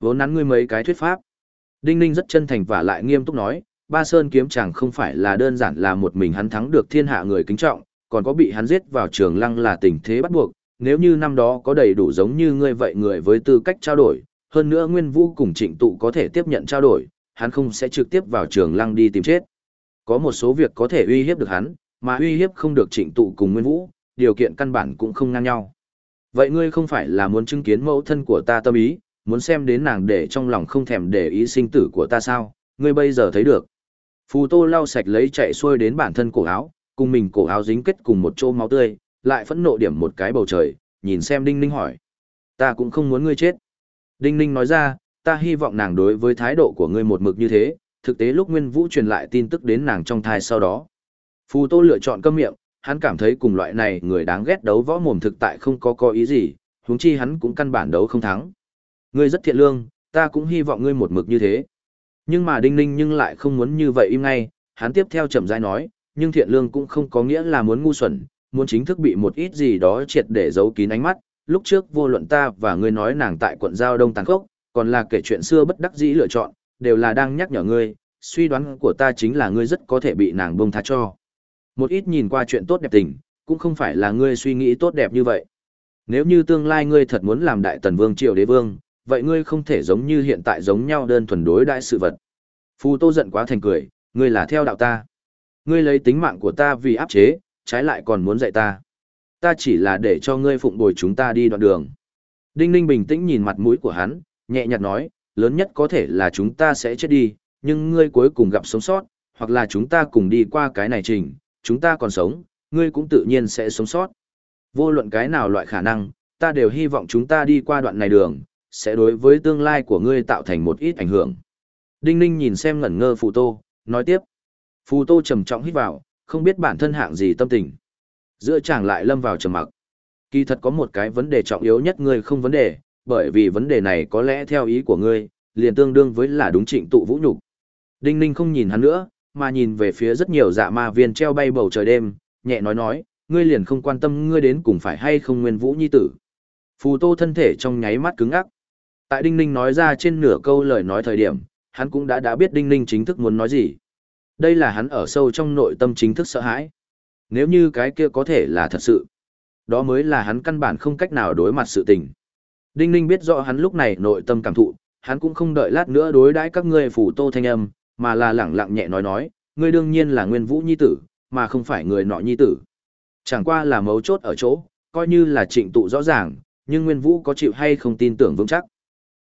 Vốn nắn ngươi mấy cái thuyết pháp. Đinh Ninh rất chân thành và lại nghiêm túc nói, Ba Sơn kiếm chẳng không phải là đơn giản là một mình hắn thắng được thiên hạ người kính trọng, còn có bị hắn giết vào trường lăng là tình thế bắt buộc, nếu như năm đó có đầy đủ giống như ngươi vậy người với tư cách trao đổi, hơn nữa Nguyên Vũ cùng Trịnh Tụ có thể tiếp nhận trao đổi, hắn không sẽ trực tiếp vào trường lăng đi tìm chết. Có một số việc có thể uy hiếp được hắn, mà uy hiếp không được Trịnh Tụ cùng Nguyên Vũ, điều kiện căn bản cũng không ngang nhau. Vậy ngươi không phải là muốn chứng kiến mẫu thân của ta tâm ý, muốn xem đến nàng để trong lòng không thèm để ý sinh tử của ta sao, ngươi bây giờ thấy được. Phù Tô lau sạch lấy chạy xuôi đến bản thân cổ áo, cùng mình cổ áo dính kết cùng một chỗ máu tươi, lại phẫn nộ điểm một cái bầu trời, nhìn xem Đinh Ninh hỏi. Ta cũng không muốn ngươi chết. Đinh Ninh nói ra, ta hy vọng nàng đối với thái độ của ngươi một mực như thế, thực tế lúc Nguyên Vũ truyền lại tin tức đến nàng trong thai sau đó. Phù Tô lựa chọn câm miệng, hắn cảm thấy cùng loại này người đáng ghét đấu võ mồm thực tại không có có ý gì, huống chi hắn cũng căn bản đấu không thắng. Ngươi rất thiện lương, ta cũng hy vọng ngươi một mực như thế. Nhưng mà Đinh Ninh nhưng lại không muốn như vậy im ngay, hắn tiếp theo chậm rãi nói, nhưng thiện lương cũng không có nghĩa là muốn ngu xuẩn, muốn chính thức bị một ít gì đó triệt để giấu kín ánh mắt. Lúc trước vô luận ta và ngươi nói nàng tại quận Giao Đông Tàn Khốc, còn là kể chuyện xưa bất đắc dĩ lựa chọn, đều là đang nhắc nhở ngươi, suy đoán của ta chính là ngươi rất có thể bị nàng bông tha cho. Một ít nhìn qua chuyện tốt đẹp tình, cũng không phải là ngươi suy nghĩ tốt đẹp như vậy. Nếu như tương lai ngươi thật muốn làm đại tần vương triều đế vương, vậy ngươi không thể giống như hiện tại giống nhau đơn thuần đối đại sự vật. Phù Tô giận quá thành cười, ngươi là theo đạo ta. Ngươi lấy tính mạng của ta vì áp chế, trái lại còn muốn dạy ta. Ta chỉ là để cho ngươi phụng bồi chúng ta đi đoạn đường. Đinh Ninh bình tĩnh nhìn mặt mũi của hắn, nhẹ nhạt nói, lớn nhất có thể là chúng ta sẽ chết đi, nhưng ngươi cuối cùng gặp sống sót, hoặc là chúng ta cùng đi qua cái này trình, chúng ta còn sống, ngươi cũng tự nhiên sẽ sống sót. Vô luận cái nào loại khả năng, ta đều hy vọng chúng ta đi qua đoạn này đường, sẽ đối với tương lai của ngươi tạo thành một ít ảnh hưởng. Đinh Ninh nhìn xem ngẩn ngơ Phù Tô, nói tiếp. Phù Tô trầm trọng hít vào, không biết bản thân hạng gì tâm tình. Giữa chàng lại lâm vào trầm mặc. Kỳ thật có một cái vấn đề trọng yếu nhất ngươi không vấn đề, bởi vì vấn đề này có lẽ theo ý của ngươi, liền tương đương với là đúng trịnh tụ vũ nhục. Đinh Ninh không nhìn hắn nữa, mà nhìn về phía rất nhiều dạ ma viên treo bay bầu trời đêm, nhẹ nói nói, ngươi liền không quan tâm ngươi đến cùng phải hay không nguyên vũ nhi tử. Phù tô thân thể trong nháy mắt cứng ngắc. Tại Đinh Ninh nói ra trên nửa câu lời nói thời điểm, hắn cũng đã đã biết Đinh Ninh chính thức muốn nói gì. Đây là hắn ở sâu trong nội tâm chính thức sợ hãi. Nếu như cái kia có thể là thật sự, đó mới là hắn căn bản không cách nào đối mặt sự tình. Đinh Ninh biết rõ hắn lúc này nội tâm cảm thụ, hắn cũng không đợi lát nữa đối đãi các ngươi phủ tô thanh âm, mà là lẳng lặng nhẹ nói nói, ngươi đương nhiên là nguyên vũ nhi tử, mà không phải người nọ nhi tử. Chẳng qua là mấu chốt ở chỗ, coi như là trịnh tụ rõ ràng, nhưng nguyên vũ có chịu hay không tin tưởng vững chắc.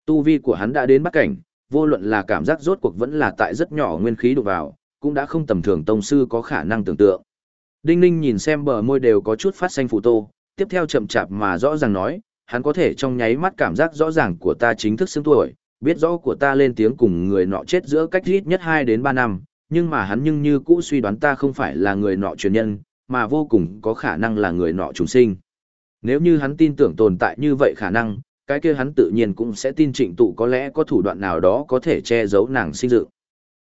Tu vi của hắn đã đến bắt cảnh, vô luận là cảm giác rốt cuộc vẫn là tại rất nhỏ nguyên khí đụng vào, cũng đã không tầm thường tông sư có khả năng tưởng tượng. Đinh Ninh nhìn xem bờ môi đều có chút phát xanh phụ tô, tiếp theo chậm chạp mà rõ ràng nói, hắn có thể trong nháy mắt cảm giác rõ ràng của ta chính thức xứng tuổi, biết rõ của ta lên tiếng cùng người nọ chết giữa cách ít nhất 2 đến 3 năm, nhưng mà hắn nhưng như cũ suy đoán ta không phải là người nọ truyền nhân, mà vô cùng có khả năng là người nọ trùng sinh. Nếu như hắn tin tưởng tồn tại như vậy khả năng, cái kia hắn tự nhiên cũng sẽ tin trịnh tụ có lẽ có thủ đoạn nào đó có thể che giấu nàng sinh dự.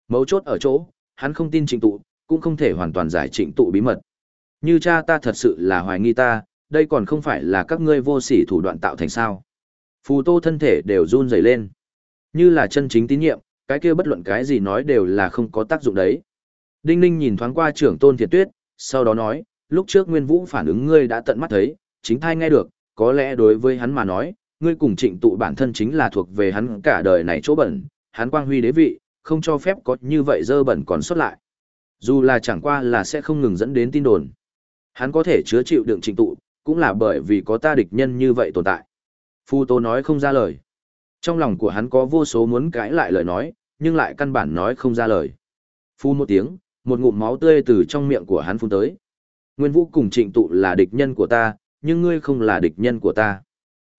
Mấu chốt ở chỗ, hắn không tin trịnh tụ, cũng không thể hoàn toàn giải trịnh tụ bí mật. Như cha ta thật sự là hoài nghi ta, đây còn không phải là các ngươi vô sỉ thủ đoạn tạo thành sao. Phù tô thân thể đều run rẩy lên. Như là chân chính tín nhiệm, cái kia bất luận cái gì nói đều là không có tác dụng đấy. Đinh Ninh nhìn thoáng qua trưởng tôn thiệt tuyết, sau đó nói, lúc trước Nguyên Vũ phản ứng ngươi đã tận mắt thấy, chính thai nghe được, có lẽ đối với hắn mà nói, ngươi cùng trịnh tụ bản thân chính là thuộc về hắn cả đời này chỗ bẩn, hắn quang huy đế vị, không cho phép có như vậy dơ bẩn còn xuất lại. Dù là chẳng qua là sẽ không ngừng dẫn đến tin đồn. Hắn có thể chứa chịu đựng trịnh tụ, cũng là bởi vì có ta địch nhân như vậy tồn tại. Phu Tô nói không ra lời. Trong lòng của hắn có vô số muốn cãi lại lời nói, nhưng lại căn bản nói không ra lời. Phu một tiếng, một ngụm máu tươi từ trong miệng của hắn phun tới. Nguyên Vũ cùng trịnh tụ là địch nhân của ta, nhưng ngươi không là địch nhân của ta.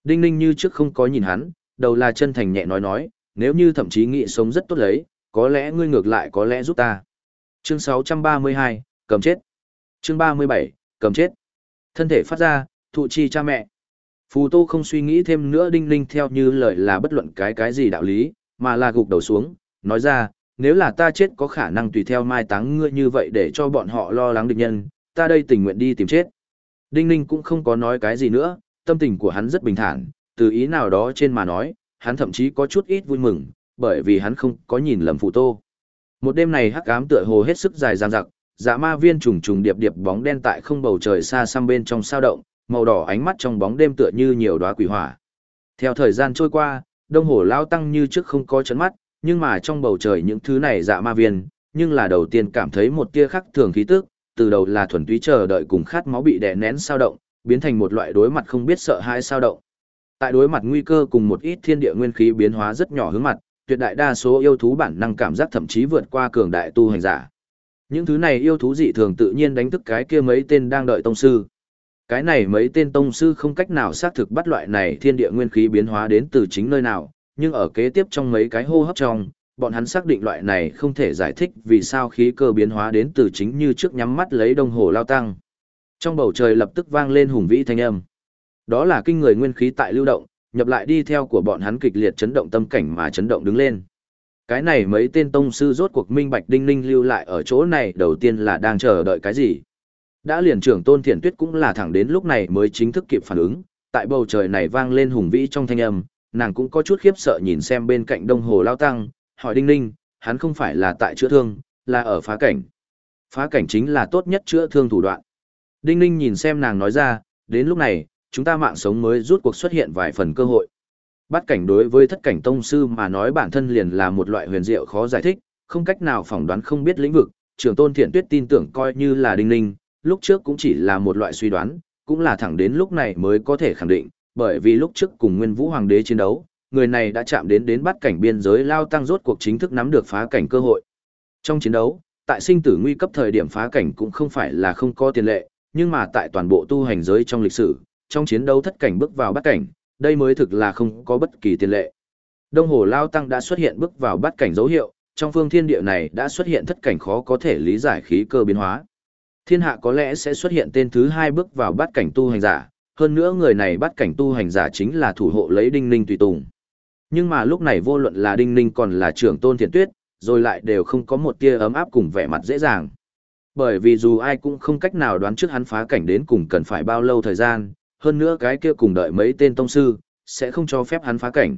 Đinh ninh như trước không có nhìn hắn, đầu là chân thành nhẹ nói nói, nếu như thậm chí nghĩ sống rất tốt lấy, có lẽ ngươi ngược lại có lẽ giúp ta. Chương 632, cầm chết. Chương 37, cầm chết. Thân thể phát ra, thụ chi cha mẹ. Phù Tô không suy nghĩ thêm nữa đinh ninh theo như lời là bất luận cái cái gì đạo lý, mà là gục đầu xuống, nói ra, nếu là ta chết có khả năng tùy theo mai táng ngươi như vậy để cho bọn họ lo lắng địch nhân, ta đây tình nguyện đi tìm chết. Đinh ninh cũng không có nói cái gì nữa, tâm tình của hắn rất bình thản, từ ý nào đó trên mà nói, hắn thậm chí có chút ít vui mừng, bởi vì hắn không có nhìn lầm phụ tô. Một đêm này hắc ám tựa hồ hết sức dài dằng dặc, dạ ma viên trùng trùng điệp điệp bóng đen tại không bầu trời xa xăm bên trong sao động, màu đỏ ánh mắt trong bóng đêm tựa như nhiều đóa quỷ hỏa. Theo thời gian trôi qua, đông hồ lao tăng như trước không có chấn mắt, nhưng mà trong bầu trời những thứ này dạ ma viên, nhưng là đầu tiên cảm thấy một tia khắc thường khí tức, từ đầu là thuần túy chờ đợi cùng khát máu bị đè nén sao động, biến thành một loại đối mặt không biết sợ hãi sao động. Tại đối mặt nguy cơ cùng một ít thiên địa nguyên khí biến hóa rất nhỏ hướng mặt, tuyệt đại đa số yêu thú bản năng cảm giác thậm chí vượt qua cường đại tu hành giả. Những thứ này yêu thú dị thường tự nhiên đánh thức cái kia mấy tên đang đợi tông sư. Cái này mấy tên tông sư không cách nào xác thực bắt loại này thiên địa nguyên khí biến hóa đến từ chính nơi nào, nhưng ở kế tiếp trong mấy cái hô hấp trong, bọn hắn xác định loại này không thể giải thích vì sao khí cơ biến hóa đến từ chính như trước nhắm mắt lấy đồng hồ lao tăng. Trong bầu trời lập tức vang lên hùng vĩ thanh âm. Đó là kinh người nguyên khí tại lưu động, nhập lại đi theo của bọn hắn kịch liệt chấn động tâm cảnh mà chấn động đứng lên. Cái này mấy tên tông sư rốt cuộc minh bạch đinh ninh lưu lại ở chỗ này đầu tiên là đang chờ đợi cái gì. Đã liền trưởng tôn thiển tuyết cũng là thẳng đến lúc này mới chính thức kịp phản ứng, tại bầu trời này vang lên hùng vĩ trong thanh âm, nàng cũng có chút khiếp sợ nhìn xem bên cạnh đông hồ lao tăng, hỏi đinh ninh, hắn không phải là tại chữa thương, là ở phá cảnh. Phá cảnh chính là tốt nhất chữa thương thủ đoạn. Đinh ninh nhìn xem nàng nói ra, đến lúc này, chúng ta mạng sống mới rút cuộc xuất hiện vài phần cơ hội. Bắt cảnh đối với thất cảnh tông sư mà nói bản thân liền là một loại huyền diệu khó giải thích, không cách nào phỏng đoán không biết lĩnh vực, trưởng tôn thiện tuyết tin tưởng coi như là đinh ninh, lúc trước cũng chỉ là một loại suy đoán, cũng là thẳng đến lúc này mới có thể khẳng định, bởi vì lúc trước cùng nguyên vũ hoàng đế chiến đấu, người này đã chạm đến đến bắt cảnh biên giới lao tăng rốt cuộc chính thức nắm được phá cảnh cơ hội. Trong chiến đấu, tại sinh tử nguy cấp thời điểm phá cảnh cũng không phải là không có tiền lệ, nhưng mà tại toàn bộ tu hành giới trong lịch sử, trong chiến đấu thất cảnh bước vào bát cảnh, đây mới thực là không có bất kỳ tiền lệ. Đông Hồ Lao Tăng đã xuất hiện bước vào bát cảnh dấu hiệu, trong phương thiên địa này đã xuất hiện thất cảnh khó có thể lý giải khí cơ biến hóa. Thiên hạ có lẽ sẽ xuất hiện tên thứ hai bước vào bát cảnh tu hành giả, hơn nữa người này bát cảnh tu hành giả chính là thủ hộ lấy Đinh Ninh tùy tùng. Nhưng mà lúc này vô luận là Đinh Ninh còn là trưởng tôn thiện tuyết, rồi lại đều không có một tia ấm áp cùng vẻ mặt dễ dàng. Bởi vì dù ai cũng không cách nào đoán trước hắn phá cảnh đến cùng cần phải bao lâu thời gian, hơn nữa cái kia cùng đợi mấy tên tông sư, sẽ không cho phép hắn phá cảnh.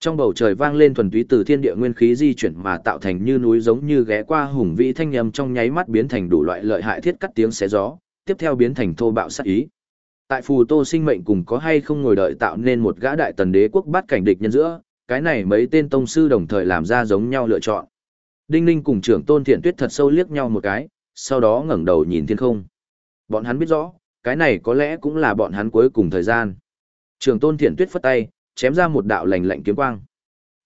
Trong bầu trời vang lên thuần túy từ thiên địa nguyên khí di chuyển mà tạo thành như núi giống như ghé qua hùng vĩ thanh âm trong nháy mắt biến thành đủ loại lợi hại thiết cắt tiếng xé gió, tiếp theo biến thành thô bạo sát ý. Tại phù tô sinh mệnh cùng có hay không ngồi đợi tạo nên một gã đại tần đế quốc bắt cảnh địch nhân giữa, cái này mấy tên tông sư đồng thời làm ra giống nhau lựa chọn. Đinh Ninh cùng trưởng tôn thiện tuyết thật sâu liếc nhau một cái, sau đó ngẩng đầu nhìn thiên không. Bọn hắn biết rõ, cái này có lẽ cũng là bọn hắn cuối cùng thời gian. Trường tôn thiện tuyết phất tay, chém ra một đạo lành lạnh kiếm quang.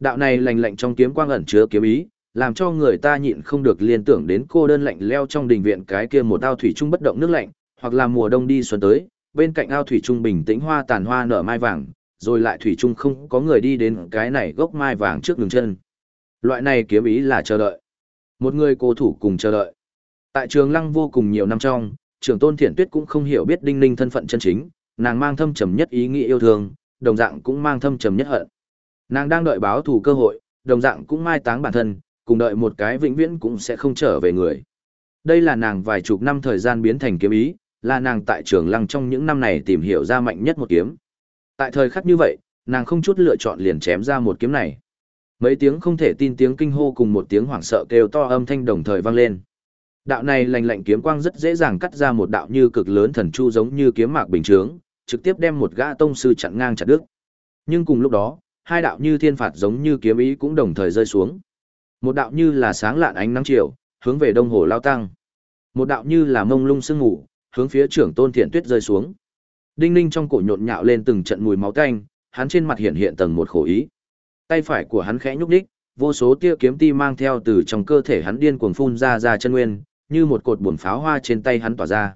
Đạo này lành lạnh trong kiếm quang ẩn chứa kiếm ý, làm cho người ta nhịn không được liên tưởng đến cô đơn lạnh leo trong đình viện cái kia một ao thủy trung bất động nước lạnh, hoặc là mùa đông đi xuân tới, bên cạnh ao thủy trung bình tĩnh hoa tàn hoa nở mai vàng, rồi lại thủy trung không có người đi đến cái này gốc mai vàng trước đường chân. Loại này kiếm ý là chờ đợi. Một người cố thủ cùng chờ đợi. Tại trường lăng vô cùng nhiều năm trong, trưởng tôn thiển tuyết cũng không hiểu biết đinh ninh thân phận chân chính, nàng mang thâm trầm nhất ý nghĩa yêu thương, đồng dạng cũng mang thâm trầm nhất hận. Nàng đang đợi báo thù cơ hội, đồng dạng cũng mai táng bản thân, cùng đợi một cái vĩnh viễn cũng sẽ không trở về người. Đây là nàng vài chục năm thời gian biến thành kiếm ý, là nàng tại trường lăng trong những năm này tìm hiểu ra mạnh nhất một kiếm. Tại thời khắc như vậy, nàng không chút lựa chọn liền chém ra một kiếm này. Mấy tiếng không thể tin tiếng kinh hô cùng một tiếng hoảng sợ kêu to âm thanh đồng thời vang lên. Đạo này lành lạnh kiếm quang rất dễ dàng cắt ra một đạo như cực lớn thần chu giống như kiếm mạc bình chướng, trực tiếp đem một gã tông sư chặn ngang chặt đứt. Nhưng cùng lúc đó, hai đạo như thiên phạt giống như kiếm ý cũng đồng thời rơi xuống. Một đạo như là sáng lạn ánh nắng chiều, hướng về đông hồ lao tăng. Một đạo như là mông lung sương ngủ, hướng phía trưởng tôn thiện tuyết rơi xuống. Đinh ninh trong cổ nhộn nhạo lên từng trận mùi máu tanh, hắn trên mặt hiện hiện tầng một khổ ý. Tay phải của hắn khẽ nhúc đích, vô số tia kiếm ti mang theo từ trong cơ thể hắn điên cuồng phun ra ra chân nguyên, như một cột buồn pháo hoa trên tay hắn tỏa ra.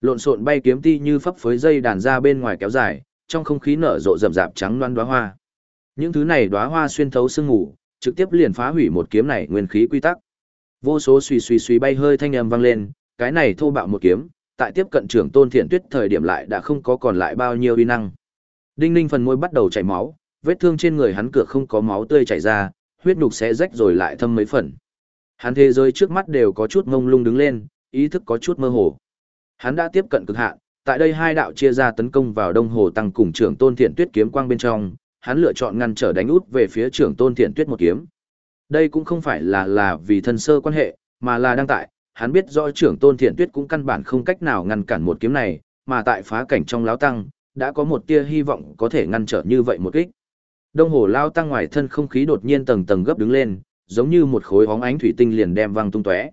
Lộn xộn bay kiếm ti như phấp phới dây đàn ra bên ngoài kéo dài, trong không khí nở rộ rậm rạp trắng loan đóa hoa. Những thứ này đóa hoa xuyên thấu sương ngủ, trực tiếp liền phá hủy một kiếm này nguyên khí quy tắc. Vô số suy suy suy bay hơi thanh âm vang lên, cái này thô bạo một kiếm, tại tiếp cận trưởng Tôn Thiện Tuyết thời điểm lại đã không có còn lại bao nhiêu uy năng. Đinh Ninh phần môi bắt đầu chảy máu, vết thương trên người hắn cửa không có máu tươi chảy ra, huyết nhục sẽ rách rồi lại thâm mấy phần. Hắn thế giới trước mắt đều có chút ngông lung đứng lên, ý thức có chút mơ hồ. Hắn đã tiếp cận cực hạn, tại đây hai đạo chia ra tấn công vào Đông Hồ Tăng cùng trưởng Tôn Thiện Tuyết kiếm quang bên trong, hắn lựa chọn ngăn trở đánh út về phía trưởng tôn thiện tuyết một kiếm. Đây cũng không phải là là vì thân sơ quan hệ, mà là đang tại, hắn biết rõ trưởng tôn thiện tuyết cũng căn bản không cách nào ngăn cản một kiếm này, mà tại phá cảnh trong láo tăng, đã có một tia hy vọng có thể ngăn trở như vậy một kích. Đông hồ lao tăng ngoài thân không khí đột nhiên tầng tầng gấp đứng lên, giống như một khối hóng ánh thủy tinh liền đem văng tung tóe.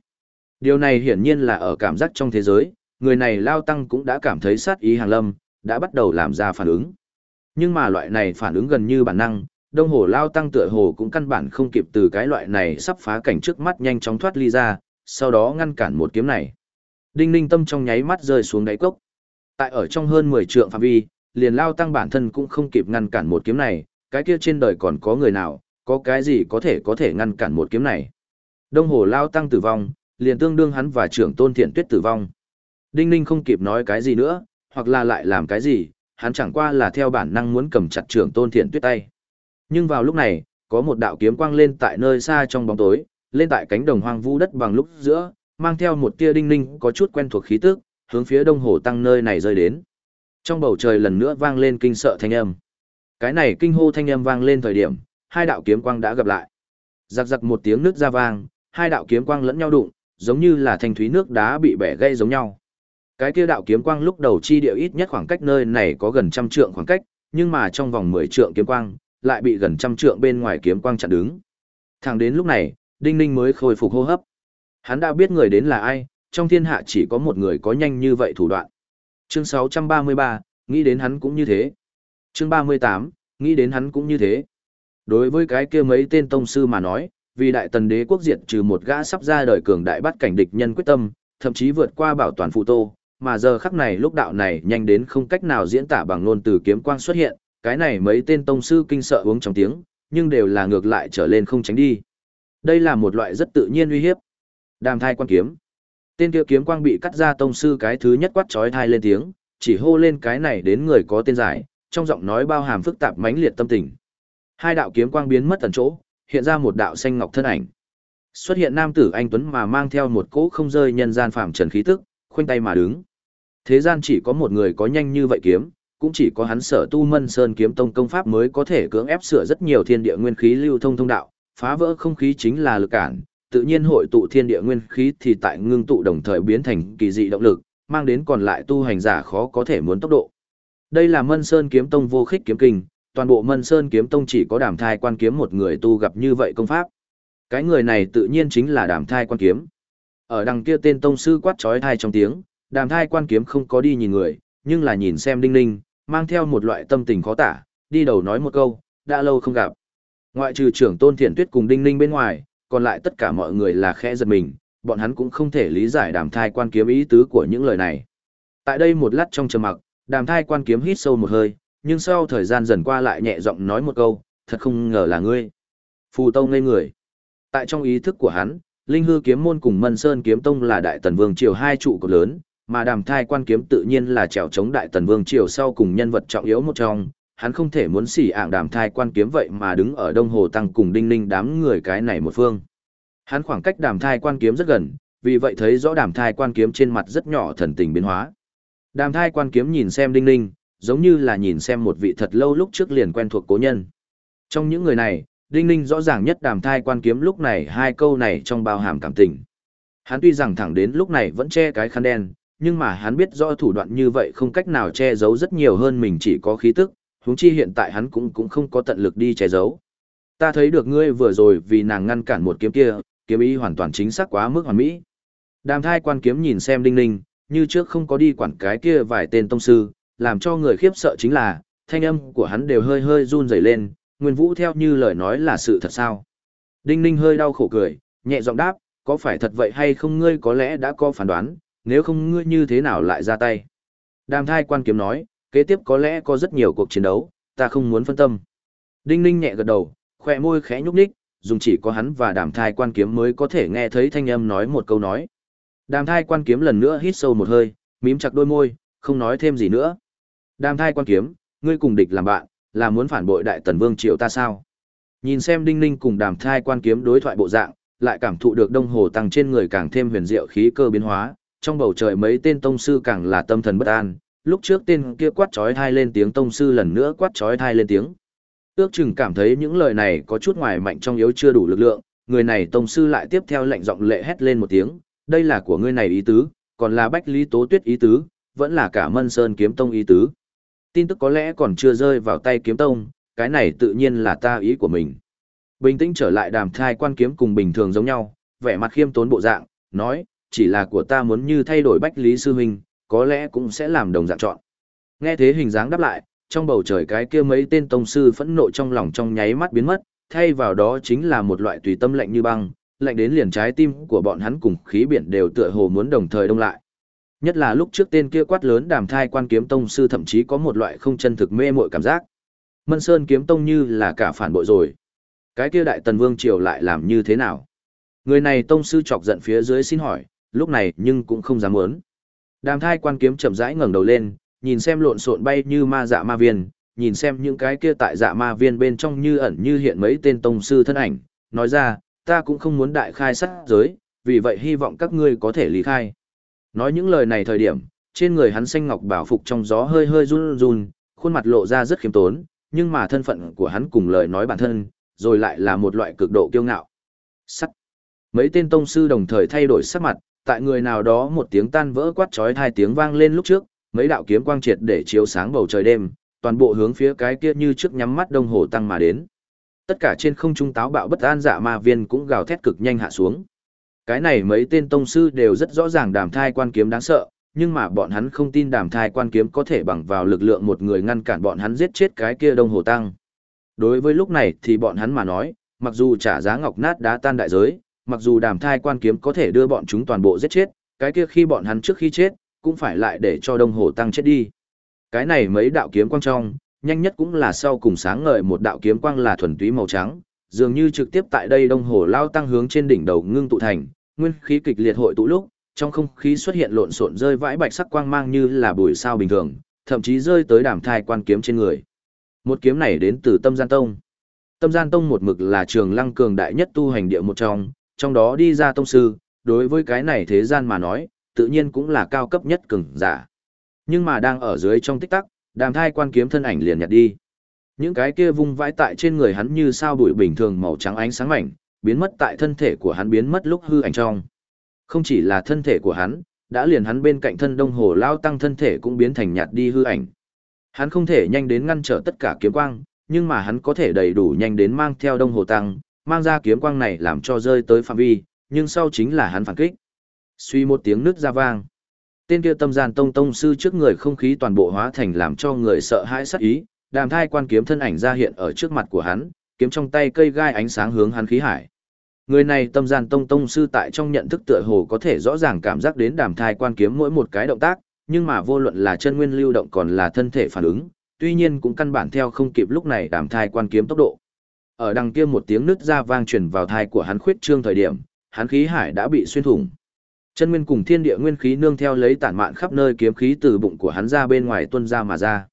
Điều này hiển nhiên là ở cảm giác trong thế giới, người này lao tăng cũng đã cảm thấy sát ý hàng lâm, đã bắt đầu làm ra phản ứng. Nhưng mà loại này phản ứng gần như bản năng, đông hồ lao tăng tựa hồ cũng căn bản không kịp từ cái loại này sắp phá cảnh trước mắt nhanh chóng thoát ly ra, sau đó ngăn cản một kiếm này. Đinh ninh tâm trong nháy mắt rơi xuống đáy cốc. Tại ở trong hơn 10 trượng phạm vi, liền lao tăng bản thân cũng không kịp ngăn cản một kiếm này, cái kia trên đời còn có người nào, có cái gì có thể có thể ngăn cản một kiếm này. Đông hồ lao tăng tử vong, liền tương đương hắn và trưởng tôn thiện tuyết tử vong. Đinh ninh không kịp nói cái gì nữa, hoặc là lại làm cái gì, hắn chẳng qua là theo bản năng muốn cầm chặt trưởng tôn thiện tuyết tay. Nhưng vào lúc này, có một đạo kiếm quang lên tại nơi xa trong bóng tối, lên tại cánh đồng hoang vu đất bằng lúc giữa, mang theo một tia đinh ninh có chút quen thuộc khí tức, hướng phía đông hồ tăng nơi này rơi đến. Trong bầu trời lần nữa vang lên kinh sợ thanh âm. Cái này kinh hô thanh âm vang lên thời điểm, hai đạo kiếm quang đã gặp lại. Giặc giặc một tiếng nước ra vang, hai đạo kiếm quang lẫn nhau đụng, giống như là thanh thúy nước đá bị bẻ gây giống nhau. Cái kia đạo kiếm quang lúc đầu chi điệu ít nhất khoảng cách nơi này có gần trăm trượng khoảng cách, nhưng mà trong vòng 10 trượng kiếm quang, lại bị gần trăm trượng bên ngoài kiếm quang chặn đứng. Thẳng đến lúc này, Đinh Ninh mới khôi phục hô hấp. Hắn đã biết người đến là ai, trong thiên hạ chỉ có một người có nhanh như vậy thủ đoạn. Chương 633, nghĩ đến hắn cũng như thế. Chương 38, nghĩ đến hắn cũng như thế. Đối với cái kia mấy tên tông sư mà nói, vì đại tần đế quốc diệt trừ một gã sắp ra đời cường đại bắt cảnh địch nhân quyết tâm, thậm chí vượt qua bảo toàn phụ tô, mà giờ khắc này lúc đạo này nhanh đến không cách nào diễn tả bằng ngôn từ kiếm quang xuất hiện, cái này mấy tên tông sư kinh sợ uống trong tiếng, nhưng đều là ngược lại trở lên không tránh đi. Đây là một loại rất tự nhiên uy hiếp. Đàm thai quan kiếm. Tên kia kiếm quang bị cắt ra tông sư cái thứ nhất quát chói thai lên tiếng, chỉ hô lên cái này đến người có tên giải, trong giọng nói bao hàm phức tạp mãnh liệt tâm tình. Hai đạo kiếm quang biến mất tận chỗ, hiện ra một đạo xanh ngọc thân ảnh. Xuất hiện nam tử anh tuấn mà mang theo một cỗ không rơi nhân gian phàm trần khí tức, khoanh tay mà đứng. Thế gian chỉ có một người có nhanh như vậy kiếm, cũng chỉ có hắn sở tu mân sơn kiếm tông công pháp mới có thể cưỡng ép sửa rất nhiều thiên địa nguyên khí lưu thông thông đạo, phá vỡ không khí chính là lực cản, tự nhiên hội tụ thiên địa nguyên khí thì tại ngưng tụ đồng thời biến thành kỳ dị động lực, mang đến còn lại tu hành giả khó có thể muốn tốc độ. Đây là Mân Sơn kiếm tông vô khích kiếm kinh, toàn bộ Mân Sơn kiếm tông chỉ có Đàm Thai quan kiếm một người tu gặp như vậy công pháp. Cái người này tự nhiên chính là Đàm Thai quan kiếm. Ở đằng kia tên tông sư quát chói thai trong tiếng, Đàm Thai quan kiếm không có đi nhìn người, nhưng là nhìn xem Đinh Ninh, mang theo một loại tâm tình khó tả, đi đầu nói một câu, đã lâu không gặp. Ngoại trừ trưởng Tôn Thiện Tuyết cùng Đinh Ninh bên ngoài, còn lại tất cả mọi người là khẽ giật mình, bọn hắn cũng không thể lý giải đàm thai quan kiếm ý tứ của những lời này. Tại đây một lát trong trầm mặc, đàm thai quan kiếm hít sâu một hơi, nhưng sau thời gian dần qua lại nhẹ giọng nói một câu, thật không ngờ là ngươi. Phù Tông ngây người. Tại trong ý thức của hắn, Linh hư kiếm môn cùng Mân Sơn kiếm tông là đại tần vương triều hai trụ cột lớn, mà đàm thai quan kiếm tự nhiên là trèo chống đại tần vương triều sau cùng nhân vật trọng yếu một trong, hắn không thể muốn xỉ ạng đàm thai quan kiếm vậy mà đứng ở đông hồ tăng cùng đinh ninh đám người cái này một phương. Hắn khoảng cách đàm thai quan kiếm rất gần, vì vậy thấy rõ đàm thai quan kiếm trên mặt rất nhỏ thần tình biến hóa. Đàm thai quan kiếm nhìn xem đinh ninh, giống như là nhìn xem một vị thật lâu lúc trước liền quen thuộc cố nhân. Trong những người này, đinh ninh rõ ràng nhất đàm thai quan kiếm lúc này hai câu này trong bao hàm cảm tình. Hắn tuy rằng thẳng đến lúc này vẫn che cái khăn đen, nhưng mà hắn biết rõ thủ đoạn như vậy không cách nào che giấu rất nhiều hơn mình chỉ có khí tức, huống chi hiện tại hắn cũng cũng không có tận lực đi che giấu. Ta thấy được ngươi vừa rồi vì nàng ngăn cản một kiếm kia, kiếm ý hoàn toàn chính xác quá mức hoàn mỹ. Đàm thai quan kiếm nhìn xem đinh ninh, như trước không có đi quản cái kia vài tên tông sư, làm cho người khiếp sợ chính là, thanh âm của hắn đều hơi hơi run rẩy lên, nguyên vũ theo như lời nói là sự thật sao. Đinh ninh hơi đau khổ cười, nhẹ giọng đáp, có phải thật vậy hay không ngươi có lẽ đã có phán đoán, nếu không ngươi như thế nào lại ra tay. Đàm thai quan kiếm nói, kế tiếp có lẽ có rất nhiều cuộc chiến đấu, ta không muốn phân tâm. Đinh ninh nhẹ gật đầu, khỏe môi khẽ nhúc nhích, dùng chỉ có hắn và đàm thai quan kiếm mới có thể nghe thấy thanh âm nói một câu nói. Đàm thai quan kiếm lần nữa hít sâu một hơi, mím chặt đôi môi, không nói thêm gì nữa. Đàm thai quan kiếm, ngươi cùng địch làm bạn, là muốn phản bội đại tần vương triều ta sao? Nhìn xem đinh ninh cùng đàm thai quan kiếm đối thoại bộ dạng, lại cảm thụ được đông hồ tăng trên người càng thêm huyền diệu khí cơ biến hóa, trong bầu trời mấy tên tông sư càng là tâm thần bất an, lúc trước tên kia quát chói thai lên tiếng tông sư lần nữa quát chói thai lên tiếng. Ước chừng cảm thấy những lời này có chút ngoài mạnh trong yếu chưa đủ lực lượng, người này tông sư lại tiếp theo lệnh giọng lệ hét lên một tiếng, đây là của ngươi này ý tứ, còn là Bách Lý Tố Tuyết ý tứ, vẫn là cả Mân Sơn kiếm tông ý tứ. Tin tức có lẽ còn chưa rơi vào tay kiếm tông, cái này tự nhiên là ta ý của mình. Bình tĩnh trở lại đàm thai quan kiếm cùng bình thường giống nhau, vẻ mặt khiêm tốn bộ dạng, nói, chỉ là của ta muốn như thay đổi Bách Lý Sư Huynh, có lẽ cũng sẽ làm đồng dạng chọn. Nghe thế hình dáng đáp lại, trong bầu trời cái kia mấy tên tông sư phẫn nộ trong lòng trong nháy mắt biến mất, thay vào đó chính là một loại tùy tâm lạnh như băng, lạnh đến liền trái tim của bọn hắn cùng khí biển đều tựa hồ muốn đồng thời đông lại. Nhất là lúc trước tên kia quát lớn đàm thai quan kiếm tông sư thậm chí có một loại không chân thực mê mội cảm giác. Mân Sơn kiếm tông như là cả phản bội rồi. Cái kia đại tần vương triều lại làm như thế nào? Người này tông sư chọc giận phía dưới xin hỏi, lúc này nhưng cũng không dám muốn. Đàm thai quan kiếm chậm rãi ngẩng đầu lên, nhìn xem lộn xộn bay như ma dạ ma viên, nhìn xem những cái kia tại dạ ma viên bên trong như ẩn như hiện mấy tên tông sư thân ảnh, nói ra, ta cũng không muốn đại khai sát giới, vì vậy hy vọng các ngươi có thể lý khai. Nói những lời này thời điểm, trên người hắn xanh ngọc bảo phục trong gió hơi hơi run run, khuôn mặt lộ ra rất khiêm tốn, nhưng mà thân phận của hắn cùng lời nói bản thân, rồi lại là một loại cực độ kiêu ngạo. Sắt. Mấy tên tông sư đồng thời thay đổi sắc mặt, tại người nào đó một tiếng tan vỡ quát chói hai tiếng vang lên lúc trước, mấy đạo kiếm quang triệt để chiếu sáng bầu trời đêm, toàn bộ hướng phía cái kia như trước nhắm mắt đông hồ tăng mà đến. Tất cả trên không trung táo bạo bất an dạ ma viên cũng gào thét cực nhanh hạ xuống. Cái này mấy tên tông sư đều rất rõ ràng đàm thai quan kiếm đáng sợ, nhưng mà bọn hắn không tin đàm thai quan kiếm có thể bằng vào lực lượng một người ngăn cản bọn hắn giết chết cái kia đông hồ tăng. Đối với lúc này thì bọn hắn mà nói, mặc dù trả giá ngọc nát đá tan đại giới, mặc dù đàm thai quan kiếm có thể đưa bọn chúng toàn bộ giết chết, cái kia khi bọn hắn trước khi chết, cũng phải lại để cho đông hồ tăng chết đi. Cái này mấy đạo kiếm quang trong, nhanh nhất cũng là sau cùng sáng ngời một đạo kiếm quang là thuần túy màu trắng, dường như trực tiếp tại đây đông hồ lao tăng hướng trên đỉnh đầu ngưng tụ thành, nguyên khí kịch liệt hội tụ lúc, trong không khí xuất hiện lộn xộn rơi vãi bạch sắc quang mang như là bụi sao bình thường, thậm chí rơi tới đàm thai quan kiếm trên người. Một kiếm này đến từ Tâm Gian Tông. Tâm Gian Tông một mực là trường lăng cường đại nhất tu hành địa một trong, trong đó đi ra tông sư, đối với cái này thế gian mà nói, tự nhiên cũng là cao cấp nhất cường giả. Nhưng mà đang ở dưới trong tích tắc, đàm thai quan kiếm thân ảnh liền nhặt đi. Những cái kia vung vãi tại trên người hắn như sao bụi bình thường màu trắng ánh sáng mảnh, biến mất tại thân thể của hắn biến mất lúc hư ảnh trong. Không chỉ là thân thể của hắn, đã liền hắn bên cạnh thân đông hồ lao tăng thân thể cũng biến thành nhạt đi hư ảnh. Hắn không thể nhanh đến ngăn trở tất cả kiếm quang, nhưng mà hắn có thể đầy đủ nhanh đến mang theo đông hồ tăng, mang ra kiếm quang này làm cho rơi tới phạm vi, nhưng sau chính là hắn phản kích. Suy một tiếng nước ra vang. Tên kia tâm gian tông tông sư trước người không khí toàn bộ hóa thành làm cho người sợ hãi sắc ý, đàm thai quan kiếm thân ảnh ra hiện ở trước mặt của hắn, kiếm trong tay cây gai ánh sáng hướng hắn khí hải. Người này tâm gian tông tông sư tại trong nhận thức tựa hồ có thể rõ ràng cảm giác đến đàm thai quan kiếm mỗi một cái động tác, nhưng mà vô luận là chân nguyên lưu động còn là thân thể phản ứng, tuy nhiên cũng căn bản theo không kịp lúc này đàm thai quan kiếm tốc độ. Ở đằng kia một tiếng nứt ra vang truyền vào thai của hắn khuyết trương thời điểm, hắn khí hải đã bị xuyên thủng. Chân nguyên cùng thiên địa nguyên khí nương theo lấy tản mạn khắp nơi kiếm khí từ bụng của hắn ra bên ngoài tuôn ra mà ra.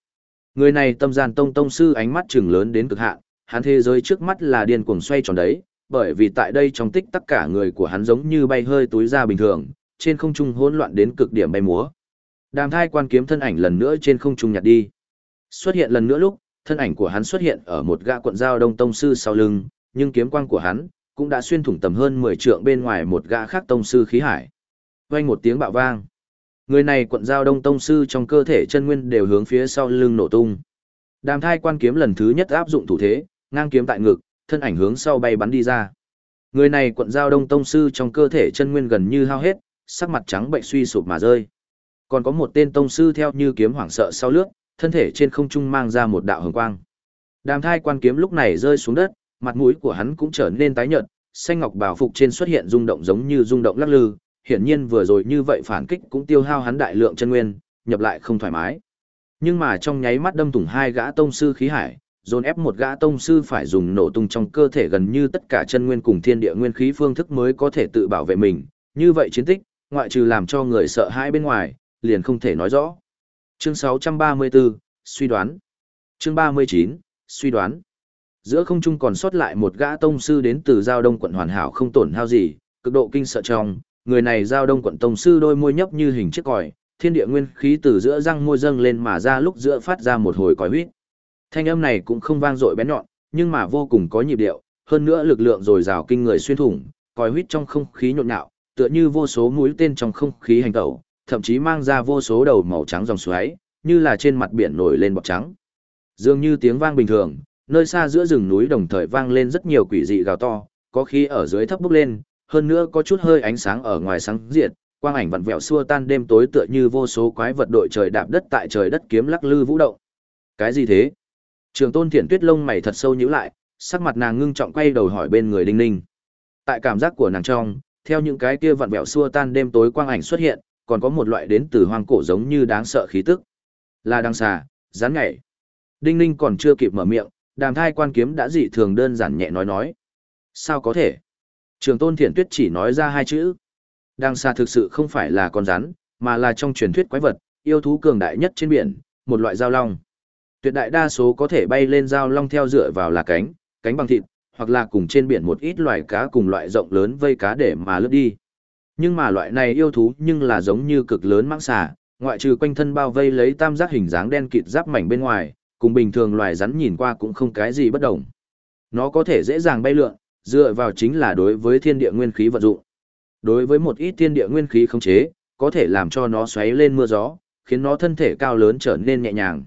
Người này tâm gian tông tông sư ánh mắt trừng lớn đến cực hạn, hắn thế giới trước mắt là điên cuồng xoay tròn đấy, bởi vì tại đây trong tích tất cả người của hắn giống như bay hơi túi ra bình thường, trên không trung hỗn loạn đến cực điểm bay múa. Đàm thai quan kiếm thân ảnh lần nữa trên không trung nhặt đi. Xuất hiện lần nữa lúc, thân ảnh của hắn xuất hiện ở một gã quận giao đông tông sư sau lưng, nhưng kiếm quang của hắn cũng đã xuyên thủng tầm hơn 10 trượng bên ngoài một gã khác tông sư khí hải. Vang một tiếng bạo vang. Người này quận giao đông tông sư trong cơ thể chân nguyên đều hướng phía sau lưng nổ tung. Đàm thai quan kiếm lần thứ nhất áp dụng thủ thế, ngang kiếm tại ngực, thân ảnh hướng sau bay bắn đi ra. Người này quận giao đông tông sư trong cơ thể chân nguyên gần như hao hết, sắc mặt trắng bệnh suy sụp mà rơi. Còn có một tên tông sư theo như kiếm hoảng sợ sau lướt, thân thể trên không trung mang ra một đạo hồng quang. Đàm thai quan kiếm lúc này rơi xuống đất, mặt mũi của hắn cũng trở nên tái nhợt, xanh ngọc bảo phục trên xuất hiện rung động giống như rung động lắc lư, hiển nhiên vừa rồi như vậy phản kích cũng tiêu hao hắn đại lượng chân nguyên, nhập lại không thoải mái. Nhưng mà trong nháy mắt đâm thủng hai gã tông sư khí hải, dồn ép một gã tông sư phải dùng nổ tung trong cơ thể gần như tất cả chân nguyên cùng thiên địa nguyên khí phương thức mới có thể tự bảo vệ mình, như vậy chiến tích, ngoại trừ làm cho người sợ hãi bên ngoài, liền không thể nói rõ. Chương 634, suy đoán. Chương 39, suy đoán. Giữa không trung còn sót lại một gã tông sư đến từ giao đông quận hoàn hảo không tổn hao gì, cực độ kinh sợ trong, người này giao đông quận tông sư đôi môi nhấp như hình chiếc còi, thiên địa nguyên khí từ giữa răng môi dâng lên mà ra lúc giữa phát ra một hồi còi huýt. Thanh âm này cũng không vang dội bén nhọn, nhưng mà vô cùng có nhịp điệu, hơn nữa lực lượng dồi dào kinh người xuyên thủng, còi huýt trong không khí nhộn nhạo, tựa như vô số mũi tên trong không khí hành tẩu, thậm chí mang ra vô số đầu màu trắng dòng xoáy, như là trên mặt biển nổi lên bọt trắng. Dường như tiếng vang bình thường, nơi xa giữa rừng núi đồng thời vang lên rất nhiều quỷ dị gào to, có khi ở dưới thấp bốc lên, hơn nữa có chút hơi ánh sáng ở ngoài sáng diệt, quang ảnh vặn vẹo xua tan đêm tối tựa như vô số quái vật đội trời đạp đất tại trời đất kiếm lắc lư vũ động. Cái gì thế? Trường Tôn Thiển Tuyết lông mày thật sâu nhíu lại, sắc mặt nàng ngưng trọng quay đầu hỏi bên người Đinh Ninh. Tại cảm giác của nàng trong, theo những cái kia vặn vẹo xua tan đêm tối quang ảnh xuất hiện, còn có một loại đến từ hoang cổ giống như đáng sợ khí tức. Là đăng xà, rắn nhảy. Đinh Ninh còn chưa kịp mở miệng, đàm thai quan kiếm đã dị thường đơn giản nhẹ nói nói. Sao có thể? Trường tôn thiện tuyết chỉ nói ra hai chữ. Đăng xà thực sự không phải là con rắn, mà là trong truyền thuyết quái vật, yêu thú cường đại nhất trên biển, một loại giao long. Tuyệt đại đa số có thể bay lên giao long theo dựa vào là cánh, cánh bằng thịt, hoặc là cùng trên biển một ít loài cá cùng loại rộng lớn vây cá để mà lướt đi. Nhưng mà loại này yêu thú nhưng là giống như cực lớn mãng xà, ngoại trừ quanh thân bao vây lấy tam giác hình dáng đen kịt giáp mảnh bên ngoài, cùng bình thường loài rắn nhìn qua cũng không cái gì bất đồng. Nó có thể dễ dàng bay lượn, dựa vào chính là đối với thiên địa nguyên khí vận dụng. Đối với một ít thiên địa nguyên khí khống chế, có thể làm cho nó xoáy lên mưa gió, khiến nó thân thể cao lớn trở nên nhẹ nhàng.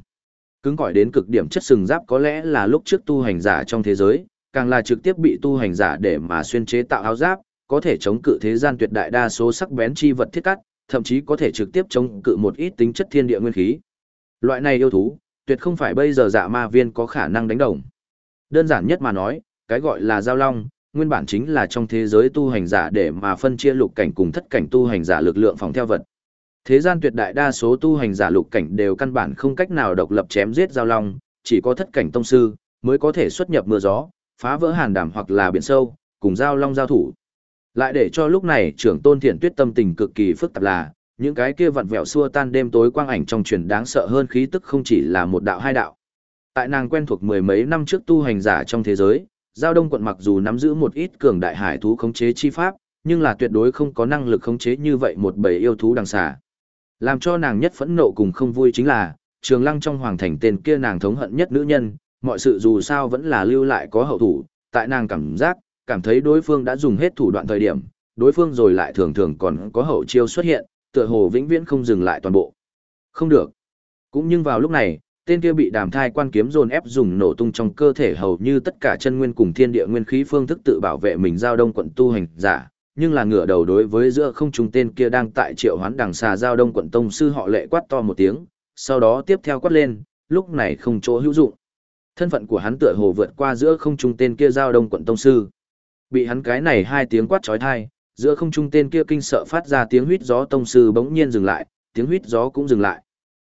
Cứng cỏi đến cực điểm chất sừng giáp có lẽ là lúc trước tu hành giả trong thế giới, càng là trực tiếp bị tu hành giả để mà xuyên chế tạo áo giáp, có thể chống cự thế gian tuyệt đại đa số sắc bén chi vật thiết cắt, thậm chí có thể trực tiếp chống cự một ít tính chất thiên địa nguyên khí. Loại này yêu thú, tuyệt không phải bây giờ dạ ma viên có khả năng đánh đồng. Đơn giản nhất mà nói, cái gọi là giao long, nguyên bản chính là trong thế giới tu hành giả để mà phân chia lục cảnh cùng thất cảnh tu hành giả lực lượng phòng theo vật. Thế gian tuyệt đại đa số tu hành giả lục cảnh đều căn bản không cách nào độc lập chém giết giao long, chỉ có thất cảnh tông sư mới có thể xuất nhập mưa gió, phá vỡ hàn đảm hoặc là biển sâu, cùng giao long giao thủ. Lại để cho lúc này trưởng tôn thiện tuyết tâm tình cực kỳ phức tạp là, những cái kia vặn vẹo xua tan đêm tối quang ảnh trong truyền đáng sợ hơn khí tức không chỉ là một đạo hai đạo. Tại nàng quen thuộc mười mấy năm trước tu hành giả trong thế giới, giao đông quận mặc dù nắm giữ một ít cường đại hải thú khống chế chi pháp, nhưng là tuyệt đối không có năng lực khống chế như vậy một bầy yêu thú đằng xà. Làm cho nàng nhất phẫn nộ cùng không vui chính là, trường lăng trong hoàng thành tên kia nàng thống hận nhất nữ nhân, mọi sự dù sao vẫn là lưu lại có hậu thủ, tại nàng cảm giác, cảm thấy đối phương đã dùng hết thủ đoạn thời điểm, đối phương rồi lại thường thường còn có hậu chiêu xuất hiện, tựa hồ vĩnh viễn không dừng lại toàn bộ. Không được. Cũng nhưng vào lúc này, tên kia bị đàm thai quan kiếm dồn ép dùng nổ tung trong cơ thể hầu như tất cả chân nguyên cùng thiên địa nguyên khí phương thức tự bảo vệ mình giao đông quận tu hành giả, nhưng là ngửa đầu đối với giữa không trung tên kia đang tại triệu hoán đằng xà giao đông quận tông sư họ lệ quát to một tiếng, sau đó tiếp theo quát lên, lúc này không chỗ hữu dụng. Thân phận của hắn tựa hồ vượt qua giữa không trung tên kia giao đông quận tông sư. Bị hắn cái này hai tiếng quát chói tai, giữa không trung tên kia kinh sợ phát ra tiếng huýt gió tông sư bỗng nhiên dừng lại, tiếng huýt gió cũng dừng lại.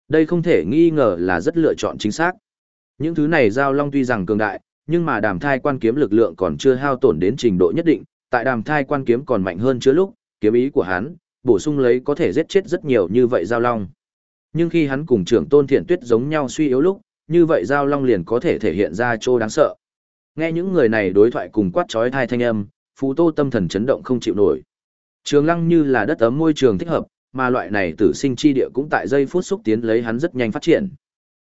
Đây không thể nghi ngờ là rất lựa chọn chính xác. Những thứ này giao long tuy rằng cường đại, nhưng mà đàm thai quan kiếm lực lượng còn chưa hao tổn đến trình độ nhất định, tại đàm thai quan kiếm còn mạnh hơn chứa lúc, kiếm ý của hắn, bổ sung lấy có thể giết chết rất nhiều như vậy giao long. Nhưng khi hắn cùng trưởng tôn thiện tuyết giống nhau suy yếu lúc, như vậy giao long liền có thể thể hiện ra chỗ đáng sợ. Nghe những người này đối thoại cùng quát chói thai thanh âm, Phú Tô tâm thần chấn động không chịu nổi. Trường Lăng như là đất ấm môi trường thích hợp, mà loại này tử sinh chi địa cũng tại giây phút xúc tiến lấy hắn rất nhanh phát triển.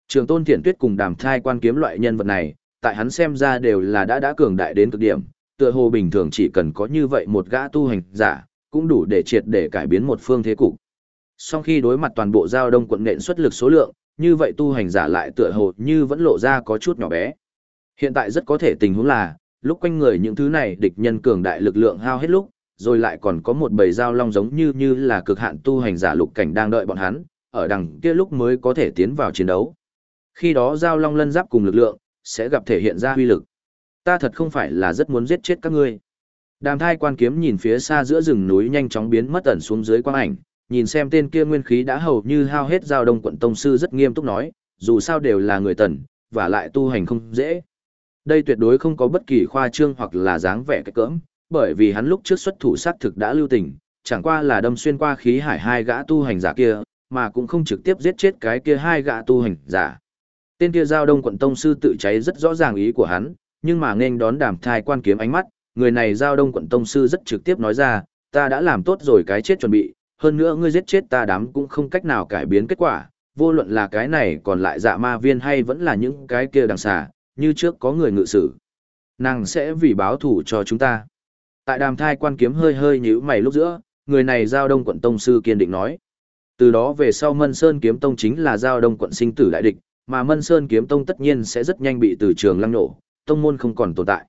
Trường Tôn Thiện Tuyết cùng Đàm Thai quan kiếm loại nhân vật này, tại hắn xem ra đều là đã đã cường đại đến cực điểm, tựa hồ bình thường chỉ cần có như vậy một gã tu hành giả, cũng đủ để triệt để cải biến một phương thế cục. Song khi đối mặt toàn bộ giao đông quận nện xuất lực số lượng, như vậy tu hành giả lại tựa hồ như vẫn lộ ra có chút nhỏ bé. Hiện tại rất có thể tình huống là, lúc quanh người những thứ này địch nhân cường đại lực lượng hao hết lúc, rồi lại còn có một bầy giao long giống như như là cực hạn tu hành giả lục cảnh đang đợi bọn hắn, ở đằng kia lúc mới có thể tiến vào chiến đấu. Khi đó giao long lân giáp cùng lực lượng, sẽ gặp thể hiện ra huy lực. Ta thật không phải là rất muốn giết chết các ngươi. Đàm thai quan kiếm nhìn phía xa giữa rừng núi nhanh chóng biến mất ẩn xuống dưới quang ảnh, nhìn xem tên kia nguyên khí đã hầu như hao hết giao đông quận tông sư rất nghiêm túc nói, dù sao đều là người tần, và lại tu hành không dễ. Đây tuyệt đối không có bất kỳ khoa trương hoặc là dáng vẻ cái cỡm, bởi vì hắn lúc trước xuất thủ sát thực đã lưu tình, chẳng qua là đâm xuyên qua khí hải hai gã tu hành giả kia, mà cũng không trực tiếp giết chết cái kia hai gã tu hành giả. Tên kia giao đông quận tông sư tự cháy rất rõ ràng ý của hắn, nhưng mà nên đón đàm thai quan kiếm ánh mắt, người này giao đông quận tông sư rất trực tiếp nói ra, ta đã làm tốt rồi cái chết chuẩn bị, hơn nữa ngươi giết chết ta đám cũng không cách nào cải biến kết quả, vô luận là cái này còn lại dạ ma viên hay vẫn là những cái kia đằng xà, như trước có người ngự sử. Nàng sẽ vì báo thủ cho chúng ta. Tại đàm thai quan kiếm hơi hơi nhíu mày lúc giữa, người này giao đông quận tông sư kiên định nói. Từ đó về sau Mân Sơn kiếm tông chính là giao đông quận sinh tử đại địch, mà Mân Sơn kiếm tông tất nhiên sẽ rất nhanh bị từ trường lăng nổ, tông môn không còn tồn tại.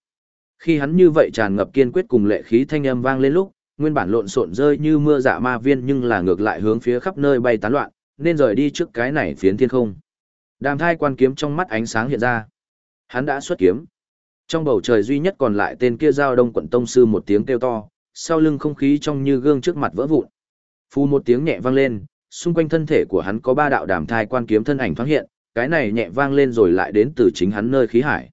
Khi hắn như vậy tràn ngập kiên quyết cùng lệ khí thanh âm vang lên lúc, nguyên bản lộn xộn rơi như mưa dạ ma viên nhưng là ngược lại hướng phía khắp nơi bay tán loạn, nên rời đi trước cái này phiến thiên không. Đàm thai quan kiếm trong mắt ánh sáng hiện ra. Hắn đã xuất kiếm. Trong bầu trời duy nhất còn lại tên kia giao đông quận tông sư một tiếng kêu to, sau lưng không khí trong như gương trước mặt vỡ vụn. Phu một tiếng nhẹ vang lên, xung quanh thân thể của hắn có ba đạo đàm thai quan kiếm thân ảnh thoáng hiện, cái này nhẹ vang lên rồi lại đến từ chính hắn nơi khí hải.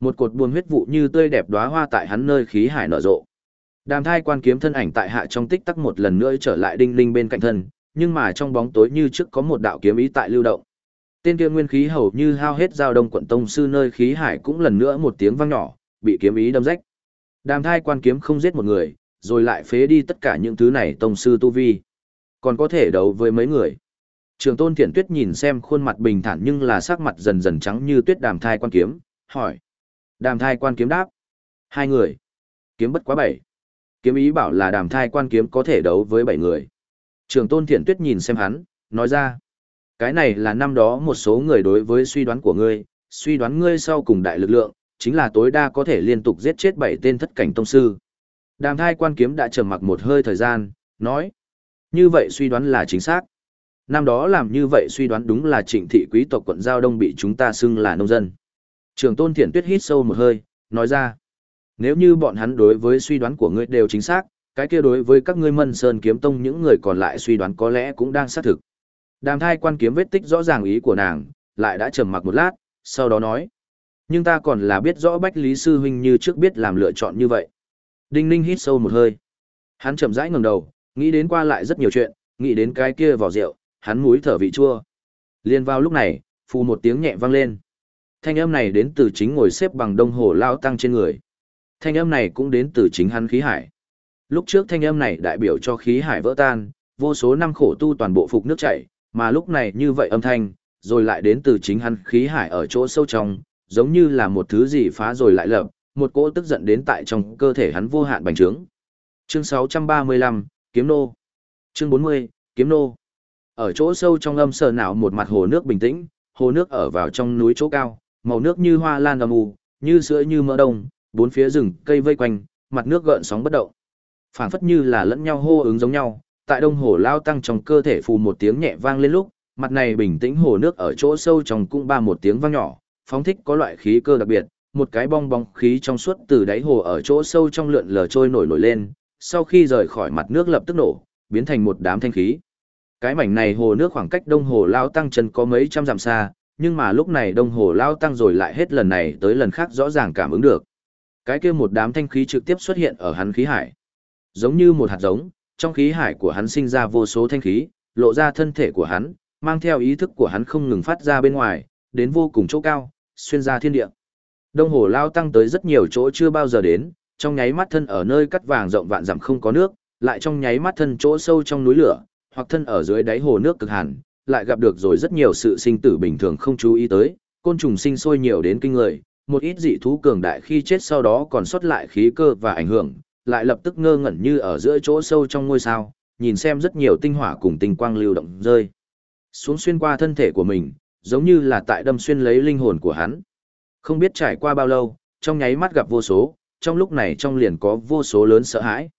Một cột buồn huyết vụ như tươi đẹp đóa hoa tại hắn nơi khí hải nở rộ. Đàm thai quan kiếm thân ảnh tại hạ trong tích tắc một lần nữa trở lại đinh linh bên cạnh thân, nhưng mà trong bóng tối như trước có một đạo kiếm ý tại lưu động. Tên kia nguyên khí hầu như hao hết giao đông quận tông sư nơi khí hải cũng lần nữa một tiếng vang nhỏ, bị kiếm ý đâm rách. Đàm thai quan kiếm không giết một người, rồi lại phế đi tất cả những thứ này tông sư tu vi. Còn có thể đấu với mấy người. Trường tôn thiện tuyết nhìn xem khuôn mặt bình thản nhưng là sắc mặt dần dần trắng như tuyết đàm thai quan kiếm, hỏi. Đàm thai quan kiếm đáp. Hai người. Kiếm bất quá bảy. Kiếm ý bảo là đàm thai quan kiếm có thể đấu với bảy người. Trường tôn thiện tuyết nhìn xem hắn, nói ra. Cái này là năm đó một số người đối với suy đoán của ngươi, suy đoán ngươi sau cùng đại lực lượng, chính là tối đa có thể liên tục giết chết bảy tên thất cảnh tông sư. Đàm thai quan kiếm đã trầm mặc một hơi thời gian, nói. Như vậy suy đoán là chính xác. Năm đó làm như vậy suy đoán đúng là trịnh thị quý tộc quận Giao Đông bị chúng ta xưng là nông dân. Trường tôn thiện tuyết hít sâu một hơi, nói ra. Nếu như bọn hắn đối với suy đoán của ngươi đều chính xác, cái kia đối với các ngươi mân sơn kiếm tông những người còn lại suy đoán có lẽ cũng đang xác thực. Đàm thai quan kiếm vết tích rõ ràng ý của nàng, lại đã trầm mặc một lát, sau đó nói. Nhưng ta còn là biết rõ Bách Lý Sư Huynh như trước biết làm lựa chọn như vậy. Đinh Ninh hít sâu một hơi. Hắn chậm rãi ngẩng đầu, nghĩ đến qua lại rất nhiều chuyện, nghĩ đến cái kia vỏ rượu, hắn múi thở vị chua. Liên vào lúc này, phù một tiếng nhẹ vang lên. Thanh âm này đến từ chính ngồi xếp bằng đông hồ lao tăng trên người. Thanh âm này cũng đến từ chính hắn khí hải. Lúc trước thanh âm này đại biểu cho khí hải vỡ tan, vô số năm khổ tu toàn bộ phục nước chảy, mà lúc này như vậy âm thanh, rồi lại đến từ chính hắn khí hải ở chỗ sâu trong, giống như là một thứ gì phá rồi lại lập, một cỗ tức giận đến tại trong cơ thể hắn vô hạn bành trướng. Chương 635, Kiếm Nô Chương 40, Kiếm Nô Ở chỗ sâu trong âm sờ nào một mặt hồ nước bình tĩnh, hồ nước ở vào trong núi chỗ cao, màu nước như hoa lan âm u, như sữa như mỡ đông, bốn phía rừng cây vây quanh, mặt nước gợn sóng bất động. Phảng phất như là lẫn nhau hô ứng giống nhau, tại đông hồ lao tăng trong cơ thể phù một tiếng nhẹ vang lên lúc, mặt này bình tĩnh hồ nước ở chỗ sâu trong cũng ba một tiếng vang nhỏ, phóng thích có loại khí cơ đặc biệt, một cái bong bóng khí trong suốt từ đáy hồ ở chỗ sâu trong lượn lờ trôi nổi nổi lên, sau khi rời khỏi mặt nước lập tức nổ, biến thành một đám thanh khí. Cái mảnh này hồ nước khoảng cách đông hồ lao tăng chân có mấy trăm dặm xa, nhưng mà lúc này đông hồ lao tăng rồi lại hết lần này tới lần khác rõ ràng cảm ứng được. Cái kia một đám thanh khí trực tiếp xuất hiện ở hắn khí hải. Giống như một hạt giống, trong khí hải của hắn sinh ra vô số thanh khí, lộ ra thân thể của hắn, mang theo ý thức của hắn không ngừng phát ra bên ngoài, đến vô cùng chỗ cao, xuyên ra thiên địa. Đông hồ lao tăng tới rất nhiều chỗ chưa bao giờ đến, trong nháy mắt thân ở nơi cắt vàng rộng vạn dặm không có nước, lại trong nháy mắt thân chỗ sâu trong núi lửa, hoặc thân ở dưới đáy hồ nước cực hàn, lại gặp được rồi rất nhiều sự sinh tử bình thường không chú ý tới, côn trùng sinh sôi nhiều đến kinh người, một ít dị thú cường đại khi chết sau đó còn sót lại khí cơ và ảnh hưởng, lại lập tức ngơ ngẩn như ở giữa chỗ sâu trong ngôi sao, nhìn xem rất nhiều tinh hỏa cùng tinh quang lưu động rơi xuống xuyên qua thân thể của mình, giống như là tại đâm xuyên lấy linh hồn của hắn. Không biết trải qua bao lâu, trong nháy mắt gặp vô số, trong lúc này trong liền có vô số lớn sợ hãi.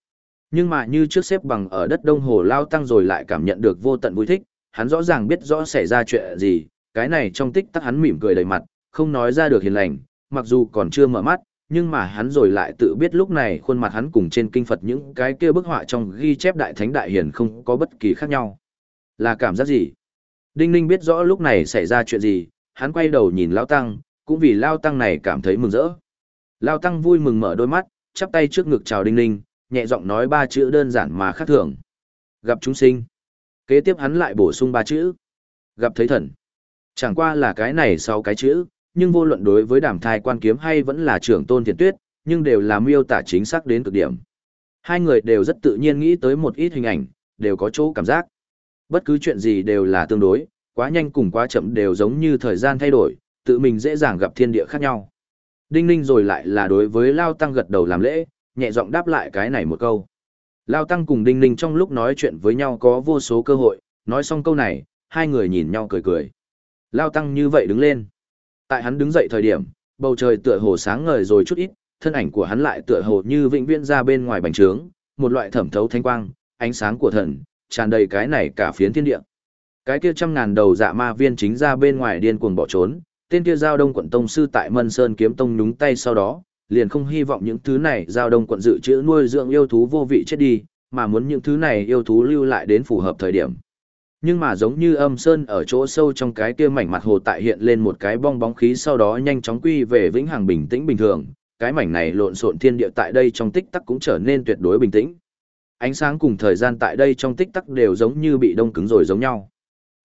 Nhưng mà như trước xếp bằng ở đất đông hồ lao tăng rồi lại cảm nhận được vô tận vui thích, hắn rõ ràng biết rõ xảy ra chuyện gì, cái này trong tích tắc hắn mỉm cười đầy mặt, không nói ra được hiền lành, mặc dù còn chưa mở mắt, nhưng mà hắn rồi lại tự biết lúc này khuôn mặt hắn cùng trên kinh Phật những cái kia bức họa trong ghi chép đại thánh đại hiền không có bất kỳ khác nhau. Là cảm giác gì? Đinh Ninh biết rõ lúc này xảy ra chuyện gì, hắn quay đầu nhìn Lao Tăng, cũng vì Lao Tăng này cảm thấy mừng rỡ. Lao Tăng vui mừng mở đôi mắt, chắp tay trước ngực chào Đinh Ninh, nhẹ giọng nói ba chữ đơn giản mà khác thường. Gặp chúng sinh. Kế tiếp hắn lại bổ sung ba chữ. Gặp thấy thần. Chẳng qua là cái này sau cái chữ, nhưng vô luận đối với đàm thai quan kiếm hay vẫn là trưởng tôn thiền tuyết, nhưng đều là miêu tả chính xác đến cực điểm. Hai người đều rất tự nhiên nghĩ tới một ít hình ảnh, đều có chỗ cảm giác. Bất cứ chuyện gì đều là tương đối, quá nhanh cùng quá chậm đều giống như thời gian thay đổi, tự mình dễ dàng gặp thiên địa khác nhau. Đinh ninh rồi lại là đối với Lao Tăng gật đầu làm lễ, nhẹ giọng đáp lại cái này một câu. Lao Tăng cùng Đinh ninh trong lúc nói chuyện với nhau có vô số cơ hội, nói xong câu này, hai người nhìn nhau cười cười. Lao Tăng như vậy đứng lên. Tại hắn đứng dậy thời điểm, bầu trời tựa hồ sáng ngời rồi chút ít, thân ảnh của hắn lại tựa hồ như vĩnh viễn ra bên ngoài bành trướng, một loại thẩm thấu thanh quang, ánh sáng của thần, tràn đầy cái này cả phiến thiên địa. Cái kia trăm ngàn đầu dạ ma viên chính ra bên ngoài điên cuồng bỏ trốn, tên kia giao đông quận tông sư tại Mân Sơn kiếm tông nhúng tay sau đó, liền không hy vọng những thứ này giao đông quận dự trữ nuôi dưỡng yêu thú vô vị chết đi, mà muốn những thứ này yêu thú lưu lại đến phù hợp thời điểm. Nhưng mà giống như âm sơn ở chỗ sâu trong cái kia mảnh mặt hồ tại hiện lên một cái bong bóng khí sau đó nhanh chóng quy về vĩnh hằng bình tĩnh bình thường, cái mảnh này lộn xộn thiên địa tại đây trong tích tắc cũng trở nên tuyệt đối bình tĩnh. Ánh sáng cùng thời gian tại đây trong tích tắc đều giống như bị đông cứng rồi giống nhau.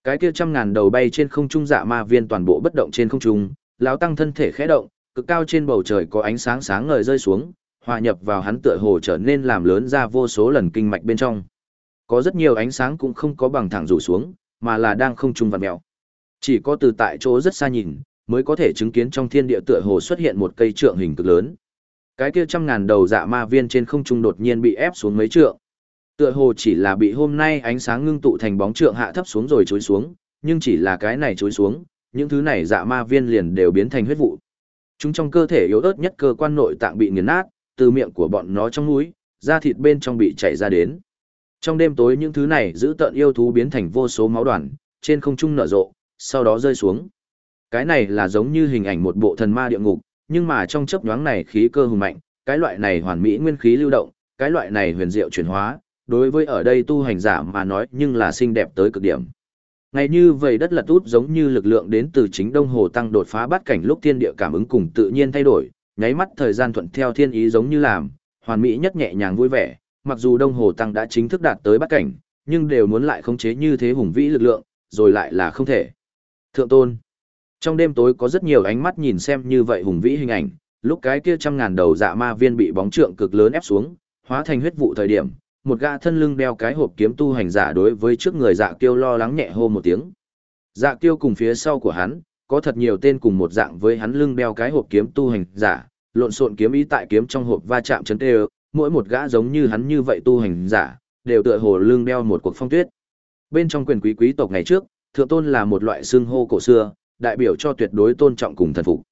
Cái kia trăm ngàn đầu bay trên không trung dạ ma viên toàn bộ bất động trên không trung, lão tăng thân thể khẽ động, cực cao trên bầu trời có ánh sáng sáng ngời rơi xuống, hòa nhập vào hắn tựa hồ trở nên làm lớn ra vô số lần kinh mạch bên trong. Có rất nhiều ánh sáng cũng không có bằng thẳng rủ xuống, mà là đang không trung vặn mèo. Chỉ có từ tại chỗ rất xa nhìn, mới có thể chứng kiến trong thiên địa tựa hồ xuất hiện một cây trượng hình cực lớn. Cái kia trăm ngàn đầu dạ ma viên trên không trung đột nhiên bị ép xuống mấy trượng. Tựa hồ chỉ là bị hôm nay ánh sáng ngưng tụ thành bóng trượng hạ thấp xuống rồi chối xuống, nhưng chỉ là cái này chối xuống, những thứ này dạ ma viên liền đều biến thành huyết vụ. Chúng trong cơ thể yếu ớt nhất cơ quan nội tạng bị nghiền nát, từ miệng của bọn nó trong mũi, da thịt bên trong bị chảy ra đến. Trong đêm tối những thứ này giữ tận yêu thú biến thành vô số máu đoàn, trên không trung nở rộ, sau đó rơi xuống. Cái này là giống như hình ảnh một bộ thần ma địa ngục, nhưng mà trong chớp nhoáng này khí cơ hùng mạnh, cái loại này hoàn mỹ nguyên khí lưu động, cái loại này huyền diệu chuyển hóa, đối với ở đây tu hành giả mà nói nhưng là xinh đẹp tới cực điểm. Ngày như vậy đất lật út giống như lực lượng đến từ chính Đông Hồ tăng đột phá bát cảnh lúc thiên địa cảm ứng cùng tự nhiên thay đổi, nháy mắt thời gian thuận theo thiên ý giống như làm, hoàn mỹ nhất nhẹ nhàng vui vẻ, mặc dù Đông Hồ tăng đã chính thức đạt tới bát cảnh, nhưng đều muốn lại khống chế như thế hùng vĩ lực lượng, rồi lại là không thể. Thượng tôn. Trong đêm tối có rất nhiều ánh mắt nhìn xem như vậy hùng vĩ hình ảnh, lúc cái kia trăm ngàn đầu dạ ma viên bị bóng trượng cực lớn ép xuống, hóa thành huyết vụ thời điểm, một gã thân lưng đeo cái hộp kiếm tu hành giả đối với trước người dạ kiêu lo lắng nhẹ hô một tiếng. Dạ kiêu cùng phía sau của hắn, có thật nhiều tên cùng một dạng với hắn lưng đeo cái hộp kiếm tu hành giả, lộn xộn kiếm ý tại kiếm trong hộp va chạm chấn tê mỗi một gã giống như hắn như vậy tu hành giả, đều tựa hồ lưng đeo một cuộc phong tuyết. Bên trong quyền quý quý tộc ngày trước, thượng tôn là một loại xương hô cổ xưa, đại biểu cho tuyệt đối tôn trọng cùng thần phục.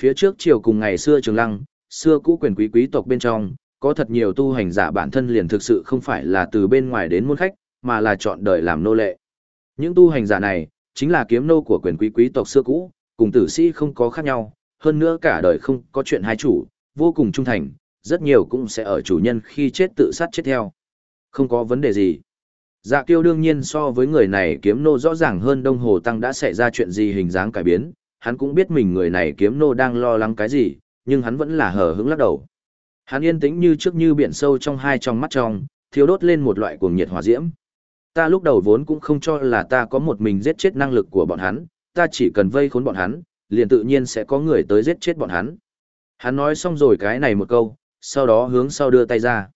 Phía trước chiều cùng ngày xưa trường lăng, xưa cũ quyền quý quý tộc bên trong, có thật nhiều tu hành giả bản thân liền thực sự không phải là từ bên ngoài đến môn khách, mà là chọn đời làm nô lệ. Những tu hành giả này, chính là kiếm nô của quyền quý quý tộc xưa cũ, cùng tử sĩ không có khác nhau, hơn nữa cả đời không có chuyện hai chủ, vô cùng trung thành, rất nhiều cũng sẽ ở chủ nhân khi chết tự sát chết theo. Không có vấn đề gì. Dạ kiêu đương nhiên so với người này kiếm nô rõ ràng hơn Đông Hồ Tăng đã xảy ra chuyện gì hình dáng cải biến, hắn cũng biết mình người này kiếm nô đang lo lắng cái gì, nhưng hắn vẫn là hờ hững lắc đầu. Hắn yên tĩnh như trước như biển sâu trong hai trong mắt trong, thiếu đốt lên một loại cuồng nhiệt hỏa diễm. Ta lúc đầu vốn cũng không cho là ta có một mình giết chết năng lực của bọn hắn, ta chỉ cần vây khốn bọn hắn, liền tự nhiên sẽ có người tới giết chết bọn hắn. Hắn nói xong rồi cái này một câu, sau đó hướng sau đưa tay ra.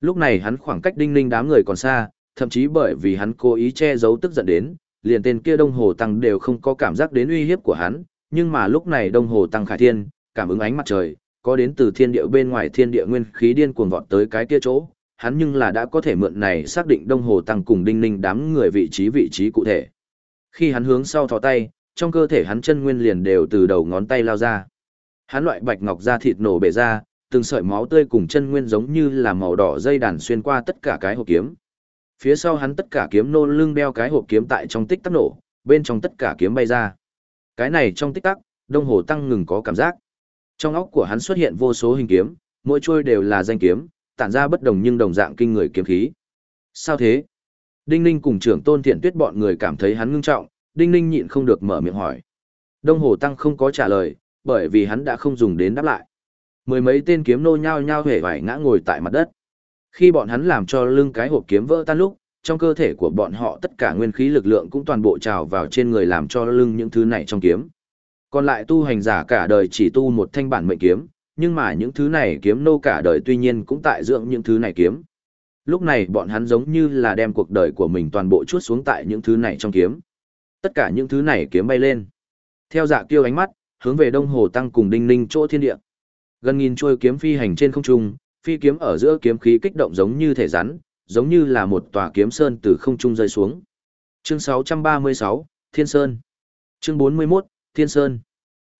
Lúc này hắn khoảng cách đinh ninh đám người còn xa, thậm chí bởi vì hắn cố ý che giấu tức giận đến, liền tên kia Đông Hồ Tăng đều không có cảm giác đến uy hiếp của hắn, nhưng mà lúc này Đông Hồ Tăng Khải Thiên, cảm ứng ánh mặt trời, có đến từ thiên địa bên ngoài thiên địa nguyên khí điên cuồng vọt tới cái kia chỗ, hắn nhưng là đã có thể mượn này xác định Đông Hồ Tăng cùng Đinh Ninh đám người vị trí vị trí cụ thể. Khi hắn hướng sau thò tay, trong cơ thể hắn chân nguyên liền đều từ đầu ngón tay lao ra. Hắn loại bạch ngọc da thịt nổ bể ra, từng sợi máu tươi cùng chân nguyên giống như là màu đỏ dây đàn xuyên qua tất cả cái hộp kiếm. Phía sau hắn tất cả kiếm nô lưng đeo cái hộp kiếm tại trong tích tắc nổ, bên trong tất cả kiếm bay ra. Cái này trong tích tắc, Đông Hồ Tăng ngừng có cảm giác. Trong óc của hắn xuất hiện vô số hình kiếm, mỗi chuôi đều là danh kiếm, tản ra bất đồng nhưng đồng dạng kinh người kiếm khí. Sao thế? Đinh Ninh cùng trưởng tôn thiện tuyết bọn người cảm thấy hắn ngưng trọng, Đinh Ninh nhịn không được mở miệng hỏi. Đông Hồ Tăng không có trả lời, bởi vì hắn đã không dùng đến đáp lại. Mười mấy tên kiếm nô nhao nhao hể vải ngã ngồi tại mặt đất. Khi bọn hắn làm cho lưng cái hộp kiếm vỡ tan lúc, trong cơ thể của bọn họ tất cả nguyên khí lực lượng cũng toàn bộ trào vào trên người làm cho lưng những thứ này trong kiếm. Còn lại tu hành giả cả đời chỉ tu một thanh bản mệnh kiếm, nhưng mà những thứ này kiếm nô cả đời tuy nhiên cũng tại dưỡng những thứ này kiếm. Lúc này bọn hắn giống như là đem cuộc đời của mình toàn bộ chuốt xuống tại những thứ này trong kiếm. Tất cả những thứ này kiếm bay lên. Theo dạ kiêu ánh mắt, hướng về đông hồ tăng cùng đinh ninh chỗ thiên địa. Gần nghìn trôi kiếm phi hành trên không trung, phi kiếm ở giữa kiếm khí kích động giống như thể rắn, giống như là một tòa kiếm sơn từ không trung rơi xuống. Chương 636, Thiên Sơn. Chương 41, Thiên Sơn.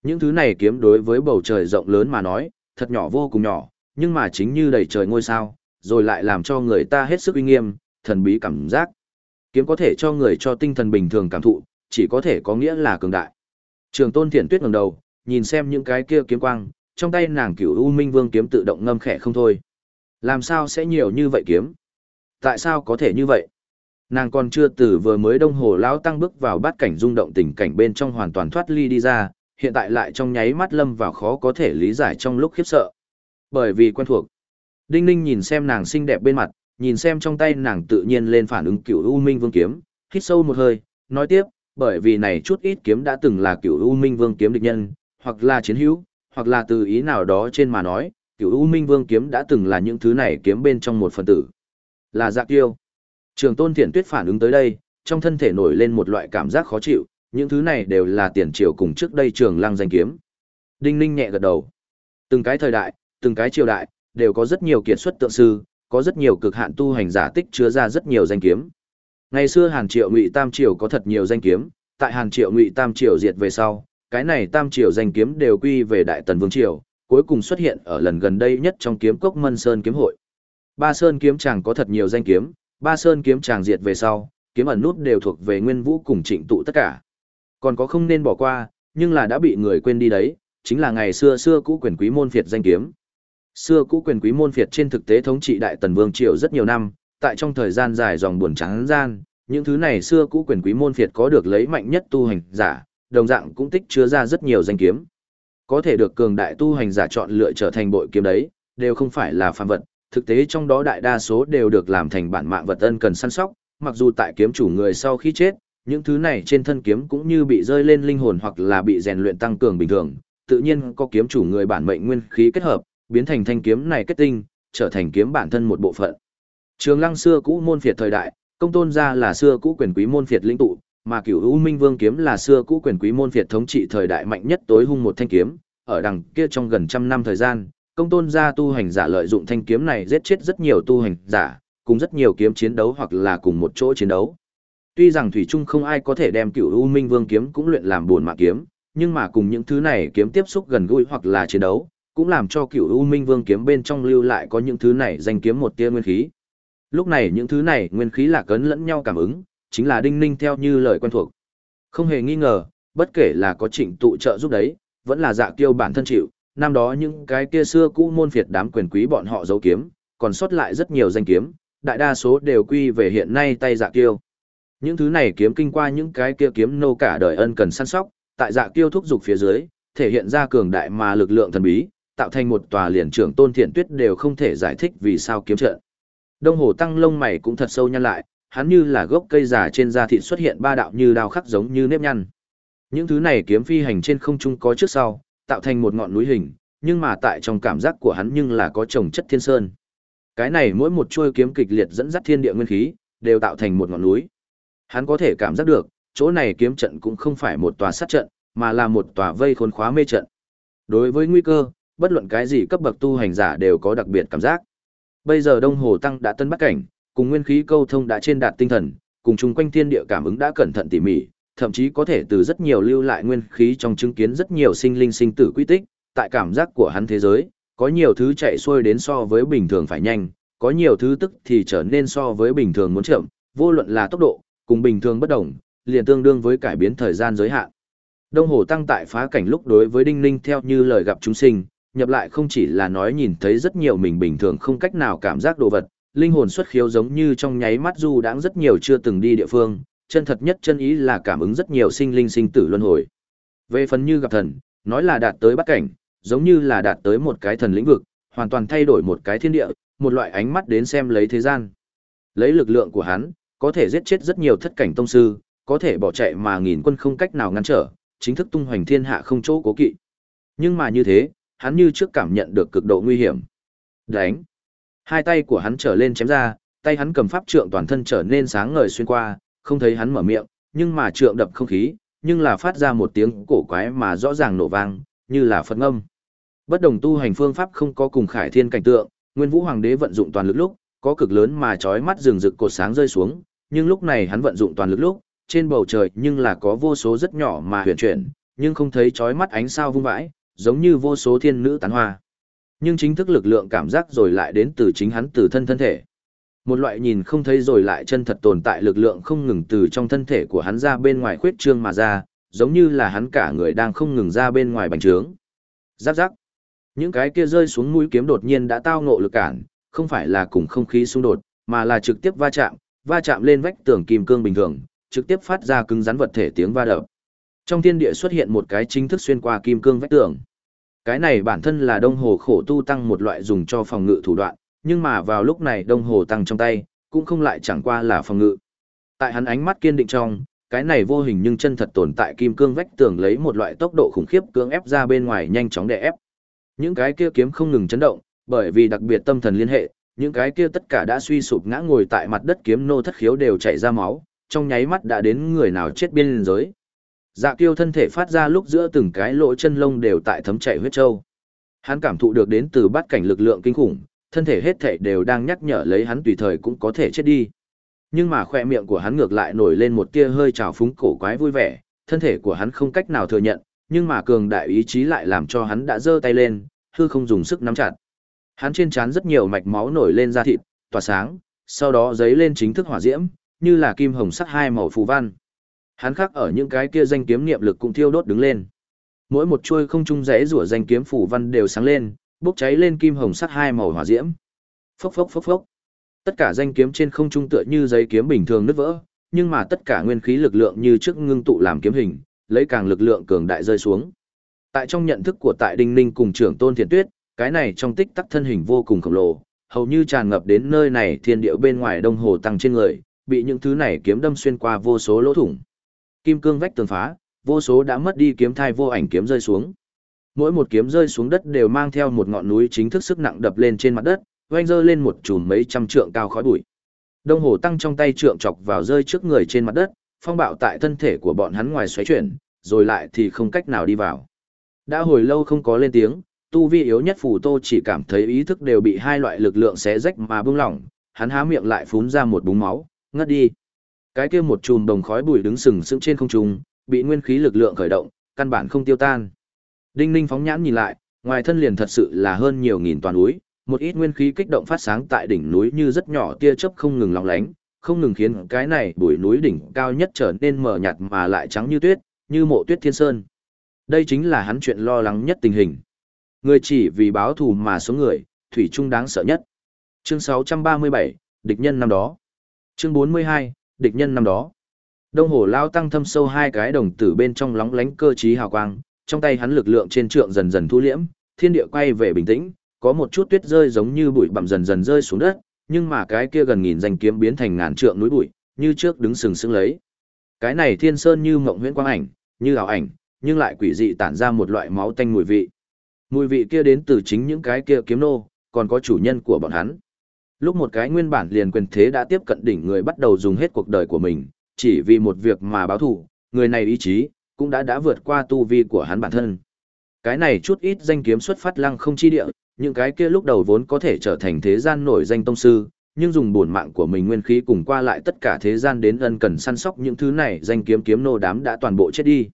Những thứ này kiếm đối với bầu trời rộng lớn mà nói, thật nhỏ vô cùng nhỏ, nhưng mà chính như đầy trời ngôi sao, rồi lại làm cho người ta hết sức uy nghiêm, thần bí cảm giác. Kiếm có thể cho người cho tinh thần bình thường cảm thụ, chỉ có thể có nghĩa là cường đại. Trường Tôn Thiện Tuyết ngẩng đầu, nhìn xem những cái kia kiếm quang, trong tay nàng Cửu U Minh Vương kiếm tự động ngâm khẽ không thôi. Làm sao sẽ nhiều như vậy kiếm? Tại sao có thể như vậy? Nàng còn chưa từ vừa mới đông hồ lão tăng bước vào bát cảnh rung động tình cảnh bên trong hoàn toàn thoát ly đi ra, hiện tại lại trong nháy mắt lâm vào khó có thể lý giải trong lúc khiếp sợ. Bởi vì quen thuộc. Đinh Ninh nhìn xem nàng xinh đẹp bên mặt, nhìn xem trong tay nàng tự nhiên lên phản ứng cựu U Minh Vương kiếm, hít sâu một hơi, nói tiếp, bởi vì này chút ít kiếm đã từng là cựu U Minh Vương kiếm địch nhân, hoặc là chiến hữu, hoặc là từ ý nào đó trên mà nói, cựu U Minh Vương kiếm đã từng là những thứ này kiếm bên trong một phần tử. Là dạ kiêu. Trường tôn thiện tuyết phản ứng tới đây, trong thân thể nổi lên một loại cảm giác khó chịu, những thứ này đều là tiền triều cùng trước đây trường lăng danh kiếm. Đinh ninh nhẹ gật đầu. Từng cái thời đại, từng cái triều đại, đều có rất nhiều kiệt xuất tượng sư, có rất nhiều cực hạn tu hành giả tích chứa ra rất nhiều danh kiếm. Ngày xưa Hàn Triệu Ngụy Tam Triều có thật nhiều danh kiếm, tại Hàn Triệu Ngụy Tam Triều diệt về sau, cái này Tam Triều danh kiếm đều quy về Đại Tần Vương Triều, cuối cùng xuất hiện ở lần gần đây nhất trong kiếm cốc Mân Sơn kiếm hội. Ba Sơn kiếm chẳng có thật nhiều danh kiếm, Ba Sơn kiếm Tràng diệt về sau, kiếm ẩn nút đều thuộc về Nguyên Vũ cùng Trịnh tụ tất cả. Còn có không nên bỏ qua, nhưng là đã bị người quên đi đấy, chính là ngày xưa xưa cũ quyền quý môn phiệt danh kiếm. Xưa cũ quyền quý môn phiệt trên thực tế thống trị Đại Tần Vương Triều rất nhiều năm, tại trong thời gian dài dòng buồn trắng gian, những thứ này xưa cũ quyền quý môn phiệt có được lấy mạnh nhất tu hành giả, đồng dạng cũng tích chứa ra rất nhiều danh kiếm. Có thể được cường đại tu hành giả chọn lựa trở thành bội kiếm đấy, đều không phải là phàm vật, thực tế trong đó đại đa số đều được làm thành bản mạng vật ân cần săn sóc, mặc dù tại kiếm chủ người sau khi chết, những thứ này trên thân kiếm cũng như bị rơi lên linh hồn hoặc là bị rèn luyện tăng cường bình thường, tự nhiên có kiếm chủ người bản mệnh nguyên khí kết hợp, biến thành thanh kiếm này kết tinh, trở thành kiếm bản thân một bộ phận. Trường Lăng xưa cũ môn phiệt thời đại, công tôn gia là xưa cũ quyền quý môn phiệt lĩnh tụ, mà Cửu U Minh Vương kiếm là xưa cũ quyền quý môn phiệt thống trị thời đại mạnh nhất tối hung một thanh kiếm, ở đằng kia trong gần trăm năm thời gian, công tôn gia tu hành giả lợi dụng thanh kiếm này giết chết rất nhiều tu hành giả, cùng rất nhiều kiếm chiến đấu hoặc là cùng một chỗ chiến đấu. Tuy rằng thủy chung không ai có thể đem Cửu U Minh Vương kiếm cũng luyện làm buồn mạng kiếm, nhưng mà cùng những thứ này kiếm tiếp xúc gần gũi hoặc là chiến đấu, cũng làm cho Cửu U Minh Vương kiếm bên trong lưu lại có những thứ này danh kiếm một tia nguyên khí. Lúc này những thứ này nguyên khí là cấn lẫn nhau cảm ứng, chính là đinh ninh theo như lời quen thuộc. Không hề nghi ngờ, bất kể là có trịnh tụ trợ giúp đấy, vẫn là dạ kiêu bản thân chịu, năm đó những cái kia xưa cũ môn phiệt đám quyền quý bọn họ giấu kiếm, còn sót lại rất nhiều danh kiếm, đại đa số đều quy về hiện nay tay dạ kiêu. Những thứ này kiếm kinh qua những cái kia kiếm nô cả đời ân cần săn sóc, tại dạ kiêu thúc dục phía dưới, thể hiện ra cường đại mà lực lượng thần bí, tạo thành một tòa liền trưởng tôn thiện tuyết đều không thể giải thích vì sao kiếm trận. Đông hồ tăng lông mày cũng thật sâu nhăn lại, hắn như là gốc cây già trên da thịt xuất hiện ba đạo như đao khắc giống như nếp nhăn. Những thứ này kiếm phi hành trên không trung có trước sau, tạo thành một ngọn núi hình, nhưng mà tại trong cảm giác của hắn nhưng là có trồng chất thiên sơn. Cái này mỗi một chuôi kiếm kịch liệt dẫn dắt thiên địa nguyên khí, đều tạo thành một ngọn núi. Hắn có thể cảm giác được, chỗ này kiếm trận cũng không phải một tòa sát trận, mà là một tòa vây khốn khóa mê trận. Đối với nguy cơ, bất luận cái gì cấp bậc tu hành giả đều có đặc biệt cảm giác. Bây giờ Đông Hồ Tăng đã tân bắt cảnh, cùng nguyên khí câu thông đã trên đạt tinh thần, cùng chung quanh thiên địa cảm ứng đã cẩn thận tỉ mỉ, thậm chí có thể từ rất nhiều lưu lại nguyên khí trong chứng kiến rất nhiều sinh linh sinh tử quy tích, tại cảm giác của hắn thế giới, có nhiều thứ chạy xuôi đến so với bình thường phải nhanh, có nhiều thứ tức thì trở nên so với bình thường muốn chậm, vô luận là tốc độ, cùng bình thường bất đồng, liền tương đương với cải biến thời gian giới hạn. Đông Hồ Tăng tại phá cảnh lúc đối với Đinh Ninh theo như lời gặp chúng sinh, nhập lại không chỉ là nói nhìn thấy rất nhiều mình bình thường không cách nào cảm giác đồ vật, linh hồn xuất khiếu giống như trong nháy mắt du đãng rất nhiều chưa từng đi địa phương, chân thật nhất chân ý là cảm ứng rất nhiều sinh linh sinh tử luân hồi. Về phần như gặp thần, nói là đạt tới bắt cảnh, giống như là đạt tới một cái thần lĩnh vực, hoàn toàn thay đổi một cái thiên địa, một loại ánh mắt đến xem lấy thế gian. Lấy lực lượng của hắn, có thể giết chết rất nhiều thất cảnh tông sư, có thể bỏ chạy mà nghìn quân không cách nào ngăn trở, chính thức tung hoành thiên hạ không chỗ cố kỵ. Nhưng mà như thế, hắn như trước cảm nhận được cực độ nguy hiểm. Đánh! Hai tay của hắn trở lên chém ra, tay hắn cầm pháp trượng toàn thân trở nên sáng ngời xuyên qua, không thấy hắn mở miệng, nhưng mà trượng đập không khí, nhưng là phát ra một tiếng cổ quái mà rõ ràng nổ vang, như là phật ngâm. Bất đồng tu hành phương pháp không có cùng khải thiên cảnh tượng, Nguyên Vũ Hoàng đế vận dụng toàn lực lúc, có cực lớn mà chói mắt rừng rực cột sáng rơi xuống, nhưng lúc này hắn vận dụng toàn lực lúc, trên bầu trời nhưng là có vô số rất nhỏ mà huyền chuyển, nhưng không thấy chói mắt ánh sao vung vãi, giống như vô số thiên nữ tán hoa. Nhưng chính thức lực lượng cảm giác rồi lại đến từ chính hắn từ thân thân thể. Một loại nhìn không thấy rồi lại chân thật tồn tại lực lượng không ngừng từ trong thân thể của hắn ra bên ngoài khuyết trương mà ra, giống như là hắn cả người đang không ngừng ra bên ngoài bành trướng. Giáp giáp. Những cái kia rơi xuống mũi kiếm đột nhiên đã tao ngộ lực cản, không phải là cùng không khí xung đột, mà là trực tiếp va chạm, va chạm lên vách tường kim cương bình thường, trực tiếp phát ra cứng rắn vật thể tiếng va đập. Trong thiên địa xuất hiện một cái chính thức xuyên qua kim cương vách tường. Cái này bản thân là đông hồ khổ tu tăng một loại dùng cho phòng ngự thủ đoạn, nhưng mà vào lúc này đông hồ tăng trong tay, cũng không lại chẳng qua là phòng ngự. Tại hắn ánh mắt kiên định trong, cái này vô hình nhưng chân thật tồn tại kim cương vách tường lấy một loại tốc độ khủng khiếp cưỡng ép ra bên ngoài nhanh chóng đè ép. Những cái kia kiếm không ngừng chấn động, bởi vì đặc biệt tâm thần liên hệ, những cái kia tất cả đã suy sụp ngã ngồi tại mặt đất kiếm nô thất khiếu đều chảy ra máu, trong nháy mắt đã đến người nào chết biên giới. Dạ kiêu thân thể phát ra lúc giữa từng cái lỗ chân lông đều tại thấm chảy huyết châu. Hắn cảm thụ được đến từ bát cảnh lực lượng kinh khủng, thân thể hết thảy đều đang nhắc nhở lấy hắn tùy thời cũng có thể chết đi. Nhưng mà khoe miệng của hắn ngược lại nổi lên một tia hơi trào phúng cổ quái vui vẻ, thân thể của hắn không cách nào thừa nhận, nhưng mà cường đại ý chí lại làm cho hắn đã giơ tay lên, hư không dùng sức nắm chặt. Hắn trên trán rất nhiều mạch máu nổi lên da thịt, tỏa sáng, sau đó giấy lên chính thức hỏa diễm, như là kim hồng sắc hai màu phù văn. Hắn khắc ở những cái kia danh kiếm niệm lực cũng thiêu đốt đứng lên. Mỗi một chuôi không trung rẽ rủa danh kiếm phù văn đều sáng lên, bốc cháy lên kim hồng sắc hai màu hỏa diễm. Phốc phốc phốc phốc. Tất cả danh kiếm trên không trung tựa như giấy kiếm bình thường nứt vỡ, nhưng mà tất cả nguyên khí lực lượng như trước ngưng tụ làm kiếm hình, lấy càng lực lượng cường đại rơi xuống. Tại trong nhận thức của tại Đinh Ninh cùng trưởng Tôn Thiện Tuyết, cái này trong tích tắc thân hình vô cùng khổng lồ, hầu như tràn ngập đến nơi này thiên điệu bên ngoài đông hồ tăng trên người, bị những thứ này kiếm đâm xuyên qua vô số lỗ thủng. Kim cương vách tường phá, vô số đã mất đi kiếm thai vô ảnh kiếm rơi xuống. Mỗi một kiếm rơi xuống đất đều mang theo một ngọn núi chính thức sức nặng đập lên trên mặt đất, oanh rơi lên một chùm mấy trăm trượng cao khói bụi. Đông hồ tăng trong tay trượng chọc vào rơi trước người trên mặt đất, phong bạo tại thân thể của bọn hắn ngoài xoáy chuyển, rồi lại thì không cách nào đi vào. Đã hồi lâu không có lên tiếng, tu vi yếu nhất phù tô chỉ cảm thấy ý thức đều bị hai loại lực lượng xé rách mà bung lỏng, hắn há miệng lại phún ra một búng máu, ngất đi. Cái kia một chùm đồng khói bụi đứng sừng sững trên không trung, bị nguyên khí lực lượng khởi động, căn bản không tiêu tan. Đinh Ninh phóng nhãn nhìn lại, ngoài thân liền thật sự là hơn nhiều nghìn toàn núi, một ít nguyên khí kích động phát sáng tại đỉnh núi như rất nhỏ tia chớp không ngừng lóng lánh, không ngừng khiến cái này bụi núi đỉnh cao nhất trở nên mờ nhạt mà lại trắng như tuyết, như mộ tuyết thiên sơn. Đây chính là hắn chuyện lo lắng nhất tình hình. Người chỉ vì báo thù mà số người, thủy trung đáng sợ nhất. Chương 637, địch nhân năm đó. Chương 42, địch nhân năm đó. Đông hồ lao tăng thâm sâu hai cái đồng tử bên trong lóng lánh cơ trí hào quang, trong tay hắn lực lượng trên trượng dần dần thu liễm, thiên địa quay về bình tĩnh, có một chút tuyết rơi giống như bụi bặm dần dần rơi xuống đất, nhưng mà cái kia gần nghìn danh kiếm biến thành ngàn trượng núi bụi, như trước đứng sừng sững lấy. Cái này thiên sơn như mộng huyễn quang ảnh, như ảo ảnh, nhưng lại quỷ dị tản ra một loại máu tanh mùi vị. Mùi vị kia đến từ chính những cái kia kiếm nô, còn có chủ nhân của bọn hắn. Lúc một cái nguyên bản liền quyền thế đã tiếp cận đỉnh người bắt đầu dùng hết cuộc đời của mình, chỉ vì một việc mà báo thù, người này ý chí, cũng đã đã vượt qua tu vi của hắn bản thân. Cái này chút ít danh kiếm xuất phát lăng không chi địa, những cái kia lúc đầu vốn có thể trở thành thế gian nổi danh tông sư, nhưng dùng bổn mạng của mình nguyên khí cùng qua lại tất cả thế gian đến ân cần săn sóc những thứ này danh kiếm kiếm nô đám đã toàn bộ chết đi.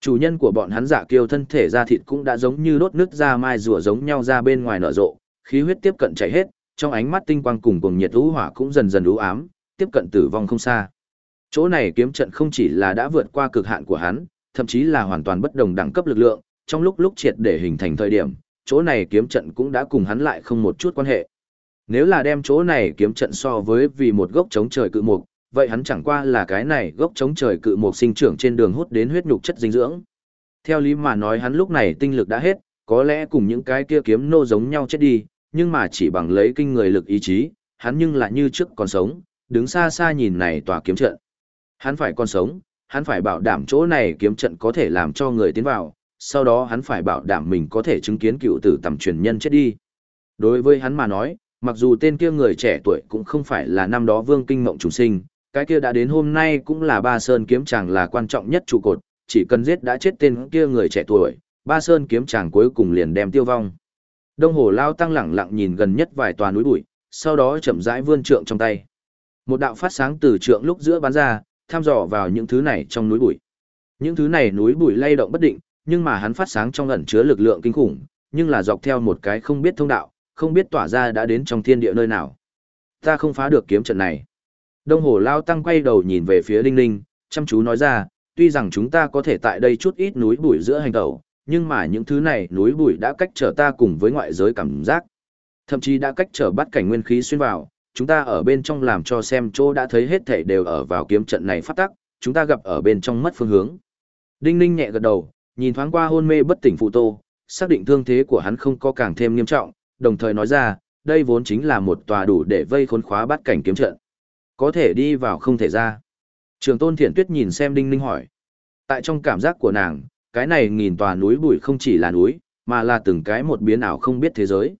Chủ nhân của bọn hắn giả kiêu thân thể da thịt cũng đã giống như đốt nước ra mai rùa giống nhau ra bên ngoài nở rộ, khí huyết tiếp cận chảy hết, trong ánh mắt tinh quang cùng cùng nhiệt u hỏa cũng dần dần u ám, tiếp cận tử vong không xa. Chỗ này kiếm trận không chỉ là đã vượt qua cực hạn của hắn, thậm chí là hoàn toàn bất đồng đẳng cấp lực lượng, trong lúc lúc triệt để hình thành thời điểm, chỗ này kiếm trận cũng đã cùng hắn lại không một chút quan hệ. Nếu là đem chỗ này kiếm trận so với vì một gốc chống trời cự mục, vậy hắn chẳng qua là cái này gốc chống trời cự mục sinh trưởng trên đường hút đến huyết nhục chất dinh dưỡng. Theo lý mà nói hắn lúc này tinh lực đã hết, có lẽ cùng những cái kia kiếm nô giống nhau chết đi, nhưng mà chỉ bằng lấy kinh người lực ý chí, hắn nhưng lại như trước còn sống, đứng xa xa nhìn này tòa kiếm trận. Hắn phải còn sống, hắn phải bảo đảm chỗ này kiếm trận có thể làm cho người tiến vào, sau đó hắn phải bảo đảm mình có thể chứng kiến cựu tử tầm truyền nhân chết đi. Đối với hắn mà nói, mặc dù tên kia người trẻ tuổi cũng không phải là năm đó vương kinh mộng trùng sinh, cái kia đã đến hôm nay cũng là ba sơn kiếm chàng là quan trọng nhất trụ cột, chỉ cần giết đã chết tên kia người trẻ tuổi, ba sơn kiếm chàng cuối cùng liền đem tiêu vong. Đông hồ lao tăng lẳng lặng nhìn gần nhất vài tòa núi bụi, sau đó chậm rãi vươn trượng trong tay. Một đạo phát sáng từ trượng lúc giữa bắn ra, thăm dò vào những thứ này trong núi bụi. Những thứ này núi bụi lay động bất định, nhưng mà hắn phát sáng trong ẩn chứa lực lượng kinh khủng, nhưng là dọc theo một cái không biết thông đạo, không biết tỏa ra đã đến trong thiên địa nơi nào. Ta không phá được kiếm trận này. Đông hồ lao tăng quay đầu nhìn về phía Đinh Ninh, chăm chú nói ra, tuy rằng chúng ta có thể tại đây chút ít núi bụi giữa hành tẩu, nhưng mà những thứ này núi bụi đã cách trở ta cùng với ngoại giới cảm giác. Thậm chí đã cách trở bắt cảnh nguyên khí xuyên vào, chúng ta ở bên trong làm cho xem chỗ đã thấy hết thảy đều ở vào kiếm trận này phát tắc, chúng ta gặp ở bên trong mất phương hướng. Đinh Ninh nhẹ gật đầu, nhìn thoáng qua hôn mê bất tỉnh phụ tô, xác định thương thế của hắn không có càng thêm nghiêm trọng, đồng thời nói ra, đây vốn chính là một tòa đủ để vây khốn khóa bắt cảnh kiếm trận. Có thể đi vào không thể ra. Trường tôn thiện tuyết nhìn xem Đinh Ninh hỏi. Tại trong cảm giác của nàng, cái này nghìn tòa núi bụi không chỉ là núi, mà là từng cái một biến ảo không biết thế giới.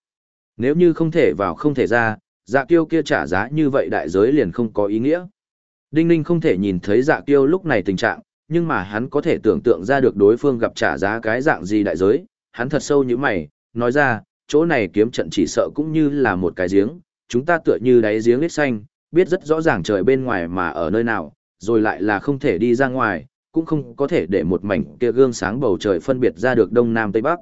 Nếu như không thể vào không thể ra, dạ kiêu kia trả giá như vậy đại giới liền không có ý nghĩa. Đinh Ninh không thể nhìn thấy dạ kiêu lúc này tình trạng, nhưng mà hắn có thể tưởng tượng ra được đối phương gặp trả giá cái dạng gì đại giới, hắn thật sâu như mày, nói ra, chỗ này kiếm trận chỉ sợ cũng như là một cái giếng, chúng ta tựa như đáy giếng lít xanh, biết rất rõ ràng trời bên ngoài mà ở nơi nào, rồi lại là không thể đi ra ngoài, cũng không có thể để một mảnh kia gương sáng bầu trời phân biệt ra được đông nam tây bắc.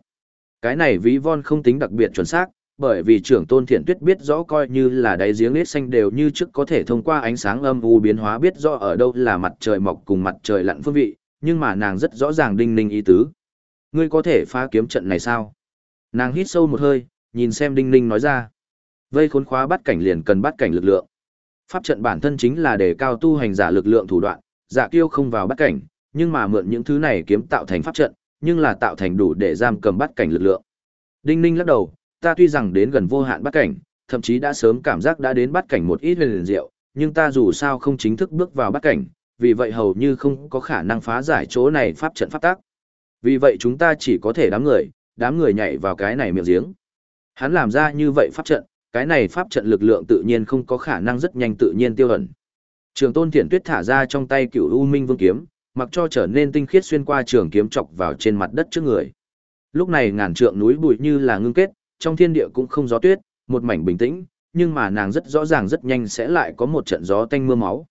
Cái này ví von không tính đặc biệt chuẩn xác, bởi vì trưởng tôn thiện tuyết biết rõ coi như là đáy giếng lít xanh đều như trước có thể thông qua ánh sáng âm u biến hóa biết rõ ở đâu là mặt trời mọc cùng mặt trời lặn phương vị, nhưng mà nàng rất rõ ràng đinh ninh ý tứ. Ngươi có thể phá kiếm trận này sao? Nàng hít sâu một hơi, nhìn xem đinh ninh nói ra. Vây khốn khóa bắt cảnh liền cần bắt cảnh lực lượng. Pháp trận bản thân chính là để cao tu hành giả lực lượng thủ đoạn, giả kiêu không vào bắt cảnh, nhưng mà mượn những thứ này kiếm tạo thành pháp trận, nhưng là tạo thành đủ để giam cầm bắt cảnh lực lượng. Đinh ninh lắc đầu, ta tuy rằng đến gần vô hạn bắt cảnh, thậm chí đã sớm cảm giác đã đến bắt cảnh một ít liền diệu, nhưng ta dù sao không chính thức bước vào bắt cảnh, vì vậy hầu như không có khả năng phá giải chỗ này pháp trận pháp tác. Vì vậy chúng ta chỉ có thể đám người, đám người nhảy vào cái này miệng giếng. Hắn làm ra như vậy pháp trận, cái này pháp trận lực lượng tự nhiên không có khả năng rất nhanh tự nhiên tiêu ẩn. Trường Tôn Thiện Tuyết thả ra trong tay cựu U Minh Vương kiếm, mặc cho trở nên tinh khiết xuyên qua trường kiếm chọc vào trên mặt đất trước người. Lúc này ngàn trượng núi bụi như là ngưng kết, trong thiên địa cũng không gió tuyết, một mảnh bình tĩnh, nhưng mà nàng rất rõ ràng rất nhanh sẽ lại có một trận gió tanh mưa máu.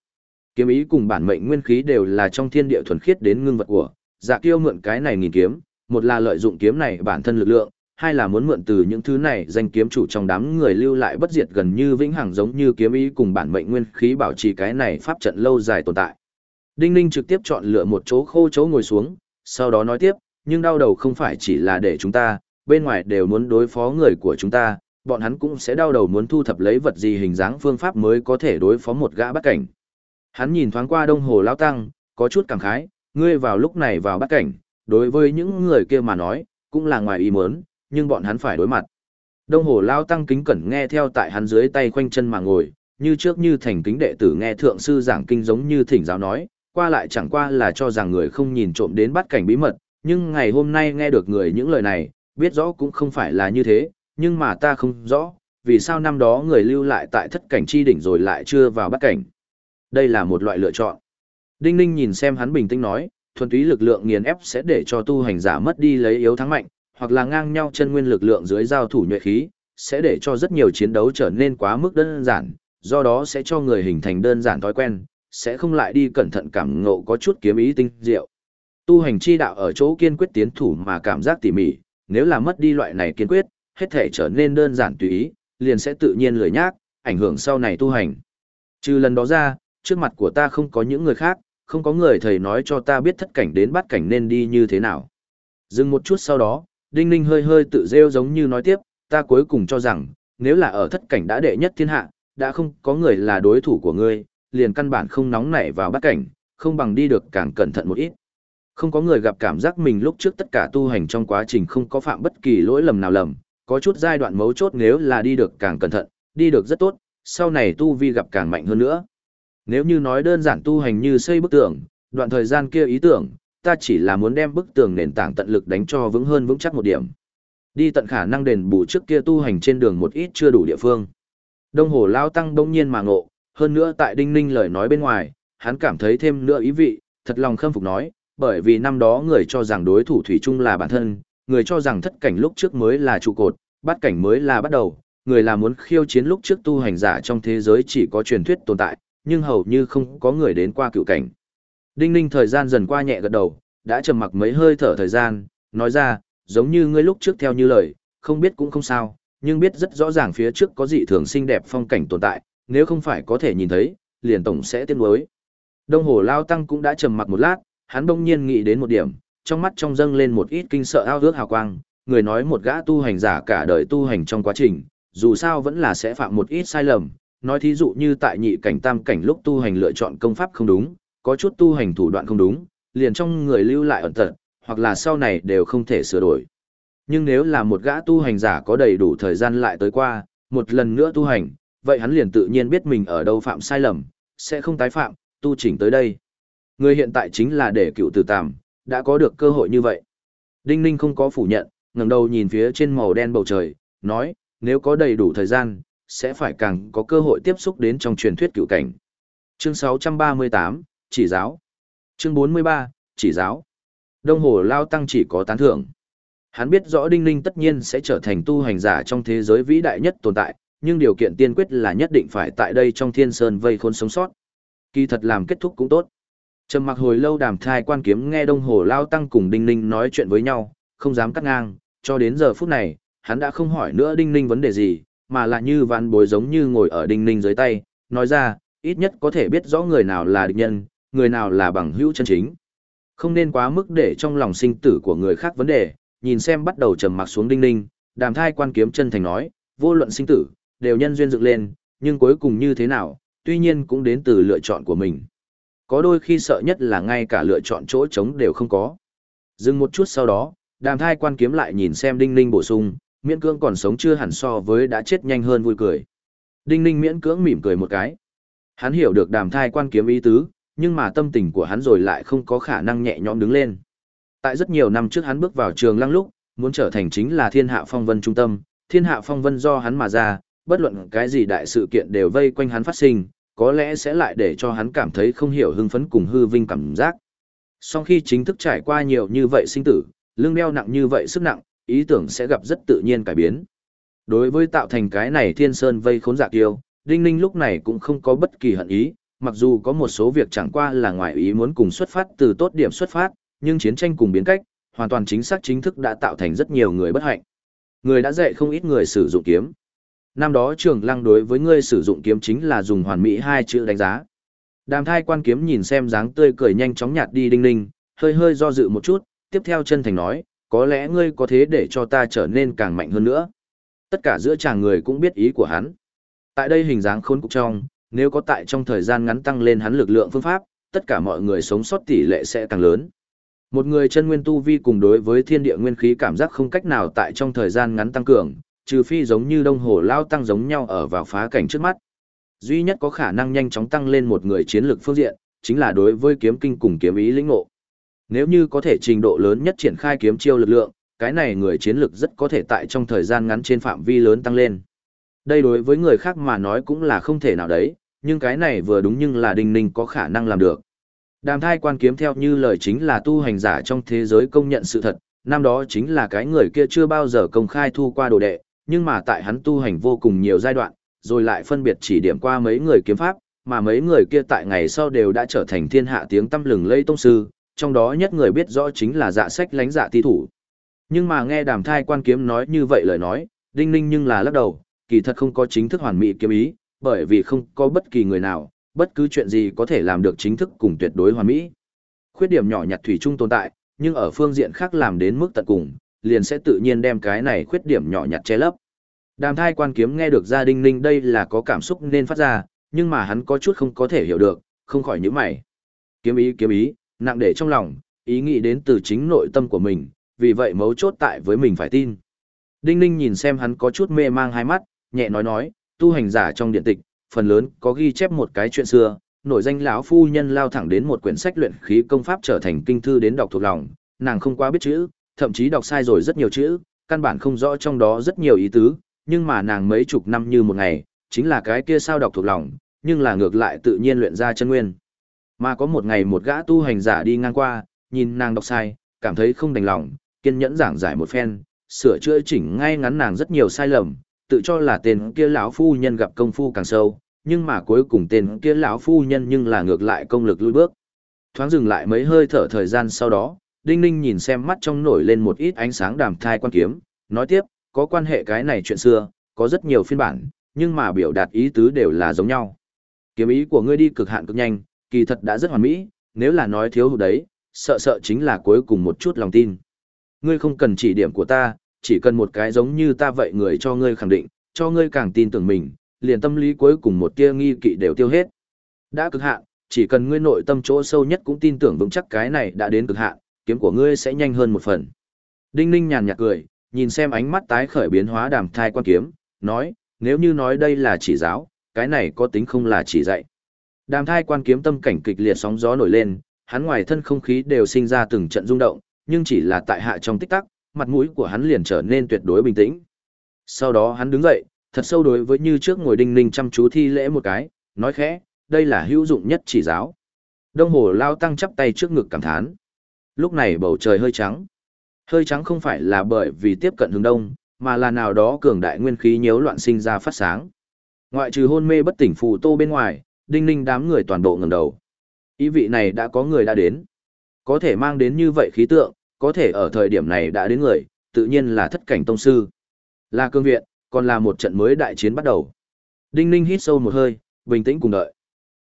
Kiếm ý cùng bản mệnh nguyên khí đều là trong thiên địa thuần khiết đến ngưng vật của, Dạ Kiêu mượn cái này nghìn kiếm, một là lợi dụng kiếm này bản thân lực lượng, hai là muốn mượn từ những thứ này danh kiếm chủ trong đám người lưu lại bất diệt gần như vĩnh hằng giống như kiếm ý cùng bản mệnh nguyên khí bảo trì cái này pháp trận lâu dài tồn tại. Đinh Ninh trực tiếp chọn lựa một chỗ khô chỗ ngồi xuống, sau đó nói tiếp, nhưng đau đầu không phải chỉ là để chúng ta, bên ngoài đều muốn đối phó người của chúng ta, bọn hắn cũng sẽ đau đầu muốn thu thập lấy vật gì hình dáng phương pháp mới có thể đối phó một gã bắt cảnh. Hắn nhìn thoáng qua đông hồ lao tăng, có chút cảm khái, ngươi vào lúc này vào bắt cảnh, đối với những người kia mà nói, cũng là ngoài ý muốn, nhưng bọn hắn phải đối mặt. Đông hồ lao tăng kính cẩn nghe theo tại hắn dưới tay khoanh chân mà ngồi, như trước như thành kính đệ tử nghe thượng sư giảng kinh giống như thỉnh giáo nói, qua lại chẳng qua là cho rằng người không nhìn trộm đến bắt cảnh bí mật, nhưng ngày hôm nay nghe được người những lời này, biết rõ cũng không phải là như thế, nhưng mà ta không rõ, vì sao năm đó người lưu lại tại thất cảnh chi đỉnh rồi lại chưa vào bắt cảnh. Đây là một loại lựa chọn. Đinh Ninh nhìn xem hắn bình tĩnh nói, thuần túy lực lượng nghiền ép sẽ để cho tu hành giả mất đi lấy yếu thắng mạnh, hoặc là ngang nhau chân nguyên lực lượng dưới giao thủ nhuệ khí, sẽ để cho rất nhiều chiến đấu trở nên quá mức đơn giản, do đó sẽ cho người hình thành đơn giản thói quen, sẽ không lại đi cẩn thận cảm ngộ có chút kiếm ý tinh diệu. Tu hành chi đạo ở chỗ kiên quyết tiến thủ mà cảm giác tỉ mỉ, nếu là mất đi loại này kiên quyết, hết thể trở nên đơn giản tùy ý, liền sẽ tự nhiên lười nhác, ảnh hưởng sau này tu hành. Trừ lần đó ra, trước mặt của ta không có những người khác, không có người thầy nói cho ta biết thất cảnh đến bắt cảnh nên đi như thế nào. Dừng một chút sau đó, Đinh Ninh hơi hơi tự rêu giống như nói tiếp, ta cuối cùng cho rằng, nếu là ở thất cảnh đã đệ nhất thiên hạ, đã không có người là đối thủ của ngươi, liền căn bản không nóng nảy vào bắt cảnh, không bằng đi được càng cẩn thận một ít. Không có người gặp cảm giác mình lúc trước tất cả tu hành trong quá trình không có phạm bất kỳ lỗi lầm nào lầm, có chút giai đoạn mấu chốt nếu là đi được càng cẩn thận, đi được rất tốt, sau này tu vi gặp càng mạnh hơn nữa. Nếu như nói đơn giản tu hành như xây bức tường, đoạn thời gian kia ý tưởng, ta chỉ là muốn đem bức tường nền tảng tận lực đánh cho vững hơn vững chắc một điểm. Đi tận khả năng đền bù trước kia tu hành trên đường một ít chưa đủ địa phương. Đông hồ lao tăng đông nhiên mà ngộ, hơn nữa tại đinh ninh lời nói bên ngoài, hắn cảm thấy thêm nữa ý vị, thật lòng khâm phục nói, bởi vì năm đó người cho rằng đối thủ thủy chung là bản thân, người cho rằng thất cảnh lúc trước mới là trụ cột, bát cảnh mới là bắt đầu, người là muốn khiêu chiến lúc trước tu hành giả trong thế giới chỉ có truyền thuyết tồn tại, nhưng hầu như không có người đến qua cựu cảnh. Đinh ninh thời gian dần qua nhẹ gật đầu, đã trầm mặc mấy hơi thở thời gian, nói ra, giống như ngươi lúc trước theo như lời, không biết cũng không sao, nhưng biết rất rõ ràng phía trước có dị thường xinh đẹp phong cảnh tồn tại, nếu không phải có thể nhìn thấy, liền tổng sẽ tiếc nuối. Đông Hồ Lao Tăng cũng đã trầm mặc một lát, hắn bỗng nhiên nghĩ đến một điểm, trong mắt trong dâng lên một ít kinh sợ ao ước hào quang, người nói một gã tu hành giả cả đời tu hành trong quá trình, dù sao vẫn là sẽ phạm một ít sai lầm, nói thí dụ như tại nhị cảnh tam cảnh lúc tu hành lựa chọn công pháp không đúng, có chút tu hành thủ đoạn không đúng, liền trong người lưu lại ẩn tật, hoặc là sau này đều không thể sửa đổi. Nhưng nếu là một gã tu hành giả có đầy đủ thời gian lại tới qua, một lần nữa tu hành, vậy hắn liền tự nhiên biết mình ở đâu phạm sai lầm, sẽ không tái phạm, tu chỉnh tới đây. Người hiện tại chính là để cựu tử tàm, đã có được cơ hội như vậy. Đinh Ninh không có phủ nhận, ngẩng đầu nhìn phía trên màu đen bầu trời, nói, nếu có đầy đủ thời gian, sẽ phải càng có cơ hội tiếp xúc đến trong truyền thuyết cựu cảnh. Chương 638, Chỉ giáo. Chương 43, Chỉ giáo. Đông Hồ Lao Tăng chỉ có tán thưởng. Hắn biết rõ Đinh Ninh tất nhiên sẽ trở thành tu hành giả trong thế giới vĩ đại nhất tồn tại, nhưng điều kiện tiên quyết là nhất định phải tại đây trong thiên sơn vây khôn sống sót. Kỳ thật làm kết thúc cũng tốt. Trầm mặc hồi lâu đàm thai quan kiếm nghe Đông Hồ Lao Tăng cùng Đinh Ninh nói chuyện với nhau, không dám cắt ngang, cho đến giờ phút này, hắn đã không hỏi nữa Đinh Ninh vấn đề gì, mà là như vạn bối giống như ngồi ở Đinh Ninh dưới tay, nói ra, ít nhất có thể biết rõ người nào là địch nhân, người nào là bằng hữu chân chính. Không nên quá mức để trong lòng sinh tử của người khác vấn đề, nhìn xem bắt đầu trầm mặc xuống Đinh Ninh, đàm thai quan kiếm chân thành nói, vô luận sinh tử, đều nhân duyên dựng lên, nhưng cuối cùng như thế nào, tuy nhiên cũng đến từ lựa chọn của mình. Có đôi khi sợ nhất là ngay cả lựa chọn chỗ trống đều không có. Dừng một chút sau đó, đàm thai quan kiếm lại nhìn xem đinh ninh bổ sung, miễn cưỡng còn sống chưa hẳn so với đã chết nhanh hơn vui cười. Đinh ninh miễn cưỡng mỉm cười một cái. Hắn hiểu được đàm thai quan kiếm ý tứ, nhưng mà tâm tình của hắn rồi lại không có khả năng nhẹ nhõm đứng lên. Tại rất nhiều năm trước hắn bước vào trường lăng lúc, muốn trở thành chính là thiên hạ phong vân trung tâm, thiên hạ phong vân do hắn mà ra, bất luận cái gì đại sự kiện đều vây quanh hắn phát sinh, có lẽ sẽ lại để cho hắn cảm thấy không hiểu hưng phấn cùng hư vinh cảm giác. Sau khi chính thức trải qua nhiều như vậy sinh tử, lương đeo nặng như vậy sức nặng, ý tưởng sẽ gặp rất tự nhiên cải biến. Đối với tạo thành cái này thiên sơn vây khốn dạ kiêu, Đinh Ninh lúc này cũng không có bất kỳ hận ý, mặc dù có một số việc chẳng qua là ngoài ý muốn cùng xuất phát từ tốt điểm xuất phát, nhưng chiến tranh cùng biến cách, hoàn toàn chính xác chính thức đã tạo thành rất nhiều người bất hạnh. Người đã dạy không ít người sử dụng kiếm. Năm đó trường lăng đối với ngươi sử dụng kiếm chính là dùng hoàn mỹ hai chữ đánh giá. Đàm thai quan kiếm nhìn xem dáng tươi cười nhanh chóng nhạt đi đinh ninh, hơi hơi do dự một chút, tiếp theo chân thành nói, có lẽ ngươi có thế để cho ta trở nên càng mạnh hơn nữa. Tất cả giữa chàng người cũng biết ý của hắn. Tại đây hình dáng khốn cục trong, nếu có tại trong thời gian ngắn tăng lên hắn lực lượng phương pháp, tất cả mọi người sống sót tỷ lệ sẽ càng lớn. Một người chân nguyên tu vi cùng đối với thiên địa nguyên khí cảm giác không cách nào tại trong thời gian ngắn tăng cường, trừ phi giống như đông hồ lao tăng giống nhau ở vào phá cảnh trước mắt. Duy nhất có khả năng nhanh chóng tăng lên một người chiến lược phương diện, chính là đối với kiếm kinh cùng kiếm ý lĩnh ngộ. Nếu như có thể trình độ lớn nhất triển khai kiếm chiêu lực lượng, cái này người chiến lược rất có thể tại trong thời gian ngắn trên phạm vi lớn tăng lên. Đây đối với người khác mà nói cũng là không thể nào đấy, nhưng cái này vừa đúng nhưng là Đinh Ninh có khả năng làm được. Đàm thai quan kiếm theo như lời chính là tu hành giả trong thế giới công nhận sự thật, năm đó chính là cái người kia chưa bao giờ công khai thu qua đồ đệ, nhưng mà tại hắn tu hành vô cùng nhiều giai đoạn, rồi lại phân biệt chỉ điểm qua mấy người kiếm pháp, mà mấy người kia tại ngày sau đều đã trở thành thiên hạ tiếng tâm lừng lây tông sư, trong đó nhất người biết rõ chính là dạ sách lánh dạ ti thủ. Nhưng mà nghe đàm thai quan kiếm nói như vậy lời nói, đinh ninh nhưng là lắc đầu, kỳ thật không có chính thức hoàn mỹ kiếm ý, bởi vì không có bất kỳ người nào, bất cứ chuyện gì có thể làm được chính thức cùng tuyệt đối hoàn mỹ. Khuyết điểm nhỏ nhặt thủy chung tồn tại, nhưng ở phương diện khác làm đến mức tận cùng, liền sẽ tự nhiên đem cái này khuyết điểm nhỏ nhặt che lấp. Đàm thai quan kiếm nghe được gia đình ninh đây là có cảm xúc nên phát ra, nhưng mà hắn có chút không có thể hiểu được, không khỏi nhíu mày. Kiếm ý kiếm ý, nặng để trong lòng, ý nghĩ đến từ chính nội tâm của mình, vì vậy mấu chốt tại với mình phải tin. Đinh ninh nhìn xem hắn có chút mê mang hai mắt, nhẹ nói nói, tu hành giả trong điện tịch, phần lớn có ghi chép một cái chuyện xưa, nổi danh lão phu nhân lao thẳng đến một quyển sách luyện khí công pháp trở thành kinh thư đến đọc thuộc lòng, nàng không quá biết chữ, thậm chí đọc sai rồi rất nhiều chữ, căn bản không rõ trong đó rất nhiều ý tứ, nhưng mà nàng mấy chục năm như một ngày, chính là cái kia sao đọc thuộc lòng, nhưng là ngược lại tự nhiên luyện ra chân nguyên. Mà có một ngày một gã tu hành giả đi ngang qua, nhìn nàng đọc sai, cảm thấy không đành lòng, kiên nhẫn giảng giải một phen, sửa chữa chỉnh ngay ngắn nàng rất nhiều sai lầm, tự cho là tên kia lão phu nhân gặp công phu càng sâu, nhưng mà cuối cùng tên kia lão phu nhân nhưng là ngược lại công lực lùi bước. Thoáng dừng lại mấy hơi thở thời gian sau đó, Đinh Ninh nhìn xem mắt trong nổi lên một ít ánh sáng đàm thai quan kiếm, nói tiếp, có quan hệ cái này chuyện xưa, có rất nhiều phiên bản, nhưng mà biểu đạt ý tứ đều là giống nhau. Kiếm ý của ngươi đi cực hạn cực nhanh, kỳ thật đã rất hoàn mỹ, nếu là nói thiếu hụt đấy, sợ sợ chính là cuối cùng một chút lòng tin. Ngươi không cần chỉ điểm của ta, chỉ cần một cái giống như ta vậy người cho ngươi khẳng định, cho ngươi càng tin tưởng mình, liền tâm lý cuối cùng một tia nghi kỵ đều tiêu hết. Đã cực hạn, chỉ cần ngươi nội tâm chỗ sâu nhất cũng tin tưởng vững chắc cái này đã đến cực hạn, kiếm của ngươi sẽ nhanh hơn một phần. Đinh Ninh nhàn nhạt cười, nhìn xem ánh mắt tái khởi biến hóa đàm thai quan kiếm, nói, nếu như nói đây là chỉ giáo, cái này có tính không là chỉ dạy. Đàm thai quan kiếm tâm cảnh kịch liệt sóng gió nổi lên, hắn ngoài thân không khí đều sinh ra từng trận rung động, nhưng chỉ là tại hạ trong tích tắc, mặt mũi của hắn liền trở nên tuyệt đối bình tĩnh. Sau đó hắn đứng dậy, thật sâu đối với như trước ngồi đinh ninh chăm chú thi lễ một cái, nói khẽ, đây là hữu dụng nhất chỉ giáo. Đông hồ lao tăng chắp tay trước ngực cảm thán. Lúc này bầu trời hơi trắng. Hơi trắng không phải là bởi vì tiếp cận hướng đông, mà là nào đó cường đại nguyên khí nhiễu loạn sinh ra phát sáng. Ngoại trừ hôn mê bất tỉnh phù tô bên ngoài, đinh ninh đám người toàn bộ ngẩng đầu. Ý vị này đã có người đã đến. Có thể mang đến như vậy khí tượng, có thể ở thời điểm này đã đến người, tự nhiên là thất cảnh tông sư. Là cương viện, còn là một trận mới đại chiến bắt đầu. Đinh ninh hít sâu một hơi, bình tĩnh cùng đợi.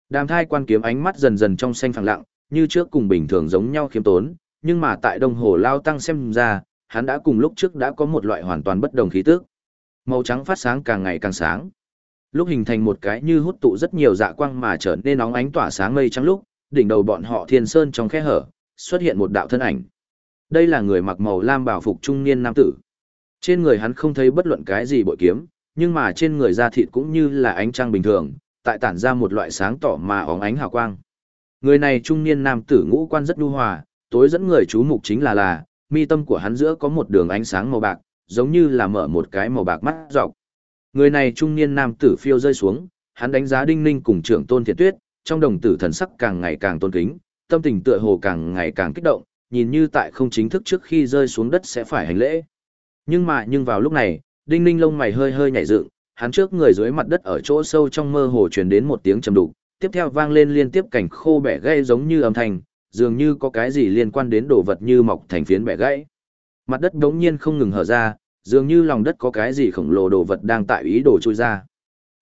Đàm thai quan kiếm ánh mắt dần dần trong xanh phẳng lặng, như trước cùng bình thường giống nhau khiêm tốn, nhưng mà tại đồng hồ lao tăng xem ra, hắn đã cùng lúc trước đã có một loại hoàn toàn bất đồng khí tức. Màu trắng phát sáng càng ngày càng sáng. Lúc hình thành một cái như hút tụ rất nhiều dạ quang mà trở nên nóng ánh tỏa sáng mây trắng lúc, đỉnh đầu bọn họ thiên sơn trong khe hở, xuất hiện một đạo thân ảnh. Đây là người mặc màu lam bảo phục trung niên nam tử. Trên người hắn không thấy bất luận cái gì bội kiếm, nhưng mà trên người da thịt cũng như là ánh trăng bình thường, tại tản ra một loại sáng tỏ mà óng ánh hào quang. Người này trung niên nam tử ngũ quan rất nhu hòa, tối dẫn người chú mục chính là là, mi tâm của hắn giữa có một đường ánh sáng màu bạc, giống như là mở một cái màu bạc mắt dọc. Người này trung niên nam tử phiêu rơi xuống, hắn đánh giá Đinh Ninh cùng trưởng Tôn Thiện Tuyết, trong đồng tử thần sắc càng ngày càng tôn kính, tâm tình tựa hồ càng ngày càng kích động, nhìn như tại không chính thức trước khi rơi xuống đất sẽ phải hành lễ. Nhưng mà nhưng vào lúc này, Đinh Ninh lông mày hơi hơi nhảy dựng, hắn trước người dưới mặt đất ở chỗ sâu trong mơ hồ truyền đến một tiếng trầm đục, tiếp theo vang lên liên tiếp cảnh khô bẻ gây giống như âm thanh, dường như có cái gì liên quan đến đồ vật như mọc thành phiến bẻ gãy. Mặt đất đống nhiên không ngừng hở ra, dường như lòng đất có cái gì khổng lồ đồ vật đang tại ý đồ trôi ra.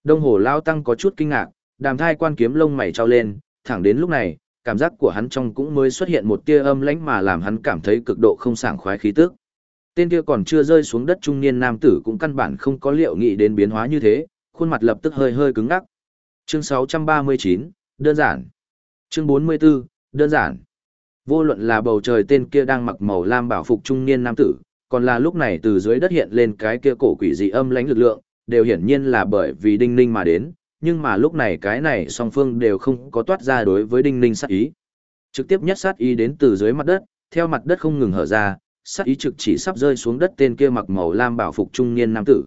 Đông hồ lao tăng có chút kinh ngạc, đàm thai quan kiếm lông mày trao lên, thẳng đến lúc này, cảm giác của hắn trong cũng mới xuất hiện một tia âm lãnh mà làm hắn cảm thấy cực độ không sảng khoái khí tức. Tên kia còn chưa rơi xuống đất trung niên nam tử cũng căn bản không có liệu nghĩ đến biến hóa như thế, khuôn mặt lập tức hơi hơi cứng ngắc. Chương 639, đơn giản. Chương 44, đơn giản. Vô luận là bầu trời tên kia đang mặc màu lam bảo phục trung niên nam tử, còn là lúc này từ dưới đất hiện lên cái kia cổ quỷ dị âm lãnh lực lượng, đều hiển nhiên là bởi vì đinh ninh mà đến, nhưng mà lúc này cái này song phương đều không có toát ra đối với đinh ninh sát ý. Trực tiếp nhất sát ý đến từ dưới mặt đất, theo mặt đất không ngừng hở ra, sát ý trực chỉ sắp rơi xuống đất tên kia mặc màu lam bảo phục trung niên nam tử.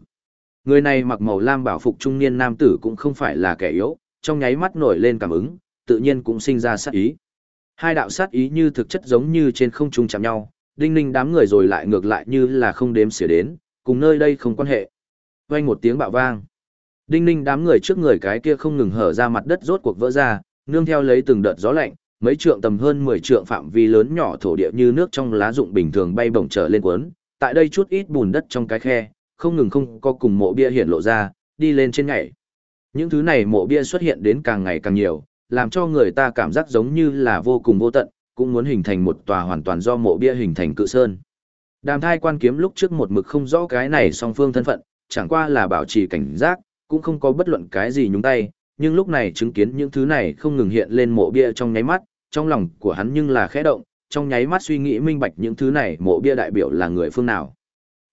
Người này mặc màu lam bảo phục trung niên nam tử cũng không phải là kẻ yếu, trong nháy mắt nổi lên cảm ứng, tự nhiên cũng sinh ra sát ý. Hai đạo sát ý như thực chất giống như trên không trung chạm nhau, đinh ninh đám người rồi lại ngược lại như là không đếm xỉa đến, cùng nơi đây không quan hệ. Vang một tiếng bạo vang. Đinh ninh đám người trước người cái kia không ngừng hở ra mặt đất rốt cuộc vỡ ra, nương theo lấy từng đợt gió lạnh, mấy trượng tầm hơn 10 trượng phạm vi lớn nhỏ thổ địa như nước trong lá rụng bình thường bay bổng trở lên cuốn. Tại đây chút ít bùn đất trong cái khe, không ngừng không có cùng mộ bia hiện lộ ra, đi lên trên ngày. Những thứ này mộ bia xuất hiện đến càng ngày càng nhiều, làm cho người ta cảm giác giống như là vô cùng vô tận, cũng muốn hình thành một tòa hoàn toàn do mộ bia hình thành cự sơn. Đàm thai quan kiếm lúc trước một mực không rõ cái này song phương thân phận, chẳng qua là bảo trì cảnh giác, cũng không có bất luận cái gì nhúng tay, nhưng lúc này chứng kiến những thứ này không ngừng hiện lên mộ bia trong nháy mắt, trong lòng của hắn nhưng là khẽ động, trong nháy mắt suy nghĩ minh bạch những thứ này mộ bia đại biểu là người phương nào.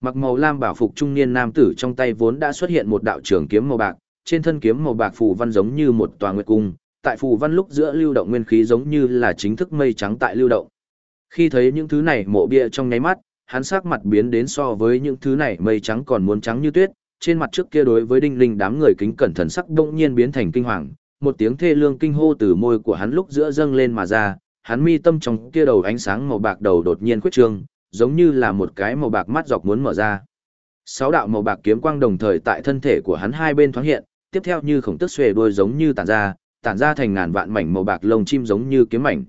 Mặc màu lam bảo phục trung niên nam tử trong tay vốn đã xuất hiện một đạo trường kiếm màu bạc, trên thân kiếm màu bạc phù văn giống như một tòa nguyệt cung, tại phù văn lúc giữa lưu động nguyên khí giống như là chính thức mây trắng tại lưu động. Khi thấy những thứ này mộ bia trong nháy mắt, hắn sắc mặt biến đến so với những thứ này mây trắng còn muốn trắng như tuyết, trên mặt trước kia đối với đinh linh đám người kính cẩn thần sắc đông nhiên biến thành kinh hoàng, một tiếng thê lương kinh hô từ môi của hắn lúc giữa dâng lên mà ra, hắn mi tâm trong kia đầu ánh sáng màu bạc đầu đột nhiên khuyết trương, giống như là một cái màu bạc mắt dọc muốn mở ra. Sáu đạo màu bạc kiếm quang đồng thời tại thân thể của hắn hai bên thoáng hiện, tiếp theo như khổng tức xuề đuôi giống như tản ra, tản ra thành ngàn vạn mảnh màu bạc lông chim giống như kiếm mảnh.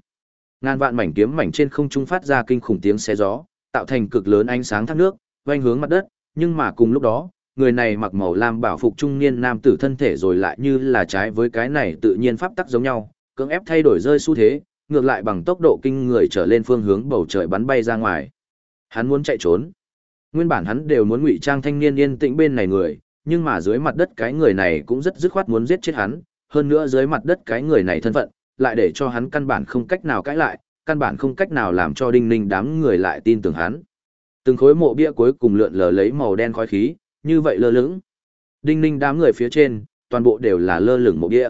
Ngàn vạn mảnh kiếm mảnh trên không trung phát ra kinh khủng tiếng xé gió, tạo thành cực lớn ánh sáng thác nước, quanh hướng mặt đất, nhưng mà cùng lúc đó, người này mặc màu lam bảo phục trung niên nam tử thân thể rồi lại như là trái với cái này tự nhiên pháp tắc giống nhau, cưỡng ép thay đổi rơi xu thế, ngược lại bằng tốc độ kinh người trở lên phương hướng bầu trời bắn bay ra ngoài. Hắn muốn chạy trốn. Nguyên bản hắn đều muốn ngụy trang thanh niên yên tĩnh bên này người, nhưng mà dưới mặt đất cái người này cũng rất dứt khoát muốn giết chết hắn, hơn nữa dưới mặt đất cái người này thân phận, lại để cho hắn căn bản không cách nào cãi lại, căn bản không cách nào làm cho đinh ninh đám người lại tin tưởng hắn. Từng khối mộ bia cuối cùng lượn lờ lấy màu đen khói khí, như vậy lơ lửng. Đinh ninh đám người phía trên, toàn bộ đều là lơ lửng mộ bia.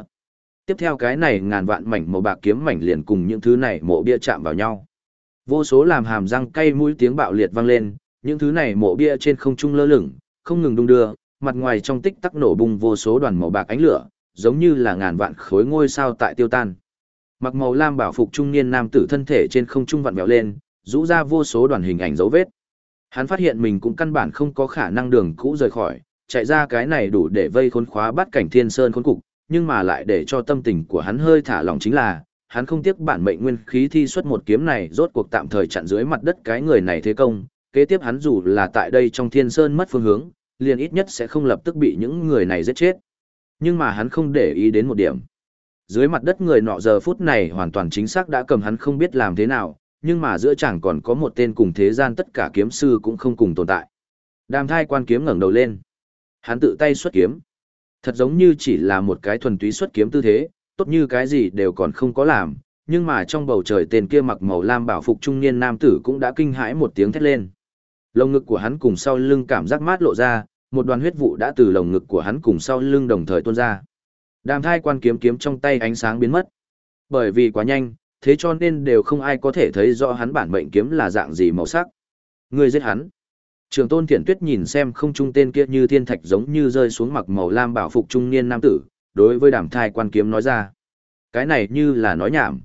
Tiếp theo cái này ngàn vạn mảnh màu bạc kiếm mảnh liền cùng những thứ này mộ bia chạm vào nhau. Vô số làm hàm răng cay mũi tiếng bạo liệt vang lên, những thứ này mộ bia trên không trung lơ lửng, không ngừng đung đưa, mặt ngoài trong tích tắc nổ bung vô số đoàn màu bạc ánh lửa, giống như là ngàn vạn khối ngôi sao tại tiêu tan. Mặc màu lam bảo phục trung niên nam tử thân thể trên không trung vặn vẹo lên, rũ ra vô số đoàn hình ảnh dấu vết. Hắn phát hiện mình cũng căn bản không có khả năng đường cũ rời khỏi, chạy ra cái này đủ để vây khốn khóa bắt cảnh thiên sơn khốn cục, nhưng mà lại để cho tâm tình của hắn hơi thả lỏng chính là, hắn không tiếc bản mệnh nguyên khí thi xuất một kiếm này rốt cuộc tạm thời chặn dưới mặt đất cái người này thế công, kế tiếp hắn dù là tại đây trong thiên sơn mất phương hướng, liền ít nhất sẽ không lập tức bị những người này giết chết. Nhưng mà hắn không để ý đến một điểm. Dưới mặt đất người nọ giờ phút này hoàn toàn chính xác đã cầm hắn không biết làm thế nào, nhưng mà giữa chẳng còn có một tên cùng thế gian tất cả kiếm sư cũng không cùng tồn tại. Đàm thai quan kiếm ngẩng đầu lên. Hắn tự tay xuất kiếm. Thật giống như chỉ là một cái thuần túy xuất kiếm tư thế, tốt như cái gì đều còn không có làm, nhưng mà trong bầu trời tên kia mặc màu lam bảo phục trung niên nam tử cũng đã kinh hãi một tiếng thét lên. Lồng ngực của hắn cùng sau lưng cảm giác mát lộ ra, một đoàn huyết vụ đã từ lồng ngực của hắn cùng sau lưng đồng thời tuôn ra. Đàm thai quan kiếm kiếm trong tay ánh sáng biến mất. Bởi vì quá nhanh, thế cho nên đều không ai có thể thấy rõ hắn bản mệnh kiếm là dạng gì màu sắc. Người giết hắn. Trường tôn thiện tuyết nhìn xem không trung tên kia như thiên thạch giống như rơi xuống mặc màu lam bảo phục trung niên nam tử, đối với đàm thai quan kiếm nói ra. Cái này như là nói nhảm.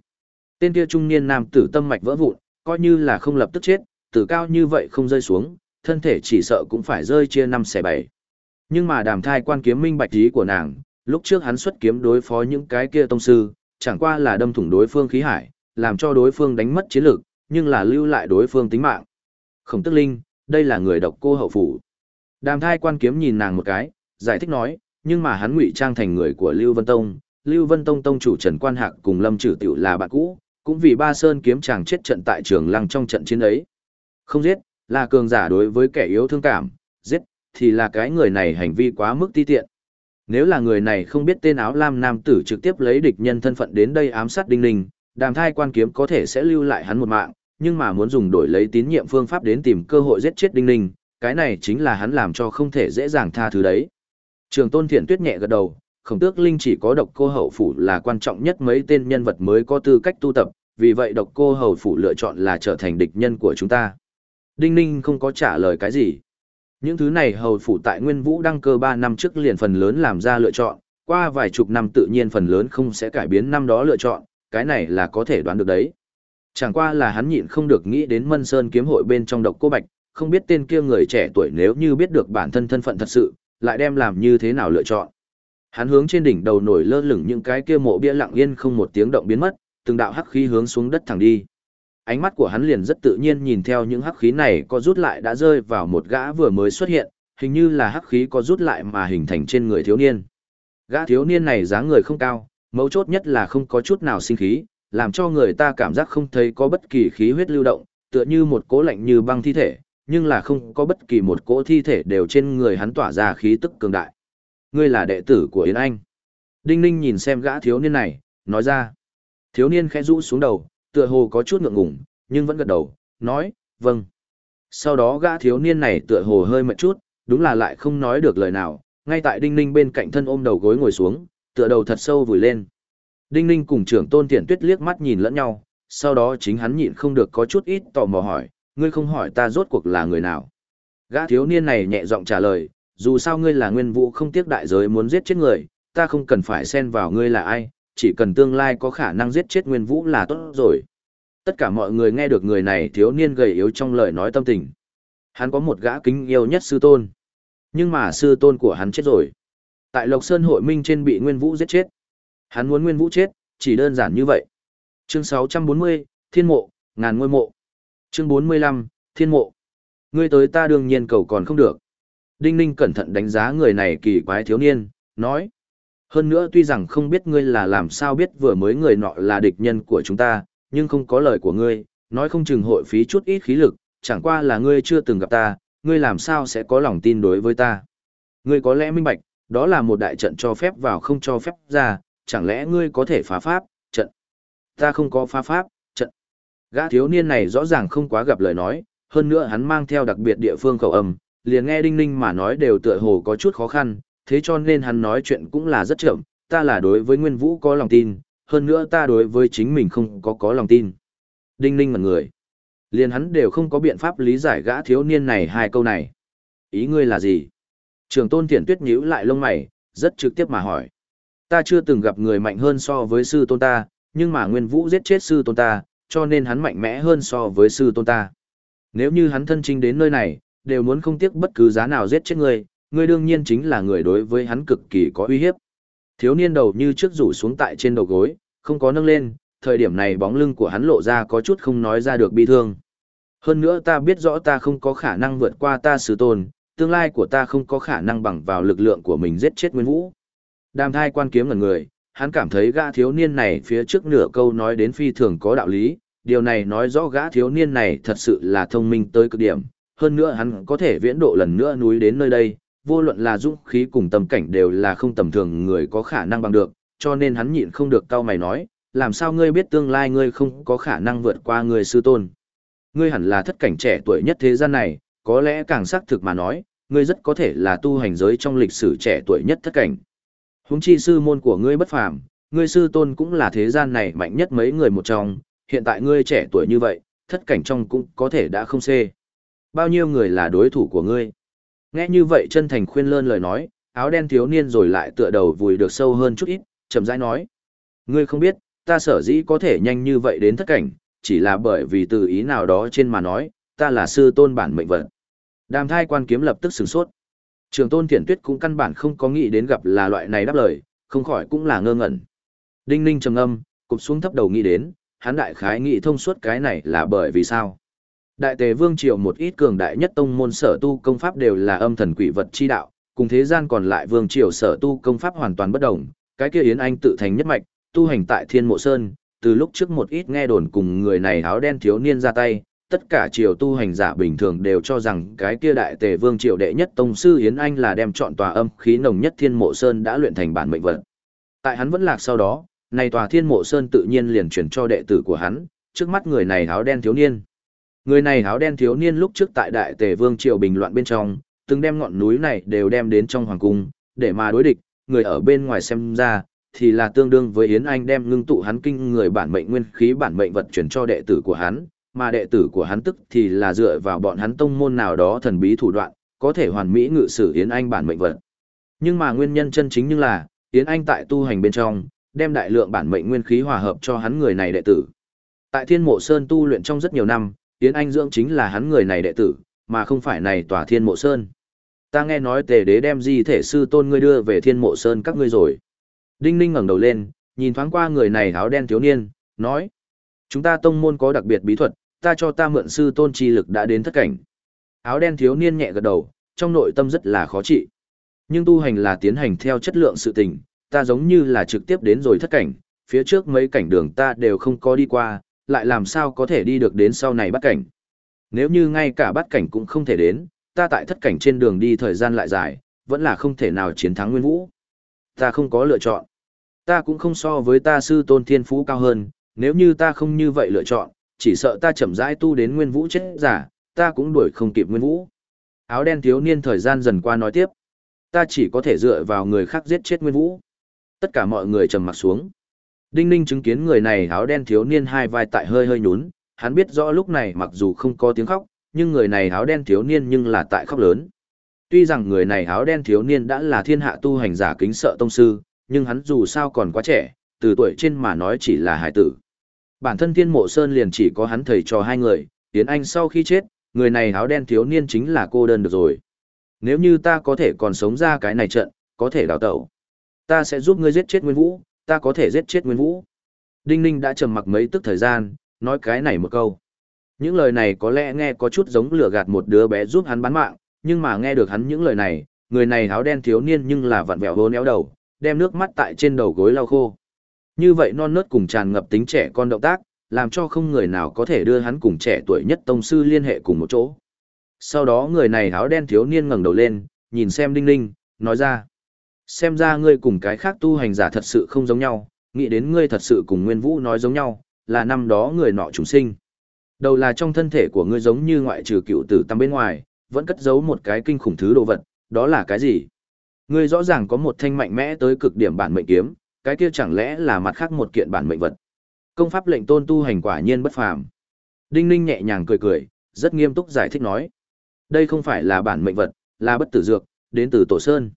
Tên kia trung niên nam tử tâm mạch vỡ vụn, coi như là không lập tức chết, tử cao như vậy không rơi xuống, thân thể chỉ sợ cũng phải rơi chia năm xẻ bảy. Nhưng mà đàm thai quan kiếm minh bạch ý của nàng, lúc trước hắn xuất kiếm đối phó những cái kia tông sư, chẳng qua là đâm thủng đối phương khí hải, làm cho đối phương đánh mất chiến lược, nhưng là lưu lại đối phương tính mạng. Khổng tức linh, đây là người độc cô hậu phủ. Đàm thai quan kiếm nhìn nàng một cái, giải thích nói, nhưng mà hắn ngụy trang thành người của Lưu Vân Tông. Lưu Vân Tông Tông chủ Trần Quan Hạc cùng Lâm Trử Tiểu là bạn cũ, cũng vì ba sơn kiếm chàng chết trận tại trường lăng trong trận chiến ấy. Không giết, là cường giả đối với kẻ yếu thương cảm, giết, thì là cái người này hành vi quá mức ti tiện. Nếu là người này không biết tên áo lam nam tử trực tiếp lấy địch nhân thân phận đến đây ám sát đinh ninh, đàm thai quan kiếm có thể sẽ lưu lại hắn một mạng, nhưng mà muốn dùng đổi lấy tín nhiệm phương pháp đến tìm cơ hội giết chết đinh ninh, cái này chính là hắn làm cho không thể dễ dàng tha thứ đấy. Trường tôn thiện tuyết nhẹ gật đầu, khổng tước linh chỉ có độc cô hậu phủ là quan trọng nhất mấy tên nhân vật mới có tư cách tu tập, vì vậy độc cô hầu phủ lựa chọn là trở thành địch nhân của chúng ta. Đinh ninh không có trả lời cái gì. Những thứ này hầu phủ tại Nguyên Vũ đăng cơ 3 năm trước liền phần lớn làm ra lựa chọn, qua vài chục năm tự nhiên phần lớn không sẽ cải biến năm đó lựa chọn, cái này là có thể đoán được đấy. Chẳng qua là hắn nhịn không được nghĩ đến Mân Sơn kiếm hội bên trong độc cô bạch, không biết tên kia người trẻ tuổi nếu như biết được bản thân thân phận thật sự, lại đem làm như thế nào lựa chọn. Hắn hướng trên đỉnh đầu nổi lơ lửng những cái kia mộ bia lặng yên không một tiếng động biến mất, từng đạo hắc khí hướng xuống đất thẳng đi. Ánh mắt của hắn liền rất tự nhiên nhìn theo những hắc khí này có rút lại đã rơi vào một gã vừa mới xuất hiện, hình như là hắc khí có rút lại mà hình thành trên người thiếu niên. Gã thiếu niên này dáng người không cao, mấu chốt nhất là không có chút nào sinh khí, làm cho người ta cảm giác không thấy có bất kỳ khí huyết lưu động, tựa như một cố lạnh như băng thi thể, nhưng là không có bất kỳ một cỗ thi thể đều trên người hắn tỏa ra khí tức cường đại. Ngươi là đệ tử của Yến Anh. Đinh Ninh nhìn xem gã thiếu niên này, nói ra. Thiếu niên khẽ rũ xuống đầu, tựa hồ có chút ngượng ngùng, nhưng vẫn gật đầu, nói, vâng. Sau đó gã thiếu niên này tựa hồ hơi mệt chút, đúng là lại không nói được lời nào, ngay tại Đinh Ninh bên cạnh thân ôm đầu gối ngồi xuống, tựa đầu thật sâu vùi lên. Đinh Ninh cùng trưởng tôn tiện tuyết liếc mắt nhìn lẫn nhau, sau đó chính hắn nhịn không được có chút ít tò mò hỏi, ngươi không hỏi ta rốt cuộc là người nào. Gã thiếu niên này nhẹ giọng trả lời, dù sao ngươi là nguyên vũ không tiếc đại giới muốn giết chết người, ta không cần phải xen vào ngươi là ai, chỉ cần tương lai có khả năng giết chết nguyên vũ là tốt rồi. Tất cả mọi người nghe được người này thiếu niên gầy yếu trong lời nói tâm tình. Hắn có một gã kính yêu nhất sư tôn. Nhưng mà sư tôn của hắn chết rồi. Tại Lộc Sơn hội minh trên bị Nguyên Vũ giết chết. Hắn muốn Nguyên Vũ chết, chỉ đơn giản như vậy. Chương 640, Thiên mộ, ngàn ngôi mộ. Chương 45, Thiên mộ. Ngươi tới ta đương nhiên cầu còn không được. Đinh Ninh cẩn thận đánh giá người này kỳ quái thiếu niên, nói. Hơn nữa tuy rằng không biết ngươi là làm sao biết vừa mới người nọ là địch nhân của chúng ta, nhưng không có lời của ngươi, nói không chừng hội phí chút ít khí lực, chẳng qua là ngươi chưa từng gặp ta, ngươi làm sao sẽ có lòng tin đối với ta. Ngươi có lẽ minh bạch, đó là một đại trận cho phép vào không cho phép ra, chẳng lẽ ngươi có thể phá pháp, trận. Ta không có phá pháp, trận. Gã thiếu niên này rõ ràng không quá gặp lời nói, hơn nữa hắn mang theo đặc biệt địa phương khẩu âm, liền nghe đinh ninh mà nói đều tựa hồ có chút khó khăn, thế cho nên hắn nói chuyện cũng là rất chậm, ta là đối với Nguyên Vũ có lòng tin, hơn nữa ta đối với chính mình không có có lòng tin. Đinh ninh ngẩn người. Liền hắn đều không có biện pháp lý giải gã thiếu niên này hai câu này. Ý ngươi là gì? Trường tôn thiển tuyết nhíu lại lông mày, rất trực tiếp mà hỏi. Ta chưa từng gặp người mạnh hơn so với sư tôn ta, nhưng mà Nguyên Vũ giết chết sư tôn ta, cho nên hắn mạnh mẽ hơn so với sư tôn ta. Nếu như hắn thân trinh đến nơi này, đều muốn không tiếc bất cứ giá nào giết chết ngươi, ngươi đương nhiên chính là người đối với hắn cực kỳ có uy hiếp. Thiếu niên đầu như trước rủ xuống tại trên đầu gối, không có nâng lên, thời điểm này bóng lưng của hắn lộ ra có chút không nói ra được bi thương. Hơn nữa ta biết rõ ta không có khả năng vượt qua ta sư tôn, tương lai của ta không có khả năng bằng vào lực lượng của mình giết chết Nguyên Vũ. Đàm thai quan kiếm ngần người, hắn cảm thấy gã thiếu niên này phía trước nửa câu nói đến phi thường có đạo lý, điều này nói rõ gã thiếu niên này thật sự là thông minh tới cực điểm, hơn nữa hắn có thể viễn độ lần nữa núi đến nơi đây, vô luận là dũng khí cùng tâm cảnh đều là không tầm thường người có khả năng bằng được, cho nên hắn nhịn không được cau mày nói, làm sao ngươi biết tương lai ngươi không có khả năng vượt qua người sư tôn. Ngươi hẳn là thất cảnh trẻ tuổi nhất thế gian này, có lẽ càng xác thực mà nói, ngươi rất có thể là tu hành giới trong lịch sử trẻ tuổi nhất thất cảnh. Huống chi sư môn của ngươi bất phàm, ngươi sư tôn cũng là thế gian này mạnh nhất mấy người một trong, hiện tại ngươi trẻ tuổi như vậy, thất cảnh trong cũng có thể đã không xê. Bao nhiêu người là đối thủ của ngươi? Nghe như vậy chân thành khuyên lơn lời nói, áo đen thiếu niên rồi lại tựa đầu vùi được sâu hơn chút ít, chậm rãi nói. Ngươi không biết, ta sở dĩ có thể nhanh như vậy đến thất cảnh, chỉ là bởi vì từ ý nào đó trên mà nói, ta là sư tôn bản mệnh vật. Đàm thai quan kiếm lập tức sửng sốt. Trường tôn thiển tuyết cũng căn bản không có nghĩ đến gặp là loại này đáp lời, không khỏi cũng là ngơ ngẩn. Đinh ninh trầm âm, cụp xuống thấp đầu nghĩ đến, hắn đại khái nghĩ thông suốt cái này là bởi vì sao. Đại tề vương triều một ít cường đại nhất tông môn sở tu công pháp đều là âm thần quỷ vật chi đạo, cùng thế gian còn lại vương triều sở tu công pháp hoàn toàn bất đồng. Cái kia Yến Anh tự thành nhất mạch, tu hành tại Thiên Mộ Sơn, từ lúc trước một ít nghe đồn cùng người này áo đen thiếu niên ra tay, tất cả triều tu hành giả bình thường đều cho rằng cái kia đại tề vương triều đệ nhất tông sư Yến Anh là đem chọn tòa âm khí nồng nhất Thiên Mộ Sơn đã luyện thành bản mệnh vật. Tại hắn vẫn lạc sau đó, này tòa Thiên Mộ Sơn tự nhiên liền chuyển cho đệ tử của hắn, trước mắt người này áo đen thiếu niên. Người này áo đen thiếu niên lúc trước tại Đại Tề Vương triều bình loạn bên trong, từng đem ngọn núi này đều đem đến trong hoàng cung, để mà đối địch, người ở bên ngoài xem ra, thì là tương đương với Yến Anh đem ngưng tụ hắn kinh người bản mệnh nguyên khí bản mệnh vật chuyển cho đệ tử của hắn, mà đệ tử của hắn tức thì là dựa vào bọn hắn tông môn nào đó thần bí thủ đoạn, có thể hoàn mỹ ngự sử Yến Anh bản mệnh vật. Nhưng mà nguyên nhân chân chính như là, Yến Anh tại tu hành bên trong, đem đại lượng bản mệnh nguyên khí hòa hợp cho hắn người này đệ tử. Tại Thiên Mộ Sơn tu luyện trong rất nhiều năm, Yến Anh dưỡng chính là hắn người này đệ tử, mà không phải này tòa Thiên Mộ Sơn. Ta nghe nói Tề Đế đem di thể sư tôn ngươi đưa về Thiên Mộ Sơn các ngươi rồi. Đinh Ninh ngẩng đầu lên, nhìn thoáng qua người này áo đen thiếu niên, nói: "Chúng ta tông môn có đặc biệt bí thuật, ta cho ta mượn sư tôn chi lực đã đến thất cảnh." Áo đen thiếu niên nhẹ gật đầu, trong nội tâm rất là khó trị. Nhưng tu hành là tiến hành theo chất lượng sự tình, ta giống như là trực tiếp đến rồi thất cảnh, phía trước mấy cảnh đường ta đều không có đi qua, lại làm sao có thể đi được đến sau này bắt cảnh. Nếu như ngay cả bắt cảnh cũng không thể đến, ta tại thất cảnh trên đường đi thời gian lại dài, vẫn là không thể nào chiến thắng Nguyên Vũ. Ta không có lựa chọn. Ta cũng không so với ta sư tôn thiên phú cao hơn, nếu như ta không như vậy lựa chọn, chỉ sợ ta chậm rãi tu đến Nguyên Vũ chết giả, ta cũng đuổi không kịp Nguyên Vũ. Áo đen thiếu niên thời gian dần qua nói tiếp. Ta chỉ có thể dựa vào người khác giết chết Nguyên Vũ. Tất cả mọi người trầm mặt xuống. Đinh Ninh chứng kiến người này áo đen thiếu niên hai vai tại hơi hơi nhún, hắn biết rõ lúc này mặc dù không có tiếng khóc, nhưng người này áo đen thiếu niên nhưng là tại khóc lớn. Tuy rằng người này áo đen thiếu niên đã là thiên hạ tu hành giả kính sợ tông sư, nhưng hắn dù sao còn quá trẻ, từ tuổi trên mà nói chỉ là hải tử. Bản thân Thiên Mộ Sơn liền chỉ có hắn thầy trò hai người, Tiến Anh sau khi chết, người này áo đen thiếu niên chính là cô đơn được rồi. Nếu như ta có thể còn sống ra cái này trận, có thể đào tẩu. Ta sẽ giúp ngươi giết chết Nguyên Vũ, ta có thể giết chết Nguyên Vũ. Đinh Ninh đã trầm mặc mấy tức thời gian, nói cái này một câu. Những lời này có lẽ nghe có chút giống lửa gạt một đứa bé giúp hắn bán mạng, nhưng mà nghe được hắn những lời này, người này áo đen thiếu niên nhưng là vặn vẹo hố néo đầu, đem nước mắt tại trên đầu gối lau khô. Như vậy non nớt cùng tràn ngập tính trẻ con động tác, làm cho không người nào có thể đưa hắn cùng trẻ tuổi nhất tông sư liên hệ cùng một chỗ. Sau đó người này áo đen thiếu niên ngẩng đầu lên, nhìn xem Đinh Ninh, nói ra. Xem ra ngươi cùng cái khác tu hành giả thật sự không giống nhau, nghĩ đến ngươi thật sự cùng Nguyên Vũ nói giống nhau, là năm đó người nọ chúng sinh. Đầu là trong thân thể của ngươi giống như ngoại trừ cựu tử tâm bên ngoài, vẫn cất giấu một cái kinh khủng thứ đồ vật, đó là cái gì? Ngươi rõ ràng có một thanh mạnh mẽ tới cực điểm bản mệnh kiếm, cái kia chẳng lẽ là mặt khác một kiện bản mệnh vật? Công pháp lệnh tôn tu hành quả nhiên bất phàm. Đinh Ninh nhẹ nhàng cười cười, rất nghiêm túc giải thích nói. Đây không phải là bản mệnh vật, là bất tử dược, đến từ Tổ Sơn.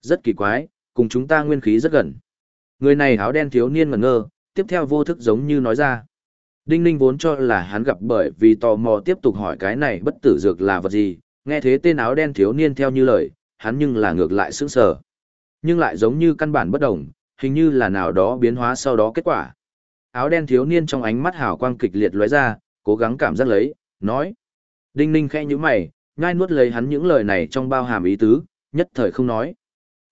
Rất kỳ quái, cùng chúng ta nguyên khí rất gần. Người này áo đen thiếu niên ngẩn ngơ, tiếp theo vô thức giống như nói ra. Đinh Ninh vốn cho là hắn gặp bởi vì tò mò tiếp tục hỏi cái này bất tử dược là vật gì, nghe thế tên áo đen thiếu niên theo như lời, hắn nhưng là ngược lại sững sờ. Nhưng lại giống như căn bản bất đồng, hình như là nào đó biến hóa sau đó kết quả. Áo đen thiếu niên trong ánh mắt hào quang kịch liệt lóe ra, cố gắng cảm giác lấy, nói. Đinh ninh khẽ như mày, ngai nuốt lấy hắn những lời này trong bao hàm ý tứ, nhất thời không nói.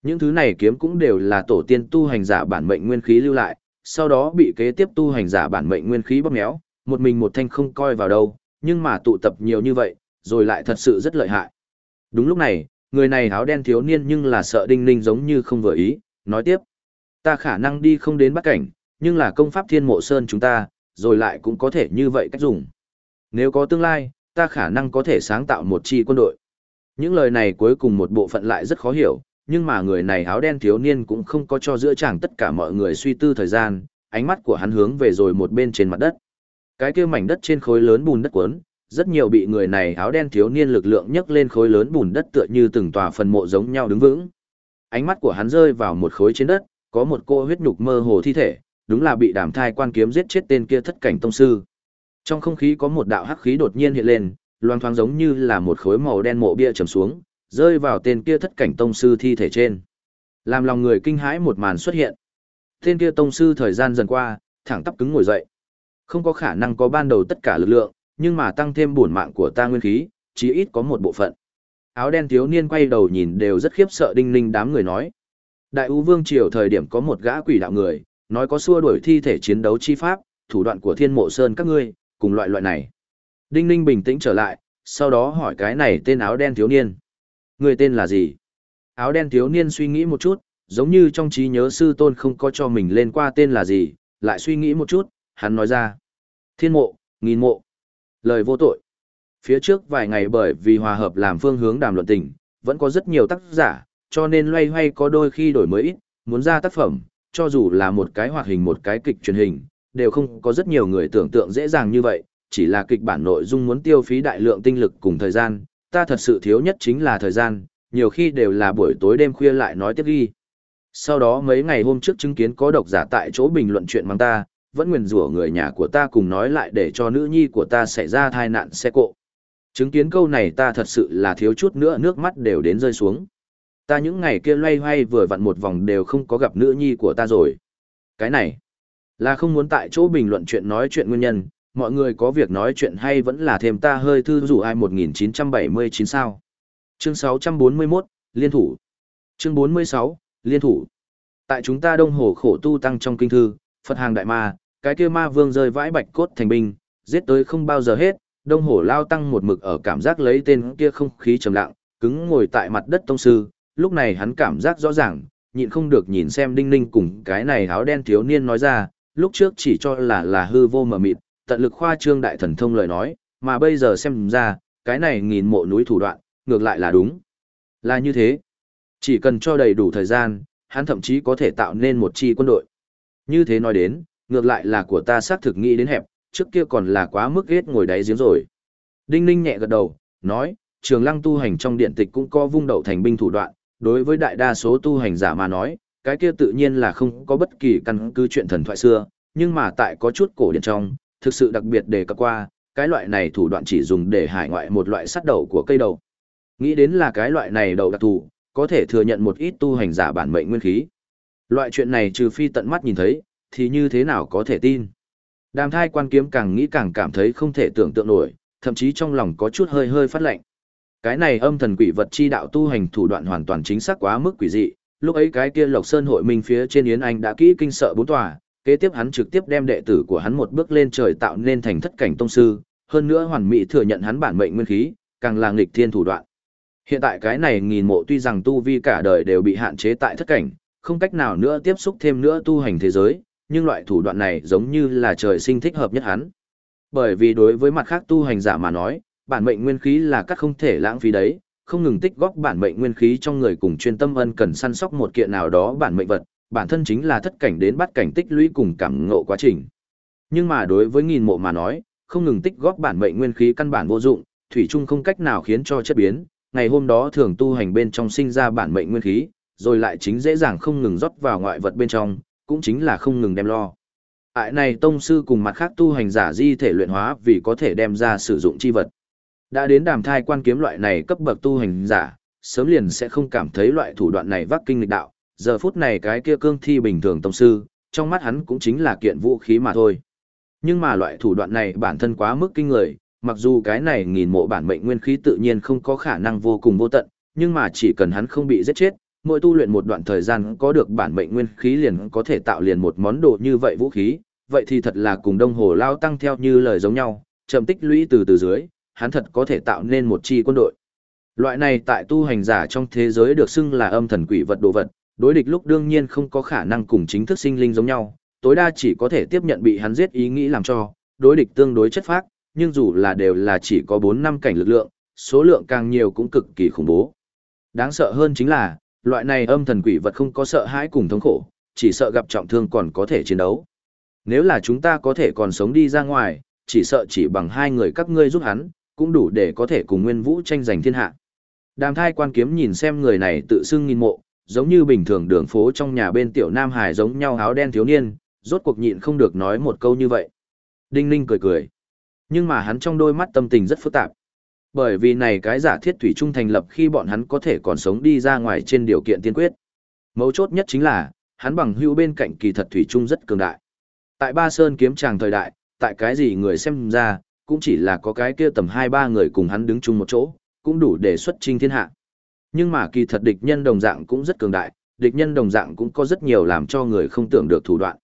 Những thứ này kiếm cũng đều là tổ tiên tu hành giả bản mệnh nguyên khí lưu lại, sau đó bị kế tiếp tu hành giả bản mệnh nguyên khí bóp méo, một mình một thanh không coi vào đâu, nhưng mà tụ tập nhiều như vậy, rồi lại thật sự rất lợi hại. Đúng lúc này, người này áo đen thiếu niên nhưng là sợ đinh ninh giống như không vừa ý, nói tiếp. Ta khả năng đi không đến bắt cảnh, nhưng là công pháp thiên mộ sơn chúng ta, rồi lại cũng có thể như vậy cách dùng. Nếu có tương lai, ta khả năng có thể sáng tạo một chi quân đội. Những lời này cuối cùng một bộ phận lại rất khó hiểu, nhưng mà người này áo đen thiếu niên cũng không có cho giữa chàng tất cả mọi người suy tư thời gian, ánh mắt của hắn hướng về rồi một bên trên mặt đất. Cái kia mảnh đất trên khối lớn bùn đất cuốn, rất nhiều bị người này áo đen thiếu niên lực lượng nhấc lên khối lớn bùn đất tựa như từng tòa phần mộ giống nhau đứng vững. Ánh mắt của hắn rơi vào một khối trên đất, có một cô huyết nhục mơ hồ thi thể, đúng là bị đàm thai quan kiếm giết chết tên kia thất cảnh tông sư. Trong không khí có một đạo hắc khí đột nhiên hiện lên, loang thoáng giống như là một khối màu đen mộ bia trầm xuống, rơi vào tên kia thất cảnh tông sư thi thể trên. Làm lòng người kinh hãi một màn xuất hiện. Tên kia tông sư thời gian dần qua, thẳng tắp cứng ngồi dậy. Không có khả năng có ban đầu tất cả lực lượng, nhưng mà tăng thêm bổn mạng của ta nguyên khí, chí ít có một bộ phận. Áo đen thiếu niên quay đầu nhìn đều rất khiếp sợ đinh ninh đám người nói. Đại U Vương Triều thời điểm có một gã quỷ đạo người, nói có xua đuổi thi thể chiến đấu chi pháp, thủ đoạn của thiên mộ sơn các ngươi, cùng loại loại này. Đinh ninh bình tĩnh trở lại, sau đó hỏi cái này tên áo đen thiếu niên. Người tên là gì? Áo đen thiếu niên suy nghĩ một chút, giống như trong trí nhớ sư tôn không có cho mình lên qua tên là gì, lại suy nghĩ một chút, hắn nói ra. Thiên mộ, nghìn mộ. Lời vô tội. Phía trước vài ngày bởi vì hòa hợp làm phương hướng đàm luận tình, vẫn có rất nhiều tác giả, cho nên loay hoay có đôi khi đổi mới ít, muốn ra tác phẩm, cho dù là một cái hoạt hình một cái kịch truyền hình, đều không có rất nhiều người tưởng tượng dễ dàng như vậy, chỉ là kịch bản nội dung muốn tiêu phí đại lượng tinh lực cùng thời gian, ta thật sự thiếu nhất chính là thời gian, nhiều khi đều là buổi tối đêm khuya lại nói tiếp ghi. Sau đó mấy ngày hôm trước chứng kiến có độc giả tại chỗ bình luận chuyện mang ta, vẫn nguyền rủa người nhà của ta cùng nói lại để cho nữ nhi của ta xảy ra thai nạn xe cộ. Chứng kiến câu này ta thật sự là thiếu chút nữa nước mắt đều đến rơi xuống. Ta những ngày kia loay hoay vừa vặn một vòng đều không có gặp nữ nhi của ta rồi. Cái này, là không muốn tại chỗ bình luận chuyện nói chuyện nguyên nhân, mọi người có việc nói chuyện hay vẫn là thêm ta hơi thư rủ ai 1979 sao. Chương 641, Liên thủ. Chương 46, Liên thủ. Tại chúng ta đông hồ khổ tu tăng trong kinh thư, Phật hàng đại ma, cái kia ma vương rơi vãi bạch cốt thành binh, giết tới không bao giờ hết, đông hồ lao tăng một mực ở cảm giác lấy tên kia không khí trầm lặng, cứng ngồi tại mặt đất tông sư, lúc này hắn cảm giác rõ ràng, nhịn không được nhìn xem đinh ninh cùng cái này áo đen thiếu niên nói ra, lúc trước chỉ cho là là hư vô mờ mịt, tận lực khoa trương đại thần thông lời nói, mà bây giờ xem ra, cái này nghìn mộ núi thủ đoạn, ngược lại là đúng. Là như thế. Chỉ cần cho đầy đủ thời gian, hắn thậm chí có thể tạo nên một chi quân đội. Như thế nói đến, ngược lại là của ta xác thực nghĩ đến hẹp, trước kia còn là quá mức ghét ngồi đáy giếng rồi. Đinh Ninh nhẹ gật đầu, nói, trường lăng tu hành trong điện tịch cũng có vung đậu thành binh thủ đoạn, đối với đại đa số tu hành giả mà nói, cái kia tự nhiên là không có bất kỳ căn cứ chuyện thần thoại xưa, Nhưng mà tại có chút cổ điển trong, thực sự đặc biệt đề cập qua, cái loại này thủ đoạn chỉ dùng để hải ngoại một loại sắt đầu của cây đầu. Nghĩ đến là cái loại này đầu đặc thù, có thể thừa nhận một ít tu hành giả bản mệnh nguyên khí. Loại chuyện này trừ phi tận mắt nhìn thấy, thì như thế nào có thể tin. Đàm thai quan kiếm càng nghĩ càng cảm thấy không thể tưởng tượng nổi, thậm chí trong lòng có chút hơi hơi phát lạnh. Cái này âm thần quỷ vật chi đạo tu hành thủ đoạn hoàn toàn chính xác quá mức quỷ dị, lúc ấy cái kia Lộc Sơn hội minh phía trên Yến Anh đã kỹ kinh sợ bốn tòa, kế tiếp hắn trực tiếp đem đệ tử của hắn một bước lên trời tạo nên thành thất cảnh tông sư, hơn nữa hoàn mỹ thừa nhận hắn bản mệnh nguyên khí, càng là nghịch thiên thủ đoạn. Hiện tại cái này nghìn mộ tuy rằng tu vi cả đời đều bị hạn chế tại thất cảnh, không cách nào nữa tiếp xúc thêm nữa tu hành thế giới, nhưng loại thủ đoạn này giống như là trời sinh thích hợp nhất hắn. Bởi vì đối với mặt khác tu hành giả mà nói, bản mệnh nguyên khí là các không thể lãng phí đấy, không ngừng tích góp bản mệnh nguyên khí trong người cùng chuyên tâm ân cần săn sóc một kiện nào đó bản mệnh vật, bản thân chính là thất cảnh đến bắt cảnh tích lũy cùng cảm ngộ quá trình. Nhưng mà đối với nghìn mộ mà nói, không ngừng tích góp bản mệnh nguyên khí căn bản vô dụng, thủy chung không cách nào khiến cho chất biến, ngày hôm đó thường tu hành bên trong sinh ra bản mệnh nguyên khí, rồi lại chính dễ dàng không ngừng rót vào ngoại vật bên trong, cũng chính là không ngừng đem lo. Ải này tông sư cùng mặt khác tu hành giả di thể luyện hóa vì có thể đem ra sử dụng chi vật. Đã đến đàm thai quan kiếm loại này cấp bậc tu hành giả, sớm liền sẽ không cảm thấy loại thủ đoạn này vắc kinh lịch đạo, giờ phút này cái kia cương thi bình thường tông sư, trong mắt hắn cũng chính là kiện vũ khí mà thôi. Nhưng mà loại thủ đoạn này bản thân quá mức kinh người, mặc dù cái này nghìn mộ bản mệnh nguyên khí tự nhiên không có khả năng vô cùng vô tận, nhưng mà chỉ cần hắn không bị giết chết, mỗi tu luyện một đoạn thời gian có được bản mệnh nguyên khí liền có thể tạo liền một món đồ như vậy vũ khí, vậy thì thật là cùng đông hồ lao tăng theo như lời giống nhau, chậm tích lũy từ từ dưới, hắn thật có thể tạo nên một chi quân đội. Loại này tại tu hành giả trong thế giới được xưng là âm thần quỷ vật đồ vật, đối địch lúc đương nhiên không có khả năng cùng chính thức sinh linh giống nhau, tối đa chỉ có thể tiếp nhận bị hắn giết ý nghĩ làm cho, đối địch tương đối chất phác, nhưng dù là đều là chỉ có 4 năm cảnh lực lượng, số lượng càng nhiều cũng cực kỳ khủng bố. Đáng sợ hơn chính là, loại này âm thần quỷ vật không có sợ hãi cùng thống khổ, chỉ sợ gặp trọng thương còn có thể chiến đấu. Nếu là chúng ta có thể còn sống đi ra ngoài, chỉ sợ chỉ bằng hai người các ngươi giúp hắn, cũng đủ để có thể cùng Nguyên Vũ tranh giành thiên hạ. Đàm thai quan kiếm nhìn xem người này tự xưng nghìn mộ, giống như bình thường đường phố trong nhà bên tiểu Nam Hải giống nhau áo đen thiếu niên, rốt cuộc nhịn không được nói một câu như vậy. Đinh Ninh cười cười. Nhưng mà hắn trong đôi mắt tâm tình rất phức tạp. Bởi vì này cái giả thiết thủy trung thành lập khi bọn hắn có thể còn sống đi ra ngoài trên điều kiện tiên quyết. Mấu chốt nhất chính là, hắn bằng hữu bên cạnh kỳ thật thủy trung rất cường đại. Tại Ba Sơn kiếm tràng thời đại, tại cái gì người xem ra, cũng chỉ là có cái kia tầm hai ba người cùng hắn đứng chung một chỗ, cũng đủ để xuất chinh thiên hạ. Nhưng mà kỳ thật địch nhân đồng dạng cũng rất cường đại, địch nhân đồng dạng cũng có rất nhiều làm cho người không tưởng được thủ đoạn.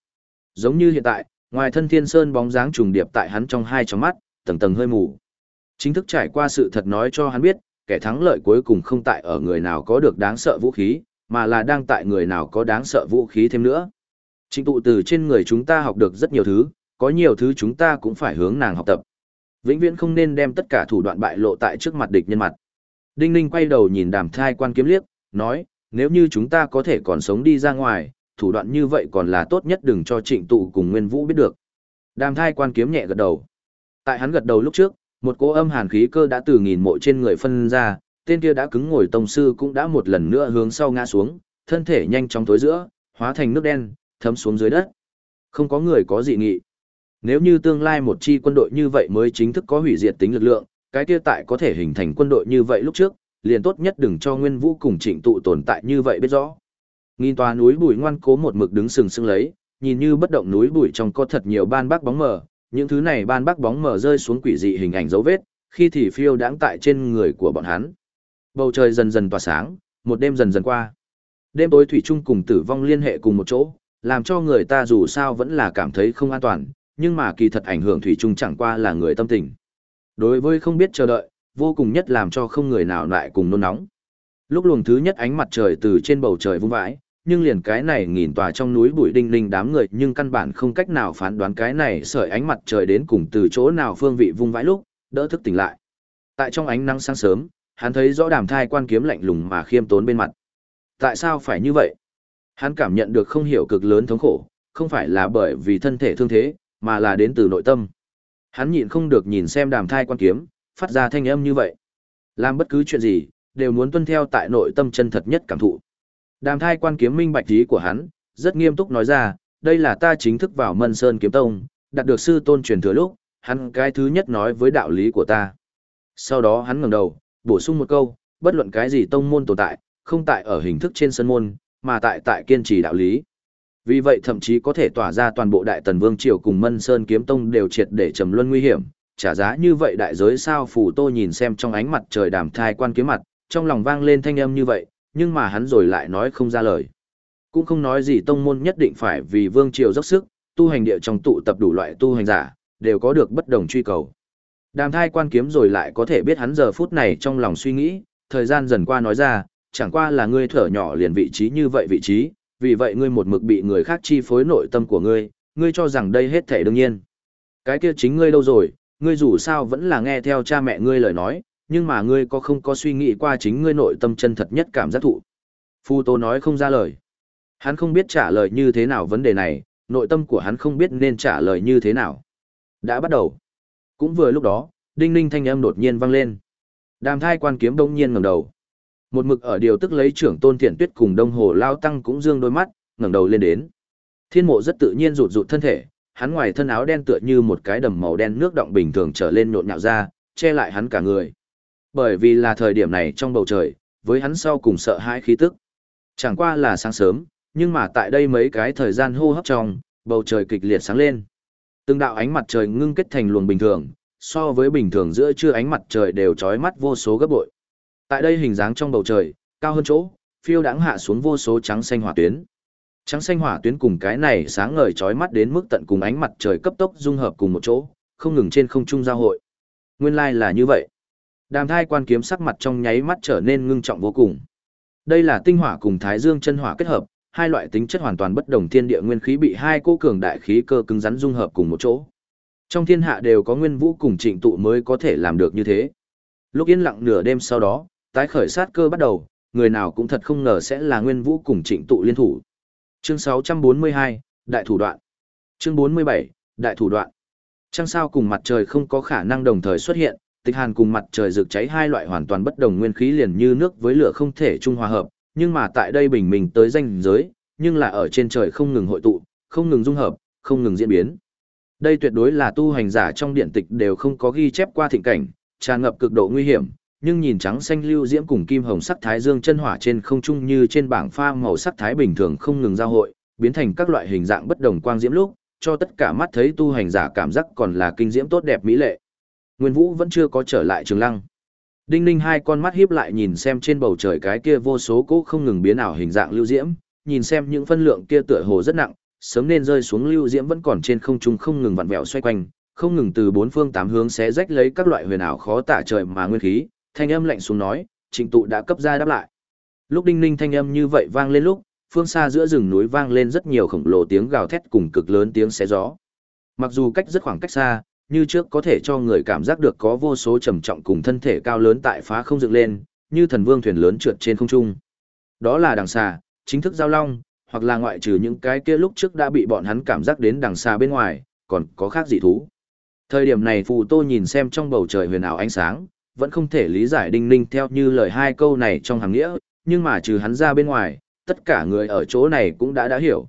Giống như hiện tại, ngoài thân thiên sơn bóng dáng trùng điệp tại hắn trong hai tròng mắt, tầng tầng hơi mù. Chính thức trải qua sự thật nói cho hắn biết, kẻ thắng lợi cuối cùng không tại ở người nào có được đáng sợ vũ khí, mà là đang tại người nào có đáng sợ vũ khí thêm nữa. Trình tụ từ trên người chúng ta học được rất nhiều thứ, có nhiều thứ chúng ta cũng phải hướng nàng học tập. Vĩnh viễn không nên đem tất cả thủ đoạn bại lộ tại trước mặt địch nhân mặt. Đinh Ninh quay đầu nhìn đàm thai quan kiếm liếc, nói, nếu như chúng ta có thể còn sống đi ra ngoài, thủ đoạn như vậy còn là tốt nhất đừng cho trịnh tụ cùng Nguyên Vũ biết được. Đàm thai quan kiếm nhẹ gật đầu. Tại hắn gật đầu lúc trước, một cỗ âm hàn khí cơ đã từ nghìn mộ trên người phân ra, tên kia đã cứng ngồi tông sư cũng đã một lần nữa hướng sau ngã xuống, thân thể nhanh chóng tối giữa, hóa thành nước đen, thấm xuống dưới đất. Không có người có dị nghị. Nếu như tương lai một chi quân đội như vậy mới chính thức có hủy diệt tính lực lượng, cái kia tại có thể hình thành quân đội như vậy lúc trước, liền tốt nhất đừng cho Nguyên Vũ cùng Trịnh tụ tồn tại như vậy biết rõ. Nghìn tòa núi bụi ngoan cố một mực đứng sừng sững lấy, nhìn như bất động núi bụi trong có thật nhiều ban bác bóng mờ, những thứ này ban bác bóng mờ rơi xuống quỷ dị hình ảnh dấu vết, khi thì phiêu đãng tại trên người của bọn hắn. Bầu trời dần dần tỏa sáng, một đêm dần dần qua. Đêm tối thủy chung cùng tử vong liên hệ cùng một chỗ, làm cho người ta dù sao vẫn là cảm thấy không an toàn, nhưng mà kỳ thật ảnh hưởng thủy chung chẳng qua là người tâm tình. Đối với không biết chờ đợi, vô cùng nhất làm cho không người nào lại cùng nôn nóng. Lúc luồng thứ nhất ánh mặt trời từ trên bầu trời vung vãi, nhưng liền cái này nghìn tòa trong núi bụi đinh linh đám người nhưng căn bản không cách nào phán đoán cái này sợi ánh mặt trời đến cùng từ chỗ nào phương vị vung vãi lúc, đỡ thức tỉnh lại. Tại trong ánh nắng sáng sớm, hắn thấy rõ đàm thai quan kiếm lạnh lùng mà khiêm tốn bên mặt. Tại sao phải như vậy? Hắn cảm nhận được không hiểu cực lớn thống khổ, không phải là bởi vì thân thể thương thế, mà là đến từ nội tâm. Hắn nhịn không được nhìn xem đàm thai quan kiếm, phát ra thanh âm như vậy. Làm bất cứ chuyện gì, đều muốn tuân theo tại nội tâm chân thật nhất cảm thụ. Đàm thai quan kiếm minh bạch ý của hắn, rất nghiêm túc nói ra, đây là ta chính thức vào Mân Sơn Kiếm Tông, đạt được sư tôn truyền thừa lúc, hắn cái thứ nhất nói với đạo lý của ta. Sau đó hắn ngẩng đầu, bổ sung một câu, bất luận cái gì tông môn tồn tại, không tại ở hình thức trên sân môn, mà tại tại kiên trì đạo lý. Vì vậy thậm chí có thể tỏa ra toàn bộ Đại Tần Vương triều cùng Mân Sơn Kiếm Tông đều triệt để trầm luân nguy hiểm, trả giá như vậy đại giới sao phủ Tô nhìn xem trong ánh mặt trời đàm thai quan kiếm mặt, trong lòng vang lên thanh âm như vậy, nhưng mà hắn rồi lại nói không ra lời. Cũng không nói gì tông môn nhất định phải vì Vương triều dốc sức, tu hành địa trong tụ tập đủ loại tu hành giả, đều có được bất đồng truy cầu. Đàm thai quan kiếm rồi lại có thể biết hắn giờ phút này trong lòng suy nghĩ, thời gian dần qua nói ra, chẳng qua là ngươi thở nhỏ liền vị trí như vậy vị trí, vì vậy ngươi một mực bị người khác chi phối nội tâm của ngươi, ngươi cho rằng đây hết thể đương nhiên. Cái kia chính ngươi đâu rồi, ngươi dù sao vẫn là nghe theo cha mẹ ngươi lời nói, nhưng mà ngươi có không có suy nghĩ qua chính ngươi nội tâm chân thật nhất cảm giác thụ. Phu Tô nói không ra lời. Hắn không biết trả lời như thế nào vấn đề này, nội tâm của hắn không biết nên trả lời như thế nào. Đã bắt đầu. Cũng vừa lúc đó, đinh ninh thanh âm đột nhiên vang lên. Đàm thai quan kiếm đông nhiên ngẩng đầu. Một mực ở điều tức lấy trưởng tôn thiện tuyết cùng đông hồ lao tăng cũng dương đôi mắt, ngẩng đầu lên đến. Thiên mộ rất tự nhiên rụt rụt thân thể, hắn ngoài thân áo đen tựa như một cái đầm màu đen nước động bình thường trở lên nhộn nhạo ra, che lại hắn cả người. Bởi vì là thời điểm này trong bầu trời, với hắn sau cùng sợ hãi khí tức. Chẳng qua là sáng sớm, nhưng mà tại đây mấy cái thời gian hô hấp trong, bầu trời kịch liệt sáng lên. Từng đạo ánh mặt trời ngưng kết thành luồng bình thường, so với bình thường giữa trưa ánh mặt trời đều chói mắt vô số gấp bội. Tại đây hình dáng trong bầu trời, cao hơn chỗ, phiêu đãng hạ xuống vô số trắng xanh hỏa tuyến. Trắng xanh hỏa tuyến cùng cái này sáng ngời chói mắt đến mức tận cùng ánh mặt trời cấp tốc dung hợp cùng một chỗ, không ngừng trên không trung giao hội. Nguyên lai like là như vậy. Đàm thai quan kiếm sắc mặt trong nháy mắt trở nên ngưng trọng vô cùng. Đây là tinh hỏa cùng thái dương chân hỏa kết hợp, hai loại tính chất hoàn toàn bất đồng thiên địa nguyên khí bị hai cô cường đại khí cơ cứng rắn dung hợp cùng một chỗ. Trong thiên hạ đều có nguyên vũ cùng trịnh tụ mới có thể làm được như thế. Lúc yên lặng nửa đêm sau đó, tái khởi sát cơ bắt đầu, người nào cũng thật không ngờ sẽ là nguyên vũ cùng trịnh tụ liên thủ. Chương 642, Đại thủ đoạn. Chương 47, Đại thủ đoạn. Trăng sao cùng mặt trời không có khả năng đồng thời xuất hiện, tịch hàn cùng mặt trời rực cháy hai loại hoàn toàn bất đồng nguyên khí liền như nước với lửa không thể trung hòa hợp, nhưng mà tại đây bình minh tới danh giới, nhưng là ở trên trời không ngừng hội tụ, không ngừng dung hợp, không ngừng diễn biến. Đây tuyệt đối là tu hành giả trong điện tịch đều không có ghi chép qua thịnh cảnh, tràn ngập cực độ nguy hiểm, nhưng nhìn trắng xanh lưu diễm cùng kim hồng sắc thái dương chân hỏa trên không trung như trên bảng pha màu sắc thái bình thường không ngừng giao hội, biến thành các loại hình dạng bất đồng quang diễm lúc, cho tất cả mắt thấy tu hành giả cảm giác còn là kinh diễm tốt đẹp mỹ lệ. Nguyên Vũ vẫn chưa có trở lại Trường Lăng. Đinh Ninh hai con mắt híp lại nhìn xem trên bầu trời cái kia vô số cỗ không ngừng biến ảo hình dạng lưu diễm, nhìn xem những phân lượng kia tựa hồ rất nặng, sớm nên rơi xuống lưu diễm vẫn còn trên không trung không ngừng vặn vẹo xoay quanh, không ngừng từ bốn phương tám hướng xé rách lấy các loại huyền ảo khó tả trời mà nguyên khí, thanh âm lạnh xuống nói, Trịnh tụ đã cấp ra đáp lại. Lúc Đinh Ninh thanh âm như vậy vang lên lúc, phương xa giữa rừng núi vang lên rất nhiều khổng lồ tiếng gào thét cùng cực lớn tiếng xé gió. Mặc dù cách rất khoảng cách xa, như trước có thể cho người cảm giác được có vô số trầm trọng cùng thân thể cao lớn tại phá không dựng lên, như thần vương thuyền lớn trượt trên không trung. Đó là đằng xà, chính thức giao long, hoặc là ngoại trừ những cái kia lúc trước đã bị bọn hắn cảm giác đến đằng xa bên ngoài, còn có khác dị thú. Thời điểm này Phù Tô nhìn xem trong bầu trời huyền ảo ánh sáng, vẫn không thể lý giải đinh ninh theo như lời hai câu này trong hàng nghĩa, nhưng mà trừ hắn ra bên ngoài, tất cả người ở chỗ này cũng đã đã hiểu.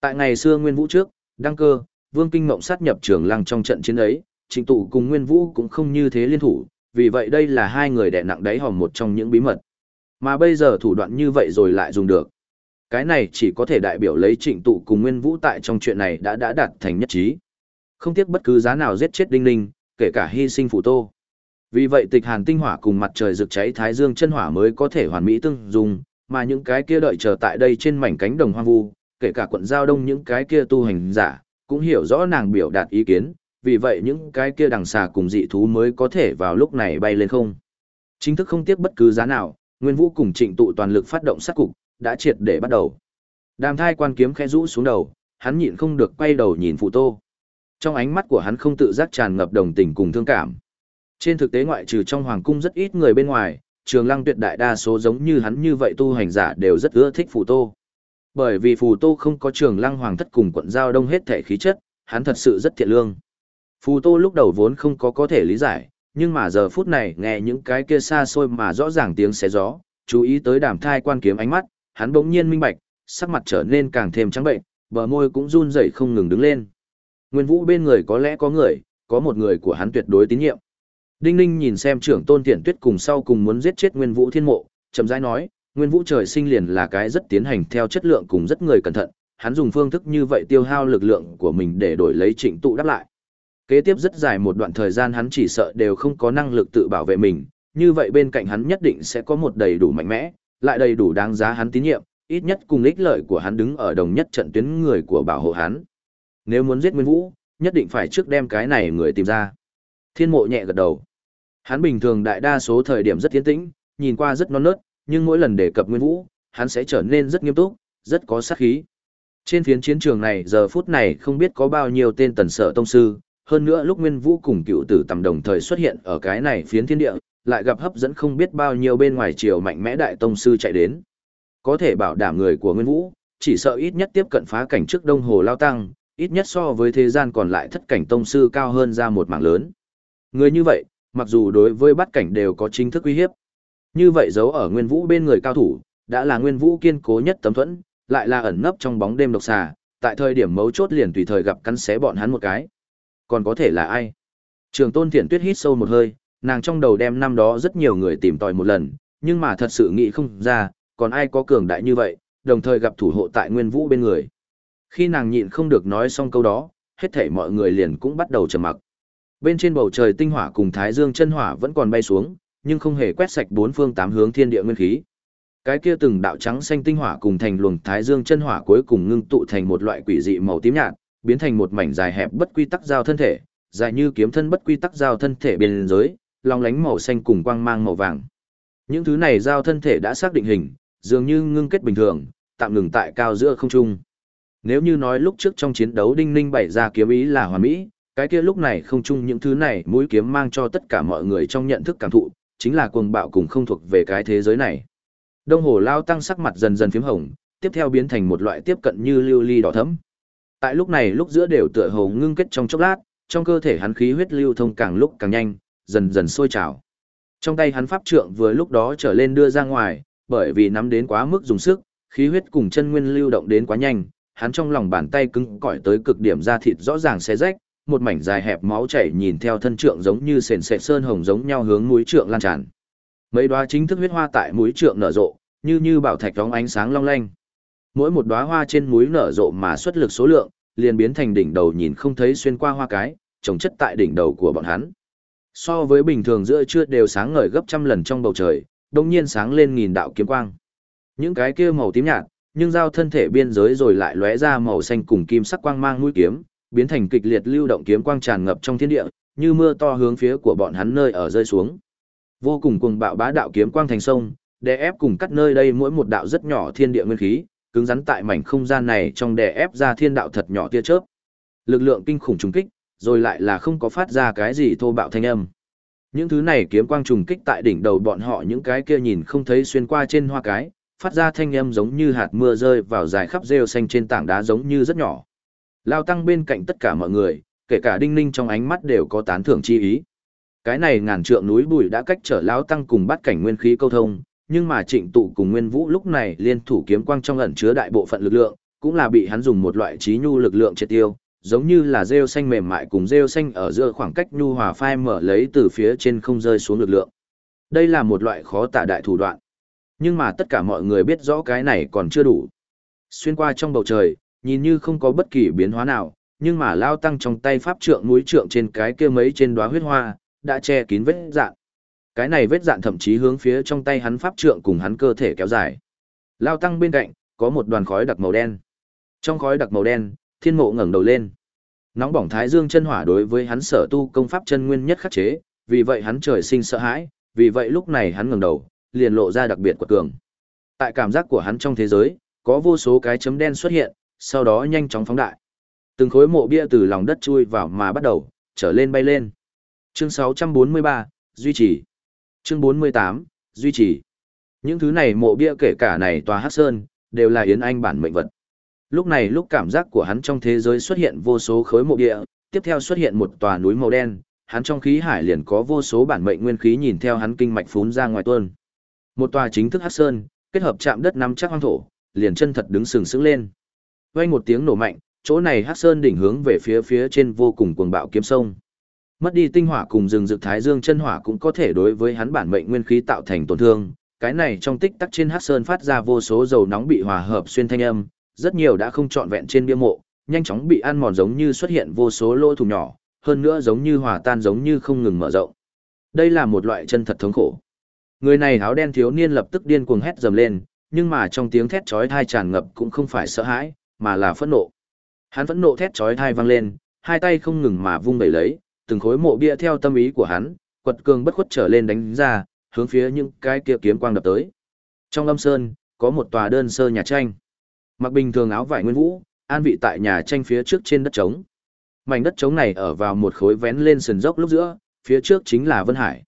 Tại ngày xưa Nguyên Vũ trước, đăng cơ, Vương Kinh Mộng sát nhập trường lăng trong trận chiến ấy, Trịnh Tụ cùng Nguyên Vũ cũng không như thế liên thủ, vì vậy đây là hai người đè nặng đáy hòm một trong những bí mật. Mà bây giờ thủ đoạn như vậy rồi lại dùng được. Cái này chỉ có thể đại biểu lấy Trịnh Tụ cùng Nguyên Vũ tại trong chuyện này đã đã đạt thành nhất trí. Không tiếc bất cứ giá nào giết chết Đinh Ninh, kể cả hy sinh phụ tô. Vì vậy tịch hàn tinh hỏa cùng mặt trời rực cháy thái dương chân hỏa mới có thể hoàn mỹ tương dùng, mà những cái kia đợi chờ tại đây trên mảnh cánh đồng hoang vu, kể cả quận giao đông những cái kia tu hành giả, cũng hiểu rõ nàng biểu đạt ý kiến, vì vậy những cái kia đằng xà cùng dị thú mới có thể vào lúc này bay lên không. Chính thức không tiếc bất cứ giá nào, Nguyên Vũ cùng Trịnh tụ toàn lực phát động sát cục, đã triệt để bắt đầu. Đàm thai quan kiếm khẽ rũ xuống đầu, hắn nhịn không được quay đầu nhìn phụ tô. Trong ánh mắt của hắn không tự giác tràn ngập đồng tình cùng thương cảm. Trên thực tế ngoại trừ trong hoàng cung rất ít người bên ngoài, trường lăng tuyệt đại đa số giống như hắn như vậy tu hành giả đều rất ưa thích phù tô. Bởi vì phù tô không có trường lăng hoàng thất cùng quận giao đông hết thể khí chất, hắn thật sự rất thiện lương. Phù tô lúc đầu vốn không có có thể lý giải, nhưng mà giờ phút này nghe những cái kia xa xôi mà rõ ràng tiếng xé gió, chú ý tới đàm thai quan kiếm ánh mắt, hắn bỗng nhiên minh bạch, sắc mặt trở nên càng thêm trắng bệnh, bờ môi cũng run rẩy không ngừng đứng lên. Nguyên Vũ bên người có lẽ có người, có một người của hắn tuyệt đối tín nhiệm. Đinh Ninh nhìn xem trưởng tôn tiện tuyết cùng sau cùng muốn giết chết Nguyên Vũ thiên mộ, chậm rãi nói, Nguyên Vũ trời sinh liền là cái rất tiến hành theo chất lượng cùng rất người cẩn thận, hắn dùng phương thức như vậy tiêu hao lực lượng của mình để đổi lấy trịnh tụ đáp lại. Kế tiếp rất dài một đoạn thời gian hắn chỉ sợ đều không có năng lực tự bảo vệ mình, như vậy bên cạnh hắn nhất định sẽ có một đầy đủ mạnh mẽ, lại đầy đủ đáng giá hắn tín nhiệm, ít nhất cùng ích lợi của hắn đứng ở đồng nhất trận tuyến người của bảo hộ hắn. Nếu muốn giết Nguyên Vũ, nhất định phải trước đem cái này người tìm ra. Thiên mộ nhẹ gật đầu. Hắn bình thường đại đa số thời điểm rất tiến tĩnh, nhìn qua rất non nớt, nhưng mỗi lần đề cập Nguyên Vũ, hắn sẽ trở nên rất nghiêm túc, rất có sát khí. Trên phiến chiến trường này giờ phút này không biết có bao nhiêu tên tần sở tông sư, hơn nữa lúc Nguyên Vũ cùng cựu tử tầm đồng thời xuất hiện ở cái này phiến thiên địa, lại gặp hấp dẫn không biết bao nhiêu bên ngoài triều mạnh mẽ đại tông sư chạy đến. Có thể bảo đảm người của Nguyên Vũ, chỉ sợ ít nhất tiếp cận phá cảnh trước đông hồ lao tăng, ít nhất so với thế gian còn lại thất cảnh tông sư cao hơn ra một mảng lớn. Người như vậy, mặc dù đối với bắt cảnh đều có chính thức uy hiếp. Như vậy giấu ở Nguyên Vũ bên người cao thủ, đã là Nguyên Vũ kiên cố nhất tấm thuẫn, lại là ẩn nấp trong bóng đêm độc xà, tại thời điểm mấu chốt liền tùy thời gặp cắn xé bọn hắn một cái. Còn có thể là ai? Trường Tôn Thiện Tuyết hít sâu một hơi, nàng trong đầu đem năm đó rất nhiều người tìm tòi một lần, nhưng mà thật sự nghĩ không ra, còn ai có cường đại như vậy, đồng thời gặp thủ hộ tại Nguyên Vũ bên người. Khi nàng nhịn không được nói xong câu đó, hết thảy mọi người liền cũng bắt đầu trầm mặc. Bên trên bầu trời tinh hỏa cùng thái dương chân hỏa vẫn còn bay xuống, nhưng không hề quét sạch bốn phương tám hướng thiên địa nguyên khí. Cái kia từng đạo trắng xanh tinh hỏa cùng thành luồng thái dương chân hỏa cuối cùng ngưng tụ thành một loại quỷ dị màu tím nhạt, biến thành một mảnh dài hẹp bất quy tắc giao thân thể, dài như kiếm thân bất quy tắc giao thân thể biên giới, long lánh màu xanh cùng quang mang màu vàng. Những thứ này giao thân thể đã xác định hình, dường như ngưng kết bình thường, tạm ngừng tại cao giữa không trung. Nếu như nói lúc trước trong chiến đấu Đinh Ninh bày ra kiếm ý là hoàn mỹ, cái kia lúc này không chung những thứ này mũi kiếm mang cho tất cả mọi người trong nhận thức cảm thụ, chính là cuồng bạo cùng không thuộc về cái thế giới này. Đông hồ lao tăng sắc mặt dần dần phím hồng, tiếp theo biến thành một loại tiếp cận như lưu ly đỏ thẫm. Tại lúc này lúc giữa đều tựa hồ ngưng kết trong chốc lát, trong cơ thể hắn khí huyết lưu thông càng lúc càng nhanh, dần dần sôi trào. Trong tay hắn pháp trượng vừa lúc đó trở lên đưa ra ngoài, bởi vì nắm đến quá mức dùng sức, khí huyết cùng chân nguyên lưu động đến quá nhanh, hắn trong lòng bàn tay cứng cỏi tới cực điểm da thịt rõ ràng xé rách, một mảnh dài hẹp máu chảy nhìn theo thân trượng giống như sền sệt sơn hồng giống nhau hướng mũi trượng lan tràn. Mấy đóa chính thức huyết hoa tại mũi trượng nở rộ, như như bảo thạch đóng ánh sáng long lanh. Mỗi một đóa hoa trên mũi nở rộ mà xuất lực số lượng, liền biến thành đỉnh đầu nhìn không thấy xuyên qua hoa cái, trồng chất tại đỉnh đầu của bọn hắn. So với bình thường giữa trưa đều sáng ngời gấp trăm lần trong bầu trời, đồng nhiên sáng lên nghìn đạo kiếm quang. Những cái kia màu tím nhạt, nhưng giao thân thể biên giới rồi lại lóe ra màu xanh cùng kim sắc quang mang mũi kiếm, biến thành kịch liệt lưu động kiếm quang tràn ngập trong thiên địa, như mưa to hướng phía của bọn hắn nơi ở rơi xuống. Vô cùng cuồng bạo bá đạo kiếm quang thành sông, đè ép cùng cắt nơi đây mỗi một đạo rất nhỏ thiên địa nguyên khí, cứng rắn tại mảnh không gian này trong đè ép ra thiên đạo thật nhỏ tia chớp. Lực lượng kinh khủng trùng kích, rồi lại là không có phát ra cái gì thô bạo thanh âm. Những thứ này kiếm quang trùng kích tại đỉnh đầu bọn họ những cái kia nhìn không thấy xuyên qua trên hoa cái, phát ra thanh âm giống như hạt mưa rơi vào dài khắp rêu xanh trên tảng đá giống như rất nhỏ. Lao tăng bên cạnh tất cả mọi người, kể cả đinh ninh trong ánh mắt đều có tán thưởng chi ý. Cái này ngàn trượng núi bùi đã cách trở Lao tăng cùng bắt cảnh nguyên khí câu thông, nhưng mà trịnh tụ cùng nguyên vũ lúc này liên thủ kiếm quang trong ẩn chứa đại bộ phận lực lượng, cũng là bị hắn dùng một loại trí nhu lực lượng triệt tiêu, giống như là rêu xanh mềm mại cùng rêu xanh ở giữa khoảng cách nhu hòa phai mở lấy từ phía trên không rơi xuống lực lượng. Đây là một loại khó tả đại thủ đoạn. Nhưng mà tất cả mọi người biết rõ cái này còn chưa đủ. Xuyên qua trong bầu trời, nhìn như không có bất kỳ biến hóa nào, nhưng mà lao tăng trong tay pháp trượng núi trượng trên cái kia mấy trên đóa huyết hoa, đã che kín vết dạn. Cái này vết dạn thậm chí hướng phía trong tay hắn pháp trượng cùng hắn cơ thể kéo dài. Lao tăng bên cạnh, có một đoàn khói đặc màu đen. Trong khói đặc màu đen, thiên mộ ngẩng đầu lên. Nóng bỏng thái dương chân hỏa đối với hắn sở tu công pháp chân nguyên nhất khắc chế, vì vậy hắn trời sinh sợ hãi, vì vậy lúc này hắn ngẩng đầu, liền lộ ra đặc biệt của cường. Tại cảm giác của hắn trong thế giới, có vô số cái chấm đen xuất hiện, sau đó nhanh chóng phóng đại. Từng khối mộ bia từ lòng đất chui vào mà bắt đầu, trở lên bay lên. Chương 643, duy trì. Chương 48, duy trì. Những thứ này mộ bia kể cả này tòa Hắc Sơn, đều là Yến Anh bản mệnh vật. Lúc này lúc cảm giác của hắn trong thế giới xuất hiện vô số khối mộ địa, tiếp theo xuất hiện một tòa núi màu đen, hắn trong khí hải liền có vô số bản mệnh nguyên khí nhìn theo hắn kinh mạch phún ra ngoài tuôn. Một tòa chính thức Hắc Sơn, kết hợp chạm đất nắm chắc hoang thổ, liền chân thật đứng sừng sững lên. Vang một tiếng nổ mạnh, chỗ này Hắc Sơn đỉnh hướng về phía phía trên vô cùng cuồng bạo kiếm sông. Mất đi tinh hỏa cùng rừng rực thái dương chân hỏa cũng có thể đối với hắn bản mệnh nguyên khí tạo thành tổn thương. Cái này trong tích tắc trên Hắc Sơn phát ra vô số dầu nóng bị hòa hợp xuyên thanh âm, rất nhiều đã không trọn vẹn trên bia mộ, nhanh chóng bị ăn mòn giống như xuất hiện vô số lỗ thủng nhỏ, hơn nữa giống như hòa tan giống như không ngừng mở rộng. Đây là một loại chân thật thống khổ. Người này áo đen thiếu niên lập tức điên cuồng hét dầm lên, nhưng mà trong tiếng thét chói tai tràn ngập cũng không phải sợ hãi, mà là phẫn nộ. Hắn phẫn nộ thét chói tai vang lên, hai tay không ngừng mà vung bẩy lấy, từng khối mộ bia theo tâm ý của hắn, quật cường bất khuất trở lên đánh ra, hướng phía những cái kia kiếm quang đập tới. Trong âm sơn, có một tòa đơn sơ nhà tranh. Mặc bình thường áo vải nguyên vũ, an vị tại nhà tranh phía trước trên đất trống. Mảnh đất trống này ở vào một khối vén lên sườn dốc lúc giữa, phía trước chính là Vân Hải.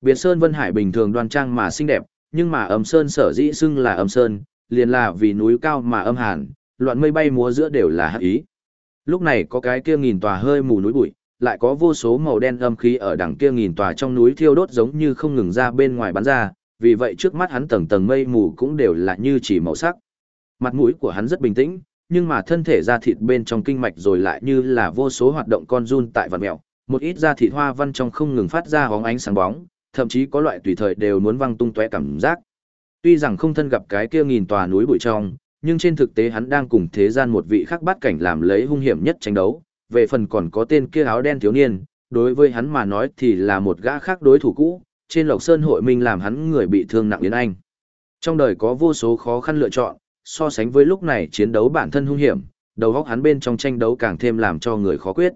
Biệt Sơn Vân Hải bình thường đoan trang mà xinh đẹp, nhưng mà âm sơn sở dĩ xưng là âm sơn, liền là vì núi cao mà âm hàn, loạn mây bay múa giữa đều là hắc ý. Lúc này có cái kia nghìn tòa hơi mù núi bụi, lại có vô số màu đen âm khí ở đằng kia nghìn tòa trong núi thiêu đốt giống như không ngừng ra bên ngoài bắn ra, vì vậy trước mắt hắn tầng tầng mây mù cũng đều là như chỉ màu sắc. Mặt mũi của hắn rất bình tĩnh, nhưng mà thân thể da thịt bên trong kinh mạch rồi lại như là vô số hoạt động con run tại vật mèo, một ít da thịt hoa văn trong không ngừng phát ra hóng ánh sáng bóng, thậm chí có loại tùy thời đều muốn văng tung tóe cảm giác. Tuy rằng không thân gặp cái kia nghìn tòa núi bụi trong, nhưng trên thực tế hắn đang cùng thế gian một vị khác bát cảnh làm lấy hung hiểm nhất tranh đấu, về phần còn có tên kia áo đen thiếu niên, đối với hắn mà nói thì là một gã khác đối thủ cũ, trên Lộc Sơn hội minh làm hắn người bị thương nặng đến anh. Trong đời có vô số khó khăn lựa chọn, so sánh với lúc này chiến đấu bản thân hung hiểm, đầu óc hắn bên trong tranh đấu càng thêm làm cho người khó quyết.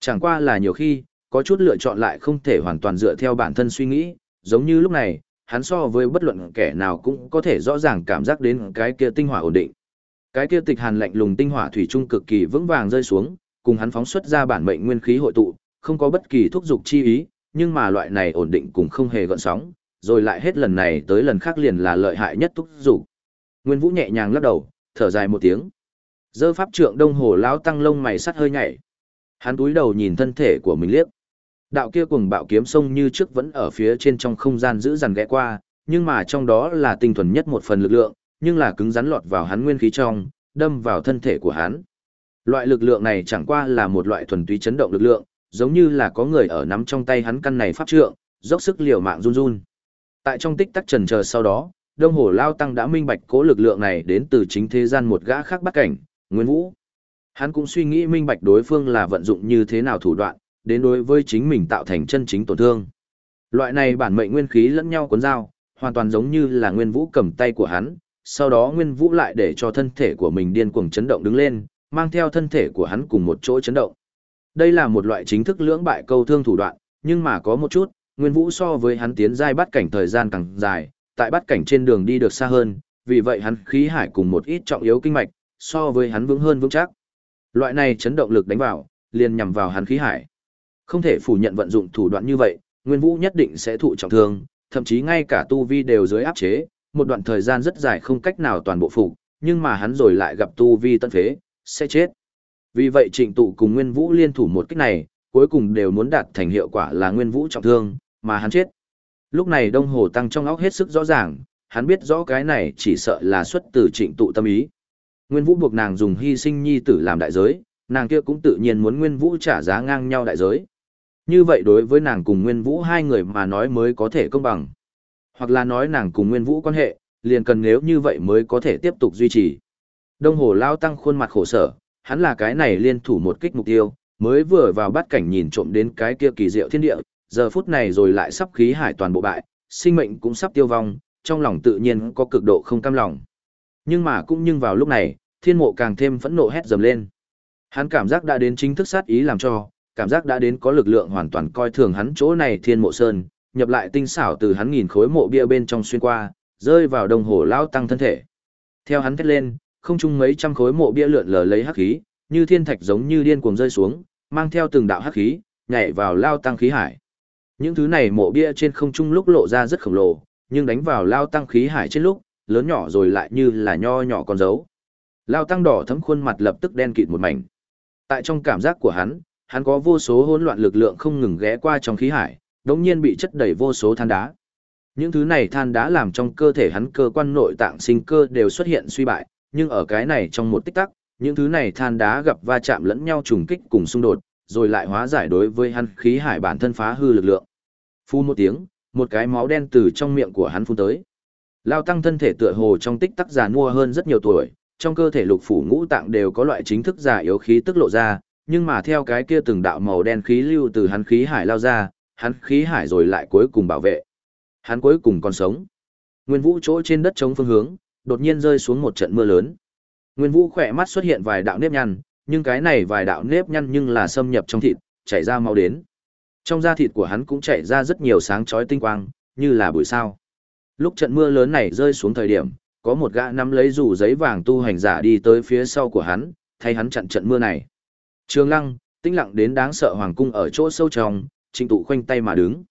Chẳng qua là nhiều khi, có chút lựa chọn lại không thể hoàn toàn dựa theo bản thân suy nghĩ, giống như lúc này, hắn so với bất luận kẻ nào cũng có thể rõ ràng cảm giác đến cái kia tinh hỏa ổn định. Cái kia tịch hàn lạnh lùng tinh hỏa thủy trung cực kỳ vững vàng rơi xuống, cùng hắn phóng xuất ra bản mệnh nguyên khí hội tụ, không có bất kỳ thúc dục chi ý, nhưng mà loại này ổn định cũng không hề gợn sóng, rồi lại hết lần này tới lần khác liền là lợi hại nhất thúc dục. Nguyên Vũ nhẹ nhàng lắc đầu, thở dài một tiếng. Dơ pháp trượng đông hồ lão tăng lông mày sắt hơi nhảy. Hắn túi đầu nhìn thân thể của mình liếc. Đạo kia cùng bạo kiếm sông như trước vẫn ở phía trên trong không gian giữ dằn ghé qua, nhưng mà trong đó là tinh thuần nhất một phần lực lượng, nhưng là cứng rắn lọt vào hắn nguyên khí trong, đâm vào thân thể của hắn. Loại lực lượng này chẳng qua là một loại thuần túy chấn động lực lượng, giống như là có người ở nắm trong tay hắn căn này pháp trượng, dốc sức liều mạng run run. Tại trong tích tắc trần chờ sau đó, Đông Hồ Lao Tăng đã minh bạch cố lực lượng này đến từ chính thế gian một gã khác bắt cảnh, Nguyên Vũ. Hắn cũng suy nghĩ minh bạch đối phương là vận dụng như thế nào thủ đoạn, đến đối với chính mình tạo thành chân chính tổn thương. Loại này bản mệnh nguyên khí lẫn nhau cuốn dao, hoàn toàn giống như là Nguyên Vũ cầm tay của hắn, sau đó Nguyên Vũ lại để cho thân thể của mình điên cuồng chấn động đứng lên, mang theo thân thể của hắn cùng một chỗ chấn động. Đây là một loại chính thức lưỡng bại câu thương thủ đoạn, nhưng mà có một chút, Nguyên Vũ so với hắn tiến giai bắt cảnh thời gian càng dài, tại bắt cảnh trên đường đi được xa hơn, vì vậy hắn khí hải cùng một ít trọng yếu kinh mạch, so với hắn vững hơn vững chắc. Loại này chấn động lực đánh vào, liền nhằm vào hắn khí hải. Không thể phủ nhận vận dụng thủ đoạn như vậy, Nguyên Vũ nhất định sẽ thụ trọng thương, thậm chí ngay cả tu vi đều dưới áp chế, một đoạn thời gian rất dài không cách nào toàn bộ phục, nhưng mà hắn rồi lại gặp tu vi tân phế, sẽ chết. Vì vậy Trịnh Tụ cùng Nguyên Vũ liên thủ một cách này, cuối cùng đều muốn đạt thành hiệu quả là Nguyên Vũ trọng thương, mà hắn chết. Lúc này Đông Hồ Tăng trong óc hết sức rõ ràng, hắn biết rõ cái này chỉ sợ là xuất từ trịnh tụ tâm ý. Nguyên Vũ buộc nàng dùng hy sinh nhi tử làm đại giới, nàng kia cũng tự nhiên muốn Nguyên Vũ trả giá ngang nhau đại giới. Như vậy đối với nàng cùng Nguyên Vũ hai người mà nói mới có thể công bằng. Hoặc là nói nàng cùng Nguyên Vũ quan hệ, liền cần nếu như vậy mới có thể tiếp tục duy trì. Đông Hồ Lao Tăng khuôn mặt khổ sở, hắn là cái này liên thủ một kích mục tiêu, mới vừa vào bắt cảnh nhìn trộm đến cái kia kỳ diệu thiên địa, giờ phút này rồi lại sắp khí hải toàn bộ bại, sinh mệnh cũng sắp tiêu vong, trong lòng tự nhiên có cực độ không cam lòng. Nhưng mà cũng nhưng vào lúc này, thiên mộ càng thêm phẫn nộ hét dầm lên. Hắn cảm giác đã đến chính thức sát ý làm cho, cảm giác đã đến có lực lượng hoàn toàn coi thường hắn chỗ này thiên mộ sơn, nhập lại tinh xảo từ hắn nghìn khối mộ bia bên trong xuyên qua, rơi vào đồng hồ lao tăng thân thể. Theo hắn thét lên, không chung mấy trăm khối mộ bia lượn lờ lấy hắc khí, như thiên thạch giống như điên cuồng rơi xuống, mang theo từng đạo hắc khí, nhảy vào lao tăng khí hải. Những thứ này mộ bia trên không trung lúc lộ ra rất khổng lồ, nhưng đánh vào lao tăng khí hải trên lúc, lớn nhỏ rồi lại như là nho nhỏ con dấu. Lao tăng đỏ thấm khuôn mặt lập tức đen kịt một mảnh. Tại trong cảm giác của hắn, hắn có vô số hỗn loạn lực lượng không ngừng ghé qua trong khí hải, đống nhiên bị chất đầy vô số than đá. Những thứ này than đá làm trong cơ thể hắn cơ quan nội tạng sinh cơ đều xuất hiện suy bại, nhưng ở cái này trong một tích tắc, những thứ này than đá gặp va chạm lẫn nhau trùng kích cùng xung đột, rồi lại hóa giải đối với hắn khí hải bản thân phá hư lực lượng. Phun một tiếng, một cái máu đen từ trong miệng của hắn phun tới. Lao tăng thân thể tựa hồ trong tích tắc già mua hơn rất nhiều tuổi, trong cơ thể lục phủ ngũ tạng đều có loại chính thức già yếu khí tức lộ ra, nhưng mà theo cái kia từng đạo màu đen khí lưu từ hắn khí hải lao ra, hắn khí hải rồi lại cuối cùng bảo vệ. Hắn cuối cùng còn sống. Nguyên Vũ chỗ trên đất chống phương hướng, đột nhiên rơi xuống một trận mưa lớn. Nguyên Vũ khỏe mắt xuất hiện vài đạo nếp nhăn, nhưng cái này vài đạo nếp nhăn nhưng là xâm nhập trong thịt, chảy ra máu đến. Trong da thịt của hắn cũng chảy ra rất nhiều sáng chói tinh quang, như là buổi sao. Lúc trận mưa lớn này rơi xuống thời điểm, có một gã nắm lấy rủ giấy vàng tu hành giả đi tới phía sau của hắn, thay hắn chặn trận mưa này. Trường Lăng, tĩnh lặng đến đáng sợ hoàng cung ở chỗ sâu trong, Trịnh tụ khoanh tay mà đứng.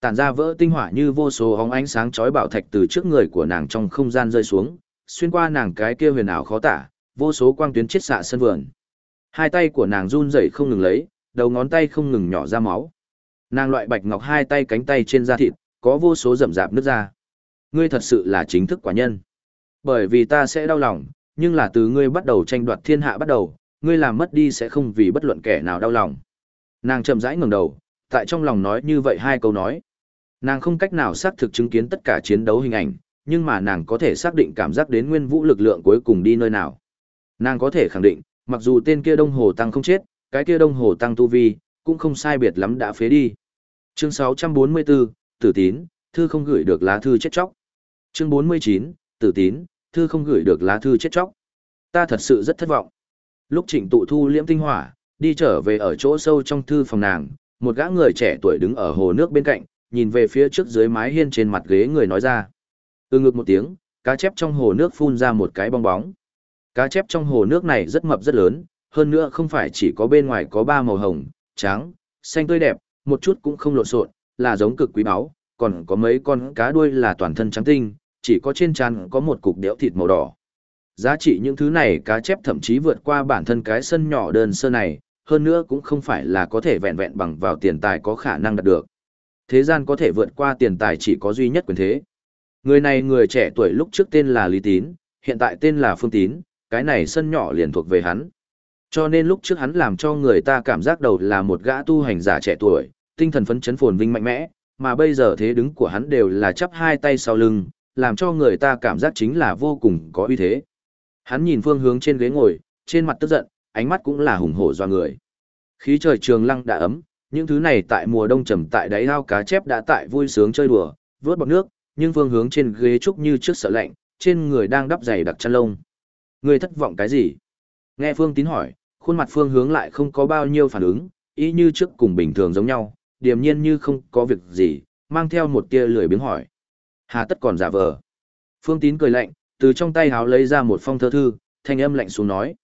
Tản ra vỡ tinh hỏa như vô số hóng ánh sáng chói bảo thạch từ trước người của nàng trong không gian rơi xuống, xuyên qua nàng cái kia huyền ảo khó tả, vô số quang tuyến chiết xạ sân vườn. Hai tay của nàng run rẩy không ngừng lấy, đầu ngón tay không ngừng nhỏ ra máu. Nàng loại bạch ngọc hai tay cánh tay trên da thịt, có vô số rậm rạp nứt ra. Ngươi thật sự là chính thức quả nhân. Bởi vì ta sẽ đau lòng, nhưng là từ ngươi bắt đầu tranh đoạt thiên hạ bắt đầu, ngươi làm mất đi sẽ không vì bất luận kẻ nào đau lòng. Nàng chậm rãi ngẩng đầu, tại trong lòng nói như vậy hai câu nói. Nàng không cách nào xác thực chứng kiến tất cả chiến đấu hình ảnh, nhưng mà nàng có thể xác định cảm giác đến nguyên vũ lực lượng cuối cùng đi nơi nào. Nàng có thể khẳng định, mặc dù tên kia đông hồ tăng không chết, cái kia đông hồ tăng tu vi, cũng không sai biệt lắm đã phế đi. Chương 644, Tử Tín, thư không gửi được lá thư chết chóc. Chương 49, Tử Tín, thư không gửi được lá thư chết chóc. Ta thật sự rất thất vọng. Lúc Trịnh Tụ thu liễm tinh hỏa, đi trở về ở chỗ sâu trong thư phòng nàng, một gã người trẻ tuổi đứng ở hồ nước bên cạnh, nhìn về phía trước dưới mái hiên trên mặt ghế người nói ra. từ ngực một tiếng, cá chép trong hồ nước phun ra một cái bong bóng. Cá chép trong hồ nước này rất mập rất lớn, hơn nữa không phải chỉ có bên ngoài có ba màu hồng, trắng, xanh tươi đẹp, một chút cũng không lộn xộn, là giống cực quý báu, còn có mấy con cá đuôi là toàn thân trắng tinh, chỉ có trên trán có một cục đẽo thịt màu đỏ. Giá trị những thứ này cá chép thậm chí vượt qua bản thân cái sân nhỏ đơn sơ này, hơn nữa cũng không phải là có thể vẹn vẹn bằng vào tiền tài có khả năng đạt được. Thế gian có thể vượt qua tiền tài chỉ có duy nhất quyền thế. Người này người trẻ tuổi lúc trước tên là Lý Tín, hiện tại tên là Phương Tín, cái này sân nhỏ liền thuộc về hắn. Cho nên lúc trước hắn làm cho người ta cảm giác đầu là một gã tu hành giả trẻ tuổi, tinh thần phấn chấn phồn vinh mạnh mẽ, mà bây giờ thế đứng của hắn đều là chắp hai tay sau lưng, làm cho người ta cảm giác chính là vô cùng có uy thế. Hắn nhìn phương hướng trên ghế ngồi, trên mặt tức giận, ánh mắt cũng là hùng hổ doa người. Khí trời trường lăng đã ấm, những thứ này tại mùa đông trầm tại đáy ao cá chép đã tại vui sướng chơi đùa, vớt bọt nước, nhưng phương hướng trên ghế trúc như trước sợ lạnh, trên người đang đắp giày đặc chăn lông. Người thất vọng cái gì? Nghe Phương Tín hỏi, khuôn mặt Phương hướng lại không có bao nhiêu phản ứng, ý như trước cùng bình thường giống nhau, điềm nhiên như không có việc gì, mang theo một tia lười biếng hỏi. Hà tất còn giả vờ. Phương Tín cười lạnh, từ trong tay háo lấy ra một phong thơ thư, thanh âm lạnh xuống nói.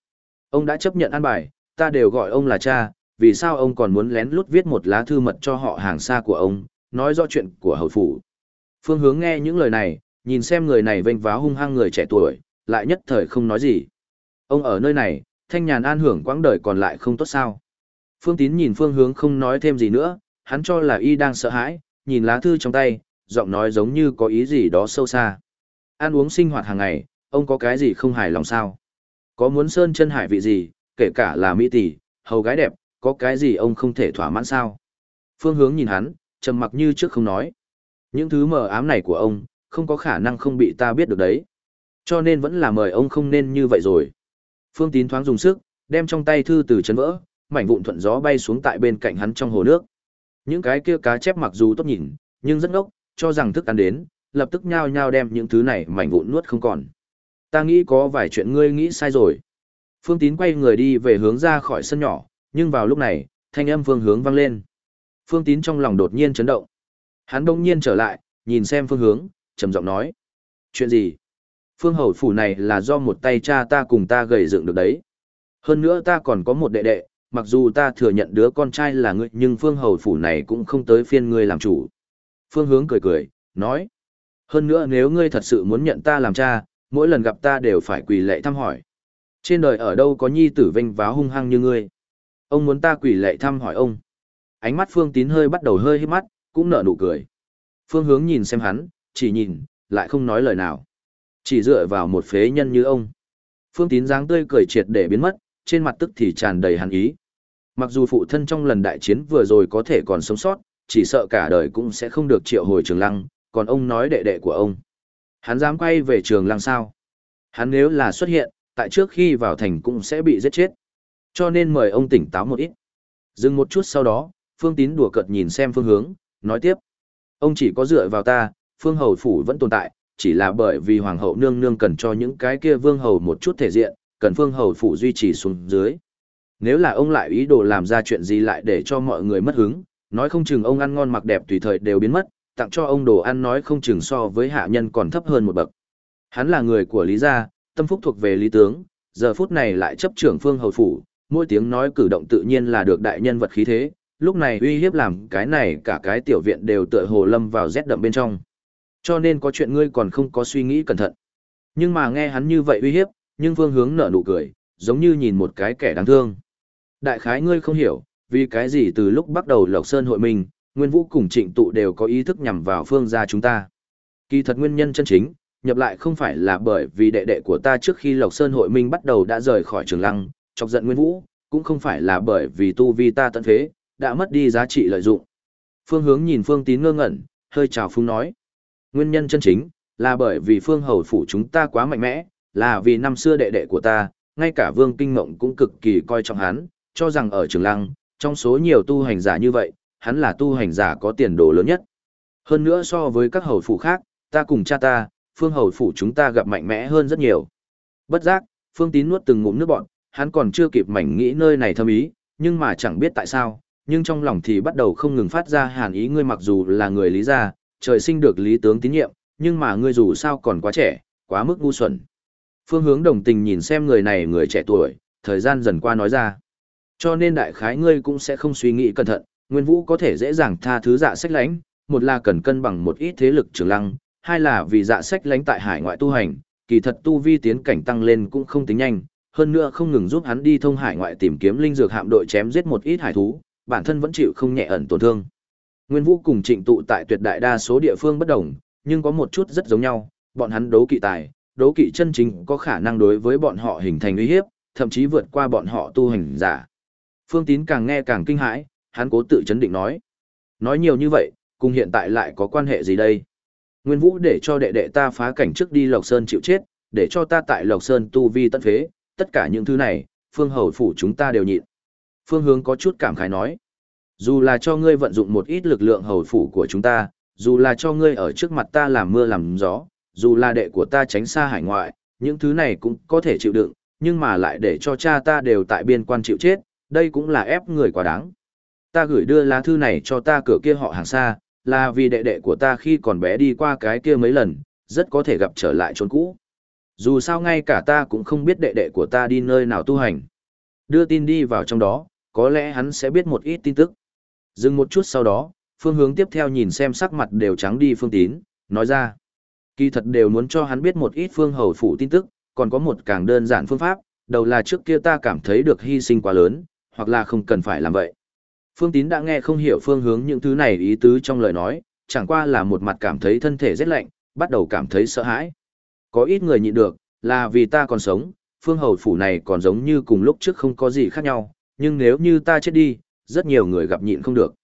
Ông đã chấp nhận ăn bài, ta đều gọi ông là cha, vì sao ông còn muốn lén lút viết một lá thư mật cho họ hàng xa của ông, nói rõ chuyện của hầu phủ. Phương hướng nghe những lời này, nhìn xem người này vênh váo hung hăng người trẻ tuổi, lại nhất thời không nói gì. Ông ở nơi này, thanh nhàn an hưởng quãng đời còn lại không tốt sao. Phương tín nhìn phương hướng không nói thêm gì nữa, hắn cho là y đang sợ hãi, nhìn lá thư trong tay, giọng nói giống như có ý gì đó sâu xa. Ăn uống sinh hoạt hàng ngày, ông có cái gì không hài lòng sao? Có muốn sơn chân hải vị gì, kể cả là mỹ tỷ, hầu gái đẹp, có cái gì ông không thể thỏa mãn sao? Phương hướng nhìn hắn, trầm mặc như trước không nói. Những thứ mờ ám này của ông, không có khả năng không bị ta biết được đấy. Cho nên vẫn là mời ông không nên như vậy rồi. Phương tín thoáng dùng sức, đem trong tay thư từ chấn vỡ, mảnh vụn thuận gió bay xuống tại bên cạnh hắn trong hồ nước. Những cái kia cá chép mặc dù tốt nhìn, nhưng rất ngốc, cho rằng thức ăn đến, lập tức nhao nhao đem những thứ này mảnh vụn nuốt không còn. Ta nghĩ có vài chuyện ngươi nghĩ sai rồi. Phương Tín quay người đi về hướng ra khỏi sân nhỏ, nhưng vào lúc này, thanh âm phương hướng vang lên. Phương Tín trong lòng đột nhiên chấn động. Hắn đông nhiên trở lại, nhìn xem phương hướng, trầm giọng nói. Chuyện gì? Phương hầu phủ này là do một tay cha ta cùng ta gầy dựng được đấy. Hơn nữa ta còn có một đệ đệ, mặc dù ta thừa nhận đứa con trai là ngươi nhưng phương hầu phủ này cũng không tới phiên ngươi làm chủ. Phương hướng cười cười, nói. Hơn nữa nếu ngươi thật sự muốn nhận ta làm cha, mỗi lần gặp ta đều phải quỳ lệ thăm hỏi. Trên đời ở đâu có nhi tử vinh váo hung hăng như ngươi? Ông muốn ta quỳ lệ thăm hỏi ông. Ánh mắt Phương Tín hơi bắt đầu hơi hít mắt, cũng nở nụ cười. Phương hướng nhìn xem hắn, chỉ nhìn, lại không nói lời nào. Chỉ dựa vào một phế nhân như ông. Phương Tín dáng tươi cười triệt để biến mất, trên mặt tức thì tràn đầy hàn ý. Mặc dù phụ thân trong lần đại chiến vừa rồi có thể còn sống sót, chỉ sợ cả đời cũng sẽ không được triệu hồi trường lăng, còn ông nói đệ đệ của ông. Hắn dám quay về trường lăng sao? Hắn nếu là xuất hiện, tại trước khi vào thành cũng sẽ bị giết chết. Cho nên mời ông tỉnh táo một ít. Dừng một chút sau đó, Phương Tín đùa cợt nhìn xem phương hướng, nói tiếp. Ông chỉ có dựa vào ta, phương hầu phủ vẫn tồn tại, chỉ là bởi vì hoàng hậu nương nương cần cho những cái kia vương hầu một chút thể diện, cần phương hầu phủ duy trì xuống dưới. Nếu là ông lại ý đồ làm ra chuyện gì lại để cho mọi người mất hứng, nói không chừng ông ăn ngon mặc đẹp tùy thời đều biến mất, tặng cho ông đồ ăn nói không chừng so với hạ nhân còn thấp hơn một bậc. Hắn là người của Lý gia, tâm phúc thuộc về Lý tướng, giờ phút này lại chấp trưởng phương hầu phủ, mỗi tiếng nói cử động tự nhiên là được đại nhân vật khí thế, lúc này uy hiếp làm cái này cả cái tiểu viện đều tựa hồ lâm vào rét đậm bên trong. Cho nên có chuyện ngươi còn không có suy nghĩ cẩn thận. Nhưng mà nghe hắn như vậy uy hiếp, nhưng phương hướng nở nụ cười, giống như nhìn một cái kẻ đáng thương. Đại khái ngươi không hiểu, vì cái gì từ lúc bắt đầu Lộc Sơn hội mình, Nguyên Vũ cùng Trịnh Tụ đều có ý thức nhằm vào phương gia chúng ta. Kỳ thật nguyên nhân chân chính, nhập lại không phải là bởi vì đệ đệ của ta trước khi Lộc Sơn hội minh bắt đầu đã rời khỏi trường lăng, chọc giận Nguyên Vũ, cũng không phải là bởi vì tu vi ta tận phế, đã mất đi giá trị lợi dụng. Phương hướng nhìn Phương Tín ngơ ngẩn, hơi chào phúng nói. Nguyên nhân chân chính, là bởi vì Phương Hầu Phủ chúng ta quá mạnh mẽ, là vì năm xưa đệ đệ của ta, ngay cả Vương Kinh Mộng cũng cực kỳ coi trọng hắn, cho rằng ở Trường Lăng, trong số nhiều tu hành giả như vậy, hắn là tu hành giả có tiền đồ lớn nhất. Hơn nữa so với các hầu phủ khác, ta cùng cha ta, Phương Hầu Phủ chúng ta gặp mạnh mẽ hơn rất nhiều. Bất giác, Phương Tín nuốt từng ngụm nước bọn, hắn còn chưa kịp mảnh nghĩ nơi này thâm ý, nhưng mà chẳng biết tại sao, nhưng trong lòng thì bắt đầu không ngừng phát ra hàn ý ngươi mặc dù là người lý gia, trời sinh được lý tướng tín nhiệm, nhưng mà ngươi dù sao còn quá trẻ, quá mức ngu xuẩn. Phương hướng đồng tình nhìn xem người này người trẻ tuổi, thời gian dần qua nói ra. Cho nên đại khái ngươi cũng sẽ không suy nghĩ cẩn thận, Nguyên Vũ có thể dễ dàng tha thứ dạ sách lánh, một là cần cân bằng một ít thế lực trường lăng, hai là vì dạ sách lánh tại hải ngoại tu hành, kỳ thật tu vi tiến cảnh tăng lên cũng không tính nhanh, hơn nữa không ngừng giúp hắn đi thông hải ngoại tìm kiếm linh dược hạm đội chém giết một ít hải thú, bản thân vẫn chịu không nhẹ ẩn tổn thương. Nguyên Vũ cùng Trịnh tụ tại tuyệt đại đa số địa phương bất đồng, nhưng có một chút rất giống nhau, bọn hắn đấu kỵ tài, đấu kỵ chân chính có khả năng đối với bọn họ hình thành uy hiếp, thậm chí vượt qua bọn họ tu hành giả. Phương Tín càng nghe càng kinh hãi, hắn cố tự chấn định nói. Nói nhiều như vậy, cùng hiện tại lại có quan hệ gì đây? Nguyên Vũ để cho đệ đệ ta phá cảnh trước đi Lộc Sơn chịu chết, để cho ta tại Lộc Sơn tu vi tận phế, tất cả những thứ này, phương hầu phủ chúng ta đều nhịn. Phương hướng có chút cảm khái nói. Dù là cho ngươi vận dụng một ít lực lượng hầu phủ của chúng ta, dù là cho ngươi ở trước mặt ta làm mưa làm gió, dù là đệ của ta tránh xa hải ngoại, những thứ này cũng có thể chịu đựng, nhưng mà lại để cho cha ta đều tại biên quan chịu chết, đây cũng là ép người quá đáng. Ta gửi đưa lá thư này cho ta cửa kia họ hàng xa, là vì đệ đệ của ta khi còn bé đi qua cái kia mấy lần, rất có thể gặp trở lại chốn cũ. Dù sao ngay cả ta cũng không biết đệ đệ của ta đi nơi nào tu hành. Đưa tin đi vào trong đó, có lẽ hắn sẽ biết một ít tin tức. Dừng một chút sau đó, phương hướng tiếp theo nhìn xem sắc mặt đều trắng đi phương tín, nói ra. Kỳ thật đều muốn cho hắn biết một ít phương hầu phủ tin tức, còn có một càng đơn giản phương pháp, đầu là trước kia ta cảm thấy được hy sinh quá lớn, hoặc là không cần phải làm vậy. Phương tín đã nghe không hiểu phương hướng những thứ này ý tứ trong lời nói, chẳng qua là một mặt cảm thấy thân thể rất lạnh, bắt đầu cảm thấy sợ hãi. Có ít người nhịn được, là vì ta còn sống, phương hầu phủ này còn giống như cùng lúc trước không có gì khác nhau, nhưng nếu như ta chết đi, rất nhiều người gặp nhịn không được.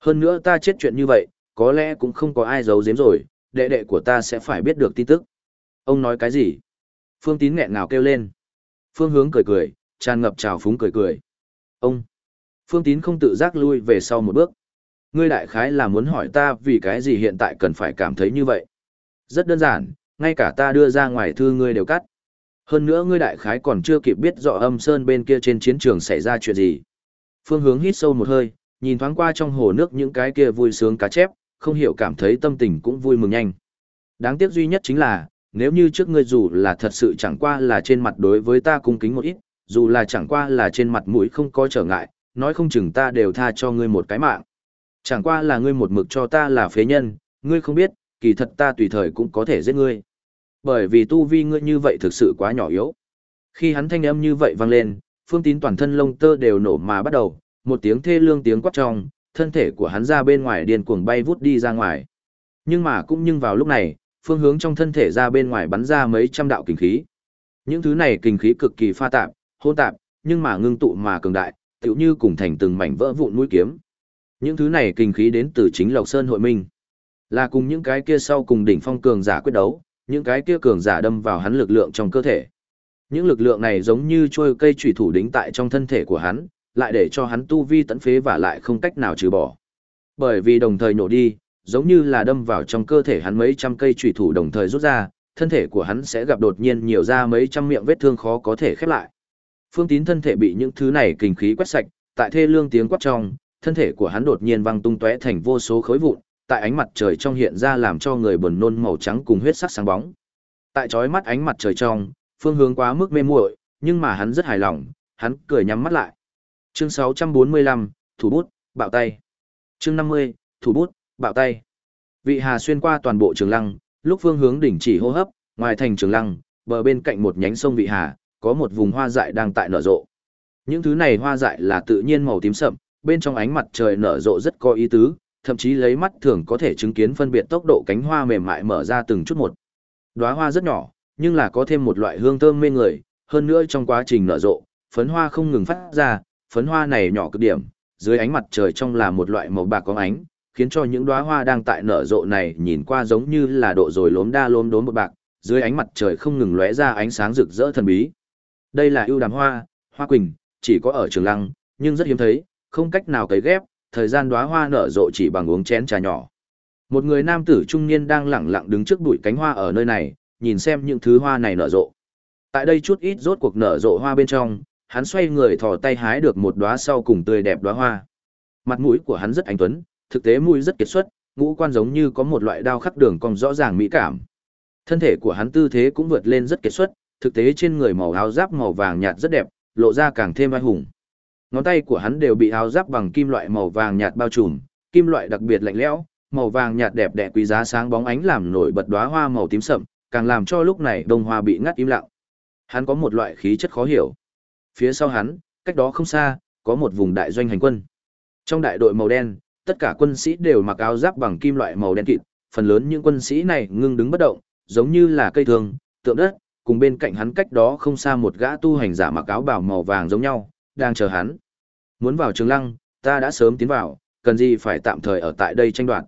Hơn nữa ta chết chuyện như vậy, có lẽ cũng không có ai giấu giếm rồi, đệ đệ của ta sẽ phải biết được tin tức. Ông nói cái gì? Phương tín nghẹn ngào kêu lên. Phương hướng cười cười, tràn ngập trào phúng cười cười. Ông! Phương tín không tự giác lui về sau một bước. Ngươi đại khái là muốn hỏi ta vì cái gì hiện tại cần phải cảm thấy như vậy. Rất đơn giản, ngay cả ta đưa ra ngoài thư ngươi đều cắt. Hơn nữa ngươi đại khái còn chưa kịp biết rõ âm sơn bên kia trên chiến trường xảy ra chuyện gì. Phương hướng hít sâu một hơi, nhìn thoáng qua trong hồ nước những cái kia vui sướng cá chép, không hiểu cảm thấy tâm tình cũng vui mừng nhanh. Đáng tiếc duy nhất chính là, nếu như trước ngươi dù là thật sự chẳng qua là trên mặt đối với ta cung kính một ít, dù là chẳng qua là trên mặt mũi không có trở ngại, nói không chừng ta đều tha cho ngươi một cái mạng. Chẳng qua là ngươi một mực cho ta là phế nhân, ngươi không biết, kỳ thật ta tùy thời cũng có thể giết ngươi. Bởi vì tu vi ngươi như vậy thực sự quá nhỏ yếu. Khi hắn thanh âm như vậy vang lên, phương tín toàn thân lông tơ đều nổ mà bắt đầu, một tiếng thê lương tiếng quát trong, thân thể của hắn ra bên ngoài điên cuồng bay vút đi ra ngoài. Nhưng mà cũng nhưng vào lúc này, phương hướng trong thân thể ra bên ngoài bắn ra mấy trăm đạo kinh khí. Những thứ này kinh khí cực kỳ pha tạp, hỗn tạp, nhưng mà ngưng tụ mà cường đại, tựu như cùng thành từng mảnh vỡ vụn mũi kiếm. Những thứ này kinh khí đến từ chính Lộc Sơn hội minh. Là cùng những cái kia sau cùng đỉnh phong cường giả quyết đấu, những cái kia cường giả đâm vào hắn lực lượng trong cơ thể. Những lực lượng này giống như trôi cây chủy thủ đính tại trong thân thể của hắn, lại để cho hắn tu vi tận phế và lại không cách nào trừ bỏ. Bởi vì đồng thời nổ đi, giống như là đâm vào trong cơ thể hắn mấy trăm cây chủy thủ đồng thời rút ra, thân thể của hắn sẽ gặp đột nhiên nhiều ra mấy trăm miệng vết thương khó có thể khép lại. Phương Tín thân thể bị những thứ này kinh khí quét sạch, tại thê lương tiếng quát trong, thân thể của hắn đột nhiên văng tung tóe thành vô số khối vụn, tại ánh mặt trời trong hiện ra làm cho người buồn nôn màu trắng cùng huyết sắc sáng bóng. Tại chói mắt ánh mặt trời trong, phương hướng quá mức mê muội, nhưng mà hắn rất hài lòng, hắn cười nhắm mắt lại. Chương 645, thủ bút, bạo tay. Chương 50, thủ bút, bạo tay. Vị Hà xuyên qua toàn bộ trường lăng, lúc phương hướng đỉnh chỉ hô hấp, ngoài thành trường lăng, bờ bên cạnh một nhánh sông Vị Hà, có một vùng hoa dại đang tại nở rộ. Những thứ này hoa dại là tự nhiên màu tím sậm, bên trong ánh mặt trời nở rộ rất có ý tứ, thậm chí lấy mắt thường có thể chứng kiến phân biệt tốc độ cánh hoa mềm mại mở ra từng chút một. Đóa hoa rất nhỏ, nhưng là có thêm một loại hương thơm mê người, hơn nữa trong quá trình nở rộ, phấn hoa không ngừng phát ra, phấn hoa này nhỏ cực điểm, dưới ánh mặt trời trong là một loại màu bạc có ánh, khiến cho những đóa hoa đang tại nở rộ này nhìn qua giống như là độ rồi lốm đa lốm đốm một bạc, dưới ánh mặt trời không ngừng lóe ra ánh sáng rực rỡ thần bí. Đây là ưu đàm hoa, hoa quỳnh, chỉ có ở Trường Lăng, nhưng rất hiếm thấy, không cách nào cấy ghép, thời gian đóa hoa nở rộ chỉ bằng uống chén trà nhỏ. Một người nam tử trung niên đang lặng lặng đứng trước bụi cánh hoa ở nơi này, nhìn xem những thứ hoa này nở rộ. Tại đây chút ít rốt cuộc nở rộ hoa bên trong, hắn xoay người thò tay hái được một đóa sau cùng tươi đẹp đóa hoa. Mặt mũi của hắn rất anh tuấn, thực tế mũi rất kiệt xuất, ngũ quan giống như có một loại đao khắc đường cong rõ ràng mỹ cảm. Thân thể của hắn tư thế cũng vượt lên rất kiệt xuất, thực tế trên người màu áo giáp màu vàng nhạt rất đẹp, lộ ra càng thêm vai hùng. Ngón tay của hắn đều bị áo giáp bằng kim loại màu vàng nhạt bao trùm, kim loại đặc biệt lạnh lẽo, màu vàng nhạt đẹp đẽ quý giá sáng bóng ánh làm nổi bật đóa hoa màu tím sậm, càng làm cho lúc này đông hoa bị ngắt im lặng. Hắn có một loại khí chất khó hiểu. Phía sau hắn, cách đó không xa, có một vùng đại doanh hành quân. Trong đại đội màu đen, tất cả quân sĩ đều mặc áo giáp bằng kim loại màu đen kịt, phần lớn những quân sĩ này ngưng đứng bất động, giống như là cây thường, tượng đất, cùng bên cạnh hắn cách đó không xa một gã tu hành giả mặc áo bào màu vàng giống nhau, đang chờ hắn. Muốn vào trường lăng, ta đã sớm tiến vào, cần gì phải tạm thời ở tại đây tranh đoạt.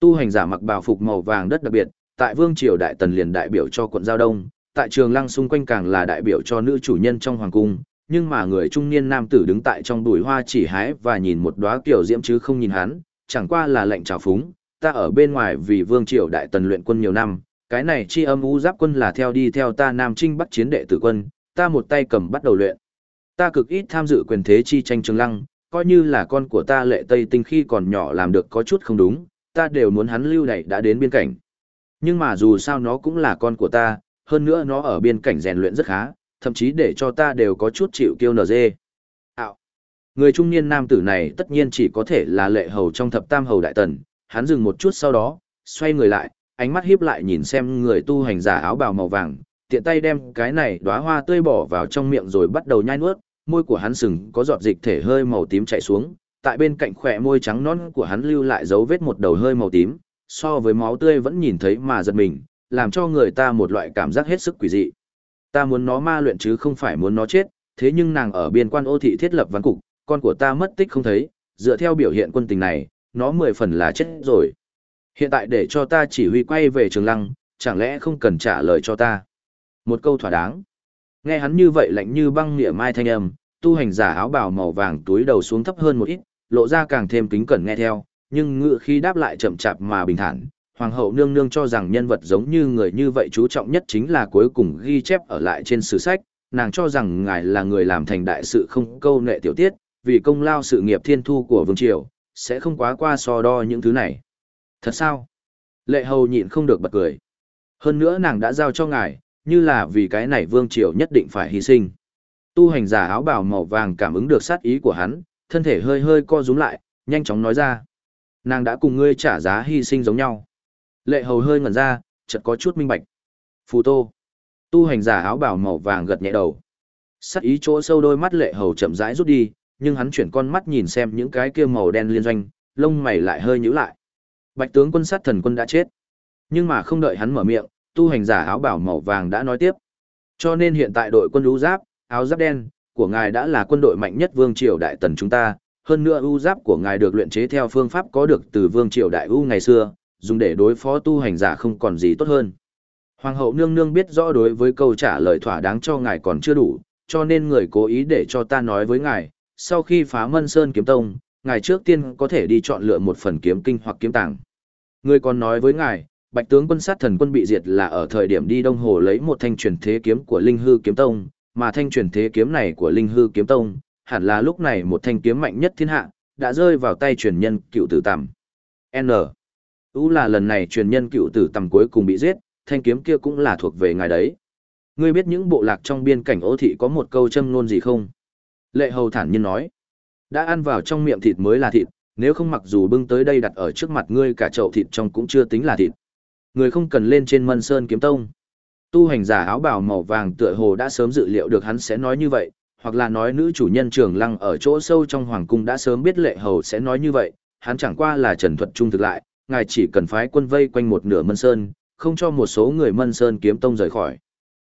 Tu hành giả mặc bào phục màu vàng đất đặc biệt, tại vương triều đại tần liền đại biểu cho quận giao đông, tại trường lăng xung quanh càng là đại biểu cho nữ chủ nhân trong hoàng cung, nhưng mà người trung niên nam tử đứng tại trong bụi hoa chỉ hái và nhìn một đóa kiểu diễm chứ không nhìn hắn, chẳng qua là lệnh trào phúng, ta ở bên ngoài vì vương triều đại tần luyện quân nhiều năm, cái này chi âm u giáp quân là theo đi theo ta nam trinh bắc chiến đệ tử quân, ta một tay cầm bắt đầu luyện. Ta cực ít tham dự quyền thế chi tranh trường lăng, coi như là con của ta lệ tây tinh khi còn nhỏ làm được có chút không đúng, ta đều muốn hắn lưu đẩy đã đến biên cảnh. Nhưng mà dù sao nó cũng là con của ta, hơn nữa nó ở biên cảnh rèn luyện rất khá, thậm chí để cho ta đều có chút chịu kiêu nở dê. Ảo. Người trung niên nam tử này tất nhiên chỉ có thể là lệ hầu trong thập tam hầu đại tần, hắn dừng một chút sau đó, xoay người lại, ánh mắt hiếp lại nhìn xem người tu hành giả áo bào màu vàng, tiện tay đem cái này đóa hoa tươi bỏ vào trong miệng rồi bắt đầu nhai nuốt, môi của hắn sừng có giọt dịch thể hơi màu tím chảy xuống, tại bên cạnh khỏe môi trắng non của hắn lưu lại dấu vết một đầu hơi màu tím, so với máu tươi vẫn nhìn thấy mà giật mình, làm cho người ta một loại cảm giác hết sức quỷ dị. Ta muốn nó ma luyện chứ không phải muốn nó chết, thế nhưng nàng ở biên quan ô thị thiết lập văn cục, con của ta mất tích không thấy, dựa theo biểu hiện quân tình này, nó mười phần là chết rồi. Hiện tại để cho ta chỉ huy quay về trường lăng, chẳng lẽ không cần trả lời cho ta? Một câu thỏa đáng. Nghe hắn như vậy lạnh như băng nghĩa mai thanh âm, tu hành giả áo bào màu vàng túi đầu xuống thấp hơn một ít, lộ ra càng thêm kính cẩn nghe theo, nhưng ngựa khi đáp lại chậm chạp mà bình thản. Hoàng hậu nương nương cho rằng nhân vật giống như người như vậy chú trọng nhất chính là cuối cùng ghi chép ở lại trên sử sách, nàng cho rằng ngài là người làm thành đại sự không câu nệ tiểu tiết, vì công lao sự nghiệp thiên thu của vương triều, sẽ không quá qua so đo những thứ này. Thật sao? Lệ hầu nhịn không được bật cười. Hơn nữa nàng đã giao cho ngài, như là vì cái này vương triều nhất định phải hy sinh. Tu hành giả áo bào màu vàng cảm ứng được sát ý của hắn, thân thể hơi hơi co rúm lại, nhanh chóng nói ra. Nàng đã cùng ngươi trả giá hy sinh giống nhau. Lệ hầu hơi ngẩn ra, chợt có chút minh bạch. Phù tô. Tu hành giả áo bào màu vàng gật nhẹ đầu. Sát ý chỗ sâu đôi mắt lệ hầu chậm rãi rút đi, nhưng hắn chuyển con mắt nhìn xem những cái kia màu đen liên doanh, lông mày lại hơi nhíu lại. Bạch tướng quân sát thần quân đã chết. Nhưng mà không đợi hắn mở miệng, tu hành giả áo bảo màu vàng đã nói tiếp. Cho nên hiện tại đội quân ưu giáp, áo giáp đen, của ngài đã là quân đội mạnh nhất vương triều đại tần chúng ta, hơn nữa ưu giáp của ngài được luyện chế theo phương pháp có được từ vương triều đại ưu ngày xưa, dùng để đối phó tu hành giả không còn gì tốt hơn. Hoàng hậu nương nương biết rõ đối với câu trả lời thỏa đáng cho ngài còn chưa đủ, cho nên người cố ý để cho ta nói với ngài, sau khi phá Mân Sơn kiếm tông, ngài trước tiên có thể đi chọn lựa một phần kiếm kinh hoặc kiếm tàng. Người còn nói với ngài, Bạch tướng quân sát thần quân bị diệt là ở thời điểm đi Đông Hồ lấy một thanh truyền thế kiếm của Linh Hư kiếm tông, mà thanh truyền thế kiếm này của Linh Hư kiếm tông, hẳn là lúc này một thanh kiếm mạnh nhất thiên hạ, đã rơi vào tay truyền nhân cựu tử tầm. N. Ú là lần này truyền nhân cựu tử tầm cuối cùng bị giết, thanh kiếm kia cũng là thuộc về ngài đấy. Ngươi biết những bộ lạc trong biên cảnh ô thị có một câu châm ngôn gì không? Lệ hầu thản nhiên nói. Đã ăn vào trong miệng thịt mới là thịt, nếu không mặc dù bưng tới đây đặt ở trước mặt ngươi cả chậu thịt trong cũng chưa tính là thịt. Người không cần lên trên mân sơn kiếm tông. Tu hành giả áo bào màu vàng tựa hồ đã sớm dự liệu được hắn sẽ nói như vậy, hoặc là nói nữ chủ nhân trường lăng ở chỗ sâu trong hoàng cung đã sớm biết lệ hầu sẽ nói như vậy, hắn chẳng qua là trần thuật trung thực lại, ngài chỉ cần phái quân vây quanh một nửa mân sơn, không cho một số người mân sơn kiếm tông rời khỏi.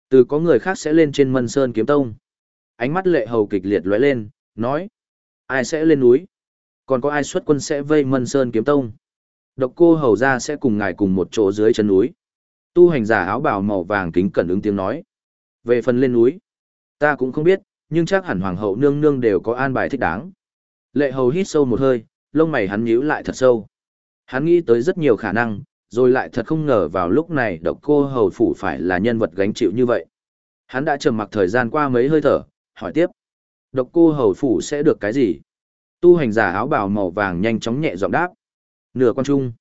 Từ có người khác sẽ lên trên mân sơn kiếm tông. Ánh mắt lệ hầu kịch liệt lóe lên, nói, ai sẽ lên núi? Còn có ai xuất quân sẽ vây mân sơn kiếm tông? Độc cô hầu ra sẽ cùng ngài cùng một chỗ dưới chân núi. Tu hành giả áo bào màu vàng kính cẩn ứng tiếng nói. Về phần lên núi, ta cũng không biết, nhưng chắc hẳn hoàng hậu nương nương đều có an bài thích đáng. Lệ hầu hít sâu một hơi, lông mày hắn nhíu lại thật sâu. Hắn nghĩ tới rất nhiều khả năng, rồi lại thật không ngờ vào lúc này độc cô hầu phủ phải là nhân vật gánh chịu như vậy. Hắn đã trầm mặc thời gian qua mấy hơi thở, hỏi tiếp. Độc cô hầu phủ sẽ được cái gì? Tu hành giả áo bào màu vàng nhanh chóng nhẹ giọng đáp. Nửa quan trung.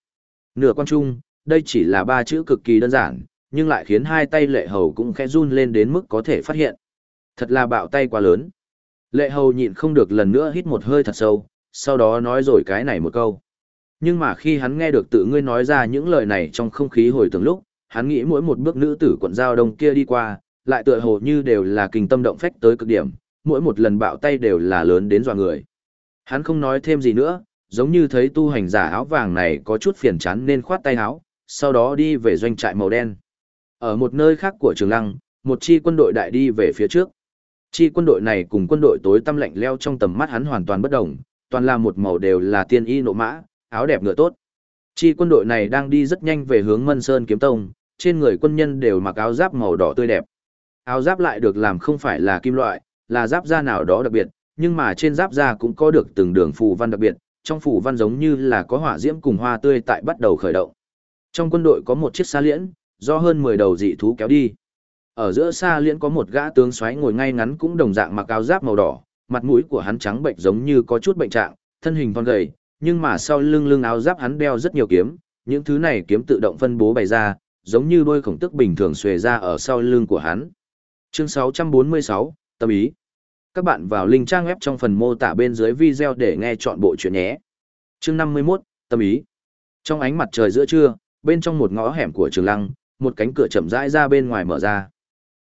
Nửa quan trung, đây chỉ là ba chữ cực kỳ đơn giản, nhưng lại khiến hai tay lệ hầu cũng khẽ run lên đến mức có thể phát hiện. Thật là bạo tay quá lớn. Lệ hầu nhịn không được lần nữa hít một hơi thật sâu, sau đó nói rồi cái này một câu. Nhưng mà khi hắn nghe được tự ngươi nói ra những lời này trong không khí hồi tưởng lúc, hắn nghĩ mỗi một bước nữ tử quận giao đông kia đi qua, lại tựa hồ như đều là kinh tâm động phách tới cực điểm, mỗi một lần bạo tay đều là lớn đến dọa người. Hắn không nói thêm gì nữa, giống như thấy tu hành giả áo vàng này có chút phiền chán nên khoát tay áo, sau đó đi về doanh trại màu đen. Ở một nơi khác của trường lăng, một chi quân đội đại đi về phía trước. Chi quân đội này cùng quân đội tối tăm lạnh leo trong tầm mắt hắn hoàn toàn bất đồng, toàn là một màu đều là tiên y nộ mã, áo đẹp ngựa tốt. Chi quân đội này đang đi rất nhanh về hướng Mân Sơn Kiếm Tông, trên người quân nhân đều mặc áo giáp màu đỏ tươi đẹp. Áo giáp lại được làm không phải là kim loại, là giáp da nào đó đặc biệt, nhưng mà trên giáp da cũng có được từng đường phù văn đặc biệt, trong phù văn giống như là có hỏa diễm cùng hoa tươi tại bắt đầu khởi động. Trong quân đội có một chiếc xa liễn, do hơn 10 đầu dị thú kéo đi. Ở giữa xa liễn có một gã tướng xoáy ngồi ngay ngắn cũng đồng dạng mặc áo giáp màu đỏ, mặt mũi của hắn trắng bệnh giống như có chút bệnh trạng, thân hình thon gầy, nhưng mà sau lưng lưng áo giáp hắn đeo rất nhiều kiếm, những thứ này kiếm tự động phân bố bày ra, giống như đôi khổng tức bình thường xuề ra ở sau lưng của hắn. Chương 646, tâm ý. Các bạn vào link trang web trong phần mô tả bên dưới video để nghe chọn bộ chuyện nhé. Chương 51, tâm ý. Trong ánh mặt trời giữa trưa, bên trong một ngõ hẻm của trường lăng, một cánh cửa chậm rãi ra bên ngoài mở ra.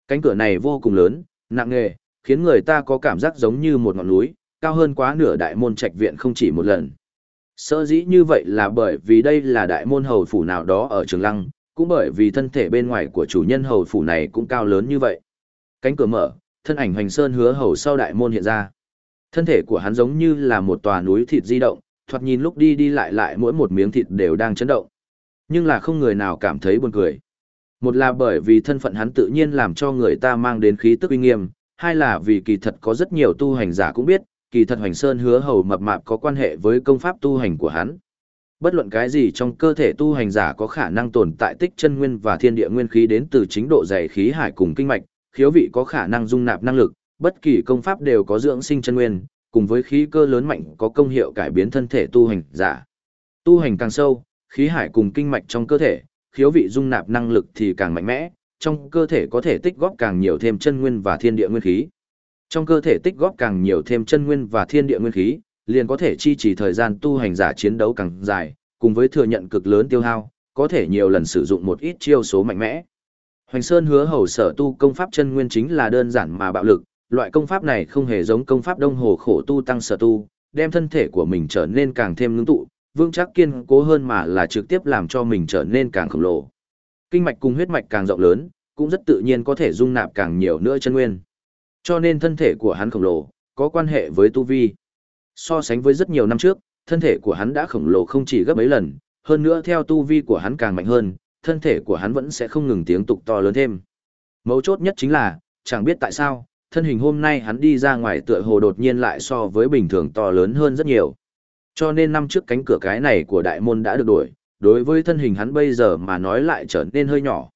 Cánh cửa này vô cùng lớn, nặng nề, khiến người ta có cảm giác giống như một ngọn núi, cao hơn quá nửa đại môn trạch viện không chỉ một lần. Sở dĩ như vậy là bởi vì đây là đại môn hầu phủ nào đó ở Trường Lăng, cũng bởi vì thân thể bên ngoài của chủ nhân hầu phủ này cũng cao lớn như vậy. Cánh cửa mở, thân ảnh Hoành Sơn hứa hầu sau đại môn hiện ra. Thân thể của hắn giống như là một tòa núi thịt di động, thoạt nhìn lúc đi đi lại lại mỗi một miếng thịt đều đang chấn động. Nhưng là không người nào cảm thấy buồn cười. Một là bởi vì thân phận hắn tự nhiên làm cho người ta mang đến khí tức uy nghiêm, hai là vì kỳ thật có rất nhiều tu hành giả cũng biết, kỳ thật Hoành Sơn hứa hầu mập mạp có quan hệ với công pháp tu hành của hắn. Bất luận cái gì trong cơ thể tu hành giả có khả năng tồn tại tích chân nguyên và thiên địa nguyên khí đến từ chính độ dày khí hải cùng kinh mạch, khiếu vị có khả năng dung nạp năng lực, bất kỳ công pháp đều có dưỡng sinh chân nguyên, cùng với khí cơ lớn mạnh có công hiệu cải biến thân thể tu hành giả. Tu hành càng sâu, khí hải cùng kinh mạch trong cơ thể, khiếu vị dung nạp năng lực thì càng mạnh mẽ, trong cơ thể có thể tích góp càng nhiều thêm chân nguyên và thiên địa nguyên khí. Trong cơ thể tích góp càng nhiều thêm chân nguyên và thiên địa nguyên khí, liền có thể chi trì thời gian tu hành giả chiến đấu càng dài, cùng với thừa nhận cực lớn tiêu hao, có thể nhiều lần sử dụng một ít chiêu số mạnh mẽ. Hoành Sơn hứa hầu sở tu công pháp chân nguyên chính là đơn giản mà bạo lực, loại công pháp này không hề giống công pháp đông hồ khổ tu tăng sở tu, đem thân thể của mình trở nên càng thêm ngưng tụ, vững chắc kiên cố hơn mà là trực tiếp làm cho mình trở nên càng khổng lồ. Kinh mạch cùng huyết mạch càng rộng lớn, cũng rất tự nhiên có thể dung nạp càng nhiều nữa chân nguyên. Cho nên thân thể của hắn khổng lồ, có quan hệ với tu vi. So sánh với rất nhiều năm trước, thân thể của hắn đã khổng lồ không chỉ gấp mấy lần, hơn nữa theo tu vi của hắn càng mạnh hơn, thân thể của hắn vẫn sẽ không ngừng tiếng tục to lớn thêm. Mấu chốt nhất chính là, chẳng biết tại sao, thân hình hôm nay hắn đi ra ngoài tựa hồ đột nhiên lại so với bình thường to lớn hơn rất nhiều. Cho nên năm trước cánh cửa cái này của đại môn đã được đổi, đối với thân hình hắn bây giờ mà nói lại trở nên hơi nhỏ.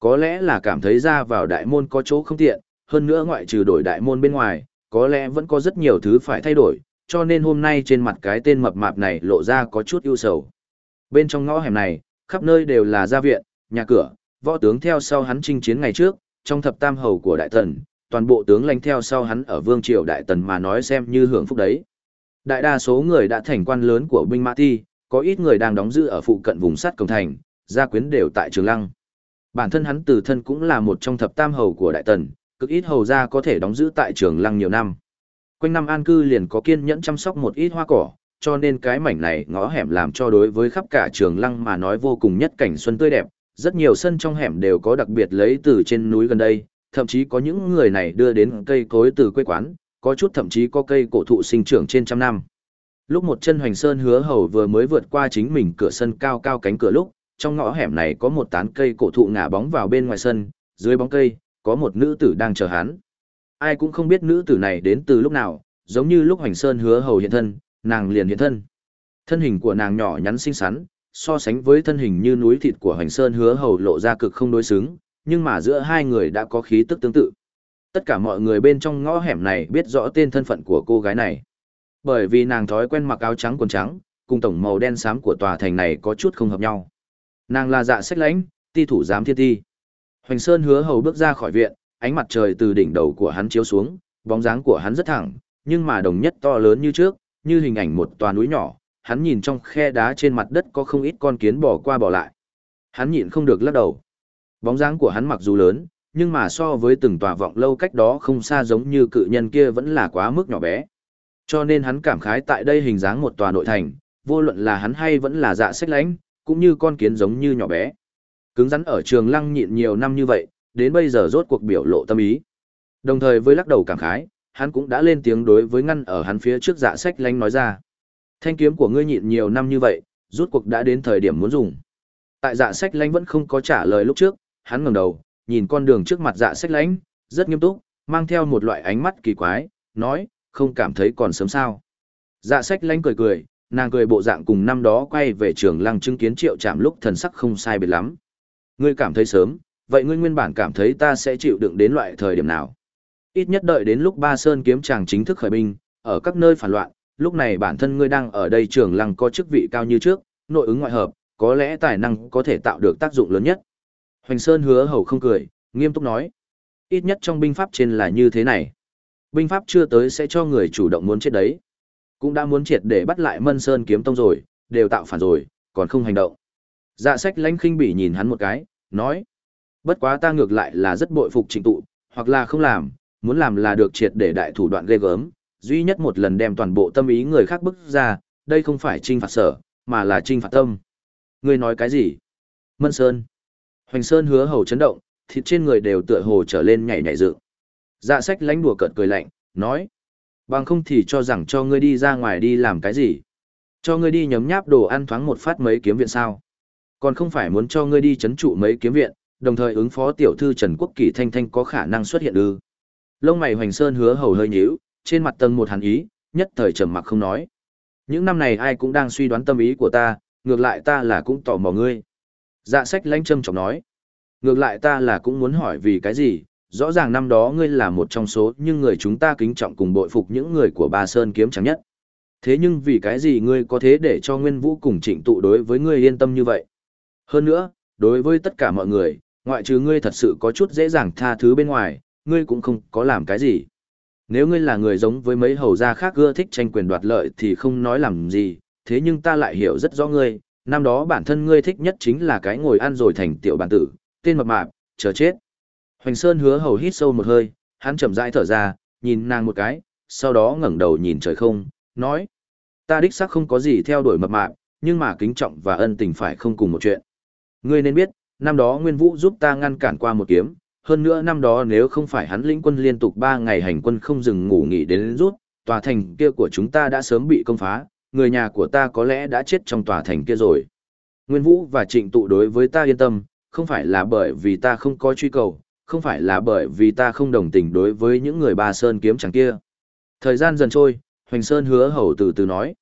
Có lẽ là cảm thấy ra vào đại môn có chỗ không tiện, hơn nữa ngoại trừ đổi đại môn bên ngoài, có lẽ vẫn có rất nhiều thứ phải thay đổi, cho nên hôm nay trên mặt cái tên mập mạp này lộ ra có chút ưu sầu. Bên trong ngõ hẻm này, khắp nơi đều là gia viện, nhà cửa, võ tướng theo sau hắn chinh chiến ngày trước, trong thập tam hầu của đại tần, toàn bộ tướng lãnh theo sau hắn ở vương triều đại tần mà nói xem như hưởng phúc đấy. Đại đa số người đã thành quan lớn của binh mã ti, có ít người đang đóng giữ ở phụ cận vùng sắt cổng thành, gia quyến đều tại Trường Lăng. Bản thân hắn từ thân cũng là một trong thập tam hầu của đại tần, cực ít hầu gia có thể đóng giữ tại Trường Lăng nhiều năm. Quanh năm an cư liền có kiên nhẫn chăm sóc một ít hoa cỏ, cho nên cái mảnh này ngõ hẻm làm cho đối với khắp cả Trường Lăng mà nói vô cùng nhất cảnh xuân tươi đẹp, rất nhiều sân trong hẻm đều có đặc biệt lấy từ trên núi gần đây, thậm chí có những người này đưa đến cây cối từ quê quán, có chút thậm chí có cây cổ thụ sinh trưởng trên trăm năm. Lúc một chân hoành sơn hứa hầu vừa mới vượt qua chính mình cửa sân cao cao cánh cửa lúc, trong ngõ hẻm này có một tán cây cổ thụ ngả bóng vào bên ngoài sân, dưới bóng cây, có một nữ tử đang chờ hắn. Ai cũng không biết nữ tử này đến từ lúc nào, giống như lúc hoành sơn hứa hầu hiện thân, nàng liền hiện thân. Thân hình của nàng nhỏ nhắn xinh xắn, so sánh với thân hình như núi thịt của hoành sơn hứa hầu lộ ra cực không đối xứng, nhưng mà giữa hai người đã có khí tức tương tự. Tất cả mọi người bên trong ngõ hẻm này biết rõ tên thân phận của cô gái này. Bởi vì nàng thói quen mặc áo trắng quần trắng, cùng tổng màu đen xám của tòa thành này có chút không hợp nhau. Nàng là dạ sách lãnh, ti thủ giám thiên ti. Hoành Sơn hứa hầu bước ra khỏi viện, ánh mặt trời từ đỉnh đầu của hắn chiếu xuống, bóng dáng của hắn rất thẳng, nhưng mà đồng nhất to lớn như trước, như hình ảnh một tòa núi nhỏ, hắn nhìn trong khe đá trên mặt đất có không ít con kiến bò qua bò lại. Hắn nhịn không được lắc đầu. Bóng dáng của hắn mặc dù lớn, nhưng mà so với từng tòa vọng lâu cách đó không xa giống như cự nhân kia vẫn là quá mức nhỏ bé. Cho nên hắn cảm khái tại đây hình dáng một tòa nội thành, vô luận là hắn hay vẫn là dạ sách lãnh, cũng như con kiến giống như nhỏ bé. Cứng rắn ở trường lăng nhịn nhiều năm như vậy, đến bây giờ rốt cuộc biểu lộ tâm ý. Đồng thời với lắc đầu cảm khái, hắn cũng đã lên tiếng đối với ngăn ở hắn phía trước dạ sách Lánh nói ra. Thanh kiếm của ngươi nhịn nhiều năm như vậy, rút cuộc đã đến thời điểm muốn dùng. Tại dạ sách Lánh vẫn không có trả lời lúc trước, hắn ngẩng đầu, nhìn con đường trước mặt dạ sách Lánh, rất nghiêm túc, mang theo một loại ánh mắt kỳ quái, nói, không cảm thấy còn sớm sao. Dạ sách Lánh cười cười, nàng cười bộ dạng cùng năm đó quay về trường lăng chứng kiến triệu chạm lúc thần sắc không sai biệt lắm. Ngươi cảm thấy sớm, vậy ngươi nguyên bản cảm thấy ta sẽ chịu đựng đến loại thời điểm nào? Ít nhất đợi đến lúc ba sơn kiếm chàng chính thức khởi binh, ở các nơi phản loạn, lúc này bản thân ngươi đang ở đây trường lăng có chức vị cao như trước, nội ứng ngoại hợp, có lẽ tài năng có thể tạo được tác dụng lớn nhất. Hoành Sơn hứa hầu không cười, nghiêm túc nói. Ít nhất trong binh pháp trên là như thế này. Binh pháp chưa tới sẽ cho người chủ động muốn chết đấy. Cũng đã muốn triệt để bắt lại Mân Sơn kiếm tông rồi, đều tạo phản rồi, còn không hành động. Dạ sách lãnh khinh bỉ nhìn hắn một cái, nói. Bất quá ta ngược lại là rất bội phục trịnh tụ, hoặc là không làm, muốn làm là được triệt để đại thủ đoạn ghê gớm, duy nhất một lần đem toàn bộ tâm ý người khác bức ra, đây không phải trinh phạt sở, mà là trinh phạt tâm. Ngươi nói cái gì? Mân Sơn. Hoành Sơn hứa hầu chấn động, thịt trên người đều tựa hồ trở lên nhảy nhảy dựng. Dạ sách lánh đùa cợt cười lạnh, nói. Bằng không thì cho rằng cho ngươi đi ra ngoài đi làm cái gì. Cho ngươi đi nhấm nháp đồ ăn thoáng một phát mấy kiếm viện sao. Còn không phải muốn cho ngươi đi chấn trụ mấy kiếm viện, đồng thời ứng phó tiểu thư Trần Quốc Kỳ Thanh Thanh có khả năng xuất hiện ư. Lông mày Hoành Sơn hứa hầu hơi nhíu, trên mặt tầng một hàn ý, nhất thời trầm mặc không nói. Những năm này ai cũng đang suy đoán tâm ý của ta, ngược lại ta là cũng tò mò ngươi. Dạ sách lãnh châm trọng nói. Ngược lại ta là cũng muốn hỏi vì cái gì, rõ ràng năm đó ngươi là một trong số nhưng người chúng ta kính trọng cùng bội phục những người của ba Sơn kiếm chẳng nhất. Thế nhưng vì cái gì ngươi có thế để cho Nguyên Vũ cùng trịnh tụ đối với ngươi yên tâm như vậy? Hơn nữa, đối với tất cả mọi người, ngoại trừ ngươi thật sự có chút dễ dàng tha thứ bên ngoài, ngươi cũng không có làm cái gì. Nếu ngươi là người giống với mấy hầu gia khác ưa thích tranh quyền đoạt lợi thì không nói làm gì, thế nhưng ta lại hiểu rất rõ ngươi, năm đó bản thân ngươi thích nhất chính là cái ngồi ăn rồi thành tiểu bản tử, tên mập mạp, chờ chết. Hoành Sơn hứa hầu hít sâu một hơi, hắn chậm rãi thở ra, nhìn nàng một cái, sau đó ngẩng đầu nhìn trời không, nói. Ta đích xác không có gì theo đuổi mập mạp, nhưng mà kính trọng và ân tình phải không cùng một chuyện. Ngươi nên biết, năm đó Nguyên Vũ giúp ta ngăn cản qua một kiếm, hơn nữa năm đó nếu không phải hắn lĩnh quân liên tục 3 ngày hành quân không dừng ngủ nghỉ đến rút, tòa thành kia của chúng ta đã sớm bị công phá, người nhà của ta có lẽ đã chết trong tòa thành kia rồi. Nguyên Vũ và Trịnh Tụ đối với ta yên tâm, không phải là bởi vì ta không có truy cầu, không phải là bởi vì ta không đồng tình đối với những người ba sơn kiếm chẳng kia. Thời gian dần trôi, Hoành Sơn hứa hầu từ từ nói,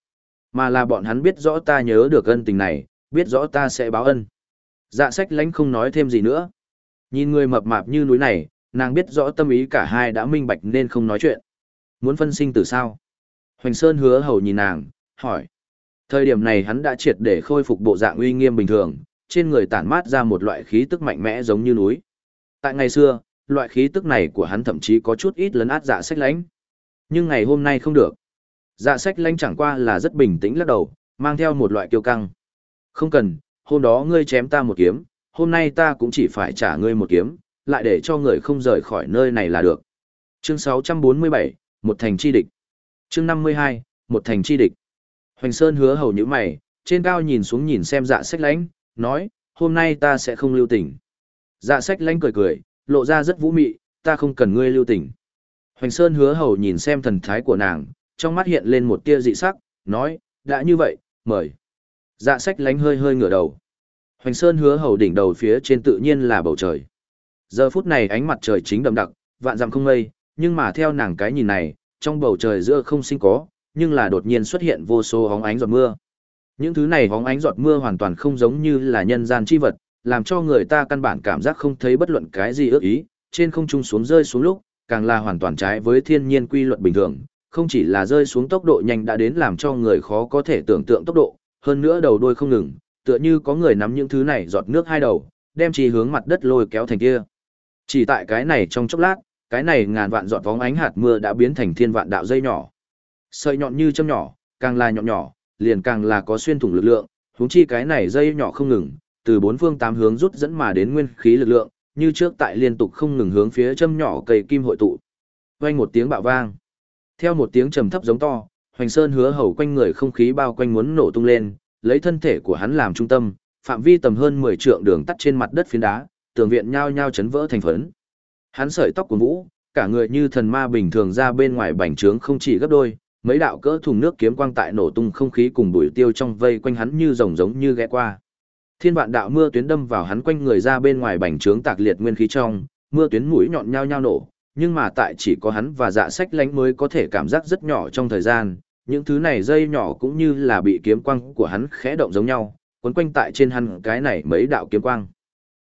mà là bọn hắn biết rõ ta nhớ được ân tình này, biết rõ ta sẽ báo ân. Dạ sách lánh không nói thêm gì nữa. Nhìn người mập mạp như núi này, nàng biết rõ tâm ý cả hai đã minh bạch nên không nói chuyện. Muốn phân sinh từ sao? Hoành Sơn hứa hầu nhìn nàng, hỏi. Thời điểm này hắn đã triệt để khôi phục bộ dạng uy nghiêm bình thường, trên người tản mát ra một loại khí tức mạnh mẽ giống như núi. Tại ngày xưa, loại khí tức này của hắn thậm chí có chút ít lấn át dạ sách lánh. Nhưng ngày hôm nay không được. Dạ sách lánh chẳng qua là rất bình tĩnh lắc đầu, mang theo một loại kiêu căng. Không cần, hôm đó ngươi chém ta một kiếm, hôm nay ta cũng chỉ phải trả ngươi một kiếm, lại để cho người không rời khỏi nơi này là được. Chương 647, một thành chi địch. Chương 52, một thành chi địch. Hoành Sơn hứa hầu như mày, trên cao nhìn xuống nhìn xem dạ sách lánh, nói, hôm nay ta sẽ không lưu tình. Dạ sách lánh cười cười, lộ ra rất vũ mị, ta không cần ngươi lưu tình. Hoành Sơn hứa hầu nhìn xem thần thái của nàng, trong mắt hiện lên một tia dị sắc, nói, đã như vậy, mời. Dạ sách lánh hơi hơi ngửa đầu. Hoành Sơn hứa hầu đỉnh đầu phía trên tự nhiên là bầu trời. Giờ phút này ánh mặt trời chính đậm đặc, vạn dặm không mây, nhưng mà theo nàng cái nhìn này, trong bầu trời giữa không sinh có, nhưng là đột nhiên xuất hiện vô số hóng ánh giọt mưa. Những thứ này hóng ánh giọt mưa hoàn toàn không giống như là nhân gian chi vật, làm cho người ta căn bản cảm giác không thấy bất luận cái gì ước ý, trên không trung xuống rơi xuống lúc, càng là hoàn toàn trái với thiên nhiên quy luật bình thường, không chỉ là rơi xuống tốc độ nhanh đã đến làm cho người khó có thể tưởng tượng tốc độ, hơn nữa đầu đuôi không ngừng, tựa như có người nắm những thứ này giọt nước hai đầu, đem chỉ hướng mặt đất lôi kéo thành kia. Chỉ tại cái này trong chốc lát, cái này ngàn vạn giọt vóng ánh hạt mưa đã biến thành thiên vạn đạo dây nhỏ. Sợi nhọn như châm nhỏ, càng là nhọn nhỏ, liền càng là có xuyên thủng lực lượng, huống chi cái này dây nhỏ không ngừng, từ bốn phương tám hướng rút dẫn mà đến nguyên khí lực lượng, như trước tại liên tục không ngừng hướng phía châm nhỏ cây kim hội tụ. Vang một tiếng bạo vang. Theo một tiếng trầm thấp giống to, Hoành Sơn hứa hầu quanh người không khí bao quanh muốn nổ tung lên, lấy thân thể của hắn làm trung tâm, phạm vi tầm hơn 10 trượng đường tắt trên mặt đất phiến đá, tường viện nhao nhao chấn vỡ thành phấn. Hắn sợi tóc của Vũ, cả người như thần ma bình thường ra bên ngoài bành trướng không chỉ gấp đôi, mấy đạo cỡ thùng nước kiếm quang tại nổ tung không khí cùng bụi tiêu trong vây quanh hắn như rồng giống như ghé qua. Thiên vạn đạo mưa tuyến đâm vào hắn quanh người ra bên ngoài bành trướng tạc liệt nguyên khí trong, mưa tuyến mũi nhọn nhao nhao nổ, nhưng mà tại chỉ có hắn và dạ sách lánh mới có thể cảm giác rất nhỏ trong thời gian, những thứ này dây nhỏ cũng như là bị kiếm quang của hắn khẽ động giống nhau, quấn quanh tại trên hắn cái này mấy đạo kiếm quang.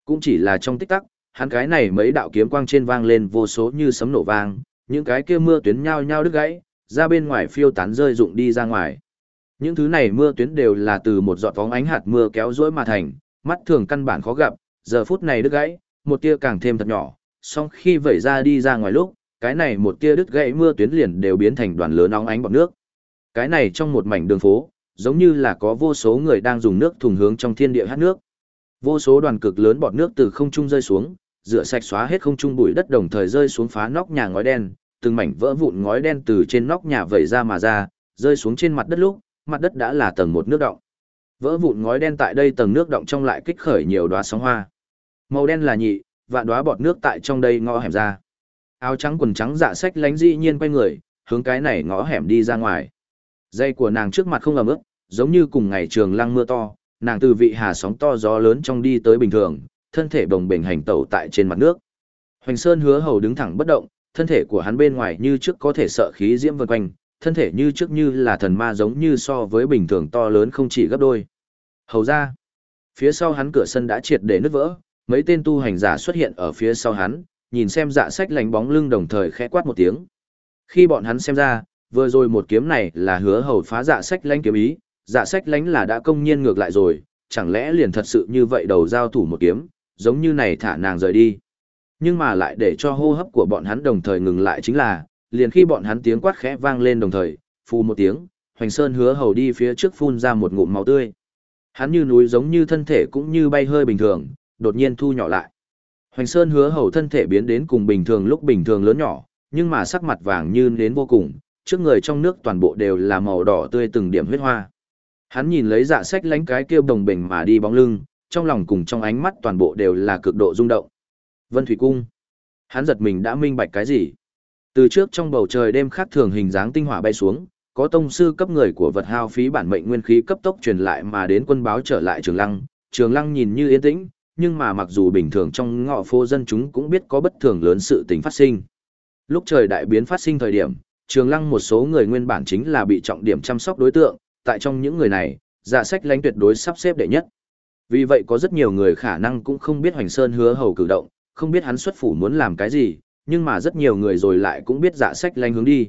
Cũng chỉ là trong tích tắc, hắn cái này mấy đạo kiếm quang trên vang lên vô số như sấm nổ vang, những cái kia mưa tuyến nhao nhao đứt gãy, ra bên ngoài phiêu tán rơi rụng đi ra ngoài. Những thứ này mưa tuyến đều là từ một giọt phóng ánh hạt mưa kéo rỗi mà thành, mắt thường căn bản khó gặp, giờ phút này đứt gãy, một tia càng thêm thật nhỏ, song khi vẩy ra đi ra ngoài lúc, cái này một tia đứt gãy mưa tuyến liền đều biến thành đoàn lớn óng ánh bọt nước. Cái này trong một mảnh đường phố, giống như là có vô số người đang dùng nước thùng hướng trong thiên địa hát nước. Vô số đoàn cực lớn bọt nước từ không trung rơi xuống, rửa sạch xóa hết không trung bụi đất đồng thời rơi xuống phá nóc nhà ngói đen, từng mảnh vỡ vụn ngói đen từ trên nóc nhà vẩy ra mà ra, rơi xuống trên mặt đất lúc, mặt đất đã là tầng một nước động. Vỡ vụn ngói đen tại đây tầng nước động trong lại kích khởi nhiều đóa sóng hoa. Màu đen là nhị, vạn đóa bọt nước tại trong đây ngõ hẻm ra. Áo trắng quần trắng dạ sách lánh dĩ nhiên quay người, hướng cái này ngõ hẻm đi ra ngoài. Dây của nàng trước mặt không ẩm ướt, giống như cùng ngày trường lăng mưa to, nàng từ vị hà sóng to gió lớn trong đi tới bình thường, thân thể bồng bềnh hành tẩu tại trên mặt nước. Hoành Sơn hứa hầu đứng thẳng bất động, thân thể của hắn bên ngoài như trước có thể sợ khí diễm vần quanh, thân thể như trước như là thần ma giống như so với bình thường to lớn không chỉ gấp đôi. Hầu ra, phía sau hắn cửa sân đã triệt để nứt vỡ, mấy tên tu hành giả xuất hiện ở phía sau hắn, nhìn xem dạ sách lánh bóng lưng đồng thời khẽ quát một tiếng. Khi bọn hắn xem ra, vừa rồi một kiếm này là hứa hầu phá dạ sách lánh kiếm ý, dạ sách lánh là đã công nhiên ngược lại rồi, chẳng lẽ liền thật sự như vậy đầu giao thủ một kiếm, giống như này thả nàng rời đi. Nhưng mà lại để cho hô hấp của bọn hắn đồng thời ngừng lại chính là, liền khi bọn hắn tiếng quát khẽ vang lên đồng thời, phù một tiếng, Hoành Sơn hứa hầu đi phía trước phun ra một ngụm máu tươi. Hắn như núi giống như thân thể cũng như bay hơi bình thường, đột nhiên thu nhỏ lại. Hoành Sơn hứa hầu thân thể biến đến cùng bình thường lúc bình thường lớn nhỏ, nhưng mà sắc mặt vàng như đến vô cùng, trước người trong nước toàn bộ đều là màu đỏ tươi từng điểm huyết hoa. Hắn nhìn lấy dạ sách lánh cái kia đồng bình mà đi bóng lưng, trong lòng cùng trong ánh mắt toàn bộ đều là cực độ rung động. Vân Thủy Cung. Hắn giật mình đã minh bạch cái gì? Từ trước trong bầu trời đêm khác thường hình dáng tinh hỏa bay xuống, có tông sư cấp người của vật hao phí bản mệnh nguyên khí cấp tốc truyền lại mà đến quân báo trở lại Trường Lăng. Trường Lăng nhìn như yên tĩnh, nhưng mà mặc dù bình thường trong ngõ phố dân chúng cũng biết có bất thường lớn sự tình phát sinh. Lúc trời đại biến phát sinh thời điểm, Trường Lăng một số người nguyên bản chính là bị trọng điểm chăm sóc đối tượng, tại trong những người này, dạ sách Lánh tuyệt đối sắp xếp đệ nhất. Vì vậy có rất nhiều người khả năng cũng không biết Hoành Sơn hứa hầu cử động, không biết hắn xuất phủ muốn làm cái gì, nhưng mà rất nhiều người rồi lại cũng biết dạ sách Lánh hướng đi.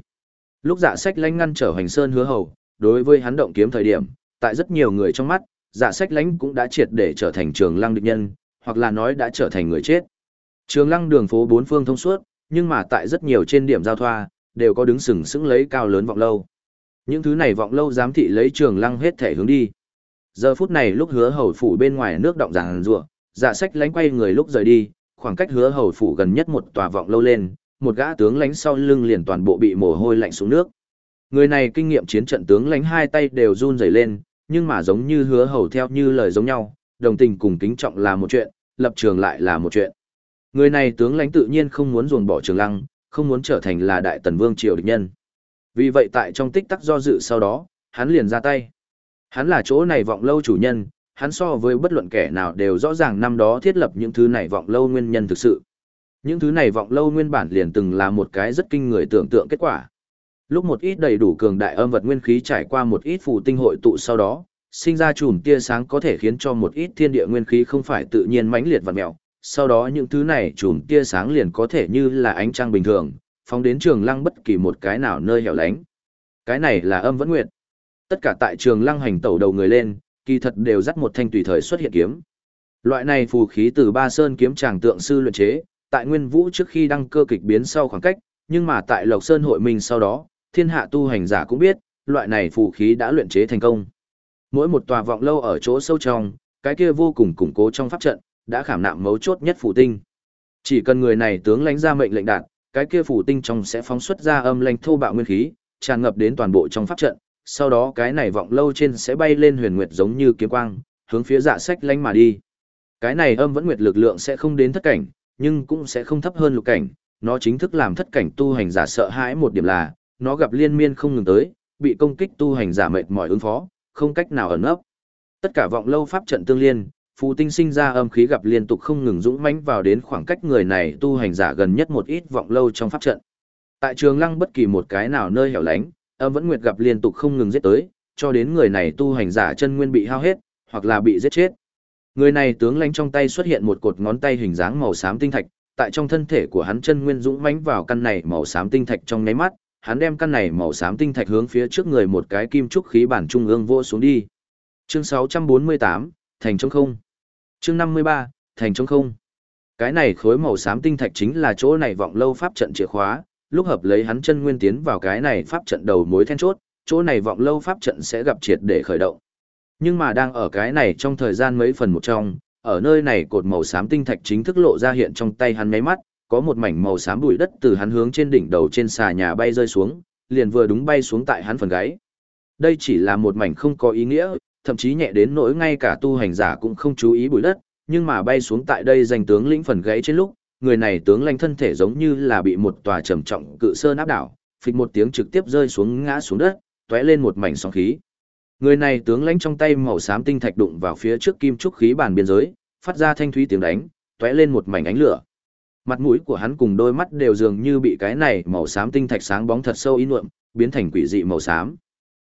Lúc dạ sách Lánh ngăn trở Hoành Sơn hứa hầu, đối với hắn động kiếm thời điểm, tại rất nhiều người trong mắt, dạ sách Lánh cũng đã triệt để trở thành trường lăng địch nhân, hoặc là nói đã trở thành người chết. Trường lăng đường phố bốn phương thông suốt, nhưng mà tại rất nhiều trên điểm giao thoa, đều có đứng sừng sững lấy cao lớn vọng lâu. Những thứ này vọng lâu giám thị lấy trường lăng hết thể hướng đi. Giờ phút này lúc hứa hầu phủ bên ngoài nước động ràng rùa, dạ sách lánh quay người lúc rời đi, khoảng cách hứa hầu phủ gần nhất một tòa vọng lâu lên, một gã tướng lánh sau lưng liền toàn bộ bị mồ hôi lạnh xuống nước. Người này kinh nghiệm chiến trận tướng lánh hai tay đều run rẩy lên, nhưng mà giống như hứa hầu theo như lời giống nhau, đồng tình cùng kính trọng là một chuyện, lập trường lại là một chuyện. Người này tướng lãnh tự nhiên không muốn ruồng bỏ trường lăng, không muốn trở thành là đại tần vương triều địch nhân. Vì vậy tại trong tích tắc do dự sau đó, hắn liền ra tay. Hắn là chỗ này vọng lâu chủ nhân, hắn so với bất luận kẻ nào đều rõ ràng năm đó thiết lập những thứ này vọng lâu nguyên nhân thực sự. Những thứ này vọng lâu nguyên bản liền từng là một cái rất kinh người tưởng tượng kết quả. Lúc một ít đầy đủ cường đại âm vật nguyên khí trải qua một ít phù tinh hội tụ sau đó, sinh ra chùm tia sáng có thể khiến cho một ít thiên địa nguyên khí không phải tự nhiên mãnh liệt và mèo. Sau đó những thứ này chùm tia sáng liền có thể như là ánh trăng bình thường, phóng đến trường lăng bất kỳ một cái nào nơi hẻo lánh. Cái này là âm vẫn nguyệt. Tất cả tại trường lăng hành tẩu đầu người lên, kỳ thật đều dắt một thanh tùy thời xuất hiện kiếm. Loại này phù khí từ ba sơn kiếm tràng tượng sư luyện chế, tại nguyên vũ trước khi đăng cơ kịch biến sau khoảng cách, nhưng mà tại Lộc Sơn hội mình sau đó, thiên hạ tu hành giả cũng biết, loại này phù khí đã luyện chế thành công. Mỗi một tòa vọng lâu ở chỗ sâu trong, cái kia vô cùng củng cố trong pháp trận, đã khảm nạm mấu chốt nhất phủ tinh. Chỉ cần người này tướng lãnh ra mệnh lệnh đạt, cái kia phủ tinh trong sẽ phóng xuất ra âm lãnh thô bạo nguyên khí, tràn ngập đến toàn bộ trong pháp trận, sau đó cái này vọng lâu trên sẽ bay lên huyền nguyệt giống như kiếm quang, hướng phía dạ sách lánh mà đi. Cái này âm vẫn nguyệt lực lượng sẽ không đến thất cảnh, nhưng cũng sẽ không thấp hơn lục cảnh, nó chính thức làm thất cảnh tu hành giả sợ hãi một điểm là, nó gặp liên miên không ngừng tới, bị công kích tu hành giả mệt mỏi ứng phó, không cách nào ẩn nấp. Tất cả vọng lâu pháp trận tương liên, phù tinh sinh ra âm khí gặp liên tục không ngừng dũng mãnh vào đến khoảng cách người này tu hành giả gần nhất một ít vọng lâu trong pháp trận. Tại trường lăng bất kỳ một cái nào nơi hẻo lánh, âm vẫn nguyệt gặp liên tục không ngừng giết tới, cho đến người này tu hành giả chân nguyên bị hao hết, hoặc là bị giết chết. Người này tướng lãnh trong tay xuất hiện một cột ngón tay hình dáng màu xám tinh thạch, tại trong thân thể của hắn chân nguyên dũng mãnh vào căn này màu xám tinh thạch trong nháy mắt, hắn đem căn này màu xám tinh thạch hướng phía trước người một cái kim trúc khí bản trung ương vô xuống đi. Chương 648, thành trống không. Chương 53, thành trống không. Cái này khối màu xám tinh thạch chính là chỗ này vọng lâu pháp trận chìa khóa, lúc hợp lấy hắn chân nguyên tiến vào cái này pháp trận đầu mối then chốt, chỗ này vọng lâu pháp trận sẽ gặp triệt để khởi động. Nhưng mà đang ở cái này trong thời gian mấy phần một trong, ở nơi này cột màu xám tinh thạch chính thức lộ ra hiện trong tay hắn mấy mắt, có một mảnh màu xám bụi đất từ hắn hướng trên đỉnh đầu trên xà nhà bay rơi xuống, liền vừa đúng bay xuống tại hắn phần gáy. Đây chỉ là một mảnh không có ý nghĩa, thậm chí nhẹ đến nỗi ngay cả tu hành giả cũng không chú ý bụi đất, nhưng mà bay xuống tại đây danh tướng lĩnh phần gãy trên lúc, người này tướng lãnh thân thể giống như là bị một tòa trầm trọng cự sơn áp đảo, phịch một tiếng trực tiếp rơi xuống ngã xuống đất, tóe lên một mảnh sóng khí. Người này tướng lãnh trong tay màu xám tinh thạch đụng vào phía trước kim trúc khí bàn biên giới, phát ra thanh thúy tiếng đánh, tóe lên một mảnh ánh lửa. Mặt mũi của hắn cùng đôi mắt đều dường như bị cái này màu xám tinh thạch sáng bóng thật sâu ý nhuộm, biến thành quỷ dị màu xám.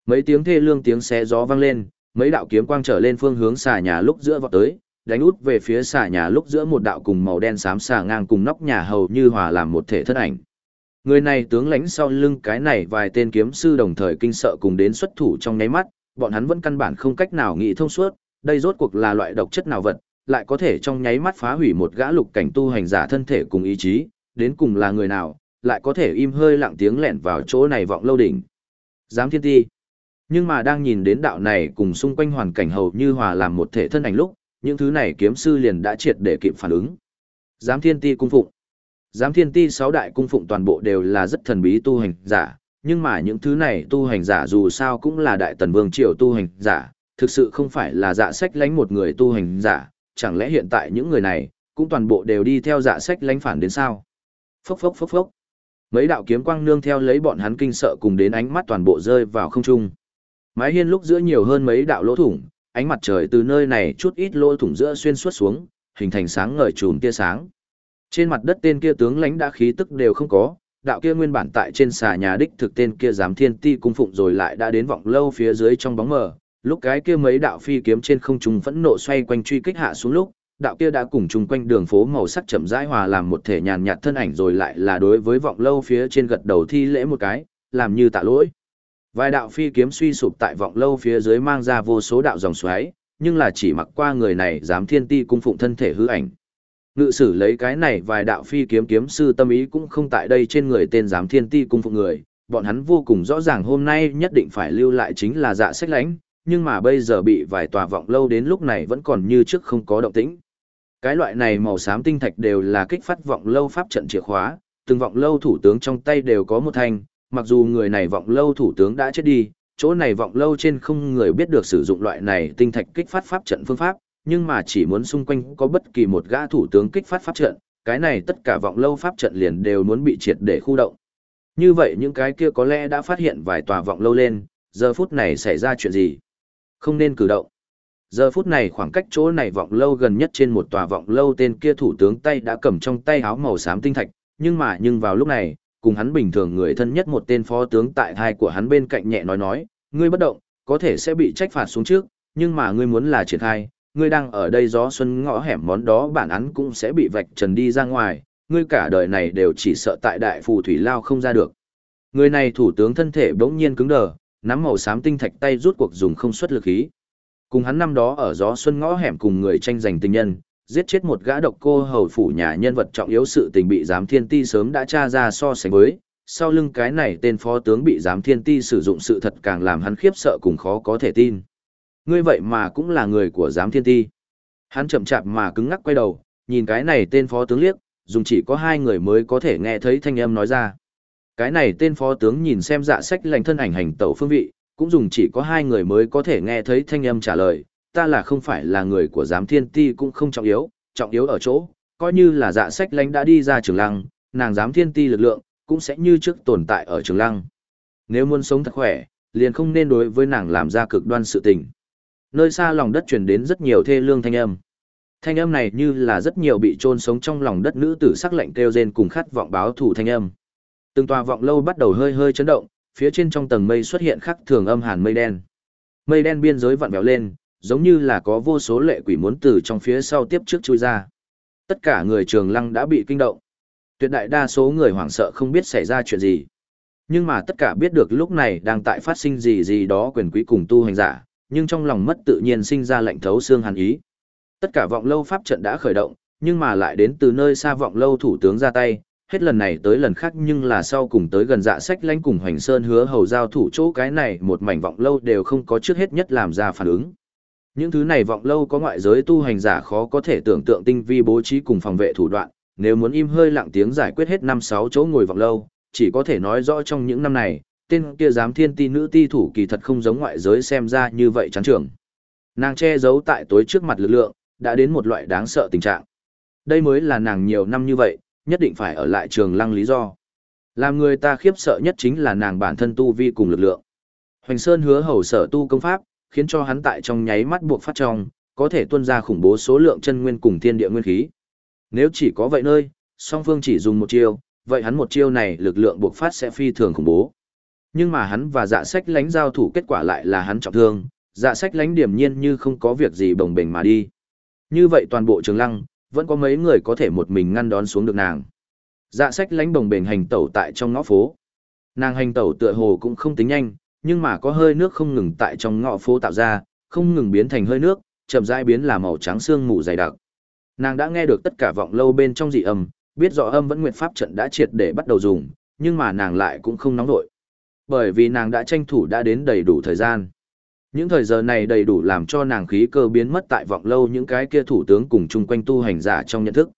Mấy tiếng thê lương tiếng xé gió vang lên, mấy đạo kiếm quang trở lên phương hướng xà nhà lúc giữa vọt tới, đánh út về phía xà nhà lúc giữa một đạo cùng màu đen xám xà ngang cùng nóc nhà hầu như hòa làm một thể thân ảnh. Người này tướng lãnh sau lưng cái này vài tên kiếm sư đồng thời kinh sợ cùng đến xuất thủ trong nháy mắt, bọn hắn vẫn căn bản không cách nào nghĩ thông suốt, đây rốt cuộc là loại độc chất nào vật, lại có thể trong nháy mắt phá hủy một gã lục cảnh tu hành giả thân thể cùng ý chí, đến cùng là người nào, lại có thể im hơi lặng tiếng lẻn vào chỗ này vọng lâu đỉnh. Giám thiên ti. Nhưng mà đang nhìn đến đạo này cùng xung quanh hoàn cảnh hầu như hòa làm một thể thân ảnh lúc, những thứ này kiếm sư liền đã triệt để kịp phản ứng. Giám thiên ti cung phụng. Giám thiên ti sáu đại cung phụng toàn bộ đều là rất thần bí tu hành giả, nhưng mà những thứ này tu hành giả dù sao cũng là đại tần vương triều tu hành giả, thực sự không phải là dạ sách lánh một người tu hành giả, chẳng lẽ hiện tại những người này cũng toàn bộ đều đi theo dạ sách lánh phản đến sao? Phốc phốc phốc phốc. Mấy đạo kiếm quang nương theo lấy bọn hắn kinh sợ cùng đến ánh mắt toàn bộ rơi vào không trung. Mái hiên lúc giữa nhiều hơn mấy đạo lỗ thủng, ánh mặt trời từ nơi này chút ít lỗ thủng giữa xuyên suốt xuống, hình thành sáng ngời chùm tia sáng. Trên mặt đất tên kia tướng lãnh đã khí tức đều không có, đạo kia nguyên bản tại trên xà nhà đích thực tên kia giám thiên ti cung phụng rồi lại đã đến vọng lâu phía dưới trong bóng mờ, lúc cái kia mấy đạo phi kiếm trên không trung phẫn nộ xoay quanh truy kích hạ xuống lúc, đạo kia đã cùng chung quanh đường phố màu sắc chậm rãi hòa làm một thể nhàn nhạt thân ảnh rồi lại là đối với vọng lâu phía trên gật đầu thi lễ một cái, làm như tạ lỗi. Vài đạo phi kiếm suy sụp tại vọng lâu phía dưới mang ra vô số đạo dòng xoáy, nhưng là chỉ mặc qua người này dám thiên ti cung phụng thân thể hư ảnh. Ngự sử lấy cái này vài đạo phi kiếm kiếm sư tâm ý cũng không tại đây trên người tên dám thiên ti cung phụng người, bọn hắn vô cùng rõ ràng hôm nay nhất định phải lưu lại chính là dạ sách lãnh, nhưng mà bây giờ bị vài tòa vọng lâu đến lúc này vẫn còn như trước không có động tĩnh. Cái loại này màu xám tinh thạch đều là kích phát vọng lâu pháp trận chìa khóa, từng vọng lâu thủ tướng trong tay đều có một thanh, mặc dù người này vọng lâu thủ tướng đã chết đi, chỗ này vọng lâu trên không người biết được sử dụng loại này tinh thạch kích phát pháp trận phương pháp, nhưng mà chỉ muốn xung quanh có bất kỳ một gã thủ tướng kích phát pháp trận, cái này tất cả vọng lâu pháp trận liền đều muốn bị triệt để khu động. Như vậy những cái kia có lẽ đã phát hiện vài tòa vọng lâu lên, giờ phút này xảy ra chuyện gì? Không nên cử động. Giờ phút này khoảng cách chỗ này vọng lâu gần nhất trên một tòa vọng lâu tên kia thủ tướng tay đã cầm trong tay áo màu xám tinh thạch, nhưng mà nhưng vào lúc này, cùng hắn bình thường người thân nhất một tên phó tướng tại thai của hắn bên cạnh nhẹ nói nói, ngươi bất động, có thể sẽ bị trách phạt xuống trước, nhưng mà ngươi muốn là triển khai, ngươi đang ở đây gió xuân ngõ hẻm món đó bản án cũng sẽ bị vạch trần đi ra ngoài, ngươi cả đời này đều chỉ sợ tại đại phù thủy lao không ra được. Người này thủ tướng thân thể bỗng nhiên cứng đờ, nắm màu xám tinh thạch tay rút cuộc dùng không xuất lực khí. Cùng hắn năm đó ở gió xuân ngõ hẻm cùng người tranh giành tình nhân, giết chết một gã độc cô hầu phủ nhà nhân vật trọng yếu sự tình bị giám thiên ti sớm đã tra ra so sánh với, sau lưng cái này tên phó tướng bị giám thiên ti sử dụng sự thật càng làm hắn khiếp sợ cùng khó có thể tin. Ngươi vậy mà cũng là người của giám thiên ti. Hắn chậm chạp mà cứng ngắc quay đầu, nhìn cái này tên phó tướng liếc, dùng chỉ có hai người mới có thể nghe thấy thanh âm nói ra. Cái này tên phó tướng nhìn xem dạ sách lành thân ảnh hành tẩu phương vị, cũng dùng chỉ có hai người mới có thể nghe thấy thanh âm trả lời, ta là không phải là người của giám thiên ti cũng không trọng yếu, trọng yếu ở chỗ, coi như là dạ sách lánh đã đi ra trường lăng, nàng giám thiên ti lực lượng, cũng sẽ như trước tồn tại ở trường lăng. Nếu muốn sống thật khỏe, liền không nên đối với nàng làm ra cực đoan sự tình. Nơi xa lòng đất truyền đến rất nhiều thê lương thanh âm. Thanh âm này như là rất nhiều bị chôn sống trong lòng đất nữ tử sắc lạnh kêu rên cùng khát vọng báo thủ thanh âm. Từng tòa vọng lâu bắt đầu hơi hơi chấn động, phía trên trong tầng mây xuất hiện khắc thường âm hàn mây đen. Mây đen biên giới vặn vẹo lên, giống như là có vô số lệ quỷ muốn từ trong phía sau tiếp trước chui ra. Tất cả người trường lăng đã bị kinh động. Tuyệt đại đa số người hoảng sợ không biết xảy ra chuyện gì. Nhưng mà tất cả biết được lúc này đang tại phát sinh gì gì đó quyền quý cùng tu hành giả, nhưng trong lòng mất tự nhiên sinh ra lệnh thấu xương hàn ý. Tất cả vọng lâu pháp trận đã khởi động, nhưng mà lại đến từ nơi xa vọng lâu thủ tướng ra tay, hết lần này tới lần khác nhưng là sau cùng tới gần dạ sách lãnh cùng hoành sơn hứa hầu giao thủ chỗ cái này một mảnh vọng lâu đều không có trước hết nhất làm ra phản ứng. Những thứ này vọng lâu có ngoại giới tu hành giả khó có thể tưởng tượng tinh vi bố trí cùng phòng vệ thủ đoạn, nếu muốn im hơi lặng tiếng giải quyết hết năm sáu chỗ ngồi vọng lâu, chỉ có thể nói rõ trong những năm này, tên kia giám thiên ti nữ ti thủ kỳ thật không giống ngoại giới xem ra như vậy chán trường. Nàng che giấu tại tối trước mặt lực lượng, đã đến một loại đáng sợ tình trạng. Đây mới là nàng nhiều năm như vậy, nhất định phải ở lại trường lăng lý do. Làm người ta khiếp sợ nhất chính là nàng bản thân tu vi cùng lực lượng. Hoành Sơn hứa hầu sở tu công pháp, khiến cho hắn tại trong nháy mắt buộc phát trong, có thể tuôn ra khủng bố số lượng chân nguyên cùng thiên địa nguyên khí. Nếu chỉ có vậy nơi, song phương chỉ dùng một chiêu, vậy hắn một chiêu này lực lượng buộc phát sẽ phi thường khủng bố. Nhưng mà hắn và dạ sách lánh giao thủ kết quả lại là hắn trọng thương, dạ sách lánh điểm nhiên như không có việc gì bồng bềnh mà đi. Như vậy toàn bộ trường lăng, vẫn có mấy người có thể một mình ngăn đón xuống được nàng. Dạ sách lánh bồng bềnh hành tẩu tại trong ngõ phố. Nàng hành tẩu tựa hồ cũng không tính nhanh, nhưng mà có hơi nước không ngừng tại trong ngõ phố tạo ra, không ngừng biến thành hơi nước, chậm rãi biến là màu trắng xương mù dày đặc. Nàng đã nghe được tất cả vọng lâu bên trong dị âm, biết rõ âm vẫn nguyện pháp trận đã triệt để bắt đầu dùng, nhưng mà nàng lại cũng không nóng nổi. Bởi vì nàng đã tranh thủ đã đến đầy đủ thời gian. Những thời giờ này đầy đủ làm cho nàng khí cơ biến mất tại vọng lâu những cái kia thủ tướng cùng chung quanh tu hành giả trong nhận thức.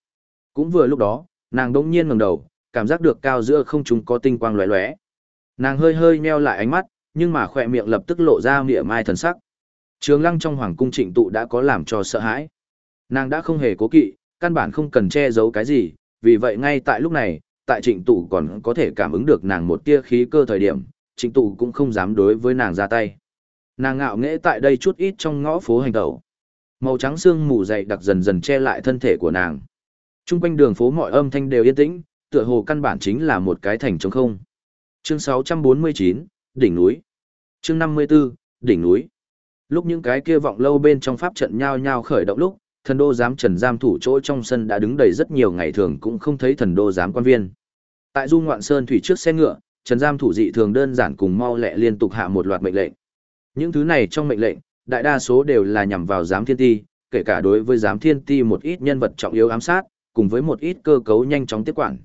Cũng vừa lúc đó, nàng đỗng nhiên ngẩng đầu, cảm giác được cao giữa không trung có tinh quang lóe lóe. Nàng hơi hơi nheo lại ánh mắt, nhưng mà khỏe miệng lập tức lộ ra mỉa mai thần sắc. Trường lăng trong hoàng cung trịnh tụ đã có làm cho sợ hãi. Nàng đã không hề cố kỵ, căn bản không cần che giấu cái gì, vì vậy ngay tại lúc này, tại trịnh tụ còn có thể cảm ứng được nàng một tia khí cơ thời điểm, trịnh tụ cũng không dám đối với nàng ra tay. Nàng ngạo nghễ tại đây chút ít trong ngõ phố hành tẩu. Màu trắng xương mù dày đặc dần dần che lại thân thể của nàng. Trung quanh đường phố mọi âm thanh đều yên tĩnh, tựa hồ căn bản chính là một cái thành trống không. Chương 649, đỉnh núi. Chương 54, đỉnh núi. Lúc những cái kia vọng lâu bên trong pháp trận nhao nhao khởi động lúc, thần đô giám trần giam thủ chỗ trong sân đã đứng đầy rất nhiều ngày thường cũng không thấy thần đô giám quan viên. Tại Du Ngoạn Sơn thủy trước xe ngựa, trần giam thủ dị thường đơn giản cùng mau lẹ liên tục hạ một loạt mệnh lệnh. Những thứ này trong mệnh lệnh, đại đa số đều là nhằm vào giám thiên ti, kể cả đối với giám thiên ti một ít nhân vật trọng yếu ám sát, cùng với một ít cơ cấu nhanh chóng tiếp quản.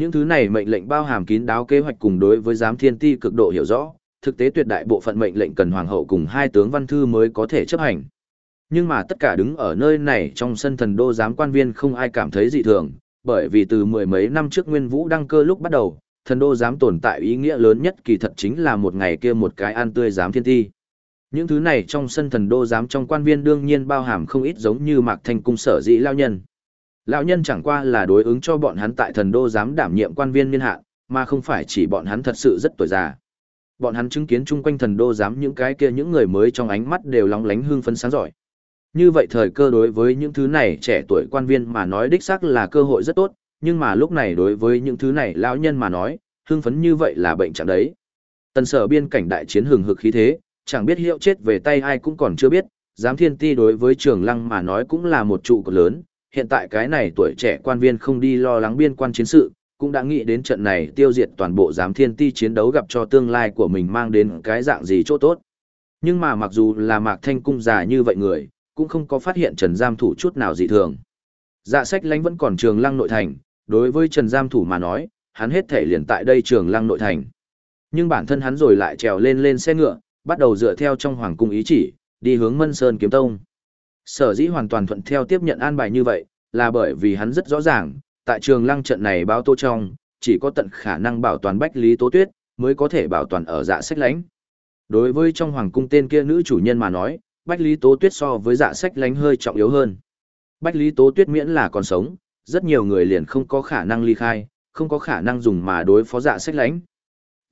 Những thứ này mệnh lệnh bao hàm kín đáo kế hoạch cùng đối với giám thiên ti cực độ hiểu rõ, thực tế tuyệt đại bộ phận mệnh lệnh cần hoàng hậu cùng hai tướng văn thư mới có thể chấp hành. Nhưng mà tất cả đứng ở nơi này trong sân thần đô giám quan viên không ai cảm thấy dị thường, bởi vì từ mười mấy năm trước Nguyên Vũ đăng cơ lúc bắt đầu, thần đô giám tồn tại ý nghĩa lớn nhất kỳ thật chính là một ngày kia một cái an tươi giám thiên ti. Những thứ này trong sân thần đô giám trong quan viên đương nhiên bao hàm không ít giống như Mạc Thanh cung sở dĩ lao nhân. Lão nhân chẳng qua là đối ứng cho bọn hắn tại thần đô dám đảm nhiệm quan viên niên hạn, mà không phải chỉ bọn hắn thật sự rất tuổi già. Bọn hắn chứng kiến chung quanh thần đô dám những cái kia những người mới trong ánh mắt đều lóng lánh hương phấn sáng giỏi. Như vậy thời cơ đối với những thứ này trẻ tuổi quan viên mà nói đích xác là cơ hội rất tốt, nhưng mà lúc này đối với những thứ này lão nhân mà nói, hưng phấn như vậy là bệnh chẳng đấy. Tần sở biên cảnh đại chiến hừng hực khí thế, chẳng biết hiệu chết về tay ai cũng còn chưa biết, giám thiên ti đối với trường lăng mà nói cũng là một trụ cột lớn, hiện tại cái này tuổi trẻ quan viên không đi lo lắng biên quan chiến sự, cũng đã nghĩ đến trận này tiêu diệt toàn bộ giám thiên ti chiến đấu gặp cho tương lai của mình mang đến cái dạng gì chỗ tốt. Nhưng mà mặc dù là mạc thanh cung già như vậy người, cũng không có phát hiện trần giam thủ chút nào dị thường. Dạ sách lánh vẫn còn trường lăng nội thành, đối với trần giam thủ mà nói, hắn hết thể liền tại đây trường lăng nội thành. Nhưng bản thân hắn rồi lại trèo lên lên xe ngựa, bắt đầu dựa theo trong hoàng cung ý chỉ, đi hướng Mân Sơn kiếm tông. Sở dĩ hoàn toàn thuận theo tiếp nhận an bài như vậy, là bởi vì hắn rất rõ ràng, tại trường lăng trận này báo tô trong, chỉ có tận khả năng bảo toàn Bách Lý Tố Tuyết, mới có thể bảo toàn ở dạ sách lánh. Đối với trong hoàng cung tên kia nữ chủ nhân mà nói, Bách Lý Tố Tuyết so với dạ sách lánh hơi trọng yếu hơn. Bách Lý Tố Tuyết miễn là còn sống, rất nhiều người liền không có khả năng ly khai, không có khả năng dùng mà đối phó dạ sách lánh.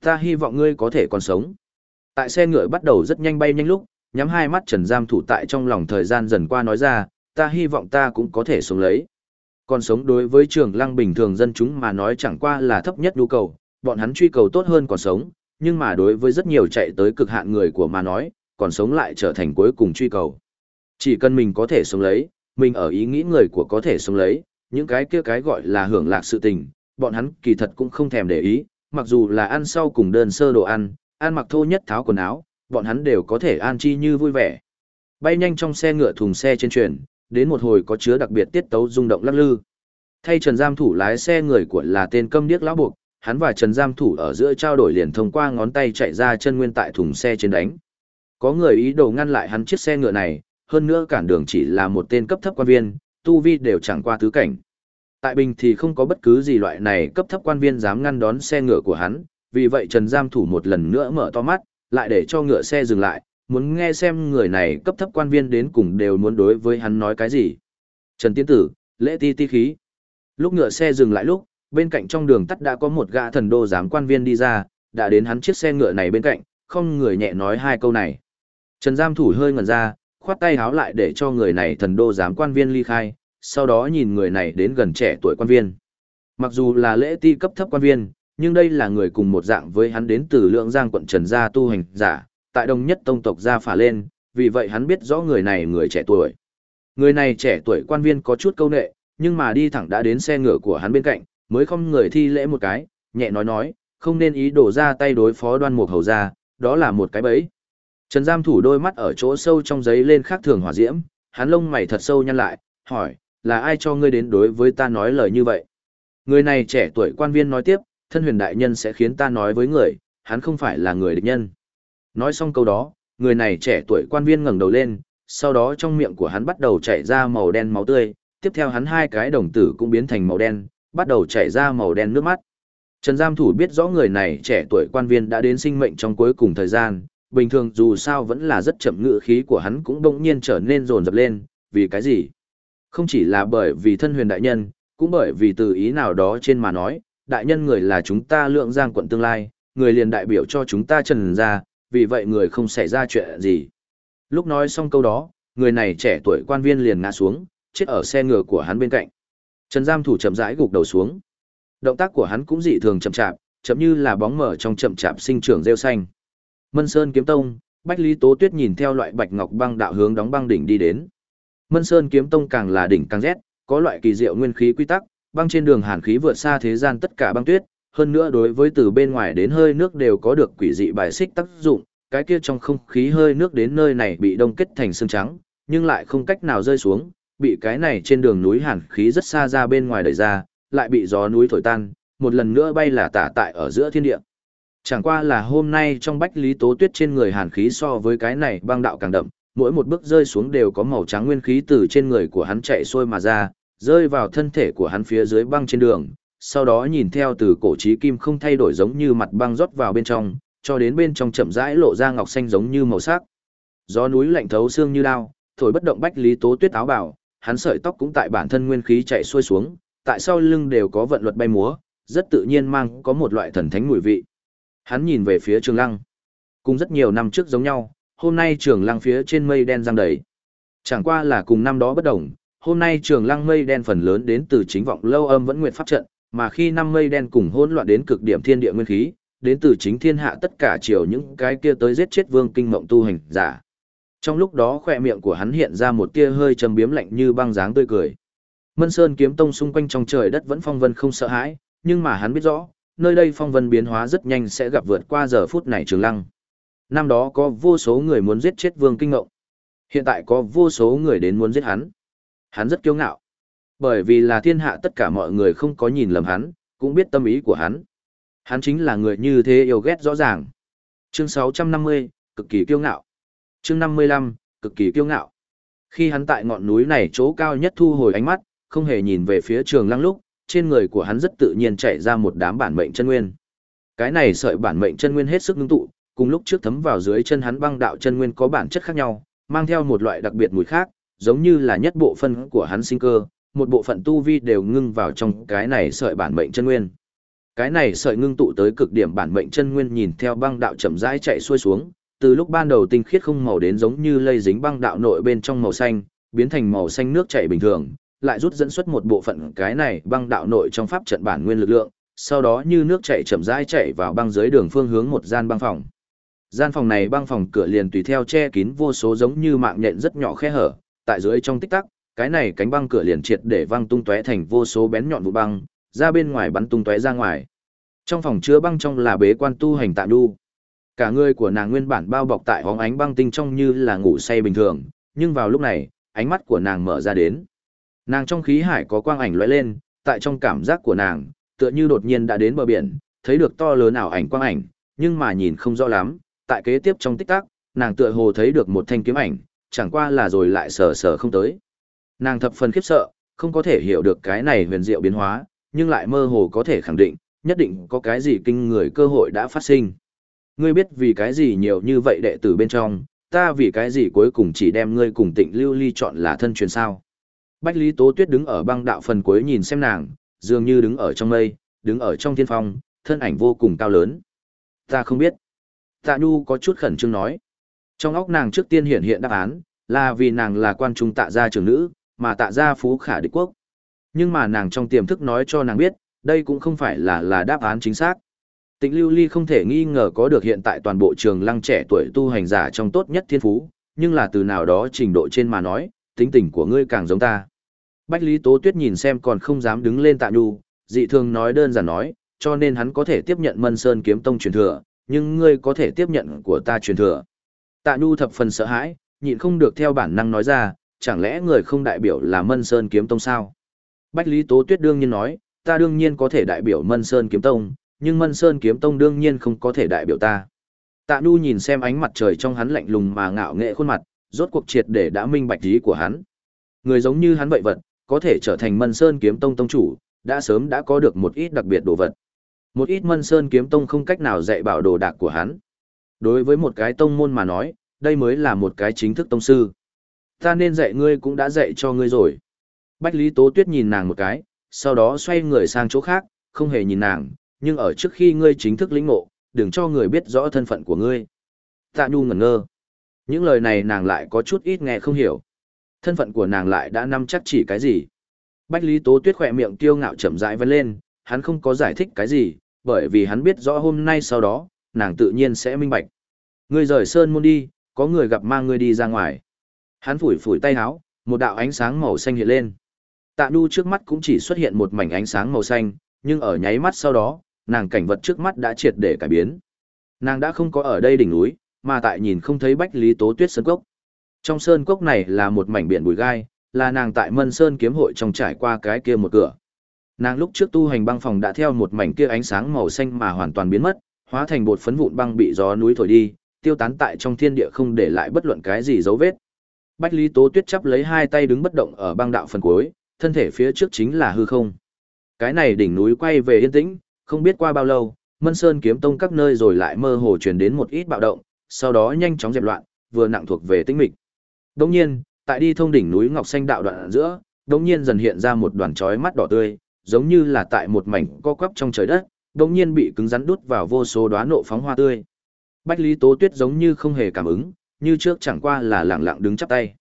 Ta hy vọng ngươi có thể còn sống. Tại xe ngựa bắt đầu rất nhanh bay nhanh lúc, nhắm hai mắt Trần Giam thủ tại trong lòng thời gian dần qua nói ra, ta hy vọng ta cũng có thể sống lấy. Còn sống đối với trường lăng bình thường dân chúng mà nói chẳng qua là thấp nhất nhu cầu, bọn hắn truy cầu tốt hơn còn sống, nhưng mà đối với rất nhiều chạy tới cực hạn người của mà nói, còn sống lại trở thành cuối cùng truy cầu. Chỉ cần mình có thể sống lấy, mình ở ý nghĩ người của có thể sống lấy, những cái kia cái gọi là hưởng lạc sự tình, bọn hắn kỳ thật cũng không thèm để ý, mặc dù là ăn sau cùng đơn sơ đồ ăn, ăn mặc thô nhất tháo quần áo, bọn hắn đều có thể an chi như vui vẻ. Bay nhanh trong xe ngựa thùng xe trên truyền, đến một hồi có chứa đặc biệt tiết tấu rung động lắc lư. Thay Trần Giam Thủ lái xe người của là tên câm điếc lão buộc, hắn và Trần Giam Thủ ở giữa trao đổi liền thông qua ngón tay chạy ra chân nguyên tại thùng xe trên đánh. Có người ý đồ ngăn lại hắn chiếc xe ngựa này, hơn nữa cản đường chỉ là một tên cấp thấp quan viên, tu vi đều chẳng qua tứ cảnh. Tại Bình thì không có bất cứ gì loại này cấp thấp quan viên dám ngăn đón xe ngựa của hắn, vì vậy Trần Giam Thủ một lần nữa mở to mắt, lại để cho ngựa xe dừng lại, muốn nghe xem người này cấp thấp quan viên đến cùng đều muốn đối với hắn nói cái gì. Trần Tiến Tử, lễ ti ti khí. Lúc ngựa xe dừng lại lúc, bên cạnh trong đường tắt đã có một gã thần đô giám quan viên đi ra, đã đến hắn chiếc xe ngựa này bên cạnh, không người nhẹ nói hai câu này. Trần Giam Thủ hơi ngẩn ra, khoát tay háo lại để cho người này thần đô giám quan viên ly khai, sau đó nhìn người này đến gần trẻ tuổi quan viên. Mặc dù là lễ ti cấp thấp quan viên, nhưng đây là người cùng một dạng với hắn đến từ lượng giang quận Trần Gia tu hành giả, tại đồng nhất tông tộc gia phả lên, vì vậy hắn biết rõ người này người trẻ tuổi. Người này trẻ tuổi quan viên có chút câu nệ, nhưng mà đi thẳng đã đến xe ngựa của hắn bên cạnh, mới không người thi lễ một cái, nhẹ nói nói, không nên ý đổ ra tay đối phó đoan mục hầu ra, đó là một cái bẫy. Trần Giam thủ đôi mắt ở chỗ sâu trong giấy lên khác thường hỏa diễm, hắn lông mày thật sâu nhăn lại, hỏi, là ai cho ngươi đến đối với ta nói lời như vậy? Người này trẻ tuổi quan viên nói tiếp, thân huyền đại nhân sẽ khiến ta nói với người, hắn không phải là người địch nhân. Nói xong câu đó, người này trẻ tuổi quan viên ngẩng đầu lên, sau đó trong miệng của hắn bắt đầu chảy ra màu đen máu tươi, tiếp theo hắn hai cái đồng tử cũng biến thành màu đen, bắt đầu chảy ra màu đen nước mắt. Trần Giam Thủ biết rõ người này trẻ tuổi quan viên đã đến sinh mệnh trong cuối cùng thời gian, bình thường dù sao vẫn là rất chậm ngự khí của hắn cũng bỗng nhiên trở nên rồn rập lên, vì cái gì? Không chỉ là bởi vì thân huyền đại nhân, cũng bởi vì từ ý nào đó trên mà nói, đại nhân người là chúng ta lượng giang quận tương lai, người liền đại biểu cho chúng ta trần ra, vì vậy người không xảy ra chuyện gì. Lúc nói xong câu đó, người này trẻ tuổi quan viên liền ngã xuống, chết ở xe ngựa của hắn bên cạnh. Trần giam thủ chậm rãi gục đầu xuống. Động tác của hắn cũng dị thường chậm chạp, chậm như là bóng mở trong chậm chạp sinh trưởng rêu xanh. Mân Sơn kiếm tông, Bách Lý Tố Tuyết nhìn theo loại bạch ngọc băng đạo hướng đóng băng đỉnh đi đến. Mân Sơn kiếm tông càng là đỉnh càng rét, có loại kỳ diệu nguyên khí quy tắc, băng trên đường hàn khí vượt xa thế gian tất cả băng tuyết, hơn nữa đối với từ bên ngoài đến hơi nước đều có được quỷ dị bài xích tác dụng, cái kia trong không khí hơi nước đến nơi này bị đông kết thành xương trắng, nhưng lại không cách nào rơi xuống, bị cái này trên đường núi hàn khí rất xa ra bên ngoài đẩy ra, lại bị gió núi thổi tan, một lần nữa bay là tả tại ở giữa thiên địa. Chẳng qua là hôm nay trong bách lý tố tuyết trên người hàn khí so với cái này băng đạo càng đậm, mỗi một bước rơi xuống đều có màu trắng nguyên khí từ trên người của hắn chạy xuôi mà ra, rơi vào thân thể của hắn phía dưới băng trên đường, sau đó nhìn theo từ cổ trí kim không thay đổi giống như mặt băng rót vào bên trong, cho đến bên trong chậm rãi lộ ra ngọc xanh giống như màu sắc. Gió núi lạnh thấu xương như đao, thổi bất động bách lý tố tuyết áo bảo, hắn sợi tóc cũng tại bản thân nguyên khí chạy xuôi xuống, tại sau lưng đều có vận luật bay múa, rất tự nhiên mang có một loại thần thánh mùi vị. Hắn nhìn về phía Trường Lăng. Cùng rất nhiều năm trước giống nhau, hôm nay Trường Lăng phía trên mây đen giăng đầy. Chẳng qua là cùng năm đó bất đồng, hôm nay Trường Lăng mây đen phần lớn đến từ chính vọng lâu âm vẫn nguyện pháp trận, mà khi năm mây đen cùng hỗn loạn đến cực điểm thiên địa nguyên khí, đến từ chính thiên hạ tất cả chiều những cái kia tới giết chết vương kinh mộng tu hành giả. Trong lúc đó khỏe miệng của hắn hiện ra một tia hơi trầm biếm lạnh như băng dáng tươi cười. Mân Sơn kiếm tông xung quanh trong trời đất vẫn phong vân không sợ hãi, nhưng mà hắn biết rõ, nơi đây phong vân biến hóa rất nhanh sẽ gặp vượt qua giờ phút này trường lăng. Năm đó có vô số người muốn giết chết Vương Kinh Ngộng. Hiện tại có vô số người đến muốn giết hắn. Hắn rất kiêu ngạo. Bởi vì là thiên hạ tất cả mọi người không có nhìn lầm hắn, cũng biết tâm ý của hắn. Hắn chính là người như thế yêu ghét rõ ràng. Chương 650, cực kỳ kiêu ngạo. Chương 55, cực kỳ kiêu ngạo. Khi hắn tại ngọn núi này chỗ cao nhất thu hồi ánh mắt, không hề nhìn về phía trường lăng lúc, trên người của hắn rất tự nhiên chạy ra một đám bản mệnh chân nguyên. Cái này sợi bản mệnh chân nguyên hết sức ngưng tụ, cùng lúc trước thấm vào dưới chân hắn băng đạo chân nguyên có bản chất khác nhau, mang theo một loại đặc biệt mùi khác, giống như là nhất bộ phân của hắn sinh cơ, một bộ phận tu vi đều ngưng vào trong cái này sợi bản mệnh chân nguyên. Cái này sợi ngưng tụ tới cực điểm bản mệnh chân nguyên nhìn theo băng đạo chậm rãi chạy xuôi xuống, từ lúc ban đầu tinh khiết không màu đến giống như lây dính băng đạo nội bên trong màu xanh, biến thành màu xanh nước chảy bình thường, lại rút dẫn xuất một bộ phận cái này băng đạo nội trong pháp trận bản nguyên lực lượng, sau đó như nước chảy chậm rãi chảy vào băng dưới đường phương hướng một gian băng phòng. Gian phòng này băng phòng cửa liền tùy theo che kín vô số giống như mạng nhện rất nhỏ khe hở, tại dưới trong tích tắc, cái này cánh băng cửa liền triệt để văng tung tóe thành vô số bén nhọn vụ băng, ra bên ngoài bắn tung tóe ra ngoài. Trong phòng chứa băng trong là bế quan tu hành tạ nhu. Cả người của nàng nguyên bản bao bọc tại hóng ánh băng tinh trong như là ngủ say bình thường, nhưng vào lúc này, ánh mắt của nàng mở ra đến. Nàng trong khí hải có quang ảnh lóe lên, tại trong cảm giác của nàng, tựa như đột nhiên đã đến bờ biển, thấy được to lớn ảo ảnh quang ảnh, nhưng mà nhìn không rõ lắm, tại kế tiếp trong tích tắc, nàng tựa hồ thấy được một thanh kiếm ảnh, chẳng qua là rồi lại sờ sờ không tới. Nàng thập phần khiếp sợ, không có thể hiểu được cái này huyền diệu biến hóa, nhưng lại mơ hồ có thể khẳng định, nhất định có cái gì kinh người cơ hội đã phát sinh. Ngươi biết vì cái gì nhiều như vậy đệ tử bên trong, ta vì cái gì cuối cùng chỉ đem ngươi cùng tịnh lưu ly chọn là thân truyền sao. Bách Lý Tố Tuyết đứng ở băng đạo phần cuối nhìn xem nàng, dường như đứng ở trong mây, đứng ở trong thiên phong, thân ảnh vô cùng cao lớn. Ta không biết. Tạ Nhu có chút khẩn trương nói. Trong óc nàng trước tiên hiện hiện đáp án, là vì nàng là quan trung tạ gia trưởng nữ, mà tạ gia phú khả địch quốc. Nhưng mà nàng trong tiềm thức nói cho nàng biết, đây cũng không phải là là đáp án chính xác. Tịnh Lưu Ly không thể nghi ngờ có được hiện tại toàn bộ trường lăng trẻ tuổi tu hành giả trong tốt nhất thiên phú, nhưng là từ nào đó trình độ trên mà nói, tính tình của ngươi càng giống ta. Bách Lý Tố Tuyết nhìn xem còn không dám đứng lên tạ nhu, dị thường nói đơn giản nói, cho nên hắn có thể tiếp nhận Mân Sơn kiếm tông truyền thừa, nhưng ngươi có thể tiếp nhận của ta truyền thừa. Tạ nhu thập phần sợ hãi, nhịn không được theo bản năng nói ra, chẳng lẽ người không đại biểu là Mân Sơn kiếm tông sao? Bách Lý Tố Tuyết đương nhiên nói, ta đương nhiên có thể đại biểu Mân Sơn kiếm tông, nhưng Mân Sơn kiếm tông đương nhiên không có thể đại biểu ta. Tạ Nhu nhìn xem ánh mặt trời trong hắn lạnh lùng mà ngạo nghệ khuôn mặt, rốt cuộc triệt để đã minh bạch ý của hắn. Người giống như hắn vậy vật, có thể trở thành Mân Sơn kiếm tông tông chủ, đã sớm đã có được một ít đặc biệt đồ vật. Một ít Mân Sơn kiếm tông không cách nào dạy bảo đồ đạc của hắn. Đối với một cái tông môn mà nói, đây mới là một cái chính thức tông sư. Ta nên dạy ngươi cũng đã dạy cho ngươi rồi. Bách Lý Tố Tuyết nhìn nàng một cái, sau đó xoay người sang chỗ khác, không hề nhìn nàng, nhưng ở trước khi ngươi chính thức lĩnh ngộ, đừng cho người biết rõ thân phận của ngươi. Tạ Nhu ngẩn ngơ. Những lời này nàng lại có chút ít nghe không hiểu. Thân phận của nàng lại đã nắm chắc chỉ cái gì. Bách Lý Tố Tuyết khỏe miệng tiêu ngạo chậm rãi vân lên, hắn không có giải thích cái gì, bởi vì hắn biết rõ hôm nay sau đó, nàng tự nhiên sẽ minh bạch. Ngươi rời sơn môn đi, có người gặp mang ngươi đi ra ngoài. Hắn phủi phủi tay áo, một đạo ánh sáng màu xanh hiện lên. Tạ Nhu trước mắt cũng chỉ xuất hiện một mảnh ánh sáng màu xanh, nhưng ở nháy mắt sau đó, nàng cảnh vật trước mắt đã triệt để cải biến. Nàng đã không có ở đây đỉnh núi, mà tại nhìn không thấy Bách Lý Tố Tuyết sơn cốc. Trong sơn cốc này là một mảnh biển bụi gai, là nàng tại Mân Sơn kiếm hội trong trải qua cái kia một cửa. Nàng lúc trước tu hành băng phòng đã theo một mảnh kia ánh sáng màu xanh mà hoàn toàn biến mất, hóa thành bột phấn vụn băng bị gió núi thổi đi, tiêu tán tại trong thiên địa không để lại bất luận cái gì dấu vết. Bách Lý Tố Tuyết chắp lấy hai tay đứng bất động ở băng đạo phần cuối, thân thể phía trước chính là hư không. Cái này đỉnh núi quay về yên tĩnh, không biết qua bao lâu, Mân Sơn kiếm tông các nơi rồi lại mơ hồ truyền đến một ít bạo động, sau đó nhanh chóng dẹp loạn, vừa nặng thuộc về tĩnh mịch. Đống nhiên, tại đi thông đỉnh núi Ngọc Xanh đạo đoạn giữa, đống nhiên dần hiện ra một đoàn chói mắt đỏ tươi, giống như là tại một mảnh co quắp trong trời đất, đồng nhiên bị cứng rắn đút vào vô số đóa nộ phóng hoa tươi. Bách Lý Tố Tuyết giống như không hề cảm ứng, như trước chẳng qua là lặng lặng đứng chắp tay.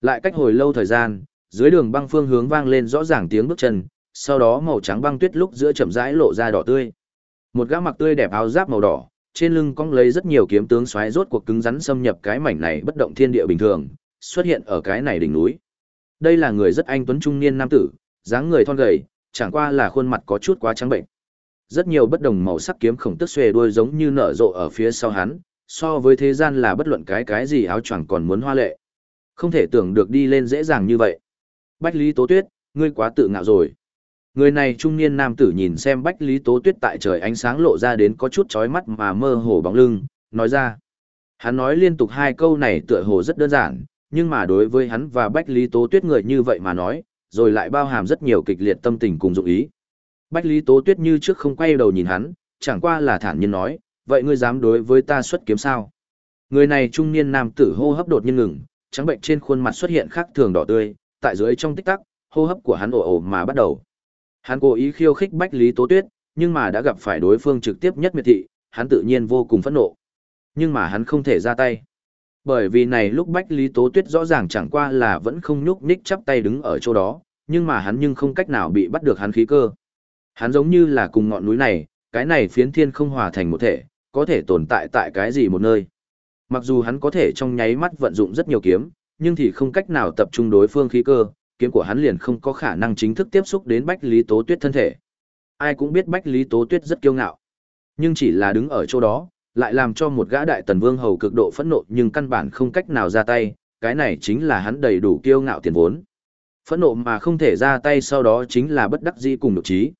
Lại cách hồi lâu thời gian, dưới đường băng phương hướng vang lên rõ ràng tiếng bước chân, sau đó màu trắng băng tuyết lúc giữa chậm rãi lộ ra đỏ tươi. Một gã mặc tươi đẹp áo giáp màu đỏ, trên lưng cong lấy rất nhiều kiếm tướng xoáy rốt cuộc cứng rắn xâm nhập cái mảnh này bất động thiên địa bình thường, xuất hiện ở cái này đỉnh núi. Đây là người rất anh tuấn trung niên nam tử, dáng người thon gầy, chẳng qua là khuôn mặt có chút quá trắng bệnh. Rất nhiều bất đồng màu sắc kiếm khổng tức xuề đuôi giống như nở rộ ở phía sau hắn, so với thế gian là bất luận cái cái gì áo choàng còn muốn hoa lệ. Không thể tưởng được đi lên dễ dàng như vậy. Bách Lý Tố Tuyết, ngươi quá tự ngạo rồi. Người này trung niên nam tử nhìn xem Bách Lý Tố Tuyết tại trời ánh sáng lộ ra đến có chút chói mắt mà mơ hồ bóng lưng, nói ra. Hắn nói liên tục hai câu này tựa hồ rất đơn giản, nhưng mà đối với hắn và Bách Lý Tố Tuyết người như vậy mà nói, rồi lại bao hàm rất nhiều kịch liệt tâm tình cùng dụng ý. Bách Lý Tố Tuyết như trước không quay đầu nhìn hắn, chẳng qua là thản nhiên nói, vậy ngươi dám đối với ta xuất kiếm sao? Người này trung niên nam tử hô hấp đột nhiên ngừng, trắng bệnh trên khuôn mặt xuất hiện khác thường đỏ tươi, tại dưới trong tích tắc, hô hấp của hắn ồ ồ mà bắt đầu. Hắn cố ý khiêu khích Bách Lý Tố Tuyết, nhưng mà đã gặp phải đối phương trực tiếp nhất miệt thị, hắn tự nhiên vô cùng phẫn nộ. Nhưng mà hắn không thể ra tay. Bởi vì này lúc Bách Lý Tố Tuyết rõ ràng chẳng qua là vẫn không nhúc nhích chắp tay đứng ở chỗ đó, nhưng mà hắn nhưng không cách nào bị bắt được hắn khí cơ. Hắn giống như là cùng ngọn núi này, cái này phiến thiên không hòa thành một thể, có thể tồn tại tại cái gì một nơi. Mặc dù hắn có thể trong nháy mắt vận dụng rất nhiều kiếm, nhưng thì không cách nào tập trung đối phương khí cơ, kiếm của hắn liền không có khả năng chính thức tiếp xúc đến Bách Lý Tố Tuyết thân thể. Ai cũng biết Bách Lý Tố Tuyết rất kiêu ngạo, nhưng chỉ là đứng ở chỗ đó, lại làm cho một gã đại tần vương hầu cực độ phẫn nộ nhưng căn bản không cách nào ra tay, cái này chính là hắn đầy đủ kiêu ngạo tiền vốn. Phẫn nộ mà không thể ra tay sau đó chính là bất đắc dĩ cùng đột trí.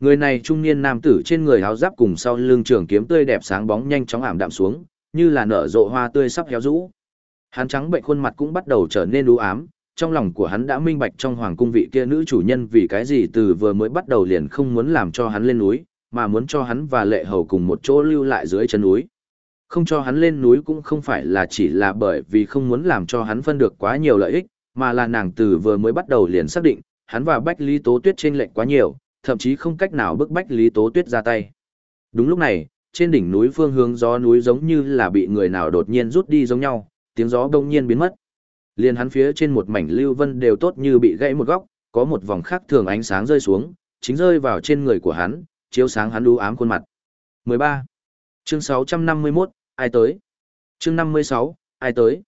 Người này trung niên nam tử trên người áo giáp cùng sau lưng trường kiếm tươi đẹp sáng bóng nhanh chóng ảm đạm xuống, như là nở rộ hoa tươi sắp héo rũ. Hắn trắng bệnh khuôn mặt cũng bắt đầu trở nên u ám, trong lòng của hắn đã minh bạch trong hoàng cung vị kia nữ chủ nhân vì cái gì từ vừa mới bắt đầu liền không muốn làm cho hắn lên núi, mà muốn cho hắn và lệ hầu cùng một chỗ lưu lại dưới chân núi. Không cho hắn lên núi cũng không phải là chỉ là bởi vì không muốn làm cho hắn phân được quá nhiều lợi ích, mà là nàng từ vừa mới bắt đầu liền xác định, hắn và Bách Lý Tố Tuyết trên lệnh quá nhiều, thậm chí không cách nào bức Bách Lý Tố Tuyết ra tay. Đúng lúc này, trên đỉnh núi phương hướng gió núi giống như là bị người nào đột nhiên rút đi giống nhau, tiếng gió đông nhiên biến mất. Liền hắn phía trên một mảnh lưu vân đều tốt như bị gãy một góc, có một vòng khác thường ánh sáng rơi xuống, chính rơi vào trên người của hắn, chiếu sáng hắn u ám khuôn mặt. 13. Chương 651, ai tới? Chương 56, ai tới?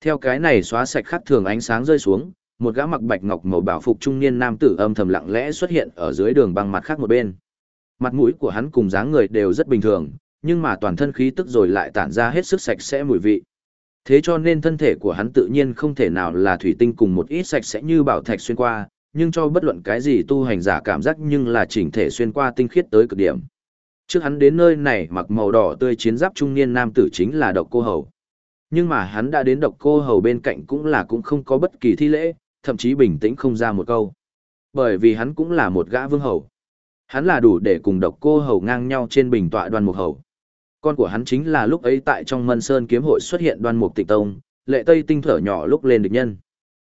Theo cái này xóa sạch khắc thường ánh sáng rơi xuống, một gã mặc bạch ngọc màu bảo phục trung niên nam tử âm thầm lặng lẽ xuất hiện ở dưới đường băng mặt khác một bên. Mặt mũi của hắn cùng dáng người đều rất bình thường, nhưng mà toàn thân khí tức rồi lại tản ra hết sức sạch sẽ mùi vị. Thế cho nên thân thể của hắn tự nhiên không thể nào là thủy tinh cùng một ít sạch sẽ như bảo thạch xuyên qua, nhưng cho bất luận cái gì tu hành giả cảm giác nhưng là chỉnh thể xuyên qua tinh khiết tới cực điểm. Trước hắn đến nơi này mặc màu đỏ tươi chiến giáp trung niên nam tử chính là độc cô hầu. Nhưng mà hắn đã đến độc cô hầu bên cạnh cũng là cũng không có bất kỳ thi lễ, thậm chí bình tĩnh không ra một câu. Bởi vì hắn cũng là một gã vương hầu. Hắn là đủ để cùng độc cô hầu ngang nhau trên bình tọa đoan mục hầu. Con của hắn chính là lúc ấy tại trong Mân Sơn kiếm hội xuất hiện đoan mục tịch tông, lệ tây tinh thở nhỏ lúc lên địch nhân.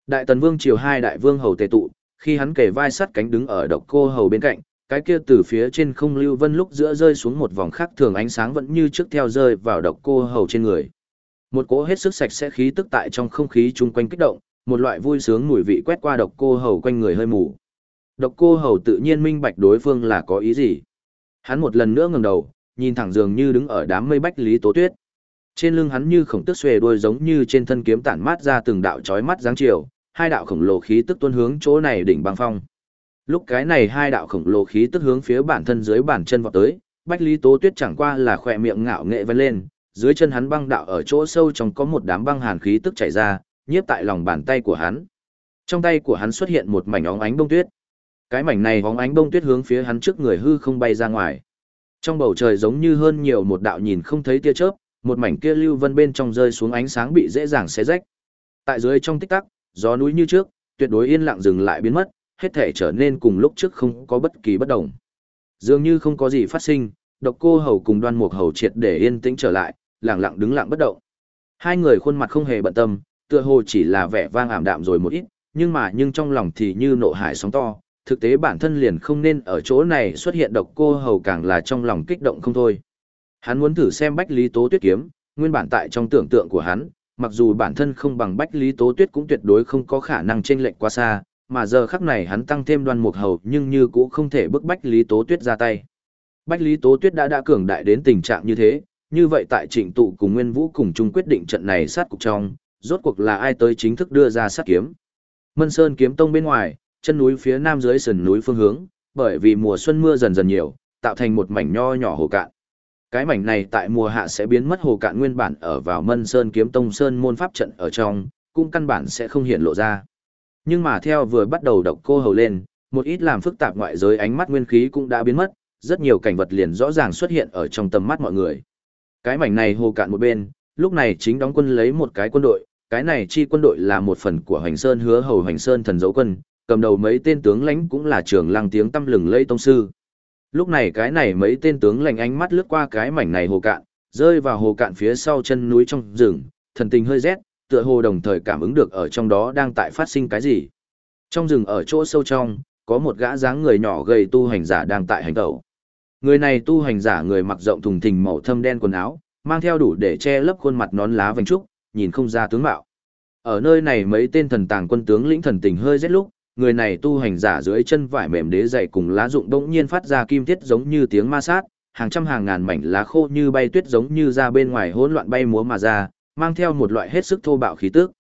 Đại tần vương triều hai đại vương hầu tề tụ, khi hắn kề vai sắt cánh đứng ở độc cô hầu bên cạnh, cái kia từ phía trên không lưu vân lúc giữa rơi xuống một vòng khác thường ánh sáng vẫn như trước theo rơi vào độc cô hầu trên người. Một cỗ hết sức sạch sẽ khí tức tại trong không khí chung quanh kích động, một loại vui sướng mùi vị quét qua độc cô hầu quanh người hơi mù. Độc cô hầu tự nhiên minh bạch đối phương là có ý gì. Hắn một lần nữa ngẩng đầu, nhìn thẳng dường như đứng ở đám mây bách lý tố tuyết. Trên lưng hắn như khổng tức xuề đuôi giống như trên thân kiếm tản mát ra từng đạo chói mắt dáng chiều, hai đạo khổng lồ khí tức tuôn hướng chỗ này đỉnh băng phong. Lúc cái này hai đạo khổng lồ khí tức hướng phía bản thân dưới bản chân vọt tới, Bách Lý Tố Tuyết chẳng qua là khỏe miệng ngạo nghệ vân lên, dưới chân hắn băng đạo ở chỗ sâu trong có một đám băng hàn khí tức chảy ra, nhiếp tại lòng bàn tay của hắn. Trong tay của hắn xuất hiện một mảnh óng ánh bông tuyết. Cái mảnh này óng ánh bông tuyết hướng phía hắn trước người hư không bay ra ngoài. Trong bầu trời giống như hơn nhiều một đạo nhìn không thấy tia chớp, một mảnh kia lưu vân bên trong rơi xuống ánh sáng bị dễ dàng xé rách. Tại dưới trong tích tắc, gió núi như trước, tuyệt đối yên lặng dừng lại biến mất, hết thể trở nên cùng lúc trước không có bất kỳ bất đồng. Dường như không có gì phát sinh, độc cô hầu cùng đoan mục hầu triệt để yên tĩnh trở lại, lặng lặng đứng lặng bất động. Hai người khuôn mặt không hề bận tâm, tựa hồ chỉ là vẻ vang ảm đạm rồi một ít, nhưng mà nhưng trong lòng thì như nộ hải sóng to, thực tế bản thân liền không nên ở chỗ này xuất hiện độc cô hầu càng là trong lòng kích động không thôi. Hắn muốn thử xem Bách Lý Tố Tuyết kiếm, nguyên bản tại trong tưởng tượng của hắn, mặc dù bản thân không bằng Bách Lý Tố Tuyết cũng tuyệt đối không có khả năng chênh lệch quá xa, mà giờ khắc này hắn tăng thêm đoan mục hầu nhưng như cũng không thể bức Bách Lý Tố Tuyết ra tay. Bách Lý Tố Tuyết đã đã cường đại đến tình trạng như thế, như vậy tại trịnh tụ cùng Nguyên Vũ cùng chung quyết định trận này sát cục trong, rốt cuộc là ai tới chính thức đưa ra sát kiếm. Mân Sơn kiếm tông bên ngoài, chân núi phía nam dưới sườn núi phương hướng, bởi vì mùa xuân mưa dần dần nhiều, tạo thành một mảnh nho nhỏ hồ cạn. Cái mảnh này tại mùa hạ sẽ biến mất hồ cạn nguyên bản ở vào Mân Sơn kiếm tông sơn môn pháp trận ở trong, cũng căn bản sẽ không hiện lộ ra. Nhưng mà theo vừa bắt đầu độc cô hầu lên, một ít làm phức tạp ngoại giới ánh mắt nguyên khí cũng đã biến mất, rất nhiều cảnh vật liền rõ ràng xuất hiện ở trong tầm mắt mọi người. Cái mảnh này hồ cạn một bên, lúc này chính đóng quân lấy một cái quân đội, cái này chi quân đội là một phần của Hoành Sơn hứa hầu Hoành Sơn thần dấu quân, cầm đầu mấy tên tướng lãnh cũng là trường lăng tiếng tâm lừng lây tông sư. Lúc này cái này mấy tên tướng lãnh ánh mắt lướt qua cái mảnh này hồ cạn, rơi vào hồ cạn phía sau chân núi trong rừng, thần tình hơi rét, tựa hồ đồng thời cảm ứng được ở trong đó đang tại phát sinh cái gì. Trong rừng ở chỗ sâu trong, có một gã dáng người nhỏ gầy tu hành giả đang tại hành tẩu. Người này tu hành giả người mặc rộng thùng thình màu thâm đen quần áo, mang theo đủ để che lấp khuôn mặt nón lá vành trúc, nhìn không ra tướng mạo. Ở nơi này mấy tên thần tàng quân tướng lĩnh thần tình hơi rét lúc, người này tu hành giả dưới chân vải mềm đế dày cùng lá dụng bỗng nhiên phát ra kim thiết giống như tiếng ma sát, hàng trăm hàng ngàn mảnh lá khô như bay tuyết giống như ra bên ngoài hỗn loạn bay múa mà ra, mang theo một loại hết sức thô bạo khí tức.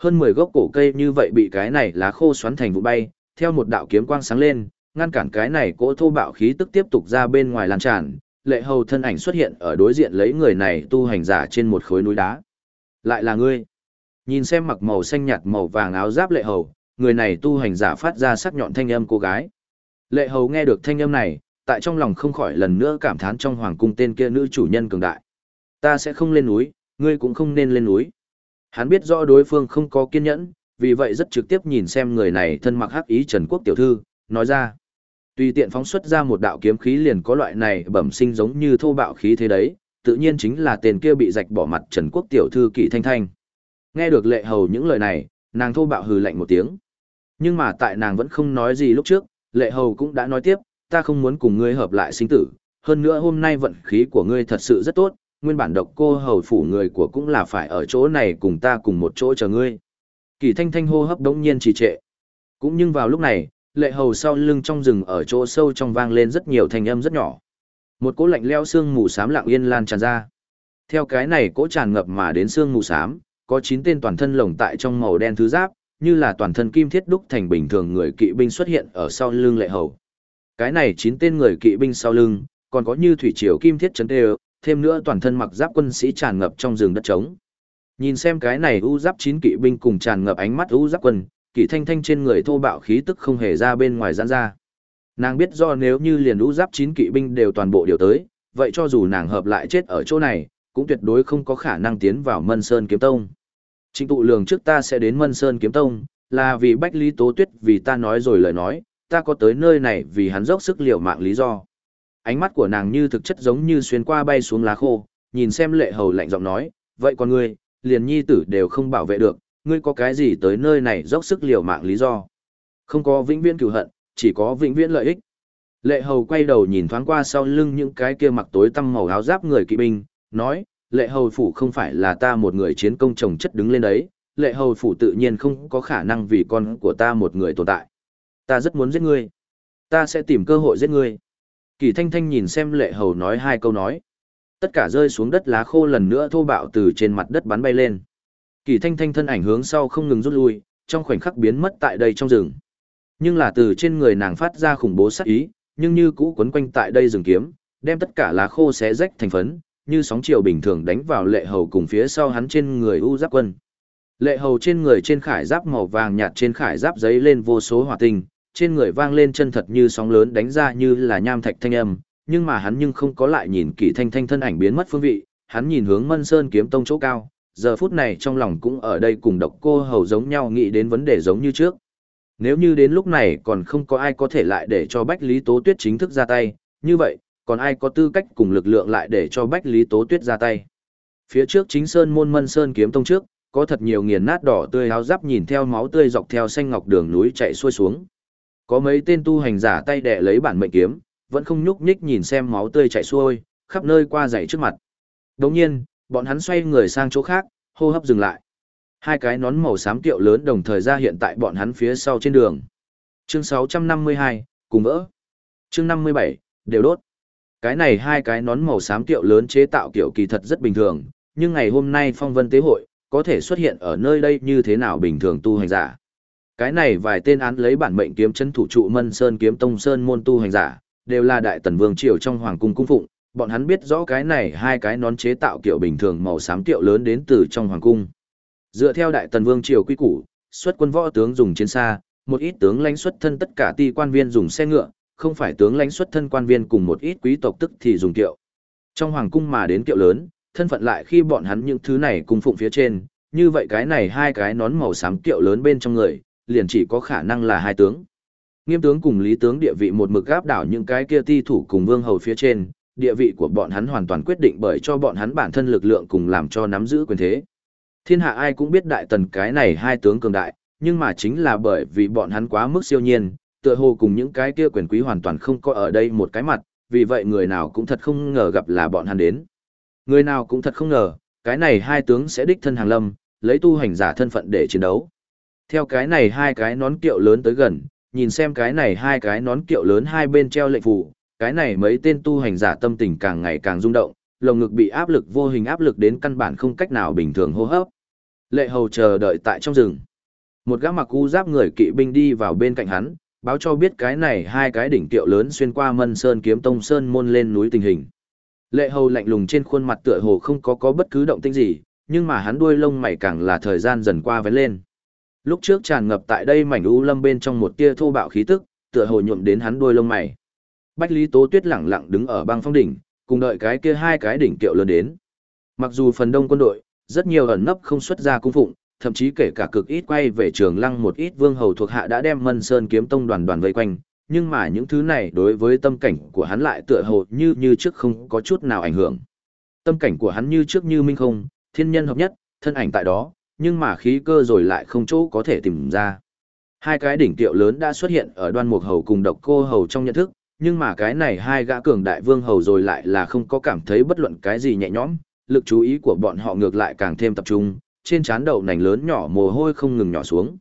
Hơn 10 gốc cổ cây như vậy bị cái này lá khô xoắn thành vụ bay, theo một đạo kiếm quang sáng lên, ngăn cản cái này cỗ thô bạo khí tức tiếp tục ra bên ngoài lan tràn. Lệ hầu thân ảnh xuất hiện ở đối diện lấy người này tu hành giả trên một khối núi đá. Lại là ngươi. Nhìn xem mặc màu xanh nhạt màu vàng áo giáp lệ hầu, người này tu hành giả phát ra sắc nhọn thanh âm cô gái. Lệ hầu nghe được thanh âm này, tại trong lòng không khỏi lần nữa cảm thán trong hoàng cung tên kia nữ chủ nhân cường đại. Ta sẽ không lên núi, ngươi cũng không nên lên núi. Hắn biết rõ đối phương không có kiên nhẫn, vì vậy rất trực tiếp nhìn xem người này thân mặc hắc ý Trần Quốc tiểu thư, nói ra. Tùy tiện phóng xuất ra một đạo kiếm khí liền có loại này bẩm sinh giống như thô bạo khí thế đấy, tự nhiên chính là tên kia bị rạch bỏ mặt Trần Quốc tiểu thư Kỷ Thanh Thanh. Nghe được lệ hầu những lời này, nàng thô bạo hừ lạnh một tiếng. Nhưng mà tại nàng vẫn không nói gì lúc trước, lệ hầu cũng đã nói tiếp, ta không muốn cùng ngươi hợp lại sinh tử, hơn nữa hôm nay vận khí của ngươi thật sự rất tốt, nguyên bản độc cô hầu phủ người của cũng là phải ở chỗ này cùng ta cùng một chỗ chờ ngươi. Kỳ thanh thanh hô hấp đống nhiên trì trệ. Cũng nhưng vào lúc này, lệ hầu sau lưng trong rừng ở chỗ sâu trong vang lên rất nhiều thanh âm rất nhỏ. Một cỗ lạnh leo xương mù xám lặng yên lan tràn ra. Theo cái này cỗ tràn ngập mà đến xương mù xám, có chín tên toàn thân lồng tại trong màu đen thứ giáp, như là toàn thân kim thiết đúc thành bình thường người kỵ binh xuất hiện ở sau lưng lệ hầu. Cái này chín tên người kỵ binh sau lưng, còn có như thủy triều kim thiết chấn đều, thêm nữa toàn thân mặc giáp quân sĩ tràn ngập trong rừng đất trống. Nhìn xem cái này u giáp chín kỵ binh cùng tràn ngập ánh mắt u giáp quân, kỵ thanh thanh trên người thô bạo khí tức không hề ra bên ngoài giãn ra. Nàng biết do nếu như liền lũ giáp chín kỵ binh đều toàn bộ điều tới, vậy cho dù nàng hợp lại chết ở chỗ này, cũng tuyệt đối không có khả năng tiến vào Mân Sơn Kiếm Tông. Trịnh tụ lường trước ta sẽ đến Mân Sơn Kiếm Tông, là vì Bách Lý Tố Tuyết vì ta nói rồi lời nói, ta có tới nơi này vì hắn dốc sức liều mạng lý do. Ánh mắt của nàng như thực chất giống như xuyên qua bay xuống lá khô, nhìn xem lệ hầu lạnh giọng nói, vậy còn ngươi, liền nhi tử đều không bảo vệ được, ngươi có cái gì tới nơi này dốc sức liều mạng lý do. Không có vĩnh viễn cửu hận, chỉ có vĩnh viễn lợi ích. Lệ hầu quay đầu nhìn thoáng qua sau lưng những cái kia mặc tối tăm màu áo giáp người kỵ binh, nói, lệ hầu phủ không phải là ta một người chiến công chồng chất đứng lên đấy, lệ hầu phủ tự nhiên không có khả năng vì con của ta một người tồn tại. Ta rất muốn giết ngươi. Ta sẽ tìm cơ hội giết ngươi. Kỳ thanh thanh nhìn xem lệ hầu nói hai câu nói. Tất cả rơi xuống đất lá khô lần nữa thô bạo từ trên mặt đất bắn bay lên. Kỳ thanh thanh thân ảnh hướng sau không ngừng rút lui, trong khoảnh khắc biến mất tại đây trong rừng. Nhưng là từ trên người nàng phát ra khủng bố sát ý, nhưng như cũ quấn quanh tại đây rừng kiếm, đem tất cả lá khô xé rách thành phấn, như sóng chiều bình thường đánh vào lệ hầu cùng phía sau hắn trên người u giáp quân. Lệ hầu trên người trên khải giáp màu vàng nhạt trên khải giáp giấy lên vô số hỏa tinh, trên người vang lên chân thật như sóng lớn đánh ra như là nham thạch thanh âm, nhưng mà hắn nhưng không có lại nhìn kỹ thanh thanh thân ảnh biến mất phương vị, hắn nhìn hướng Mân Sơn kiếm tông chỗ cao, giờ phút này trong lòng cũng ở đây cùng độc cô hầu giống nhau nghĩ đến vấn đề giống như trước. Nếu như đến lúc này còn không có ai có thể lại để cho Bách Lý Tố Tuyết chính thức ra tay, như vậy, còn ai có tư cách cùng lực lượng lại để cho Bách Lý Tố Tuyết ra tay. Phía trước chính sơn môn mân sơn kiếm tông trước, có thật nhiều nghiền nát đỏ tươi áo giáp nhìn theo máu tươi dọc theo xanh ngọc đường núi chạy xuôi xuống. Có mấy tên tu hành giả tay đẻ lấy bản mệnh kiếm, vẫn không nhúc nhích nhìn xem máu tươi chạy xuôi, khắp nơi qua dãy trước mặt. Đồng nhiên, bọn hắn xoay người sang chỗ khác, hô hấp dừng lại. Hai cái nón màu xám tiệu lớn đồng thời ra hiện tại bọn hắn phía sau trên đường. Chương 652, cùng vỡ. Chương 57, đều đốt. Cái này hai cái nón màu xám tiệu lớn chế tạo kiểu kỳ thật rất bình thường, nhưng ngày hôm nay phong vân tế hội, có thể xuất hiện ở nơi đây như thế nào bình thường tu hành giả. Cái này vài tên án lấy bản mệnh kiếm chân thủ trụ Mân Sơn kiếm tông sơn môn tu hành giả, đều là đại tần vương triều trong hoàng cung cung phụng, bọn hắn biết rõ cái này hai cái nón chế tạo kiểu bình thường màu xám tiệu lớn đến từ trong hoàng cung. Dựa theo đại tần vương triều quy củ, xuất quân võ tướng dùng chiến xa, một ít tướng lãnh xuất thân tất cả ti quan viên dùng xe ngựa, không phải tướng lãnh xuất thân quan viên cùng một ít quý tộc tức thì dùng kiệu. Trong hoàng cung mà đến kiệu lớn, thân phận lại khi bọn hắn những thứ này cùng phụng phía trên, như vậy cái này hai cái nón màu xám kiệu lớn bên trong người, liền chỉ có khả năng là hai tướng. Nghiêm tướng cùng lý tướng địa vị một mực gáp đảo những cái kia ti thủ cùng vương hầu phía trên, địa vị của bọn hắn hoàn toàn quyết định bởi cho bọn hắn bản thân lực lượng cùng làm cho nắm giữ quyền thế. Thiên hạ ai cũng biết đại tần cái này hai tướng cường đại, nhưng mà chính là bởi vì bọn hắn quá mức siêu nhiên, tựa hồ cùng những cái kia quyền quý hoàn toàn không có ở đây một cái mặt, vì vậy người nào cũng thật không ngờ gặp là bọn hắn đến. Người nào cũng thật không ngờ, cái này hai tướng sẽ đích thân hàng lâm, lấy tu hành giả thân phận để chiến đấu. Theo cái này hai cái nón kiệu lớn tới gần, nhìn xem cái này hai cái nón kiệu lớn hai bên treo lệnh phủ, cái này mấy tên tu hành giả tâm tình càng ngày càng rung động, lồng ngực bị áp lực vô hình áp lực đến căn bản không cách nào bình thường hô hấp. Lệ hầu chờ đợi tại trong rừng. Một gã mặc u giáp người kỵ binh đi vào bên cạnh hắn, báo cho biết cái này hai cái đỉnh tiệu lớn xuyên qua mân sơn kiếm tông sơn môn lên núi tình hình. Lệ hầu lạnh lùng trên khuôn mặt tựa hồ không có có bất cứ động tĩnh gì, nhưng mà hắn đuôi lông mày càng là thời gian dần qua vén lên. Lúc trước tràn ngập tại đây mảnh u lâm bên trong một tia thô bạo khí tức, tựa hồ nhuộm đến hắn đuôi lông mày. Bách Lý Tố Tuyết lẳng lặng đứng ở băng phong đỉnh, cùng đợi cái kia hai cái đỉnh tiệu lớn đến. Mặc dù phần đông quân đội, rất nhiều ẩn nấp không xuất ra cung phụng, thậm chí kể cả cực ít quay về trường lăng một ít vương hầu thuộc hạ đã đem Mân Sơn kiếm tông đoàn đoàn vây quanh, nhưng mà những thứ này đối với tâm cảnh của hắn lại tựa hồ như như trước không có chút nào ảnh hưởng. Tâm cảnh của hắn như trước như minh không, thiên nhân hợp nhất, thân ảnh tại đó, nhưng mà khí cơ rồi lại không chỗ có thể tìm ra. Hai cái đỉnh tiệu lớn đã xuất hiện ở đoan mục hầu cùng độc cô hầu trong nhận thức, nhưng mà cái này hai gã cường đại vương hầu rồi lại là không có cảm thấy bất luận cái gì nhẹ nhõm, lực chú ý của bọn họ ngược lại càng thêm tập trung, trên trán đầu nành lớn nhỏ mồ hôi không ngừng nhỏ xuống.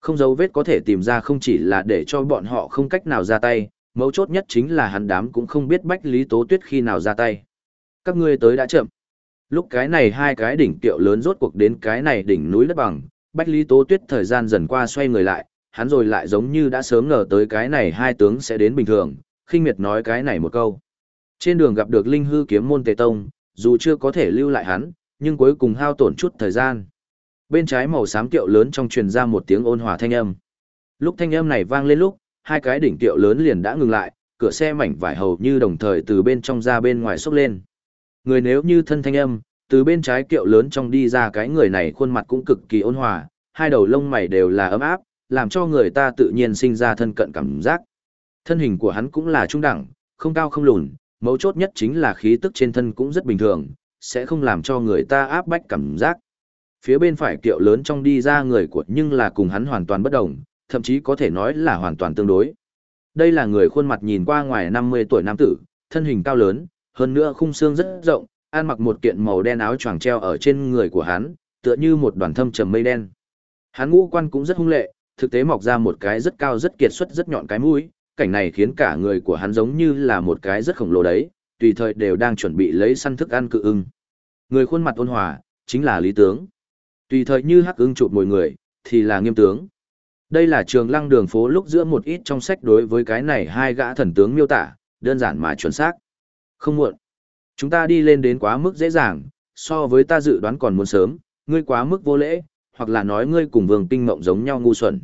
Không dấu vết có thể tìm ra không chỉ là để cho bọn họ không cách nào ra tay, mấu chốt nhất chính là hắn đám cũng không biết Bách Lý Tố Tuyết khi nào ra tay. Các ngươi tới đã chậm. Lúc cái này hai cái đỉnh tiệu lớn rốt cuộc đến cái này đỉnh núi đất bằng, Bách Lý Tố Tuyết thời gian dần qua xoay người lại, hắn rồi lại giống như đã sớm ngờ tới cái này hai tướng sẽ đến bình thường, khinh miệt nói cái này một câu. Trên đường gặp được Linh Hư kiếm môn Tề Tông, dù chưa có thể lưu lại hắn, nhưng cuối cùng hao tổn chút thời gian. Bên trái màu xám tiệu lớn trong truyền ra một tiếng ôn hòa thanh âm. Lúc thanh âm này vang lên lúc, hai cái đỉnh tiệu lớn liền đã ngừng lại, cửa xe mảnh vải hầu như đồng thời từ bên trong ra bên ngoài xốc lên. Người nếu như thân thanh âm, từ bên trái kiệu lớn trong đi ra cái người này khuôn mặt cũng cực kỳ ôn hòa, hai đầu lông mày đều là ấm áp, làm cho người ta tự nhiên sinh ra thân cận cảm giác. Thân hình của hắn cũng là trung đẳng, không cao không lùn, mấu chốt nhất chính là khí tức trên thân cũng rất bình thường, sẽ không làm cho người ta áp bách cảm giác. Phía bên phải kiệu lớn trong đi ra người của nhưng là cùng hắn hoàn toàn bất đồng, thậm chí có thể nói là hoàn toàn tương đối. Đây là người khuôn mặt nhìn qua ngoài 50 tuổi nam tử, thân hình cao lớn, hơn nữa khung xương rất rộng, ăn mặc một kiện màu đen áo choàng treo ở trên người của hắn, tựa như một đoàn thâm trầm mây đen. Hắn ngũ quan cũng rất hung lệ, thực tế mọc ra một cái rất cao rất kiệt xuất rất nhọn cái mũi, cảnh này khiến cả người của hắn giống như là một cái rất khổng lồ đấy, tùy thời đều đang chuẩn bị lấy săn thức ăn cự ưng. Người khuôn mặt ôn hòa, chính là Lý Tướng. Tùy thời như hắc ưng chụp mọi người, thì là nghiêm tướng. Đây là trường lăng đường phố lúc giữa một ít trong sách đối với cái này hai gã thần tướng miêu tả, đơn giản mà chuẩn xác. Không muộn. Chúng ta đi lên đến quá mức dễ dàng, so với ta dự đoán còn muốn sớm, ngươi quá mức vô lễ, hoặc là nói ngươi cùng vương tinh mộng giống nhau ngu xuẩn.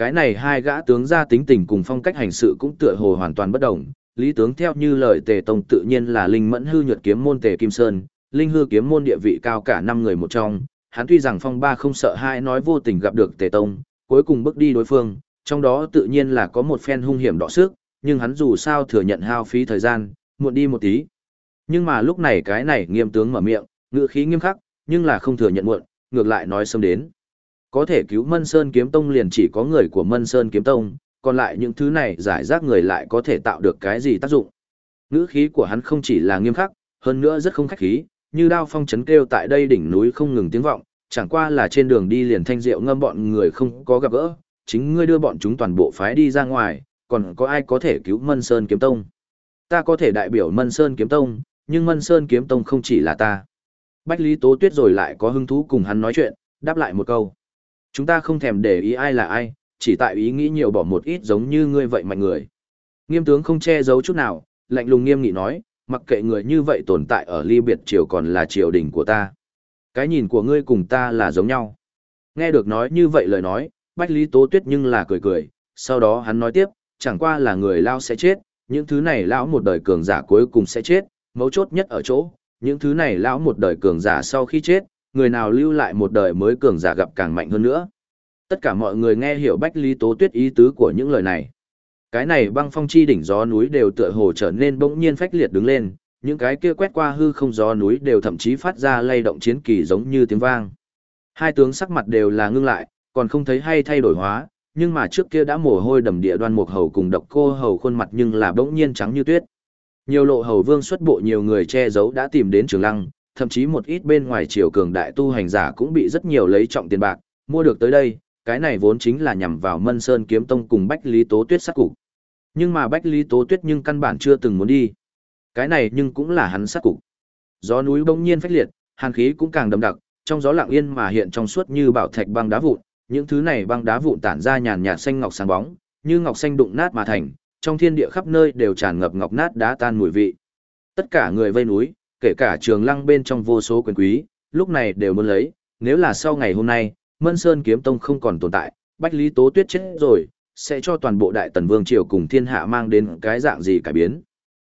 Cái này hai gã tướng ra tính tình cùng phong cách hành sự cũng tựa hồ hoàn toàn bất đồng, lý tướng theo như lời tề tông tự nhiên là linh mẫn hư nhuật kiếm môn tề kim sơn, linh hư kiếm môn địa vị cao cả năm người một trong, hắn tuy rằng phong ba không sợ hai nói vô tình gặp được tề tông, cuối cùng bước đi đối phương, trong đó tự nhiên là có một phen hung hiểm đỏ sức, nhưng hắn dù sao thừa nhận hao phí thời gian, muộn đi một tí. Nhưng mà lúc này cái này nghiêm tướng mở miệng, ngựa khí nghiêm khắc, nhưng là không thừa nhận muộn, ngược lại nói sớm đến. Có thể cứu Mân Sơn Kiếm Tông liền chỉ có người của Mân Sơn Kiếm Tông, còn lại những thứ này giải rác người lại có thể tạo được cái gì tác dụng. Ngữ khí của hắn không chỉ là nghiêm khắc, hơn nữa rất không khách khí, như đao phong chấn kêu tại đây đỉnh núi không ngừng tiếng vọng, chẳng qua là trên đường đi liền thanh rượu ngâm bọn người không có gặp gỡ, chính ngươi đưa bọn chúng toàn bộ phái đi ra ngoài, còn có ai có thể cứu Mân Sơn Kiếm Tông. Ta có thể đại biểu Mân Sơn Kiếm Tông, nhưng Mân Sơn Kiếm Tông không chỉ là ta. Bách Lý Tố Tuyết rồi lại có hứng thú cùng hắn nói chuyện, đáp lại một câu. Chúng ta không thèm để ý ai là ai, chỉ tại ý nghĩ nhiều bỏ một ít giống như ngươi vậy mạnh người. Nghiêm tướng không che giấu chút nào, lạnh lùng nghiêm nghị nói, mặc kệ người như vậy tồn tại ở ly biệt triều còn là triều đình của ta. Cái nhìn của ngươi cùng ta là giống nhau. Nghe được nói như vậy lời nói, Bách Lý Tố Tuyết nhưng là cười cười, sau đó hắn nói tiếp, chẳng qua là người lao sẽ chết, những thứ này lão một đời cường giả cuối cùng sẽ chết, mấu chốt nhất ở chỗ, những thứ này lão một đời cường giả sau khi chết, người nào lưu lại một đời mới cường giả gặp càng mạnh hơn nữa. Tất cả mọi người nghe hiểu Bách Lý Tố Tuyết ý tứ của những lời này. Cái này băng phong chi đỉnh gió núi đều tựa hồ trở nên bỗng nhiên phách liệt đứng lên, những cái kia quét qua hư không gió núi đều thậm chí phát ra lay động chiến kỳ giống như tiếng vang. Hai tướng sắc mặt đều là ngưng lại, còn không thấy hay thay đổi hóa, nhưng mà trước kia đã mồ hôi đầm địa đoan mục hầu cùng độc cô hầu khuôn mặt nhưng là bỗng nhiên trắng như tuyết. Nhiều lộ hầu vương xuất bộ nhiều người che giấu đã tìm đến trường lăng, thậm chí một ít bên ngoài triều cường đại tu hành giả cũng bị rất nhiều lấy trọng tiền bạc, mua được tới đây, cái này vốn chính là nhằm vào Mân Sơn Kiếm Tông cùng Bách Lý Tố Tuyết sát cục. Nhưng mà Bách Lý Tố Tuyết nhưng căn bản chưa từng muốn đi. Cái này nhưng cũng là hắn sát cục. Gió núi bỗng nhiên phách liệt, hàn khí cũng càng đậm đặc, trong gió lặng yên mà hiện trong suốt như bảo thạch băng đá vụn, những thứ này băng đá vụn tản ra nhàn nhạt xanh ngọc sáng bóng, như ngọc xanh đụng nát mà thành, trong thiên địa khắp nơi đều tràn ngập ngọc nát đá tan mùi vị. Tất cả người vây núi, kể cả trường lăng bên trong vô số quyền quý, lúc này đều muốn lấy, nếu là sau ngày hôm nay, Mân Sơn kiếm tông không còn tồn tại, Bách Lý Tố Tuyết chết rồi, sẽ cho toàn bộ đại tần vương triều cùng thiên hạ mang đến cái dạng gì cải biến.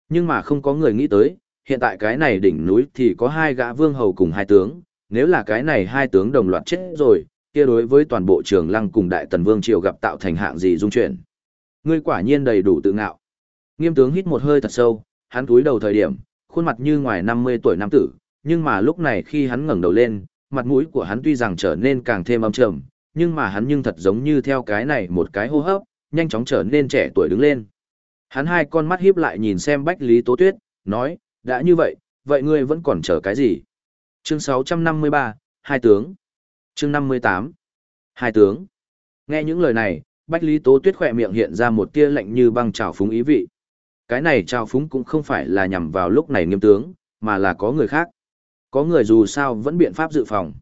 Nhưng mà không có người nghĩ tới, hiện tại cái này đỉnh núi thì có hai gã vương hầu cùng hai tướng, nếu là cái này hai tướng đồng loạt chết rồi, kia đối với toàn bộ trường lăng cùng đại tần vương triều gặp tạo thành hạng gì dung chuyển. Ngươi quả nhiên đầy đủ tự ngạo. Nghiêm tướng hít một hơi thật sâu, hắn cúi đầu thời điểm, khuôn mặt như ngoài 50 tuổi nam tử, nhưng mà lúc này khi hắn ngẩng đầu lên, mặt mũi của hắn tuy rằng trở nên càng thêm âm trầm, nhưng mà hắn nhưng thật giống như theo cái này một cái hô hấp, nhanh chóng trở nên trẻ tuổi đứng lên. Hắn hai con mắt híp lại nhìn xem Bách Lý Tố Tuyết, nói, đã như vậy, vậy ngươi vẫn còn chờ cái gì? Chương 653, Hai tướng. Chương 58, Hai tướng. Nghe những lời này, Bách Lý Tố Tuyết khỏe miệng hiện ra một tia lạnh như băng trào phúng ý vị. Cái này trao phúng cũng không phải là nhằm vào lúc này nghiêm tướng, mà là có người khác. Có người dù sao vẫn biện pháp dự phòng.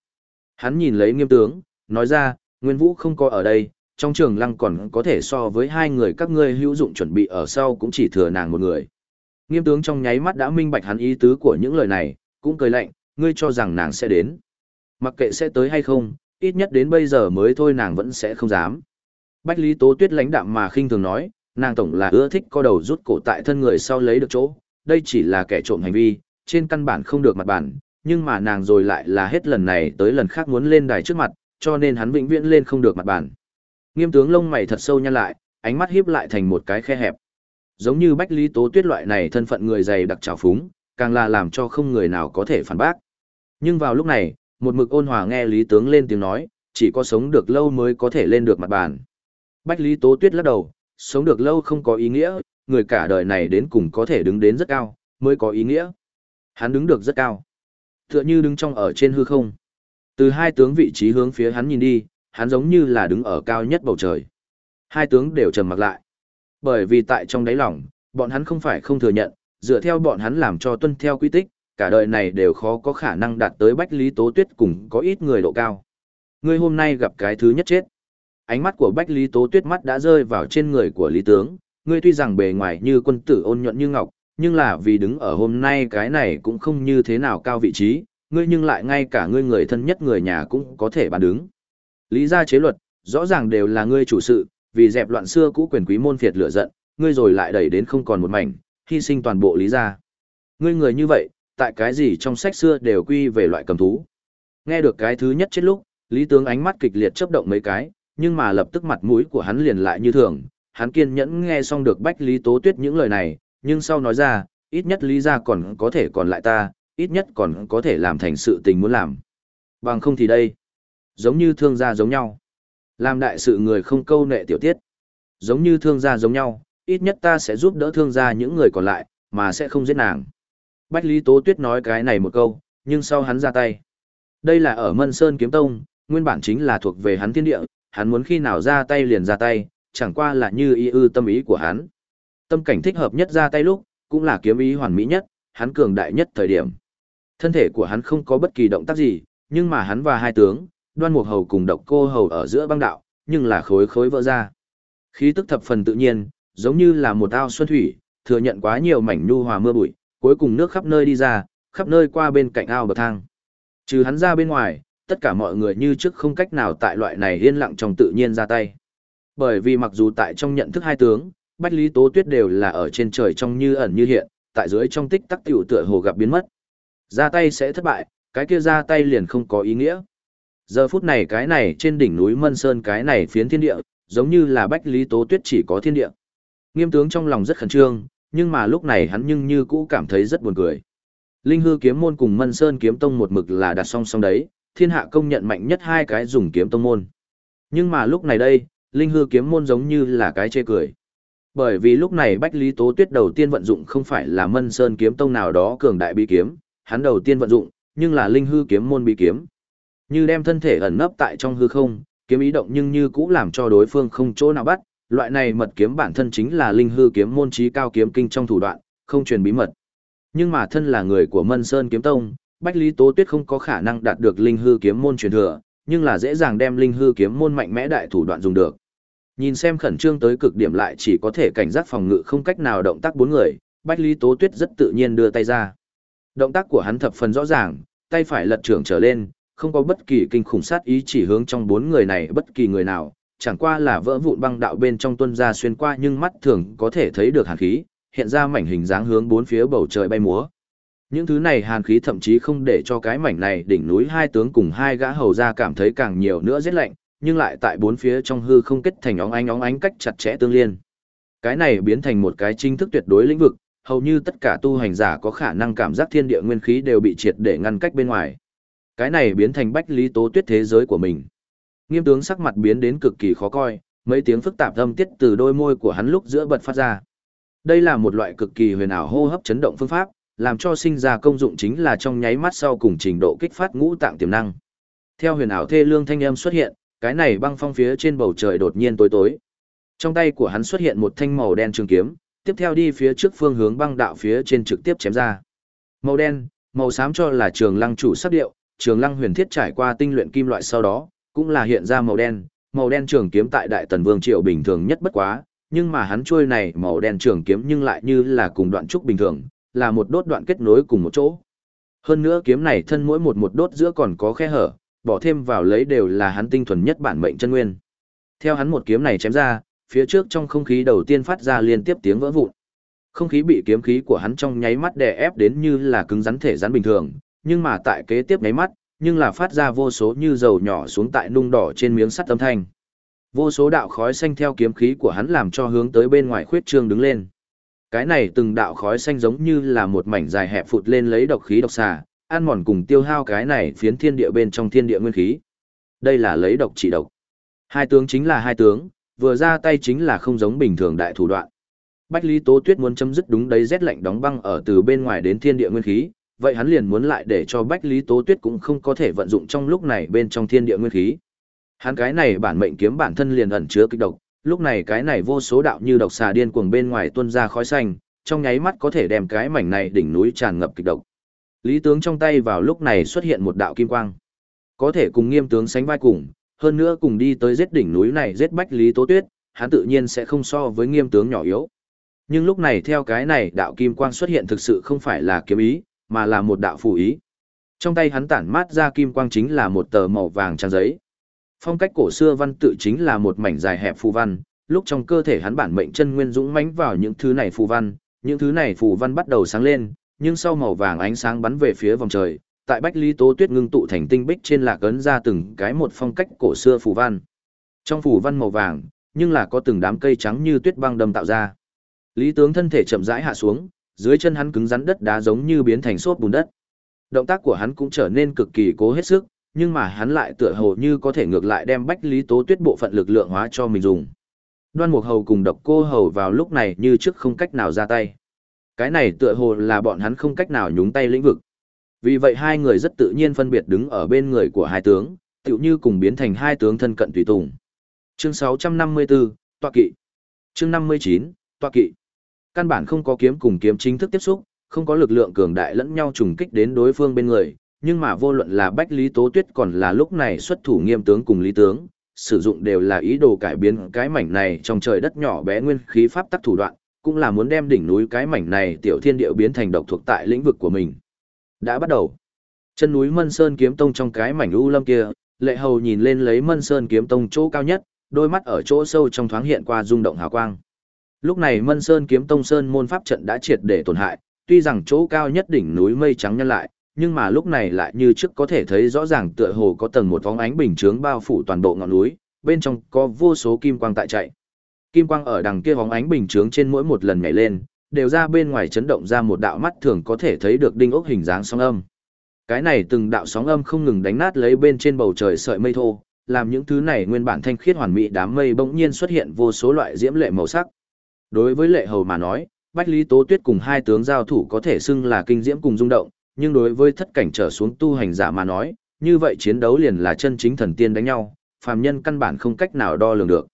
Hắn nhìn lấy nghiêm tướng, nói ra, Nguyên Vũ không có ở đây, trong trường lăng còn có thể so với hai người các ngươi hữu dụng chuẩn bị ở sau cũng chỉ thừa nàng một người. Nghiêm tướng trong nháy mắt đã minh bạch hắn ý tứ của những lời này, cũng cười lạnh, ngươi cho rằng nàng sẽ đến. Mặc kệ sẽ tới hay không, ít nhất đến bây giờ mới thôi nàng vẫn sẽ không dám. Bách Lý Tố Tuyết lãnh đạm mà khinh thường nói, nàng tổng là ưa thích co đầu rút cổ tại thân người sau lấy được chỗ, đây chỉ là kẻ trộm hành vi, trên căn bản không được mặt bản, nhưng mà nàng rồi lại là hết lần này tới lần khác muốn lên đài trước mặt, cho nên hắn vĩnh viễn lên không được mặt bản. Nghiêm tướng lông mày thật sâu nhăn lại, ánh mắt hiếp lại thành một cái khe hẹp. Giống như Bách Lý Tố Tuyết loại này thân phận người dày đặc trào phúng, càng là làm cho không người nào có thể phản bác. Nhưng vào lúc này, một mực ôn hòa nghe Lý tướng lên tiếng nói, chỉ có sống được lâu mới có thể lên được mặt bàn. Bách Lý Tố Tuyết lắc đầu, sống được lâu không có ý nghĩa, người cả đời này đến cùng có thể đứng đến rất cao, mới có ý nghĩa. Hắn đứng được rất cao. Tựa như đứng trong ở trên hư không. Từ hai tướng vị trí hướng phía hắn nhìn đi, hắn giống như là đứng ở cao nhất bầu trời. Hai tướng đều trầm mặc lại. Bởi vì tại trong đáy lòng, bọn hắn không phải không thừa nhận, dựa theo bọn hắn làm cho tuân theo quy tích, cả đời này đều khó có khả năng đạt tới Bách Lý Tố Tuyết cùng có ít người độ cao. Ngươi hôm nay gặp cái thứ nhất chết. Ánh mắt của Bách Lý Tố Tuyết mắt đã rơi vào trên người của Lý Tướng, ngươi tuy rằng bề ngoài như quân tử ôn nhuận như ngọc, nhưng là vì đứng ở hôm nay cái này cũng không như thế nào cao vị trí, ngươi nhưng lại ngay cả ngươi người thân nhất người nhà cũng có thể bàn đứng. Lý gia chế luật, rõ ràng đều là ngươi chủ sự, vì dẹp loạn xưa cũ quyền quý môn phiệt lửa giận, ngươi rồi lại đẩy đến không còn một mảnh, hy sinh toàn bộ lý gia. Ngươi người như vậy, tại cái gì trong sách xưa đều quy về loại cầm thú. Nghe được cái thứ nhất chết lúc, Lý tướng ánh mắt kịch liệt chớp động mấy cái, nhưng mà lập tức mặt mũi của hắn liền lại như thường, hắn kiên nhẫn nghe xong được Bách Lý Tố Tuyết những lời này, nhưng sau nói ra, ít nhất Lý gia còn có thể còn lại ta, ít nhất còn có thể làm thành sự tình muốn làm. Bằng không thì đây, giống như thương gia giống nhau. Làm đại sự người không câu nệ tiểu tiết. Giống như thương gia giống nhau, ít nhất ta sẽ giúp đỡ thương gia những người còn lại, mà sẽ không giết nàng. Bách Lý Tố Tuyết nói cái này một câu, nhưng sau hắn ra tay. Đây là ở Mân Sơn Kiếm Tông, nguyên bản chính là thuộc về hắn thiên địa, hắn muốn khi nào ra tay liền ra tay, chẳng qua là như y ư tâm ý của hắn. Tâm cảnh thích hợp nhất ra tay lúc, cũng là kiếm ý hoàn mỹ nhất, hắn cường đại nhất thời điểm. Thân thể của hắn không có bất kỳ động tác gì, nhưng mà hắn và hai tướng, đoan mục hầu cùng độc cô hầu ở giữa băng đạo, nhưng là khối khối vỡ ra. Khí tức thập phần tự nhiên, giống như là một ao xuân thủy, thừa nhận quá nhiều mảnh nhu hòa mưa bụi, cuối cùng nước khắp nơi đi ra, khắp nơi qua bên cạnh ao bậc thang. Trừ hắn ra bên ngoài, tất cả mọi người như trước không cách nào tại loại này yên lặng trong tự nhiên ra tay. Bởi vì mặc dù tại trong nhận thức hai tướng, Bách Lý Tố Tuyết đều là ở trên trời trong như ẩn như hiện, tại dưới trong tích tắc tiểu tựa hồ gặp biến mất. Ra tay sẽ thất bại, cái kia ra tay liền không có ý nghĩa. Giờ phút này cái này trên đỉnh núi Mân Sơn cái này phiến thiên địa, giống như là Bách Lý Tố Tuyết chỉ có thiên địa. Nghiêm tướng trong lòng rất khẩn trương, nhưng mà lúc này hắn nhưng như cũ cảm thấy rất buồn cười. Linh hư kiếm môn cùng Mân Sơn kiếm tông một mực là đặt song song đấy, thiên hạ công nhận mạnh nhất hai cái dùng kiếm tông môn. Nhưng mà lúc này đây, Linh hư kiếm môn giống như là cái chê cười. Bởi vì lúc này Bách Lý Tố Tuyết đầu tiên vận dụng không phải là Mân Sơn kiếm tông nào đó cường đại bí kiếm, hắn đầu tiên vận dụng, nhưng là Linh hư kiếm môn bí kiếm. Như đem thân thể ẩn nấp tại trong hư không, kiếm ý động nhưng như cũng làm cho đối phương không chỗ nào bắt, loại này mật kiếm bản thân chính là linh hư kiếm môn trí cao kiếm kinh trong thủ đoạn, không truyền bí mật. Nhưng mà thân là người của Mân Sơn kiếm tông, Bách Lý Tố Tuyết không có khả năng đạt được linh hư kiếm môn truyền thừa, nhưng là dễ dàng đem linh hư kiếm môn mạnh mẽ đại thủ đoạn dùng được. Nhìn xem khẩn trương tới cực điểm lại chỉ có thể cảnh giác phòng ngự không cách nào động tác bốn người, Bách Lý Tố Tuyết rất tự nhiên đưa tay ra. Động tác của hắn thập phần rõ ràng, tay phải lật trưởng trở lên, không có bất kỳ kinh khủng sát ý chỉ hướng trong bốn người này bất kỳ người nào, chẳng qua là vỡ vụn băng đạo bên trong tuân ra xuyên qua nhưng mắt thường có thể thấy được hàn khí, hiện ra mảnh hình dáng hướng bốn phía bầu trời bay múa. Những thứ này hàn khí thậm chí không để cho cái mảnh này đỉnh núi hai tướng cùng hai gã hầu ra cảm thấy càng nhiều nữa rét lạnh, nhưng lại tại bốn phía trong hư không kết thành óng ánh óng ánh cách chặt chẽ tương liên. Cái này biến thành một cái chính thức tuyệt đối lĩnh vực, hầu như tất cả tu hành giả có khả năng cảm giác thiên địa nguyên khí đều bị triệt để ngăn cách bên ngoài. Cái này biến thành bách lý tố tuyết thế giới của mình. Nghiêm tướng sắc mặt biến đến cực kỳ khó coi, mấy tiếng phức tạp âm tiết từ đôi môi của hắn lúc giữa bật phát ra. Đây là một loại cực kỳ huyền ảo hô hấp chấn động phương pháp, làm cho sinh ra công dụng chính là trong nháy mắt sau cùng trình độ kích phát ngũ tạng tiềm năng. Theo huyền ảo thê lương thanh âm xuất hiện, cái này băng phong phía trên bầu trời đột nhiên tối tối. Trong tay của hắn xuất hiện một thanh màu đen trường kiếm, tiếp theo đi phía trước phương hướng băng đạo phía trên trực tiếp chém ra. Màu đen, màu xám cho là trường lăng chủ sắc điệu, trường lăng huyền thiết trải qua tinh luyện kim loại sau đó, cũng là hiện ra màu đen, màu đen trường kiếm tại đại tần vương triệu bình thường nhất bất quá, nhưng mà hắn chuôi này màu đen trường kiếm nhưng lại như là cùng đoạn trúc bình thường, là một đốt đoạn kết nối cùng một chỗ. Hơn nữa kiếm này thân mỗi một một đốt giữa còn có khe hở, bỏ thêm vào lấy đều là hắn tinh thuần nhất bản mệnh chân nguyên. Theo hắn một kiếm này chém ra, phía trước trong không khí đầu tiên phát ra liên tiếp tiếng vỡ vụn. Không khí bị kiếm khí của hắn trong nháy mắt đè ép đến như là cứng rắn thể rắn bình thường, nhưng mà tại kế tiếp nháy mắt, nhưng là phát ra vô số như dầu nhỏ xuống tại nung đỏ trên miếng sắt âm thanh. Vô số đạo khói xanh theo kiếm khí của hắn làm cho hướng tới bên ngoài khuyết trương đứng lên. Cái này từng đạo khói xanh giống như là một mảnh dài hẹp phụt lên lấy độc khí độc xà, ăn mòn cùng tiêu hao cái này phiến thiên địa bên trong thiên địa nguyên khí. Đây là lấy độc trị độc. Hai tướng chính là hai tướng, vừa ra tay chính là không giống bình thường đại thủ đoạn. Bách Lý Tố Tuyết muốn chấm dứt đúng đấy rét lạnh đóng băng ở từ bên ngoài đến thiên địa nguyên khí, vậy hắn liền muốn lại để cho Bách Lý Tố Tuyết cũng không có thể vận dụng trong lúc này bên trong thiên địa nguyên khí. Hắn cái này bản mệnh kiếm bản thân liền ẩn chứa kịch độc, lúc này cái này vô số đạo như độc xà điên cuồng bên ngoài tuôn ra khói xanh, trong nháy mắt có thể đem cái mảnh này đỉnh núi tràn ngập kịch độc. Lý tướng trong tay vào lúc này xuất hiện một đạo kim quang. Có thể cùng nghiêm tướng sánh vai cùng, hơn nữa cùng đi tới giết đỉnh núi này giết bách Lý Tố Tuyết, hắn tự nhiên sẽ không so với nghiêm tướng nhỏ yếu. Nhưng lúc này theo cái này đạo kim quang xuất hiện thực sự không phải là kiếm ý, mà là một đạo phù ý. Trong tay hắn tản mát ra kim quang chính là một tờ màu vàng trang giấy. Phong cách cổ xưa văn tự chính là một mảnh dài hẹp phù văn, lúc trong cơ thể hắn bản mệnh chân nguyên dũng mãnh vào những thứ này phù văn, những thứ này phù văn bắt đầu sáng lên, nhưng sau màu vàng ánh sáng bắn về phía vòng trời, tại Bách Lý Tố Tuyết ngưng tụ thành tinh bích trên lạc ấn ra từng cái một phong cách cổ xưa phù văn. Trong phù văn màu vàng, nhưng là có từng đám cây trắng như tuyết băng đâm tạo ra. Lý tướng thân thể chậm rãi hạ xuống, dưới chân hắn cứng rắn đất đá giống như biến thành xốp bùn đất. Động tác của hắn cũng trở nên cực kỳ cố hết sức, nhưng mà hắn lại tựa hồ như có thể ngược lại đem Bách Lý Tố Tuyết bộ phận lực lượng hóa cho mình dùng. Đoan Mục Hầu cùng Độc Cô Hầu vào lúc này như trước không cách nào ra tay. Cái này tựa hồ là bọn hắn không cách nào nhúng tay lĩnh vực. Vì vậy hai người rất tự nhiên phân biệt đứng ở bên người của hai tướng, tựu như cùng biến thành hai tướng thân cận tùy tùng. Chương 654, Tọa kỵ. Chương 59, Tọa kỵ. Căn bản không có kiếm cùng kiếm chính thức tiếp xúc, không có lực lượng cường đại lẫn nhau trùng kích đến đối phương bên người, nhưng mà vô luận là Bách Lý Tố Tuyết còn là lúc này xuất thủ nghiêm tướng cùng Lý tướng, sử dụng đều là ý đồ cải biến cái mảnh này trong trời đất nhỏ bé nguyên khí pháp tắc thủ đoạn, cũng là muốn đem đỉnh núi cái mảnh này tiểu thiên địa biến thành độc thuộc tại lĩnh vực của mình. Đã bắt đầu. Chân núi Mân Sơn kiếm tông trong cái mảnh u lâm kia, Lệ Hầu nhìn lên lấy Mân Sơn kiếm tông chỗ cao nhất, đôi mắt ở chỗ sâu trong thoáng hiện qua rung động hào quang. Lúc này Mân Sơn kiếm tông sơn môn pháp trận đã triệt để tổn hại, tuy rằng chỗ cao nhất đỉnh núi mây trắng nhân lại, nhưng mà lúc này lại như trước có thể thấy rõ ràng tựa hồ có tầng một vóng ánh bình chướng bao phủ toàn bộ ngọn núi, bên trong có vô số kim quang tại chạy. Kim quang ở đằng kia vóng ánh bình chướng trên mỗi một lần nhảy lên, đều ra bên ngoài chấn động ra một đạo mắt thường có thể thấy được đinh ốc hình dáng sóng âm. Cái này từng đạo sóng âm không ngừng đánh nát lấy bên trên bầu trời sợi mây thô, làm những thứ này nguyên bản thanh khiết hoàn mỹ đám mây bỗng nhiên xuất hiện vô số loại diễm lệ màu sắc. Đối với lệ hầu mà nói, Bách Lý Tố Tuyết cùng hai tướng giao thủ có thể xưng là kinh diễm cùng rung động, nhưng đối với thất cảnh trở xuống tu hành giả mà nói, như vậy chiến đấu liền là chân chính thần tiên đánh nhau, phàm nhân căn bản không cách nào đo lường được.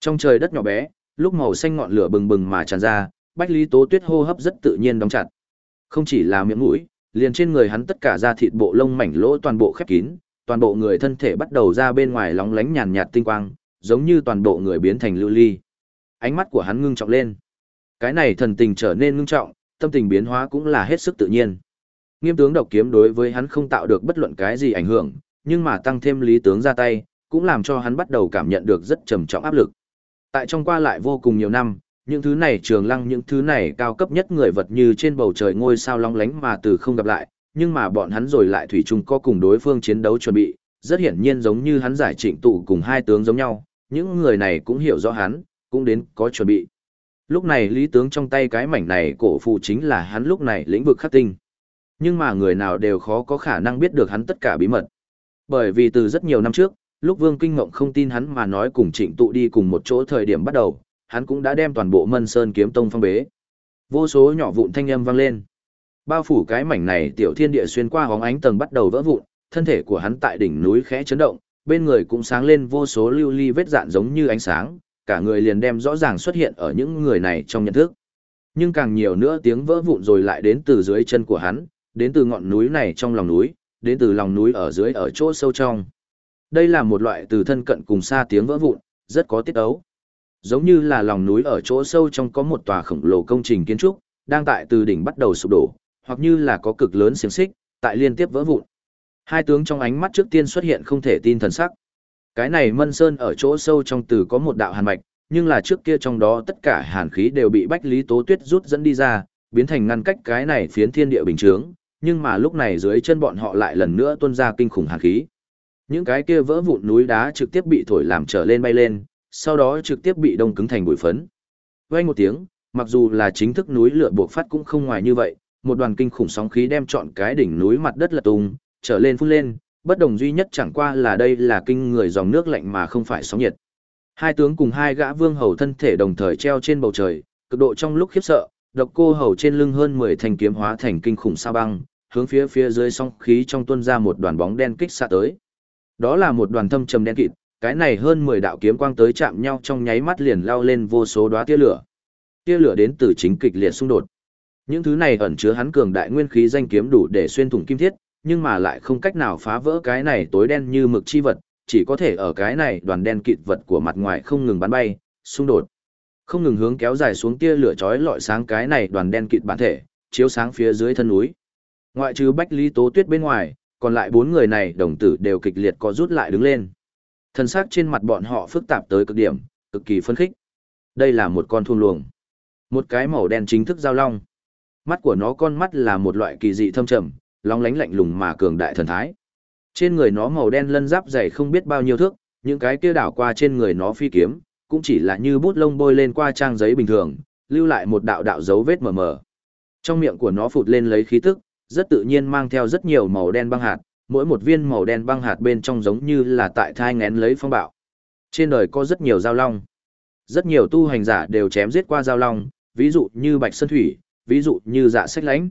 Trong trời đất nhỏ bé, lúc màu xanh ngọn lửa bừng bừng mà tràn ra, Bách Lý Tố Tuyết hô hấp rất tự nhiên đóng chặt. Không chỉ là miệng mũi, liền trên người hắn tất cả da thịt bộ lông mảnh lỗ toàn bộ khép kín, toàn bộ người thân thể bắt đầu ra bên ngoài lóng lánh nhàn nhạt tinh quang, giống như toàn bộ người biến thành lưu ly. Ánh mắt của hắn ngưng trọng lên. Cái này thần tình trở nên ngưng trọng, tâm tình biến hóa cũng là hết sức tự nhiên. Nghiêm tướng độc kiếm đối với hắn không tạo được bất luận cái gì ảnh hưởng, nhưng mà tăng thêm lý tướng ra tay, cũng làm cho hắn bắt đầu cảm nhận được rất trầm trọng áp lực. Tại trong qua lại vô cùng nhiều năm, những thứ này trường lăng những thứ này cao cấp nhất người vật như trên bầu trời ngôi sao long lánh mà từ không gặp lại, nhưng mà bọn hắn rồi lại thủy chung có cùng đối phương chiến đấu chuẩn bị, rất hiển nhiên giống như hắn giải trịnh tụ cùng hai tướng giống nhau, những người này cũng hiểu rõ hắn, cũng đến có chuẩn bị. Lúc này lý tướng trong tay cái mảnh này cổ phù chính là hắn lúc này lĩnh vực khắc tinh. Nhưng mà người nào đều khó có khả năng biết được hắn tất cả bí mật. Bởi vì từ rất nhiều năm trước, lúc Vương Kinh Ngộng không tin hắn mà nói cùng trịnh tụ đi cùng một chỗ thời điểm bắt đầu, hắn cũng đã đem toàn bộ Mân Sơn kiếm tông phong bế. Vô số nhỏ vụn thanh âm vang lên. Bao phủ cái mảnh này tiểu thiên địa xuyên qua hóng ánh tầng bắt đầu vỡ vụn, thân thể của hắn tại đỉnh núi khẽ chấn động, bên người cũng sáng lên vô số lưu ly vết dạn giống như ánh sáng, cả người liền đem rõ ràng xuất hiện ở những người này trong nhận thức. Nhưng càng nhiều nữa tiếng vỡ vụn rồi lại đến từ dưới chân của hắn, đến từ ngọn núi này trong lòng núi, đến từ lòng núi ở dưới ở chỗ sâu trong. Đây là một loại từ thân cận cùng xa tiếng vỡ vụn, rất có tiết ấu. Giống như là lòng núi ở chỗ sâu trong có một tòa khổng lồ công trình kiến trúc, đang tại từ đỉnh bắt đầu sụp đổ, hoặc như là có cực lớn xiềng xích, tại liên tiếp vỡ vụn. Hai tướng trong ánh mắt trước tiên xuất hiện không thể tin thần sắc. Cái này Mân Sơn ở chỗ sâu trong từ có một đạo hàn mạch, nhưng là trước kia trong đó tất cả hàn khí đều bị Bách Lý Tố Tuyết rút dẫn đi ra, biến thành ngăn cách cái này phiến thiên địa bình chướng, nhưng mà lúc này dưới chân bọn họ lại lần nữa tuôn ra kinh khủng hàn khí. Những cái kia vỡ vụn núi đá trực tiếp bị thổi làm trở lên bay lên, sau đó trực tiếp bị đông cứng thành bụi phấn. Vang một tiếng, mặc dù là chính thức núi lửa buộc phát cũng không ngoài như vậy, một đoàn kinh khủng sóng khí đem trọn cái đỉnh núi mặt đất lật tung, trở lên phun lên, bất đồng duy nhất chẳng qua là đây là kinh người dòng nước lạnh mà không phải sóng nhiệt. Hai tướng cùng hai gã vương hầu thân thể đồng thời treo trên bầu trời, cực độ trong lúc khiếp sợ, độc cô hầu trên lưng hơn 10 thanh kiếm hóa thành kinh khủng sao băng, hướng phía phía dưới song khí trong tuôn ra một đoàn bóng đen kích xạ tới. Đó là một đoàn thâm trầm đen kịt, cái này hơn 10 đạo kiếm quang tới chạm nhau trong nháy mắt liền lao lên vô số đóa tia lửa. Tia lửa đến từ chính kịch liệt xung đột. Những thứ này ẩn chứa hắn cường đại nguyên khí danh kiếm đủ để xuyên thủng kim thiết, nhưng mà lại không cách nào phá vỡ cái này tối đen như mực chi vật, chỉ có thể ở cái này đoàn đen kịt vật của mặt ngoài không ngừng bắn bay, xung đột. Không ngừng hướng kéo dài xuống tia lửa chói lọi sáng cái này đoàn đen kịt bản thể, chiếu sáng phía dưới thân núi. Ngoại trừ Bách Lý Tố Tuyết bên ngoài, còn lại bốn người này đồng tử đều kịch liệt có rút lại đứng lên. Thân xác trên mặt bọn họ phức tạp tới cực điểm, cực kỳ phấn khích. Đây là một con thun luồng. Một cái màu đen chính thức giao long. Mắt của nó con mắt là một loại kỳ dị thâm trầm, long lánh lạnh lùng mà cường đại thần thái. Trên người nó màu đen lân giáp dày không biết bao nhiêu thước, những cái kia đảo qua trên người nó phi kiếm, cũng chỉ là như bút lông bôi lên qua trang giấy bình thường, lưu lại một đạo đạo dấu vết mờ mờ. Trong miệng của nó phụt lên lấy khí tức, rất tự nhiên mang theo rất nhiều màu đen băng hạt, mỗi một viên màu đen băng hạt bên trong giống như là tại thai ngén lấy phong bạo. Trên đời có rất nhiều giao long. Rất nhiều tu hành giả đều chém giết qua giao long, ví dụ như Bạch Sơn Thủy, ví dụ như Dạ Sách Lãnh.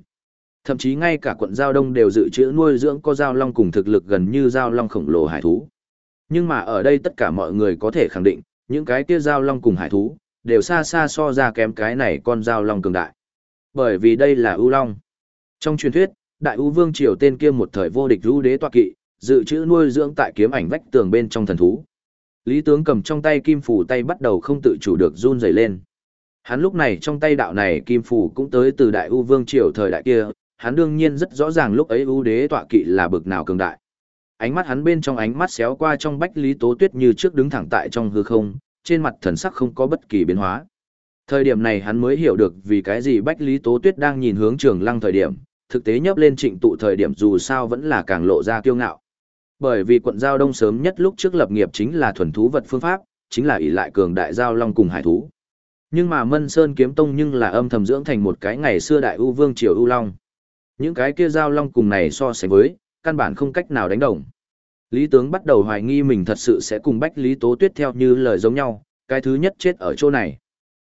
Thậm chí ngay cả quận Giao Đông đều dự trữ nuôi dưỡng có giao long cùng thực lực gần như giao long khổng lồ hải thú. Nhưng mà ở đây tất cả mọi người có thể khẳng định, những cái kia giao long cùng hải thú, đều xa xa so ra kém cái này con giao long cường đại. Bởi vì đây là ưu long. Trong truyền thuyết, đại u vương triều tên kia một thời vô địch lưu đế tọa kỵ, dự trữ nuôi dưỡng tại kiếm ảnh vách tường bên trong thần thú. Lý tướng cầm trong tay kim phủ tay bắt đầu không tự chủ được run rẩy lên. Hắn lúc này trong tay đạo này kim phủ cũng tới từ đại u vương triều thời đại kia, hắn đương nhiên rất rõ ràng lúc ấy ưu đế tọa kỵ là bực nào cường đại. Ánh mắt hắn bên trong ánh mắt xéo qua trong bách lý tố tuyết như trước đứng thẳng tại trong hư không, trên mặt thần sắc không có bất kỳ biến hóa. Thời điểm này hắn mới hiểu được vì cái gì bách lý tố tuyết đang nhìn hướng trường lăng thời điểm, thực tế nhấp lên trịnh tụ thời điểm dù sao vẫn là càng lộ ra kiêu ngạo. Bởi vì quận giao đông sớm nhất lúc trước lập nghiệp chính là thuần thú vật phương pháp, chính là ỷ lại cường đại giao long cùng hải thú. Nhưng mà Mân Sơn kiếm tông nhưng là âm thầm dưỡng thành một cái ngày xưa đại ưu vương triều ưu long. Những cái kia giao long cùng này so sánh với, căn bản không cách nào đánh đồng. Lý tướng bắt đầu hoài nghi mình thật sự sẽ cùng Bách Lý Tố Tuyết theo như lời giống nhau, cái thứ nhất chết ở chỗ này.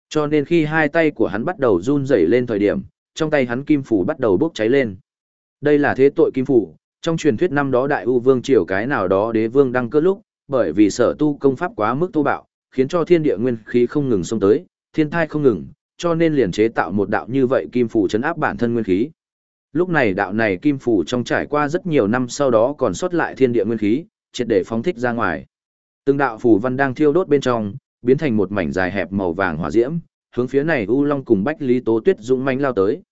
Cho nên khi hai tay của hắn bắt đầu run rẩy lên thời điểm, trong tay hắn kim phủ bắt đầu bốc cháy lên. Đây là thế tội kim phủ, trong truyền thuyết năm đó đại u vương triều cái nào đó đế vương đăng cơ lúc, bởi vì sở tu công pháp quá mức thô bạo, khiến cho thiên địa nguyên khí không ngừng xông tới, thiên thai không ngừng, cho nên liền chế tạo một đạo như vậy kim phủ chấn áp bản thân nguyên khí. Lúc này đạo này kim phủ trong trải qua rất nhiều năm sau đó còn sót lại thiên địa nguyên khí, triệt để phóng thích ra ngoài. Từng đạo phủ văn đang thiêu đốt bên trong, biến thành một mảnh dài hẹp màu vàng hỏa diễm, hướng phía này U Long cùng Bách Lý Tố Tuyết dũng mãnh lao tới.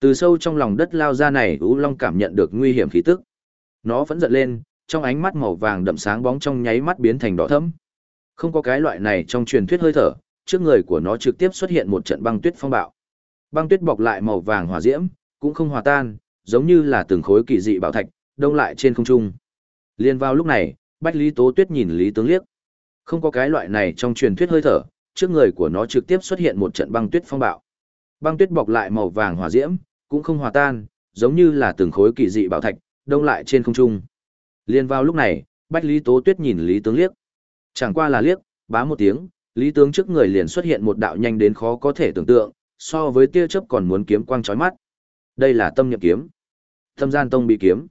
Từ sâu trong lòng đất lao ra này U Long cảm nhận được nguy hiểm khí tức. Nó vẫn giận lên, trong ánh mắt màu vàng đậm sáng bóng trong nháy mắt biến thành đỏ thẫm. Không có cái loại này trong truyền thuyết hơi thở, trước người của nó trực tiếp xuất hiện một trận băng tuyết phong bạo. Băng tuyết bọc lại màu vàng hỏa diễm, cũng không hòa tan, giống như là từng khối kỳ dị bảo thạch, đông lại trên không trung. Liên vào lúc này, Bách Lý Tố Tuyết nhìn Lý Tướng liếc. Không có cái loại này trong truyền thuyết hơi thở, trước người của nó trực tiếp xuất hiện một trận băng tuyết phong bạo. Băng tuyết bọc lại màu vàng hỏa diễm, cũng không hòa tan, giống như là từng khối kỳ dị bảo thạch, đông lại trên không trung. Liên vào lúc này, Bách Lý Tố Tuyết nhìn Lý Tướng liếc. Chẳng qua là liếc, bá một tiếng, Lý Tướng trước người liền xuất hiện một đạo nhanh đến khó có thể tưởng tượng, so với tia chớp còn muốn kiếm quang chói mắt. Đây là tâm nhập kiếm. Tâm gian tông bị kiếm.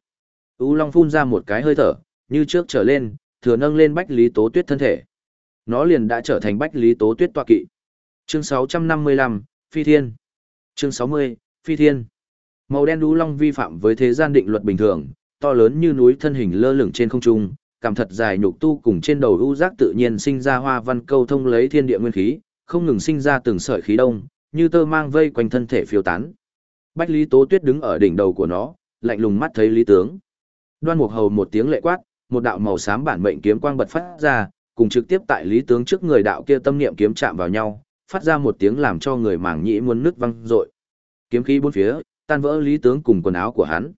U Long phun ra một cái hơi thở, như trước trở lên, thừa nâng lên Bách Lý Tố Tuyết thân thể. Nó liền đã trở thành Bách Lý Tố Tuyết tọa kỵ. Chương 655, Phi Thiên. Chương 60, Phi Thiên. Màu đen đú long vi phạm với thế gian định luật bình thường, to lớn như núi thân hình lơ lửng trên không trung, cảm thật dài nhục tu cùng trên đầu u giác tự nhiên sinh ra hoa văn câu thông lấy thiên địa nguyên khí, không ngừng sinh ra từng sợi khí đông, như tơ mang vây quanh thân thể phiêu tán. Bách Lý Tố Tuyết đứng ở đỉnh đầu của nó, lạnh lùng mắt thấy Lý tướng. Đoan Mục Hầu một tiếng lệ quát, một đạo màu xám bản mệnh kiếm quang bật phát ra, cùng trực tiếp tại lý tướng trước người đạo kia tâm niệm kiếm chạm vào nhau, phát ra một tiếng làm cho người màng nhĩ muốn nứt văng rội. Kiếm khí bốn phía, tan vỡ lý tướng cùng quần áo của hắn.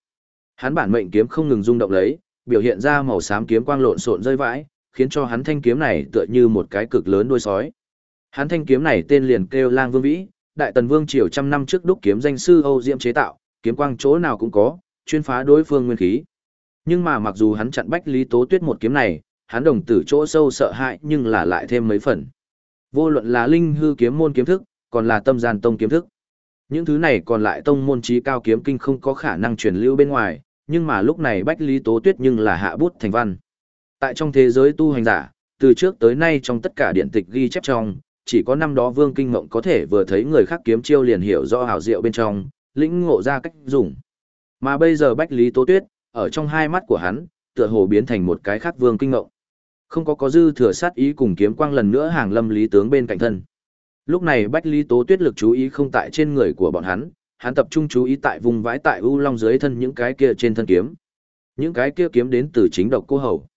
Hắn bản mệnh kiếm không ngừng rung động lấy, biểu hiện ra màu xám kiếm quang lộn xộn rơi vãi, khiến cho hắn thanh kiếm này tựa như một cái cực lớn đuôi sói. Hắn thanh kiếm này tên liền kêu Lang Vương Vĩ, Đại Tần Vương triều trăm năm trước đúc kiếm danh sư Âu Diệm chế tạo, kiếm quang chỗ nào cũng có, chuyên phá đối phương nguyên khí. Nhưng mà mặc dù hắn chặn Bách Lý Tố Tuyết một kiếm này, hắn đồng tử chỗ sâu sợ hãi nhưng là lại thêm mấy phần. Vô luận là linh hư kiếm môn kiếm thức, còn là tâm gian tông kiếm thức. Những thứ này còn lại tông môn trí cao kiếm kinh không có khả năng truyền lưu bên ngoài, nhưng mà lúc này Bách Lý Tố Tuyết nhưng là hạ bút thành văn. Tại trong thế giới tu hành giả, từ trước tới nay trong tất cả điện tịch ghi chép trong, chỉ có năm đó Vương Kinh Mộng có thể vừa thấy người khác kiếm chiêu liền hiểu rõ hào diệu bên trong, lĩnh ngộ ra cách dùng. Mà bây giờ Bách Lý Tố Tuyết, ở trong hai mắt của hắn, tựa hồ biến thành một cái khác Vương Kinh Mộng. Không có có dư thừa sát ý cùng kiếm quang lần nữa hàng lâm lý tướng bên cạnh thân. Lúc này Bách Lý Tố Tuyết lực chú ý không tại trên người của bọn hắn, hắn tập trung chú ý tại vùng vãi tại u long dưới thân những cái kia trên thân kiếm. Những cái kia kiếm đến từ chính độc cô hầu.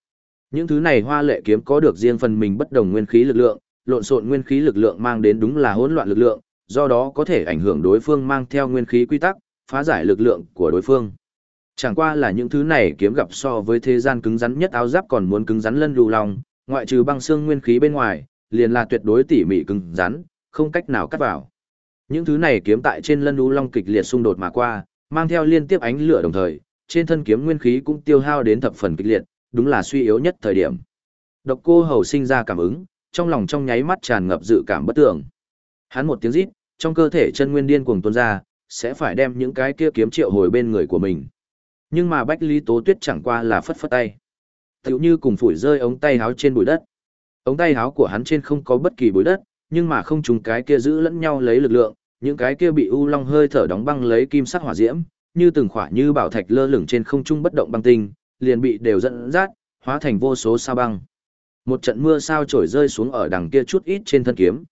Những thứ này hoa lệ kiếm có được riêng phần mình bất đồng nguyên khí lực lượng, lộn xộn nguyên khí lực lượng mang đến đúng là hỗn loạn lực lượng, do đó có thể ảnh hưởng đối phương mang theo nguyên khí quy tắc, phá giải lực lượng của đối phương. Chẳng qua là những thứ này kiếm gặp so với thế gian cứng rắn nhất áo giáp còn muốn cứng rắn lân lù lòng, ngoại trừ băng xương nguyên khí bên ngoài, liền là tuyệt đối tỉ mỉ cứng rắn, không cách nào cắt vào. Những thứ này kiếm tại trên lân lù long kịch liệt xung đột mà qua, mang theo liên tiếp ánh lửa đồng thời, trên thân kiếm nguyên khí cũng tiêu hao đến thập phần kịch liệt, đúng là suy yếu nhất thời điểm. Độc cô hầu sinh ra cảm ứng, trong lòng trong nháy mắt tràn ngập dự cảm bất tưởng. Hắn một tiếng rít, trong cơ thể chân nguyên điên cuồng tuôn ra, sẽ phải đem những cái kia kiếm triệu hồi bên người của mình. Nhưng mà Bách Lý Tố Tuyết chẳng qua là phất phất tay. Tiểu như cùng phủi rơi ống tay háo trên bụi đất. Ống tay háo của hắn trên không có bất kỳ bụi đất, nhưng mà không trùng cái kia giữ lẫn nhau lấy lực lượng, những cái kia bị u long hơi thở đóng băng lấy kim sắc hỏa diễm, như từng khỏa như bảo thạch lơ lửng trên không trung bất động băng tinh, liền bị đều dẫn dắt, hóa thành vô số sao băng. Một trận mưa sao trổi rơi xuống ở đằng kia chút ít trên thân kiếm.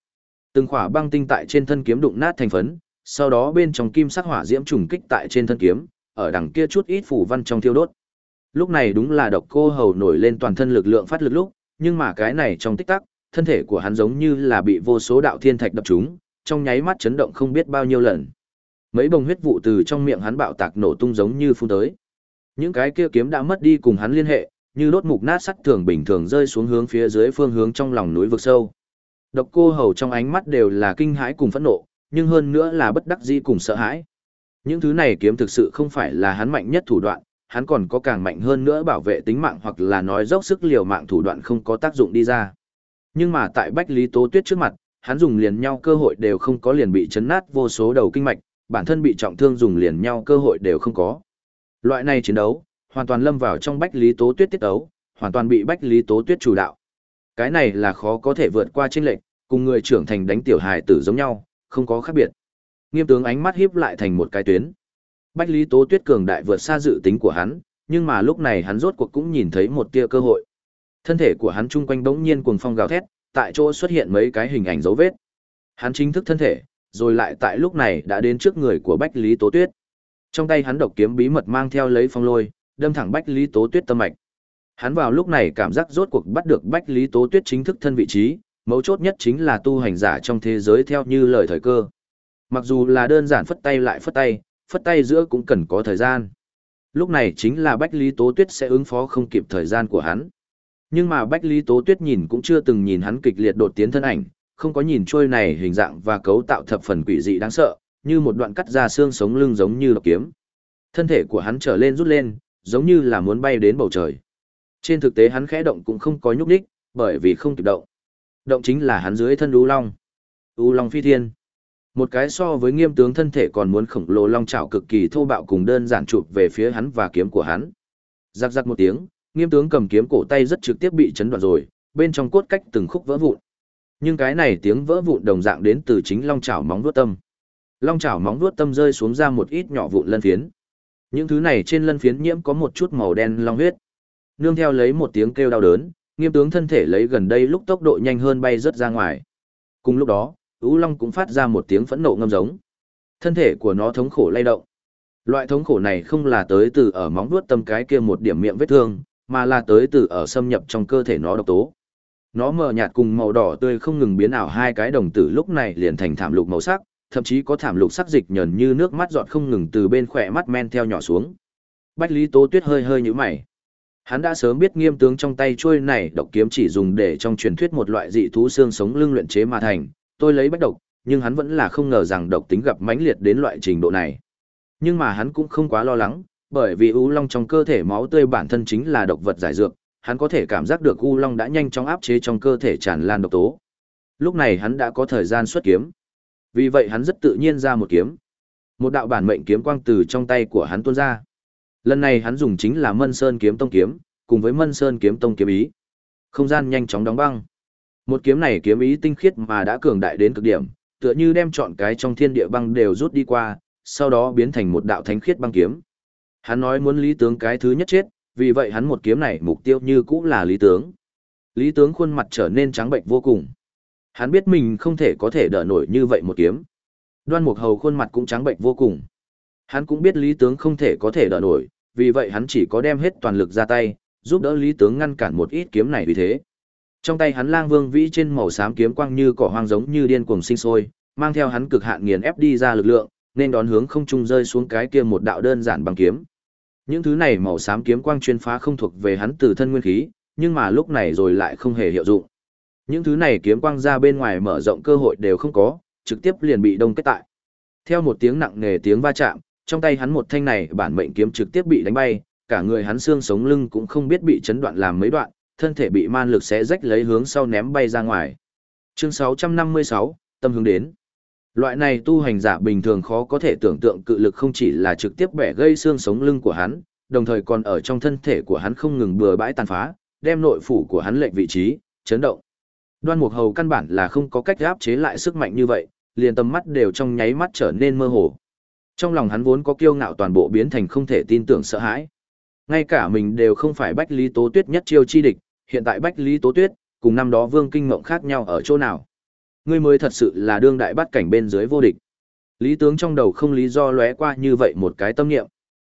Từng khỏa băng tinh tại trên thân kiếm đụng nát thành phấn, sau đó bên trong kim sắc hỏa diễm trùng kích tại trên thân kiếm, ở đằng kia chút ít phủ văn trong thiêu đốt. Lúc này đúng là độc cô hầu nổi lên toàn thân lực lượng phát lực lúc, nhưng mà cái này trong tích tắc, thân thể của hắn giống như là bị vô số đạo thiên thạch đập trúng, trong nháy mắt chấn động không biết bao nhiêu lần. Mấy bông huyết vụ từ trong miệng hắn bạo tạc nổ tung giống như phun tới. Những cái kia kiếm đã mất đi cùng hắn liên hệ, như đốt mục nát sắt thường bình thường rơi xuống hướng phía dưới phương hướng trong lòng núi vực sâu. Độc cô hầu trong ánh mắt đều là kinh hãi cùng phẫn nộ, nhưng hơn nữa là bất đắc dĩ cùng sợ hãi. Những thứ này kiếm thực sự không phải là hắn mạnh nhất thủ đoạn, hắn còn có càng mạnh hơn nữa bảo vệ tính mạng hoặc là nói dốc sức liều mạng thủ đoạn không có tác dụng đi ra. Nhưng mà tại Bách Lý Tố Tuyết trước mặt, hắn dùng liền nhau cơ hội đều không có liền bị chấn nát vô số đầu kinh mạch, bản thân bị trọng thương dùng liền nhau cơ hội đều không có. Loại này chiến đấu, hoàn toàn lâm vào trong Bách Lý Tố Tuyết tiết đấu, hoàn toàn bị Bách Lý Tố Tuyết chủ đạo. Cái này là khó có thể vượt qua chênh lệnh, cùng người trưởng thành đánh tiểu hài tử giống nhau, không có khác biệt. Nghiêm tướng ánh mắt híp lại thành một cái tuyến. Bách Lý Tố Tuyết cường đại vượt xa dự tính của hắn, nhưng mà lúc này hắn rốt cuộc cũng nhìn thấy một tia cơ hội. Thân thể của hắn trung quanh bỗng nhiên cuồng phong gào thét, tại chỗ xuất hiện mấy cái hình ảnh dấu vết. Hắn chính thức thân thể, rồi lại tại lúc này đã đến trước người của Bách Lý Tố Tuyết. Trong tay hắn độc kiếm bí mật mang theo lấy phong lôi, đâm thẳng Bách Lý Tố Tuyết tâm mạch. Hắn vào lúc này cảm giác rốt cuộc bắt được Bách Lý Tố Tuyết chính thức thân vị trí, mấu chốt nhất chính là tu hành giả trong thế giới theo như lời thời cơ. Mặc dù là đơn giản phất tay lại phất tay, phất tay giữa cũng cần có thời gian. Lúc này chính là Bách Lý Tố Tuyết sẽ ứng phó không kịp thời gian của hắn. Nhưng mà Bách Lý Tố Tuyết nhìn cũng chưa từng nhìn hắn kịch liệt đột tiến thân ảnh, không có nhìn trôi này hình dạng và cấu tạo thập phần quỷ dị đáng sợ, như một đoạn cắt ra xương sống lưng giống như độc kiếm. Thân thể của hắn trở lên rút lên, giống như là muốn bay đến bầu trời. Trên thực tế hắn khẽ động cũng không có nhúc nhích, bởi vì không kịp động. Động chính là hắn dưới thân U Long. U Long phi thiên. Một cái so với nghiêm tướng thân thể còn muốn khổng lồ long chảo cực kỳ thô bạo cùng đơn giản chụp về phía hắn và kiếm của hắn. Rắc rắc một tiếng, nghiêm tướng cầm kiếm cổ tay rất trực tiếp bị chấn đoạn rồi, bên trong cốt cách từng khúc vỡ vụn. Nhưng cái này tiếng vỡ vụn đồng dạng đến từ chính long chảo móng vuốt tâm. Long chảo móng vuốt tâm rơi xuống ra một ít nhỏ vụn lân phiến. Những thứ này trên lân phiến nhiễm có một chút màu đen long huyết. Nương theo lấy một tiếng kêu đau đớn, nghiêm tướng thân thể lấy gần đây lúc tốc độ nhanh hơn bay rất ra ngoài. Cùng lúc đó, Ú Long cũng phát ra một tiếng phẫn nộ ngâm giống. Thân thể của nó thống khổ lay động. Loại thống khổ này không là tới từ ở móng vuốt tâm cái kia một điểm miệng vết thương, mà là tới từ ở xâm nhập trong cơ thể nó độc tố. Nó mờ nhạt cùng màu đỏ tươi không ngừng biến ảo hai cái đồng tử lúc này liền thành thảm lục màu sắc, thậm chí có thảm lục sắc dịch nhờn như nước mắt giọt không ngừng từ bên khỏe mắt men theo nhỏ xuống. Bách Lý Tố Tuyết hơi hơi nhũ mày. Hắn đã sớm biết nghiêm tướng trong tay trôi này độc kiếm chỉ dùng để trong truyền thuyết một loại dị thú xương sống lưng luyện chế mà thành, tôi lấy bách độc, nhưng hắn vẫn là không ngờ rằng độc tính gặp mãnh liệt đến loại trình độ này. Nhưng mà hắn cũng không quá lo lắng, bởi vì u long trong cơ thể máu tươi bản thân chính là độc vật giải dược, hắn có thể cảm giác được U Long đã nhanh chóng áp chế trong cơ thể tràn lan độc tố. Lúc này hắn đã có thời gian xuất kiếm. Vì vậy hắn rất tự nhiên ra một kiếm. Một đạo bản mệnh kiếm quang từ trong tay của hắn tuôn ra. Lần này hắn dùng chính là Mân Sơn kiếm tông kiếm, cùng với Mân Sơn kiếm tông kiếm ý. Không gian nhanh chóng đóng băng. Một kiếm này kiếm ý tinh khiết mà đã cường đại đến cực điểm, tựa như đem chọn cái trong thiên địa băng đều rút đi qua, sau đó biến thành một đạo thánh khiết băng kiếm. Hắn nói muốn lý tướng cái thứ nhất chết, vì vậy hắn một kiếm này mục tiêu như cũng là lý tướng. Lý tướng khuôn mặt trở nên trắng bệnh vô cùng. Hắn biết mình không thể có thể đỡ nổi như vậy một kiếm. Đoan Mục Hầu khuôn mặt cũng trắng bệnh vô cùng. Hắn cũng biết Lý tướng không thể có thể đỡ nổi, vì vậy hắn chỉ có đem hết toàn lực ra tay, giúp đỡ Lý tướng ngăn cản một ít kiếm này vì thế. Trong tay hắn Lang Vương vĩ trên màu xám kiếm quang như cỏ hoang giống như điên cuồng sinh sôi, mang theo hắn cực hạn nghiền ép đi ra lực lượng, nên đón hướng không trung rơi xuống cái kia một đạo đơn giản bằng kiếm. Những thứ này màu xám kiếm quang chuyên phá không thuộc về hắn từ thân nguyên khí, nhưng mà lúc này rồi lại không hề hiệu dụng. Những thứ này kiếm quang ra bên ngoài mở rộng cơ hội đều không có, trực tiếp liền bị đông kết tại. Theo một tiếng nặng nề tiếng va chạm, trong tay hắn một thanh này bản mệnh kiếm trực tiếp bị đánh bay, cả người hắn xương sống lưng cũng không biết bị chấn đoạn làm mấy đoạn, thân thể bị man lực xé rách lấy hướng sau ném bay ra ngoài. Chương 656, tâm hướng đến. Loại này tu hành giả bình thường khó có thể tưởng tượng cự lực không chỉ là trực tiếp bẻ gây xương sống lưng của hắn, đồng thời còn ở trong thân thể của hắn không ngừng bừa bãi tàn phá, đem nội phủ của hắn lệnh vị trí, chấn động. Đoan Mục Hầu căn bản là không có cách áp chế lại sức mạnh như vậy, liền tầm mắt đều trong nháy mắt trở nên mơ hồ. Trong lòng hắn vốn có kiêu ngạo toàn bộ biến thành không thể tin tưởng sợ hãi. Ngay cả mình đều không phải Bách Lý Tố Tuyết nhất chiêu chi địch, hiện tại Bách Lý Tố Tuyết, cùng năm đó Vương Kinh Ngộng khác nhau ở chỗ nào. Ngươi mới thật sự là đương đại bắt cảnh bên dưới vô địch. Lý tướng trong đầu không lý do lóe qua như vậy một cái tâm niệm.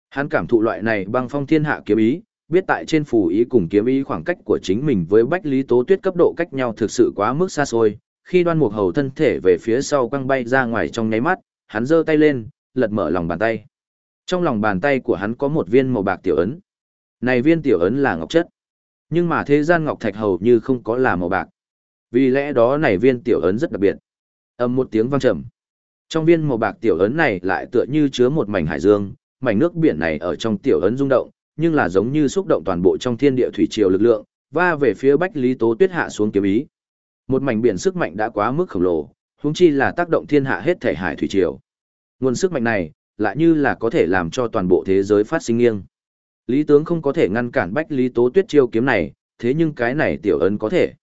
Hắn cảm thụ loại này băng phong thiên hạ kiếm ý, biết tại trên phù ý cùng kiếm ý khoảng cách của chính mình với Bách Lý Tố Tuyết cấp độ cách nhau thực sự quá mức xa xôi. Khi đoan mục hầu thân thể về phía sau quăng bay ra ngoài trong nháy mắt, hắn giơ tay lên, lật mở lòng bàn tay. Trong lòng bàn tay của hắn có một viên màu bạc tiểu ấn. Này viên tiểu ấn là ngọc chất. Nhưng mà thế gian ngọc thạch hầu như không có là màu bạc. Vì lẽ đó này viên tiểu ấn rất đặc biệt. Âm một tiếng vang trầm. Trong viên màu bạc tiểu ấn này lại tựa như chứa một mảnh hải dương, mảnh nước biển này ở trong tiểu ấn rung động, nhưng là giống như xúc động toàn bộ trong thiên địa thủy triều lực lượng, va về phía Bách Lý Tố Tuyết hạ xuống kiếm ý. Một mảnh biển sức mạnh đã quá mức khổng lồ, huống chi là tác động thiên hạ hết thể hải thủy triều. Nguồn sức mạnh này, lại như là có thể làm cho toàn bộ thế giới phát sinh nghiêng. Lý tướng không có thể ngăn cản Bách Lý Tố Tuyết chiêu kiếm này, thế nhưng cái này tiểu ấn có thể.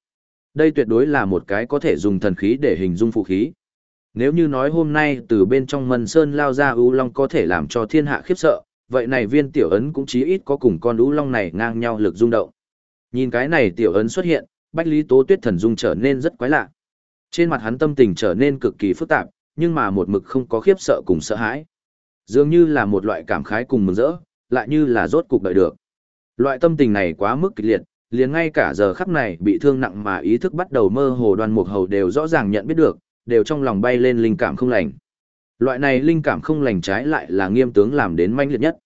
Đây tuyệt đối là một cái có thể dùng thần khí để hình dung phụ khí. Nếu như nói hôm nay từ bên trong mân sơn lao ra U long có thể làm cho thiên hạ khiếp sợ, vậy này viên tiểu ấn cũng chí ít có cùng con U long này ngang nhau lực rung động. Nhìn cái này tiểu ấn xuất hiện, Bách Lý Tố Tuyết thần dung trở nên rất quái lạ. Trên mặt hắn tâm tình trở nên cực kỳ phức tạp, nhưng mà một mực không có khiếp sợ cùng sợ hãi. Dường như là một loại cảm khái cùng mừng rỡ, lại như là rốt cục đợi được. Loại tâm tình này quá mức kịch liệt, liền ngay cả giờ khắc này bị thương nặng mà ý thức bắt đầu mơ hồ đoan mục hầu đều rõ ràng nhận biết được, đều trong lòng bay lên linh cảm không lành. Loại này linh cảm không lành trái lại là nghiêm tướng làm đến manh liệt nhất.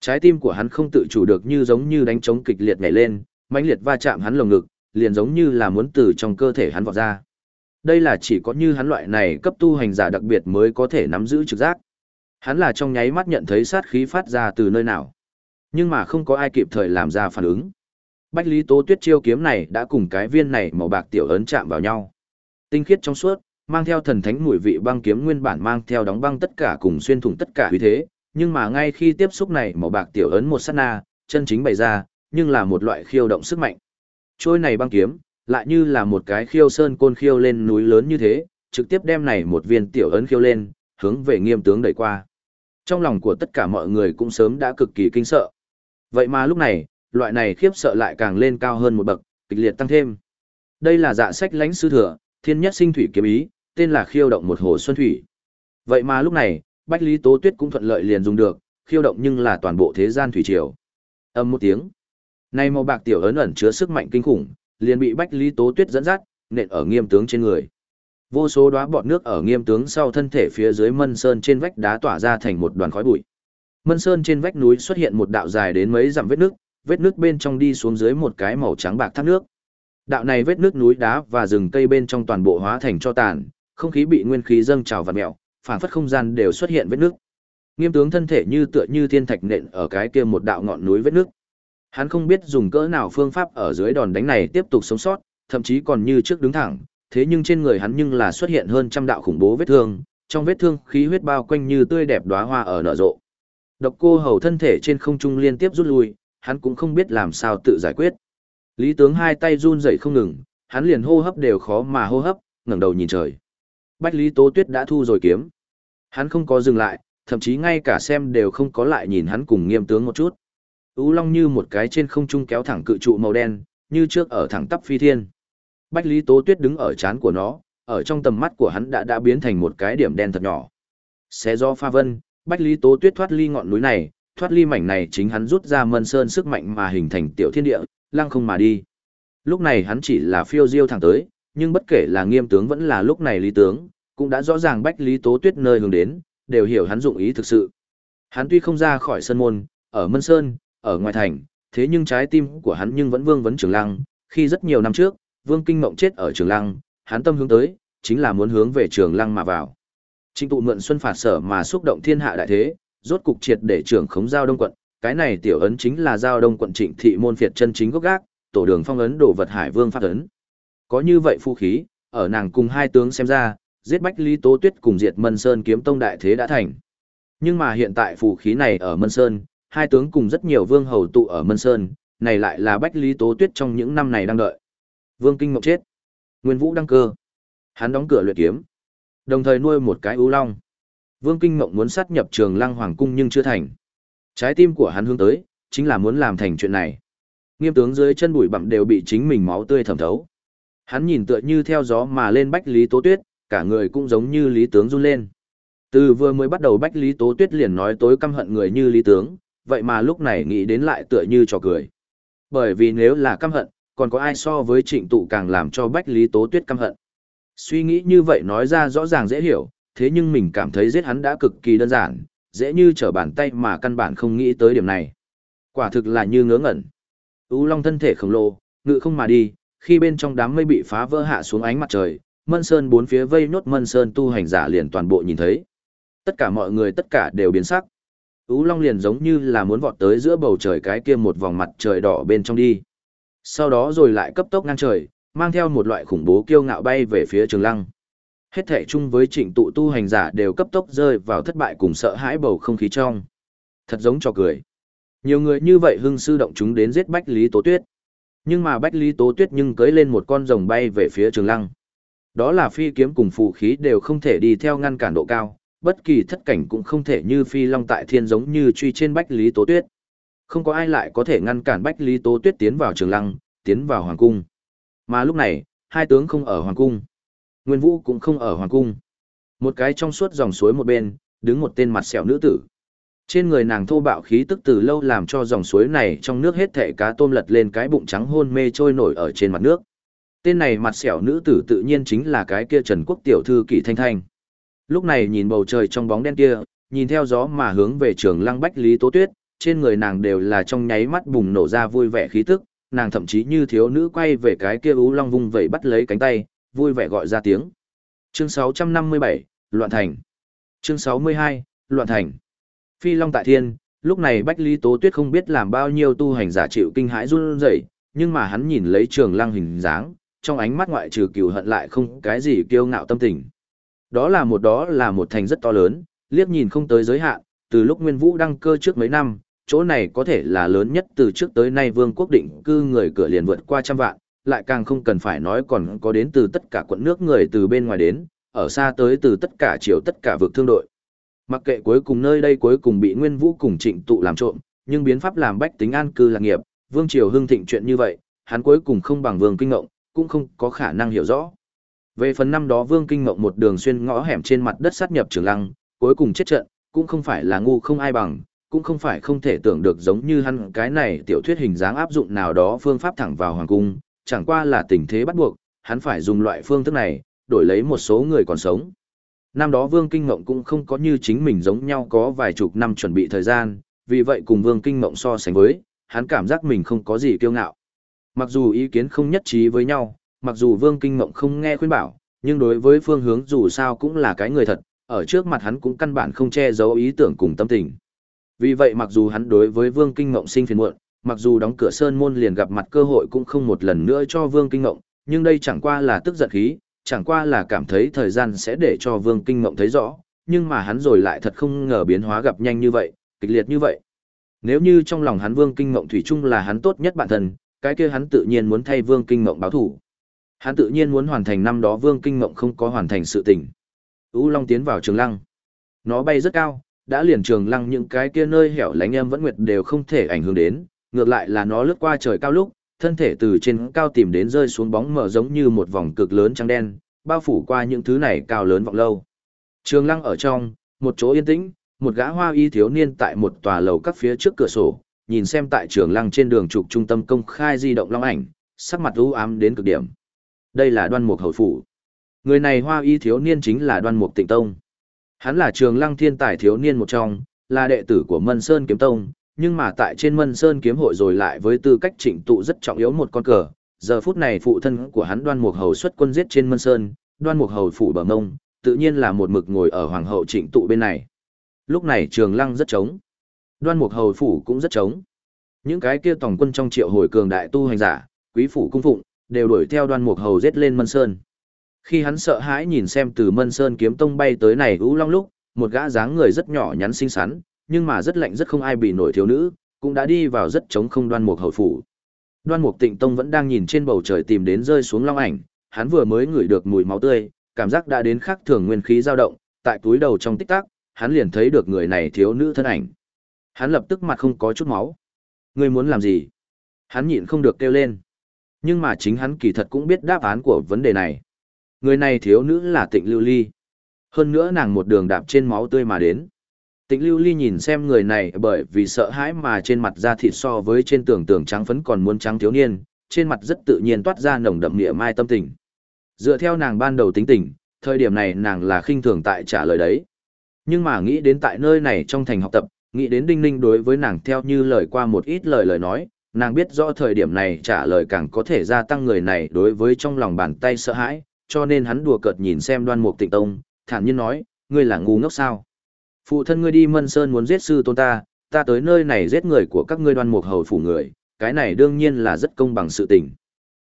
Trái tim của hắn không tự chủ được như giống như đánh trống kịch liệt nhảy lên, mãnh liệt va chạm hắn lồng ngực, liền giống như là muốn từ trong cơ thể hắn vọt ra. Đây là chỉ có như hắn loại này cấp tu hành giả đặc biệt mới có thể nắm giữ trực giác. Hắn là trong nháy mắt nhận thấy sát khí phát ra từ nơi nào. Nhưng mà không có ai kịp thời làm ra phản ứng. Bách Lý Tố Tuyết chiêu kiếm này đã cùng cái viên này màu bạc tiểu ấn chạm vào nhau. Tinh khiết trong suốt, mang theo thần thánh mùi vị băng kiếm nguyên bản mang theo đóng băng tất cả cùng xuyên thủng tất cả uy thế, nhưng mà ngay khi tiếp xúc này màu bạc tiểu ấn một sát na, chân chính bày ra, nhưng là một loại khiêu động sức mạnh. Trôi này băng kiếm, lại như là một cái khiêu sơn côn khiêu lên núi lớn như thế, trực tiếp đem này một viên tiểu ấn khiêu lên, hướng về nghiêm tướng đẩy qua. Trong lòng của tất cả mọi người cũng sớm đã cực kỳ kinh sợ. Vậy mà lúc này, loại này khiếp sợ lại càng lên cao hơn một bậc, kịch liệt tăng thêm. Đây là dạ sách lãnh sư thừa, thiên nhất sinh thủy kiếm ý, tên là khiêu động một hồ xuân thủy. Vậy mà lúc này, Bách Lý Tố Tuyết cũng thuận lợi liền dùng được, khiêu động nhưng là toàn bộ thế gian thủy triều. Âm một tiếng. Này màu bạc tiểu ấn ẩn chứa sức mạnh kinh khủng, liền bị Bách Lý Tố Tuyết dẫn dắt, nện ở nghiêm tướng trên người. Vô số đóa bọt nước ở nghiêm tướng sau thân thể phía dưới mân sơn trên vách đá tỏa ra thành một đoàn khói bụi. Mân sơn trên vách núi xuất hiện một đạo dài đến mấy dặm vết nước, vết nước bên trong đi xuống dưới một cái màu trắng bạc thác nước. Đạo này vết nước núi đá và rừng cây bên trong toàn bộ hóa thành cho tàn, không khí bị nguyên khí dâng trào và mèo, phản phất không gian đều xuất hiện vết nước. Nghiêm tướng thân thể như tựa như thiên thạch nện ở cái kia một đạo ngọn núi vết nước. Hắn không biết dùng cỡ nào phương pháp ở dưới đòn đánh này tiếp tục sống sót, thậm chí còn như trước đứng thẳng, thế nhưng trên người hắn nhưng là xuất hiện hơn trăm đạo khủng bố vết thương, trong vết thương khí huyết bao quanh như tươi đẹp đóa hoa ở nở rộ. Độc cô hầu thân thể trên không trung liên tiếp rút lui, hắn cũng không biết làm sao tự giải quyết. Lý tướng hai tay run rẩy không ngừng, hắn liền hô hấp đều khó mà hô hấp, ngẩng đầu nhìn trời. Bách Lý Tố Tuyết đã thu rồi kiếm. Hắn không có dừng lại, thậm chí ngay cả xem đều không có lại nhìn hắn cùng nghiêm tướng một chút. Ú Long như một cái trên không trung kéo thẳng cự trụ màu đen, như trước ở thẳng tắp phi thiên. Bách Lý Tố Tuyết đứng ở chán của nó, ở trong tầm mắt của hắn đã đã biến thành một cái điểm đen thật nhỏ. Xé do pha vân, Bách Lý Tố Tuyết thoát ly ngọn núi này, thoát ly mảnh này chính hắn rút ra mân sơn sức mạnh mà hình thành tiểu thiên địa, lăng không mà đi. Lúc này hắn chỉ là phiêu diêu thẳng tới, nhưng bất kể là nghiêm tướng vẫn là lúc này lý tướng, cũng đã rõ ràng Bách Lý Tố Tuyết nơi hướng đến, đều hiểu hắn dụng ý thực sự. Hắn tuy không ra khỏi sân môn, ở Mân Sơn, ở ngoài thành, thế nhưng trái tim của hắn nhưng vẫn vương vấn Trường Lăng, khi rất nhiều năm trước, Vương Kinh Mộng chết ở Trường Lăng, hắn tâm hướng tới, chính là muốn hướng về Trường Lăng mà vào. Trịnh tụ mượn xuân phạt sở mà xúc động thiên hạ đại thế, rốt cục triệt để trưởng khống giao đông quận, cái này tiểu ấn chính là giao đông quận Trịnh thị môn phiệt chân chính gốc gác, tổ đường phong ấn đồ vật Hải Vương pháp ấn. Có như vậy phu khí, ở nàng cùng hai tướng xem ra, giết Bách Lý Tố Tuyết cùng diệt Mân Sơn kiếm tông đại thế đã thành. Nhưng mà hiện tại phù khí này ở Mân Sơn, hai tướng cùng rất nhiều vương hầu tụ ở Mân Sơn, này lại là Bách Lý Tố Tuyết trong những năm này đang đợi. Vương Kinh Mộng chết. Nguyên Vũ đăng cơ. Hắn đóng cửa luyện kiếm. Đồng thời nuôi một cái ưu long. Vương Kinh Mộng muốn sát nhập trường lăng hoàng cung nhưng chưa thành. Trái tim của hắn hướng tới, chính là muốn làm thành chuyện này. Nghiêm tướng dưới chân bụi bặm đều bị chính mình máu tươi thẩm thấu. Hắn nhìn tựa như theo gió mà lên Bách Lý Tố Tuyết, cả người cũng giống như Lý tướng run lên. Từ vừa mới bắt đầu Bách Lý Tố Tuyết liền nói tối căm hận người như Lý tướng, vậy mà lúc này nghĩ đến lại tựa như trò cười. Bởi vì nếu là căm hận, còn có ai so với trịnh tụ càng làm cho Bách Lý Tố Tuyết căm hận. Suy nghĩ như vậy nói ra rõ ràng dễ hiểu, thế nhưng mình cảm thấy giết hắn đã cực kỳ đơn giản, dễ như trở bàn tay mà căn bản không nghĩ tới điểm này. Quả thực là như ngớ ngẩn. U Long thân thể khổng lồ, ngự không mà đi, khi bên trong đám mây bị phá vỡ hạ xuống ánh mặt trời, Mân Sơn bốn phía vây nốt Mân Sơn tu hành giả liền toàn bộ nhìn thấy. Tất cả mọi người tất cả đều biến sắc. U Long liền giống như là muốn vọt tới giữa bầu trời cái kia một vòng mặt trời đỏ bên trong đi. Sau đó rồi lại cấp tốc ngang trời, mang theo một loại khủng bố kiêu ngạo bay về phía Trường Lăng. Hết thảy chung với trịnh tụ tu hành giả đều cấp tốc rơi vào thất bại cùng sợ hãi bầu không khí trong. Thật giống trò cười. Nhiều người như vậy hưng sư động chúng đến giết Bách Lý Tố Tuyết. Nhưng mà Bách Lý Tố Tuyết nhưng cưới lên một con rồng bay về phía Trường Lăng. Đó là phi kiếm cùng phù khí đều không thể đi theo ngăn cản độ cao, bất kỳ thất cảnh cũng không thể như phi long tại thiên giống như truy trên Bách Lý Tố Tuyết. Không có ai lại có thể ngăn cản Bách Lý Tố Tuyết tiến vào Trường Lăng, tiến vào Hoàng Cung. Mà lúc này, hai tướng không ở Hoàng Cung. Nguyên Vũ cũng không ở Hoàng Cung. Một cái trong suốt dòng suối một bên, đứng một tên mặt sẹo nữ tử. Trên người nàng thô bạo khí tức từ lâu làm cho dòng suối này trong nước hết thể cá tôm lật lên cái bụng trắng hôn mê trôi nổi ở trên mặt nước. Tên này mặt sẹo nữ tử tự nhiên chính là cái kia Trần Quốc tiểu thư Kỷ Thanh Thanh. Lúc này nhìn bầu trời trong bóng đen kia, nhìn theo gió mà hướng về trường lăng bách Lý Tố Tuyết, trên người nàng đều là trong nháy mắt bùng nổ ra vui vẻ khí tức, nàng thậm chí như thiếu nữ quay về cái kia ú long vung vẩy bắt lấy cánh tay, vui vẻ gọi ra tiếng. Chương 657, Loạn Thành. Chương 62, Loạn Thành. Phi Long tại thiên, lúc này Bách Lý Tố Tuyết không biết làm bao nhiêu tu hành giả chịu kinh hãi run rẩy, nhưng mà hắn nhìn lấy trường lăng hình dáng, trong ánh mắt ngoại trừ cừu hận lại không cái gì kiêu ngạo tâm tình. Đó là một đó là một thành rất to lớn, liếc nhìn không tới giới hạn, từ lúc Nguyên Vũ đăng cơ trước mấy năm, chỗ này có thể là lớn nhất từ trước tới nay vương quốc định cư người cửa liền vượt qua trăm vạn, lại càng không cần phải nói còn có đến từ tất cả quận nước người từ bên ngoài đến, ở xa tới từ tất cả chiều tất cả vực thương đội. Mặc kệ cuối cùng nơi đây cuối cùng bị Nguyên Vũ cùng Trịnh tụ làm trộm, nhưng biến pháp làm bách tính an cư lạc nghiệp, vương triều hưng thịnh chuyện như vậy, hắn cuối cùng không bằng vương kinh ngộng, cũng không có khả năng hiểu rõ. Về phần năm đó Vương Kinh Ngộng một đường xuyên ngõ hẻm trên mặt đất sát nhập Trường Lăng, cuối cùng chết trận, cũng không phải là ngu không ai bằng, cũng không phải không thể tưởng được giống như hắn cái này tiểu thuyết hình dáng áp dụng nào đó phương pháp thẳng vào hoàng cung, chẳng qua là tình thế bắt buộc, hắn phải dùng loại phương thức này, đổi lấy một số người còn sống. Năm đó Vương Kinh Ngộng cũng không có như chính mình giống nhau có vài chục năm chuẩn bị thời gian, vì vậy cùng Vương Kinh Ngộng so sánh với, hắn cảm giác mình không có gì kiêu ngạo. Mặc dù ý kiến không nhất trí với nhau, mặc dù Vương Kinh Ngộng không nghe khuyên bảo, nhưng đối với phương hướng dù sao cũng là cái người thật, ở trước mặt hắn cũng căn bản không che giấu ý tưởng cùng tâm tình. Vì vậy mặc dù hắn đối với Vương Kinh Ngộng sinh phiền muộn, mặc dù đóng cửa sơn môn liền gặp mặt cơ hội cũng không một lần nữa cho Vương Kinh Ngộng, nhưng đây chẳng qua là tức giận khí, chẳng qua là cảm thấy thời gian sẽ để cho Vương Kinh Ngộng thấy rõ, nhưng mà hắn rồi lại thật không ngờ biến hóa gặp nhanh như vậy, kịch liệt như vậy. Nếu như trong lòng hắn Vương Kinh Ngộng thủy chung là hắn tốt nhất bản thân, cái kia hắn tự nhiên muốn thay Vương Kinh Ngộng báo thủ. Hắn tự nhiên muốn hoàn thành năm đó Vương Kinh Ngộng không có hoàn thành sự tình. U Long tiến vào Trường Lăng. Nó bay rất cao, đã liền Trường Lăng những cái kia nơi hẻo lánh em vẫn nguyệt đều không thể ảnh hưởng đến, ngược lại là nó lướt qua trời cao lúc, thân thể từ trên cao tìm đến rơi xuống bóng mở giống như một vòng cực lớn trắng đen, bao phủ qua những thứ này cao lớn vọng lâu. Trường Lăng ở trong, một chỗ yên tĩnh, một gã hoa y thiếu niên tại một tòa lầu các phía trước cửa sổ, nhìn xem tại Trường Lăng trên đường trục trung tâm công khai di động long ảnh, sắc mặt u ám đến cực điểm. Đây là Đoan Mục Hầu phủ. Người này hoa y thiếu niên chính là Đoan Mục Tịnh Tông. Hắn là Trường Lăng thiên tài thiếu niên một trong, là đệ tử của Mân Sơn Kiếm Tông, nhưng mà tại trên Mân Sơn kiếm hội rồi lại với tư cách trịnh tụ rất trọng yếu một con cờ. Giờ phút này phụ thân của hắn Đoan Mục Hầu xuất quân giết trên Mân Sơn, Đoan Mục Hầu phủ bờ mông, tự nhiên là một mực ngồi ở hoàng hậu trịnh tụ bên này. Lúc này Trường Lăng rất trống. Đoan Mục Hầu phủ cũng rất trống. Những cái kia tổng quân trong triệu hồi cường đại tu hành giả, quý phủ cung phụng, đều đuổi theo Đoan Mục Hầu giết lên Mân Sơn. Khi hắn sợ hãi nhìn xem từ Mân Sơn kiếm tông bay tới này ú Long lúc, một gã dáng người rất nhỏ nhắn xinh xắn, nhưng mà rất lạnh rất không ai bị nổi thiếu nữ, cũng đã đi vào rất trống không đoan mục hầu phủ. Đoan mục tịnh tông vẫn đang nhìn trên bầu trời tìm đến rơi xuống long ảnh, hắn vừa mới ngửi được mùi máu tươi, cảm giác đã đến khác thường nguyên khí dao động, tại túi đầu trong tích tắc, hắn liền thấy được người này thiếu nữ thân ảnh. Hắn lập tức mặt không có chút máu. Ngươi muốn làm gì? Hắn nhịn không được kêu lên. Nhưng mà chính hắn kỳ thật cũng biết đáp án của vấn đề này. Người này thiếu nữ là tịnh lưu ly. Hơn nữa nàng một đường đạp trên máu tươi mà đến. Tịnh lưu ly nhìn xem người này bởi vì sợ hãi mà trên mặt da thịt so với trên tường tường trắng phấn còn muốn trắng thiếu niên, trên mặt rất tự nhiên toát ra nồng đậm nghĩa mai tâm tình. Dựa theo nàng ban đầu tính tình, thời điểm này nàng là khinh thường tại trả lời đấy. Nhưng mà nghĩ đến tại nơi này trong thành học tập, nghĩ đến đinh ninh đối với nàng theo như lời qua một ít lời lời nói, nàng biết rõ thời điểm này trả lời càng có thể gia tăng người này đối với trong lòng bàn tay sợ hãi, cho nên hắn đùa cợt nhìn xem đoan mục tịnh tông, thản nhiên nói, ngươi là ngu ngốc sao? Phụ thân ngươi đi Mân Sơn muốn giết sư tôn ta, ta tới nơi này giết người của các ngươi đoan mục hầu phủ người, cái này đương nhiên là rất công bằng sự tình.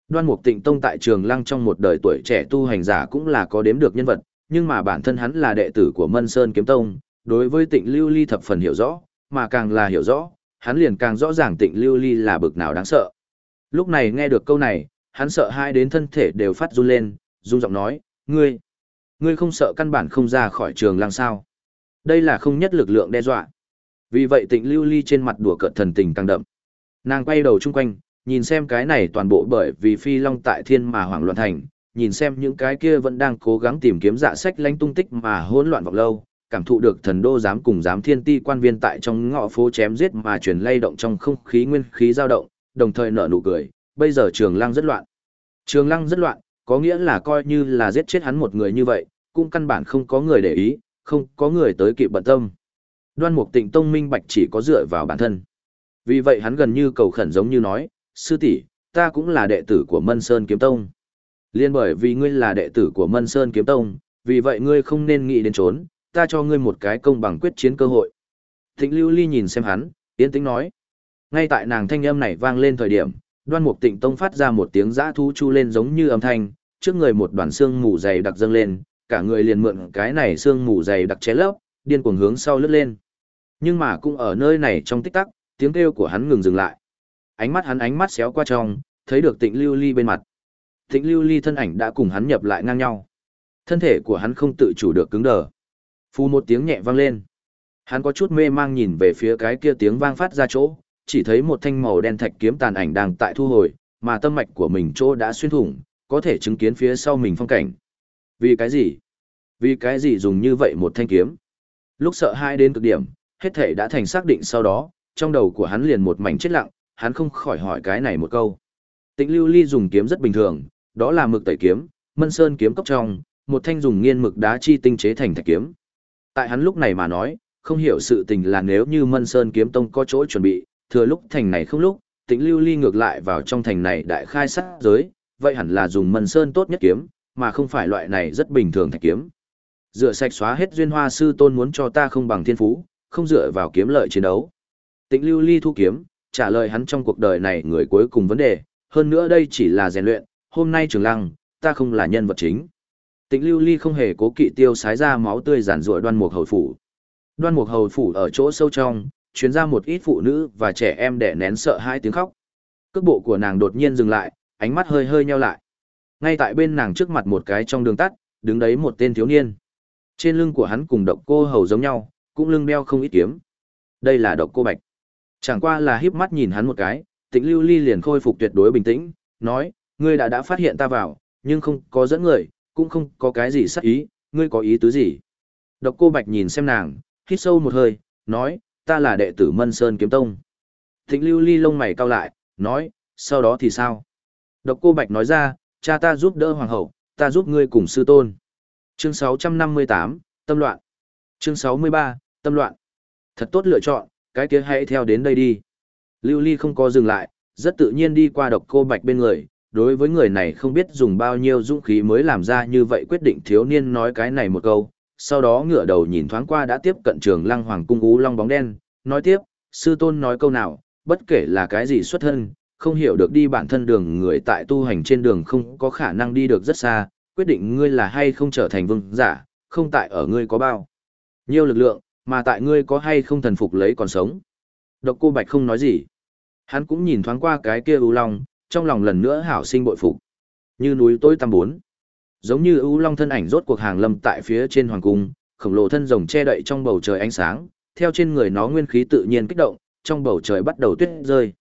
Đoan mục tịnh tông tại trường lăng trong một đời tuổi trẻ tu hành giả cũng là có đếm được nhân vật, nhưng mà bản thân hắn là đệ tử của Mân Sơn Kiếm Tông, đối với tịnh lưu ly thập phần hiểu rõ, mà càng là hiểu rõ, hắn liền càng rõ ràng tịnh lưu ly là bực nào đáng sợ. Lúc này nghe được câu này, hắn sợ hai đến thân thể đều phát run lên, rung giọng nói, ngươi, ngươi không sợ căn bản không ra khỏi trường lăng sao. Đây là không nhất lực lượng đe dọa. Vì vậy tịnh lưu ly trên mặt đùa cợt thần tình càng đậm. Nàng quay đầu chung quanh, nhìn xem cái này toàn bộ bởi vì phi long tại thiên mà hoảng loạn thành, nhìn xem những cái kia vẫn đang cố gắng tìm kiếm dạ sách lanh tung tích mà hỗn loạn vọng lâu, cảm thụ được thần đô giám cùng giám thiên ti quan viên tại trong ngõ phố chém giết mà truyền lay động trong không khí nguyên khí dao động, đồng thời nở nụ cười, bây giờ trường lăng rất loạn. Trường lăng rất loạn, có nghĩa là coi như là giết chết hắn một người như vậy, cũng căn bản không có người để ý, không có người tới kịp bận tâm. Đoan Mục Tịnh Tông minh bạch chỉ có dựa vào bản thân. Vì vậy hắn gần như cầu khẩn giống như nói, sư tỷ, ta cũng là đệ tử của Mân Sơn Kiếm Tông. Liên bởi vì ngươi là đệ tử của Mân Sơn Kiếm Tông, vì vậy ngươi không nên nghĩ đến trốn, ta cho ngươi một cái công bằng quyết chiến cơ hội. Thịnh Lưu Ly nhìn xem hắn, yên tĩnh nói. Ngay tại nàng thanh âm này vang lên thời điểm, Đoan Mục Tịnh Tông phát ra một tiếng giã thú chu lên giống như âm thanh, trước người một đoàn xương mù dày đặc dâng lên, cả người liền mượn cái này xương mù dày đặc che lấp, điên cuồng hướng sau lướt lên. Nhưng mà cũng ở nơi này trong tích tắc, tiếng kêu của hắn ngừng dừng lại. Ánh mắt hắn ánh mắt xéo qua trong, thấy được Tịnh Lưu Ly bên mặt. Tịnh Lưu Ly thân ảnh đã cùng hắn nhập lại ngang nhau. Thân thể của hắn không tự chủ được cứng đờ. Phu một tiếng nhẹ vang lên. Hắn có chút mê mang nhìn về phía cái kia tiếng vang phát ra chỗ, chỉ thấy một thanh màu đen thạch kiếm tàn ảnh đang tại thu hồi, mà tâm mạch của mình chỗ đã xuyên thủng, có thể chứng kiến phía sau mình phong cảnh. Vì cái gì? Vì cái gì dùng như vậy một thanh kiếm? Lúc sợ hai đến cực điểm, hết thể đã thành xác định sau đó, trong đầu của hắn liền một mảnh chết lặng, hắn không khỏi hỏi cái này một câu. tịnh Lưu Ly dùng kiếm rất bình thường, đó là mực tẩy kiếm, Mân Sơn kiếm cốc trong, một thanh dùng nghiên mực đá chi tinh chế thành thạch kiếm. Tại hắn lúc này mà nói, không hiểu sự tình là nếu như Mân Sơn kiếm tông có chỗ chuẩn bị, thừa lúc thành này không lúc, Tĩnh Lưu Ly ngược lại vào trong thành này đại khai sát giới, vậy hẳn là dùng Mân Sơn tốt nhất kiếm, mà không phải loại này rất bình thường thạch kiếm. Dựa sạch xóa hết duyên hoa sư tôn muốn cho ta không bằng thiên phú, không dựa vào kiếm lợi chiến đấu. Tịnh lưu ly thu kiếm, trả lời hắn trong cuộc đời này người cuối cùng vấn đề, hơn nữa đây chỉ là rèn luyện, hôm nay trường lăng, ta không là nhân vật chính. Tịnh lưu ly không hề cố kỵ tiêu sái ra máu tươi giản rủa đoan mục hầu phủ. Đoan mục hầu phủ ở chỗ sâu trong, chuyến ra một ít phụ nữ và trẻ em đẻ nén sợ hai tiếng khóc. Cước bộ của nàng đột nhiên dừng lại, ánh mắt hơi hơi nheo lại. Ngay tại bên nàng trước mặt một cái trong đường tắt, đứng đấy một tên thiếu niên. Trên lưng của hắn cùng độc cô hầu giống nhau, cũng lưng đeo không ít kiếm. Đây là độc cô bạch. Chẳng qua là híp mắt nhìn hắn một cái, tịnh lưu ly liền khôi phục tuyệt đối bình tĩnh, nói, ngươi đã đã phát hiện ta vào, nhưng không có dẫn người, cũng không có cái gì sắc ý, ngươi có ý tứ gì. Độc cô bạch nhìn xem nàng, hít sâu một hơi, nói, ta là đệ tử Mân Sơn Kiếm Tông. Tịnh lưu ly lông mày cau lại, nói, sau đó thì sao? Độc cô bạch nói ra, cha ta giúp đỡ hoàng hậu, ta giúp ngươi cùng sư tôn. Chương 658, tâm loạn. Chương 63, tâm loạn. Thật tốt lựa chọn, cái kia hãy theo đến đây đi. Lưu Ly không có dừng lại, rất tự nhiên đi qua độc cô bạch bên người, đối với người này không biết dùng bao nhiêu dũng khí mới làm ra như vậy quyết định thiếu niên nói cái này một câu, sau đó ngửa đầu nhìn thoáng qua đã tiếp cận trường lăng hoàng cung ú long bóng đen, nói tiếp, sư tôn nói câu nào, bất kể là cái gì xuất thân, không hiểu được đi bản thân đường người tại tu hành trên đường không có khả năng đi được rất xa, quyết định ngươi là hay không trở thành vương giả, không tại ở ngươi có bao nhiêu lực lượng, mà tại ngươi có hay không thần phục lấy còn sống. Độc cô Bạch không nói gì. Hắn cũng nhìn thoáng qua cái kia ưu long, trong lòng lần nữa hảo sinh bội phục. Như núi tối tăm bốn. Giống như ưu long thân ảnh rốt cuộc hàng lâm tại phía trên hoàng cung, khổng lồ thân rồng che đậy trong bầu trời ánh sáng, theo trên người nó nguyên khí tự nhiên kích động, trong bầu trời bắt đầu tuyết rơi.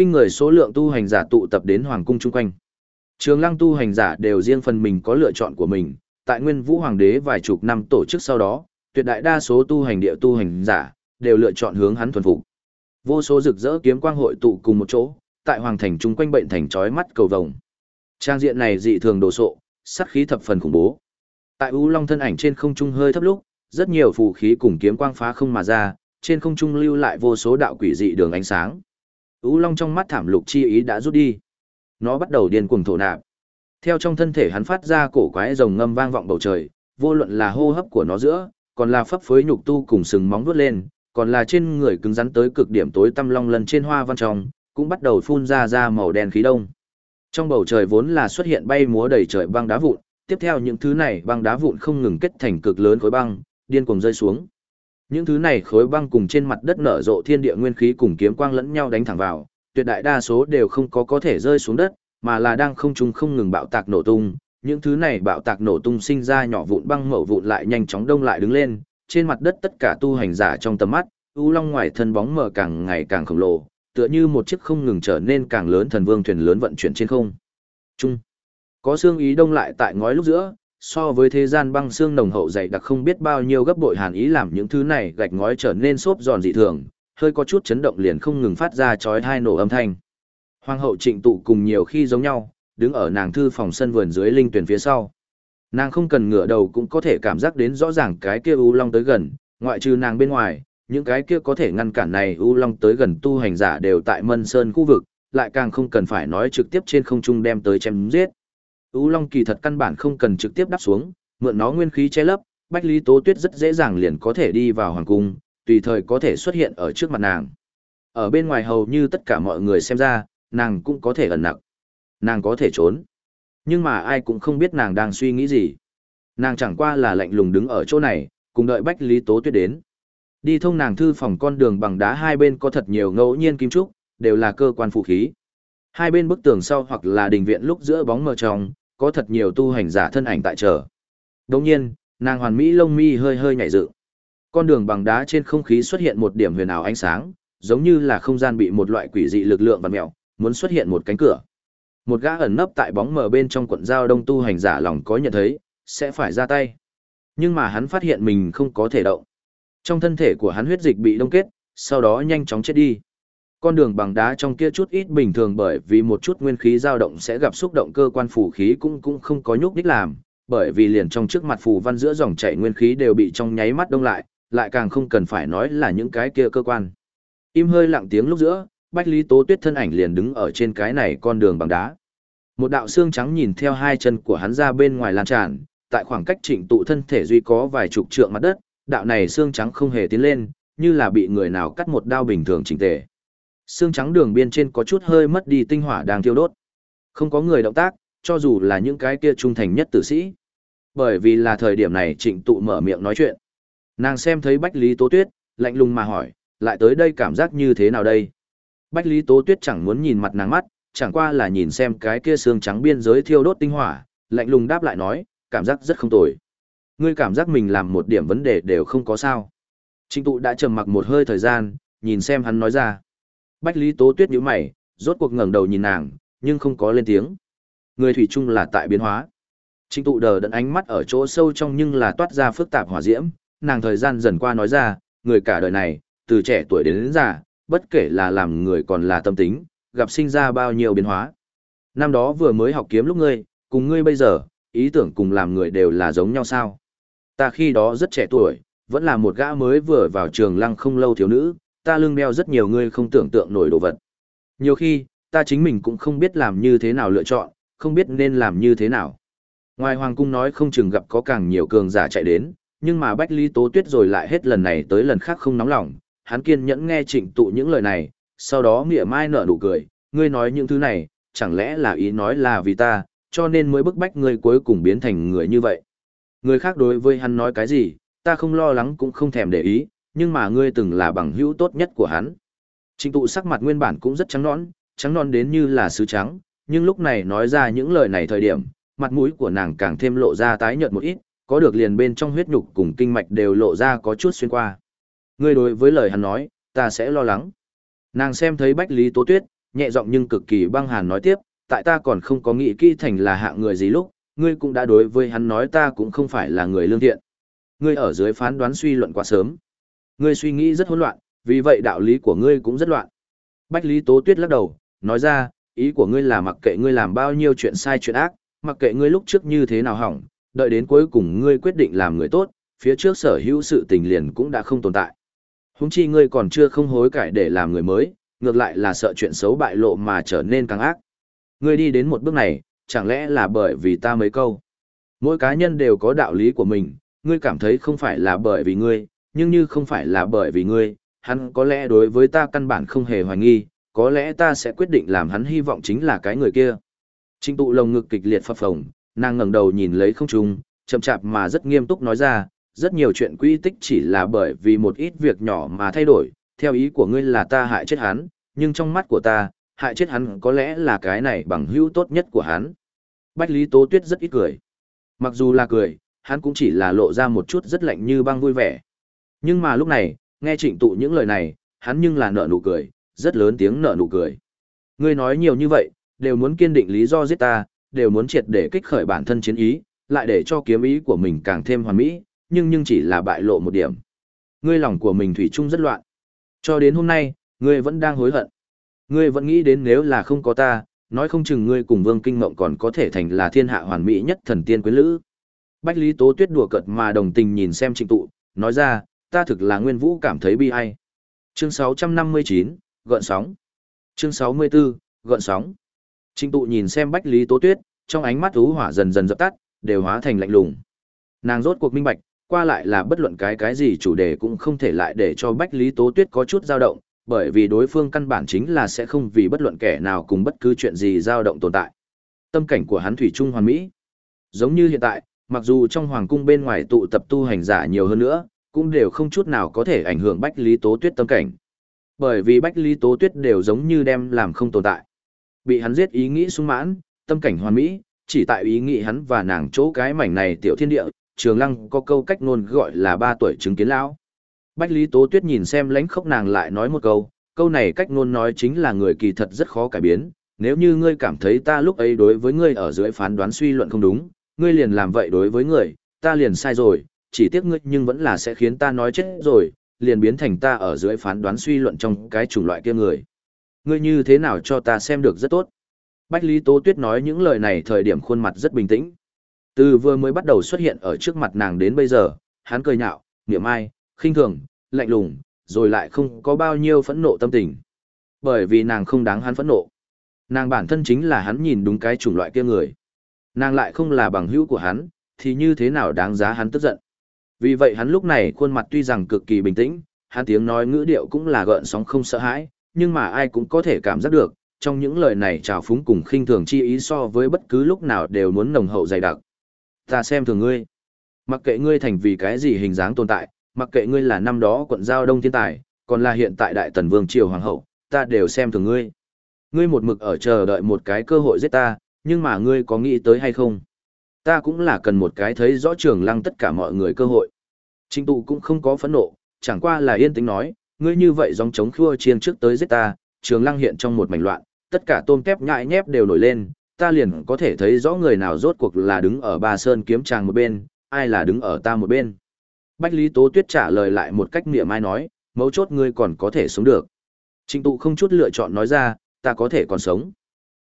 Kinh người số lượng tu hành giả tụ tập đến hoàng cung chung quanh. Trường lăng tu hành giả đều riêng phần mình có lựa chọn của mình, tại nguyên vũ hoàng đế vài chục năm tổ chức sau đó, tuyệt đại đa số tu hành địa tu hành giả, đều lựa chọn hướng hắn thuần phục. Vô số rực rỡ kiếm quang hội tụ cùng một chỗ, tại hoàng thành chung quanh bệnh thành chói mắt cầu vồng. Trang diện này dị thường đồ sộ, sát khí thập phần khủng bố. Tại U Long thân ảnh trên không trung hơi thấp lúc, rất nhiều phù khí cùng kiếm quang phá không mà ra, trên không trung lưu lại vô số đạo quỷ dị đường ánh sáng. U Long trong mắt thảm lục chi ý đã rút đi. Nó bắt đầu điên cuồng thổ nạp. Theo trong thân thể hắn phát ra cổ quái rồng ngâm vang vọng bầu trời, vô luận là hô hấp của nó giữa, còn là phấp phới nhục tu cùng sừng móng vuốt lên, còn là trên người cứng rắn tới cực điểm tối tăm long lần trên hoa văn trong, cũng bắt đầu phun ra ra màu đen khí đông. Trong bầu trời vốn là xuất hiện bay múa đầy trời băng đá vụn, tiếp theo những thứ này băng đá vụn không ngừng kết thành cực lớn khối băng, điên cuồng rơi xuống. Những thứ này khối băng cùng trên mặt đất nở rộ thiên địa nguyên khí cùng kiếm quang lẫn nhau đánh thẳng vào, tuyệt đại đa số đều không có có thể rơi xuống đất, mà là đang không trung không ngừng bạo tạc nổ tung. Những thứ này bạo tạc nổ tung sinh ra nhỏ vụn băng mẩu vụn lại nhanh chóng đông lại đứng lên, trên mặt đất tất cả tu hành giả trong tầm mắt, u long ngoài thân bóng mờ càng ngày càng khổng lồ, tựa như một chiếc không ngừng trở nên càng lớn thần vương thuyền lớn vận chuyển trên không. Trung. Có xương ý đông lại tại ngói lúc giữa, so với thế gian băng xương nồng hậu dày đặc không biết bao nhiêu gấp bội hàn ý làm những thứ này gạch ngói trở nên xốp giòn dị thường, hơi có chút chấn động liền không ngừng phát ra chói hai nổ âm thanh. Hoàng hậu Trịnh tụ cùng nhiều khi giống nhau, đứng ở nàng thư phòng sân vườn dưới linh tuyển phía sau. Nàng không cần ngửa đầu cũng có thể cảm giác đến rõ ràng cái kia u long tới gần, ngoại trừ nàng bên ngoài, những cái kia có thể ngăn cản này u long tới gần tu hành giả đều tại Mân Sơn khu vực, lại càng không cần phải nói trực tiếp trên không trung đem tới chém giết. U long kỳ thật căn bản không cần trực tiếp đáp xuống, mượn nó nguyên khí che lấp, Bách Lý Tố Tuyết rất dễ dàng liền có thể đi vào hoàng cung, tùy thời có thể xuất hiện ở trước mặt nàng. Ở bên ngoài hầu như tất cả mọi người xem ra, nàng cũng có thể ẩn nặc. Nàng có thể trốn. Nhưng mà ai cũng không biết nàng đang suy nghĩ gì. Nàng chẳng qua là lạnh lùng đứng ở chỗ này, cùng đợi Bách Lý Tố Tuyết đến. Đi thông nàng thư phòng con đường bằng đá hai bên có thật nhiều ngẫu nhiên kim trúc, đều là cơ quan phụ khí. Hai bên bức tường sau hoặc là đình viện lúc giữa bóng mờ trong, có thật nhiều tu hành giả thân ảnh tại chờ. Đồng nhiên, nàng hoàn mỹ lông mi hơi hơi nhảy dựng. Con đường bằng đá trên không khí xuất hiện một điểm huyền ảo ánh sáng, giống như là không gian bị một loại quỷ dị lực lượng vặn mèo, muốn xuất hiện một cánh cửa. Một gã ẩn nấp tại bóng mờ bên trong quận giao đông tu hành giả lòng có nhận thấy, sẽ phải ra tay. Nhưng mà hắn phát hiện mình không có thể động. Trong thân thể của hắn huyết dịch bị đông kết, sau đó nhanh chóng chết đi. Con đường bằng đá trong kia chút ít bình thường bởi vì một chút nguyên khí dao động sẽ gặp xúc động cơ quan phù khí cũng cũng không có nhúc đích làm, bởi vì liền trong trước mặt phù văn giữa dòng chảy nguyên khí đều bị trong nháy mắt đông lại, lại càng không cần phải nói là những cái kia cơ quan. Im hơi lặng tiếng lúc giữa, Bách Lý Tố Tuyết thân ảnh liền đứng ở trên cái này con đường bằng đá. Một đạo xương trắng nhìn theo hai chân của hắn ra bên ngoài lan tràn, tại khoảng cách trịnh tụ thân thể duy có vài chục trượng mặt đất, đạo này xương trắng không hề tiến lên, như là bị người nào cắt một đao bình thường chỉnh tề. Xương trắng đường biên trên có chút hơi mất đi tinh hỏa đang thiêu đốt. Không có người động tác, cho dù là những cái kia trung thành nhất tử sĩ. Bởi vì là thời điểm này trịnh tụ mở miệng nói chuyện. Nàng xem thấy Bách Lý Tố Tuyết, lạnh lùng mà hỏi, lại tới đây cảm giác như thế nào đây? Bách Lý Tố Tuyết chẳng muốn nhìn mặt nàng mắt, chẳng qua là nhìn xem cái kia xương trắng biên giới thiêu đốt tinh hỏa, lạnh lùng đáp lại nói, cảm giác rất không tồi. Ngươi cảm giác mình làm một điểm vấn đề đều không có sao. Trịnh tụ đã trầm mặc một hơi thời gian, nhìn xem hắn nói ra. Bách Lý Tố Tuyết nhíu mày, rốt cuộc ngẩng đầu nhìn nàng, nhưng không có lên tiếng. Người thủy chung là tại biến hóa. Trịnh tụ đờ đẫn ánh mắt ở chỗ sâu trong nhưng là toát ra phức tạp hỏa diễm, nàng thời gian dần qua nói ra, người cả đời này, từ trẻ tuổi đến, đến già, bất kể là làm người còn là tâm tính, gặp sinh ra bao nhiêu biến hóa. Năm đó vừa mới học kiếm lúc ngươi, cùng ngươi bây giờ, ý tưởng cùng làm người đều là giống nhau sao. Ta khi đó rất trẻ tuổi, vẫn là một gã mới vừa vào trường lăng không lâu thiếu nữ, ta lương đeo rất nhiều ngươi không tưởng tượng nổi đồ vật. Nhiều khi, ta chính mình cũng không biết làm như thế nào lựa chọn, không biết nên làm như thế nào. Ngoài hoàng cung nói không chừng gặp có càng nhiều cường giả chạy đến, nhưng mà Bách Lý Tố Tuyết rồi lại hết lần này tới lần khác không nóng lòng, hắn kiên nhẫn nghe trịnh tụ những lời này, sau đó mỉa mai nở nụ cười, ngươi nói những thứ này, chẳng lẽ là ý nói là vì ta, cho nên mới bức bách ngươi cuối cùng biến thành người như vậy. Người khác đối với hắn nói cái gì, ta không lo lắng cũng không thèm để ý, nhưng mà ngươi từng là bằng hữu tốt nhất của hắn. Trình tụ sắc mặt nguyên bản cũng rất trắng nõn, trắng non đến như là sứ trắng, nhưng lúc này nói ra những lời này thời điểm, mặt mũi của nàng càng thêm lộ ra tái nhợt một ít, có được liền bên trong huyết nhục cùng kinh mạch đều lộ ra có chút xuyên qua. Ngươi đối với lời hắn nói, ta sẽ lo lắng. Nàng xem thấy Bách Lý Tố Tuyết, nhẹ giọng nhưng cực kỳ băng hàn nói tiếp, tại ta còn không có nghĩ kỹ thành là hạng người gì lúc, ngươi cũng đã đối với hắn nói ta cũng không phải là người lương thiện. Ngươi ở dưới phán đoán suy luận quá sớm. Ngươi suy nghĩ rất hỗn loạn, vì vậy đạo lý của ngươi cũng rất loạn. Bách Lý Tố Tuyết lắc đầu, nói ra, ý của ngươi là mặc kệ ngươi làm bao nhiêu chuyện sai chuyện ác, mặc kệ ngươi lúc trước như thế nào hỏng, đợi đến cuối cùng ngươi quyết định làm người tốt, phía trước sở hữu sự tình liền cũng đã không tồn tại. Húng chi ngươi còn chưa không hối cải để làm người mới, ngược lại là sợ chuyện xấu bại lộ mà trở nên càng ác. Ngươi đi đến một bước này, chẳng lẽ là bởi vì ta mấy câu. Mỗi cá nhân đều có đạo lý của mình, ngươi cảm thấy không phải là bởi vì ngươi, nhưng như không phải là bởi vì ngươi, hắn có lẽ đối với ta căn bản không hề hoài nghi, có lẽ ta sẽ quyết định làm hắn hy vọng chính là cái người kia. Trinh tụ lồng ngực kịch liệt phập phồng, nàng ngẩng đầu nhìn lấy không trung, chậm chạp mà rất nghiêm túc nói ra, rất nhiều chuyện quy tích chỉ là bởi vì một ít việc nhỏ mà thay đổi, theo ý của ngươi là ta hại chết hắn, nhưng trong mắt của ta, hại chết hắn có lẽ là cái này bằng hữu tốt nhất của hắn. Bách Lý Tố Tuyết rất ít cười. Mặc dù là cười, hắn cũng chỉ là lộ ra một chút rất lạnh như băng vui vẻ. Nhưng mà lúc này, nghe trịnh tụ những lời này, hắn nhưng là nở nụ cười, rất lớn tiếng nở nụ cười. Ngươi nói nhiều như vậy, đều muốn kiên định lý do giết ta, đều muốn triệt để kích khởi bản thân chiến ý, lại để cho kiếm ý của mình càng thêm hoàn mỹ, nhưng nhưng chỉ là bại lộ một điểm. Ngươi lòng của mình thủy chung rất loạn. Cho đến hôm nay, ngươi vẫn đang hối hận. Ngươi vẫn nghĩ đến nếu là không có ta, nói không chừng ngươi cùng Vương Kinh Ngộng còn có thể thành là thiên hạ hoàn mỹ nhất thần tiên quyến lữ. Bách Lý Tố Tuyết đùa cợt mà đồng tình nhìn xem Trịnh Tụ, nói ra, ta thực là Nguyên Vũ cảm thấy bi ai. Chương 659, gợn sóng. Chương 64, gợn sóng. Trinh Tụ nhìn xem Bách Lý Tố Tuyết, trong ánh mắt thú hỏa dần dần dập tắt, đều hóa thành lạnh lùng. Nàng rốt cuộc minh bạch, qua lại là bất luận cái cái gì chủ đề cũng không thể lại để cho Bách Lý Tố Tuyết có chút dao động, bởi vì đối phương căn bản chính là sẽ không vì bất luận kẻ nào cùng bất cứ chuyện gì dao động tồn tại. Tâm cảnh của hắn thủy Trung hoàn mỹ. Giống như hiện tại, mặc dù trong hoàng cung bên ngoài tụ tập tu hành giả nhiều hơn nữa, cũng đều không chút nào có thể ảnh hưởng Bách Lý Tố Tuyết tâm cảnh. Bởi vì Bách Lý Tố Tuyết đều giống như đem làm không tồn tại. Bị hắn giết ý nghĩ sung mãn, tâm cảnh hoàn mỹ, chỉ tại ý nghĩ hắn và nàng chỗ cái mảnh này tiểu thiên địa, trường lăng có câu cách ngôn gọi là ba tuổi chứng kiến lão. Bách Lý Tố Tuyết nhìn xem lãnh khốc nàng lại nói một câu, câu này cách ngôn nói chính là người kỳ thật rất khó cải biến, nếu như ngươi cảm thấy ta lúc ấy đối với ngươi ở dưới phán đoán suy luận không đúng, ngươi liền làm vậy đối với người, ta liền sai rồi, chỉ tiếc ngươi nhưng vẫn là sẽ khiến ta nói chết rồi, liền biến thành ta ở dưới phán đoán suy luận trong cái chủng loại kia người. Ngươi như thế nào cho ta xem được rất tốt. Bách Lý Tố Tuyết nói những lời này thời điểm khuôn mặt rất bình tĩnh. Từ vừa mới bắt đầu xuất hiện ở trước mặt nàng đến bây giờ, hắn cười nhạo, niệm ai, khinh thường, lạnh lùng, rồi lại không có bao nhiêu phẫn nộ tâm tình. Bởi vì nàng không đáng hắn phẫn nộ. Nàng bản thân chính là hắn nhìn đúng cái chủng loại kia người. Nàng lại không là bằng hữu của hắn, thì như thế nào đáng giá hắn tức giận. Vì vậy hắn lúc này khuôn mặt tuy rằng cực kỳ bình tĩnh, hắn tiếng nói ngữ điệu cũng là gợn sóng không sợ hãi, nhưng mà ai cũng có thể cảm giác được, trong những lời này trào phúng cùng khinh thường chi ý so với bất cứ lúc nào đều muốn nồng hậu dày đặc. Ta xem thường ngươi. Mặc kệ ngươi thành vì cái gì hình dáng tồn tại, mặc kệ ngươi là năm đó quận giao đông thiên tài, còn là hiện tại đại tần vương triều hoàng hậu, ta đều xem thường ngươi. Ngươi một mực ở chờ đợi một cái cơ hội giết ta, nhưng mà ngươi có nghĩ tới hay không? Ta cũng là cần một cái thấy rõ trường lăng tất cả mọi người cơ hội. Trình tụ cũng không có phẫn nộ, chẳng qua là yên tĩnh nói, ngươi như vậy dòng chống khua chiên trước tới giết ta, trường lăng hiện trong một mảnh loạn, tất cả tôm tép nhại nhép đều nổi lên, ta liền có thể thấy rõ người nào rốt cuộc là đứng ở ba sơn kiếm tràng một bên, ai là đứng ở ta một bên. Bách Lý Tố Tuyết trả lời lại một cách niệm ai nói, mấu chốt ngươi còn có thể sống được. Trình tụ không chút lựa chọn nói ra, ta có thể còn sống.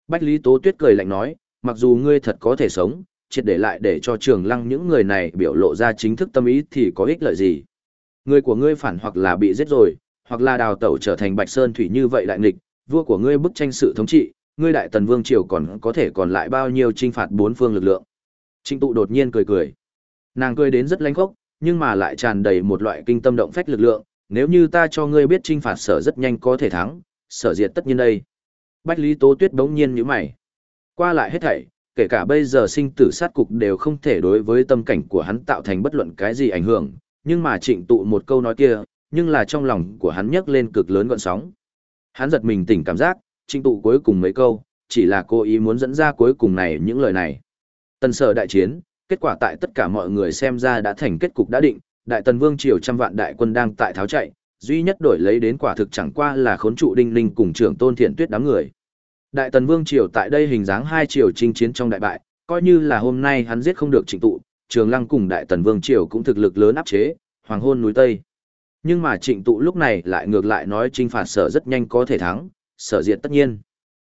Bách Lý Tố Tuyết cười lạnh nói, mặc dù ngươi thật có thể sống, triệt để lại để cho trường lăng những người này biểu lộ ra chính thức tâm ý thì có ích lợi gì. Người của ngươi phản hoặc là bị giết rồi, hoặc là đào tẩu trở thành Bạch Sơn Thủy như vậy đại nghịch, vua của ngươi bức tranh sự thống trị, ngươi đại tần vương triều còn có thể còn lại bao nhiêu trinh phạt bốn phương lực lượng. Trịnh tụ đột nhiên cười cười. Nàng cười đến rất lanh khốc, nhưng mà lại tràn đầy một loại kinh tâm động phách lực lượng, nếu như ta cho ngươi biết trinh phạt sở rất nhanh có thể thắng, sở diệt tất nhiên đây. Bách Lý Tố Tuyết bỗng nhiên như mày. Qua lại hết thảy, kể cả bây giờ sinh tử sát cục đều không thể đối với tâm cảnh của hắn tạo thành bất luận cái gì ảnh hưởng, nhưng mà trịnh tụ một câu nói kia, nhưng là trong lòng của hắn nhấc lên cực lớn gọn sóng. Hắn giật mình tỉnh cảm giác, trịnh tụ cuối cùng mấy câu, chỉ là cố ý muốn dẫn ra cuối cùng này những lời này. Tần sở đại chiến, kết quả tại tất cả mọi người xem ra đã thành kết cục đã định, đại tần vương triều trăm vạn đại quân đang tại tháo chạy, duy nhất đổi lấy đến quả thực chẳng qua là khốn trụ đinh linh cùng trưởng tôn thiện tuyết đám người. Đại tần vương triều tại đây hình dáng hai triều chinh chiến trong đại bại, coi như là hôm nay hắn giết không được trịnh tụ, trường lăng cùng đại tần vương triều cũng thực lực lớn áp chế, hoàng hôn núi Tây. Nhưng mà trịnh tụ lúc này lại ngược lại nói trinh phạt sở rất nhanh có thể thắng, sở diệt tất nhiên.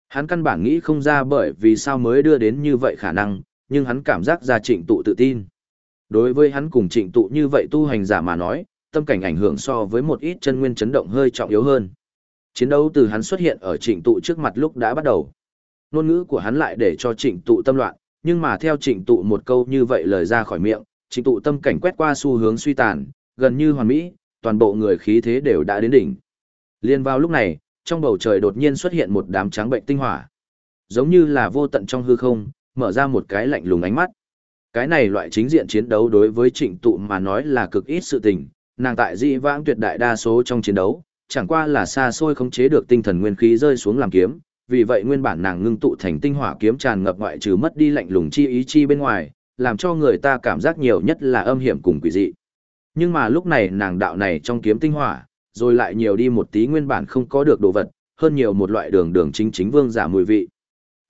Hắn căn bản nghĩ không ra bởi vì sao mới đưa đến như vậy khả năng, nhưng hắn cảm giác ra trịnh tụ tự tin. Đối với hắn cùng trịnh tụ như vậy tu hành giả mà nói, tâm cảnh ảnh hưởng so với một ít chân nguyên chấn động hơi trọng yếu hơn. Chiến đấu từ hắn xuất hiện ở trịnh tụ trước mặt lúc đã bắt đầu. Nôn ngữ của hắn lại để cho trịnh tụ tâm loạn, nhưng mà theo trịnh tụ một câu như vậy lời ra khỏi miệng, trịnh tụ tâm cảnh quét qua xu hướng suy tàn, gần như hoàn mỹ, toàn bộ người khí thế đều đã đến đỉnh. Liên vào lúc này, trong bầu trời đột nhiên xuất hiện một đám trắng bệnh tinh hỏa. Giống như là vô tận trong hư không, mở ra một cái lạnh lùng ánh mắt. Cái này loại chính diện chiến đấu đối với trịnh tụ mà nói là cực ít sự tình, nàng tại dị vãng tuyệt đại đa số trong chiến đấu, chẳng qua là xa xôi khống chế được tinh thần nguyên khí rơi xuống làm kiếm, vì vậy nguyên bản nàng ngưng tụ thành tinh hỏa kiếm tràn ngập ngoại trừ mất đi lạnh lùng chi ý chi bên ngoài, làm cho người ta cảm giác nhiều nhất là âm hiểm cùng quỷ dị. Nhưng mà lúc này nàng đạo này trong kiếm tinh hỏa, rồi lại nhiều đi một tí nguyên bản không có được đồ vật, hơn nhiều một loại đường đường chính chính vương giả mùi vị.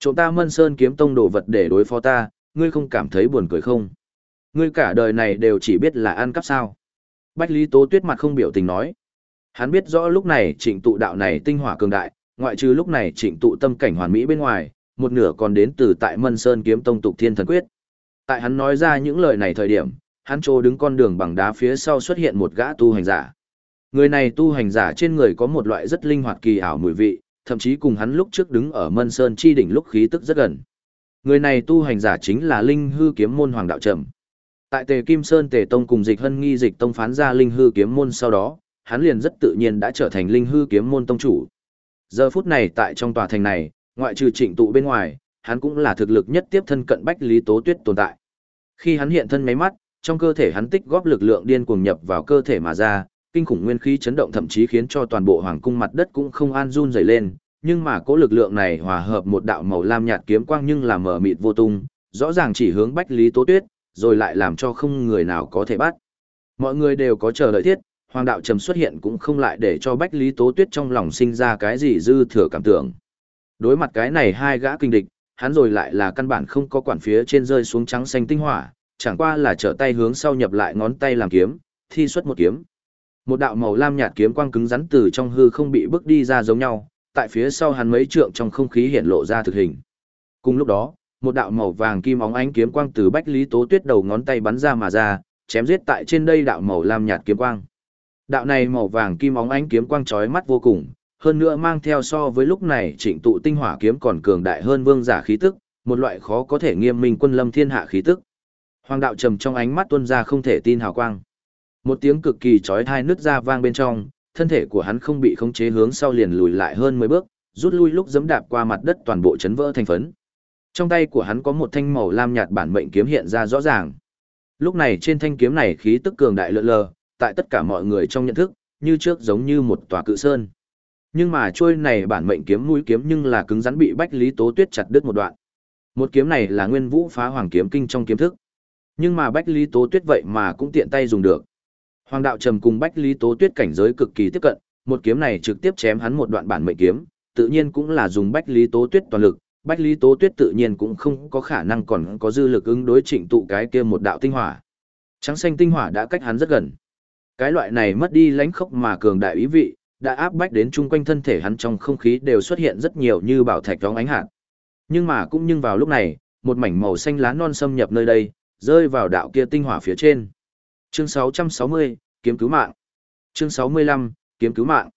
Chúng ta mân sơn kiếm tông đồ vật để đối phó ta, ngươi không cảm thấy buồn cười không? Ngươi cả đời này đều chỉ biết là ăn cắp sao. Bách Lý Tố Tuyết mặt không biểu tình nói. Hắn biết rõ lúc này trịnh tụ đạo này tinh hỏa cường đại, ngoại trừ lúc này trịnh tụ tâm cảnh hoàn mỹ bên ngoài, một nửa còn đến từ tại Mân Sơn kiếm tông tục thiên thần quyết. Tại hắn nói ra những lời này thời điểm, hắn trô đứng con đường bằng đá phía sau xuất hiện một gã tu hành giả. Người này tu hành giả trên người có một loại rất linh hoạt kỳ ảo mùi vị, thậm chí cùng hắn lúc trước đứng ở Mân Sơn chi đỉnh lúc khí tức rất gần. Người này tu hành giả chính là Linh Hư kiếm môn Hoàng đạo Trầm. Tại Tề Kim Sơn Tề Tông cùng Dịch Hân Nghi Dịch Tông phán ra Linh Hư kiếm môn sau đó, hắn liền rất tự nhiên đã trở thành Linh Hư kiếm môn tông chủ. Giờ phút này tại trong tòa thành này, ngoại trừ Trịnh tụ bên ngoài, hắn cũng là thực lực nhất tiếp thân cận Bách Lý Tố Tuyết tồn tại. Khi hắn hiện thân mấy mắt, trong cơ thể hắn tích góp lực lượng điên cuồng nhập vào cơ thể mà ra, kinh khủng nguyên khí chấn động thậm chí khiến cho toàn bộ hoàng cung mặt đất cũng không an run rẩy lên, nhưng mà cỗ lực lượng này hòa hợp một đạo màu lam nhạt kiếm quang nhưng là mở mịt vô tung, rõ ràng chỉ hướng Bách Lý Tố Tuyết, rồi lại làm cho không người nào có thể bắt. Mọi người đều có chờ đợi thiết, Hoàng đạo trầm xuất hiện cũng không lại để cho Bách Lý Tố Tuyết trong lòng sinh ra cái gì dư thừa cảm tưởng. Đối mặt cái này hai gã kinh địch, hắn rồi lại là căn bản không có quản phía trên rơi xuống trắng xanh tinh hỏa, chẳng qua là trở tay hướng sau nhập lại ngón tay làm kiếm, thi xuất một kiếm. Một đạo màu lam nhạt kiếm quang cứng rắn từ trong hư không bị bước đi ra giống nhau, tại phía sau hắn mấy trượng trong không khí hiện lộ ra thực hình. Cùng lúc đó, một đạo màu vàng kim óng ánh kiếm quang từ Bách Lý Tố Tuyết đầu ngón tay bắn ra mà ra, chém giết tại trên đây đạo màu lam nhạt kiếm quang. Đạo này màu vàng kim óng ánh kiếm quang chói mắt vô cùng, hơn nữa mang theo so với lúc này trịnh tụ tinh hỏa kiếm còn cường đại hơn vương giả khí tức, một loại khó có thể nghiêm minh quân lâm thiên hạ khí tức. Hoàng đạo trầm trong ánh mắt tuôn ra không thể tin hào quang. Một tiếng cực kỳ chói tai nứt ra vang bên trong, thân thể của hắn không bị khống chế hướng sau liền lùi lại hơn 10 bước, rút lui lúc giẫm đạp qua mặt đất toàn bộ chấn vỡ thành phấn. Trong tay của hắn có một thanh màu lam nhạt bản mệnh kiếm hiện ra rõ ràng. Lúc này trên thanh kiếm này khí tức cường đại lượn lờ, tại tất cả mọi người trong nhận thức, như trước giống như một tòa cự sơn. Nhưng mà trôi này bản mệnh kiếm mũi kiếm nhưng là cứng rắn bị Bách Lý Tố Tuyết chặt đứt một đoạn. Một kiếm này là Nguyên Vũ phá Hoàng kiếm kinh trong kiếm thức. Nhưng mà Bách Lý Tố Tuyết vậy mà cũng tiện tay dùng được. Hoàng đạo trầm cùng Bách Lý Tố Tuyết cảnh giới cực kỳ tiếp cận, một kiếm này trực tiếp chém hắn một đoạn bản mệnh kiếm, tự nhiên cũng là dùng Bách Lý Tố Tuyết toàn lực, Bách Lý Tố Tuyết tự nhiên cũng không có khả năng còn có dư lực ứng đối trịnh tụ cái kia một đạo tinh hỏa. Trắng xanh tinh hỏa đã cách hắn rất gần. Cái loại này mất đi lãnh khốc mà cường đại ý vị, đã áp bách đến chung quanh thân thể hắn trong không khí đều xuất hiện rất nhiều như bảo thạch đóng ánh hạt. Nhưng mà cũng nhưng vào lúc này, một mảnh màu xanh lá non xâm nhập nơi đây, rơi vào đạo kia tinh hỏa phía trên. Chương 660, kiếm cứu mạng. Chương 65, kiếm cứu mạng.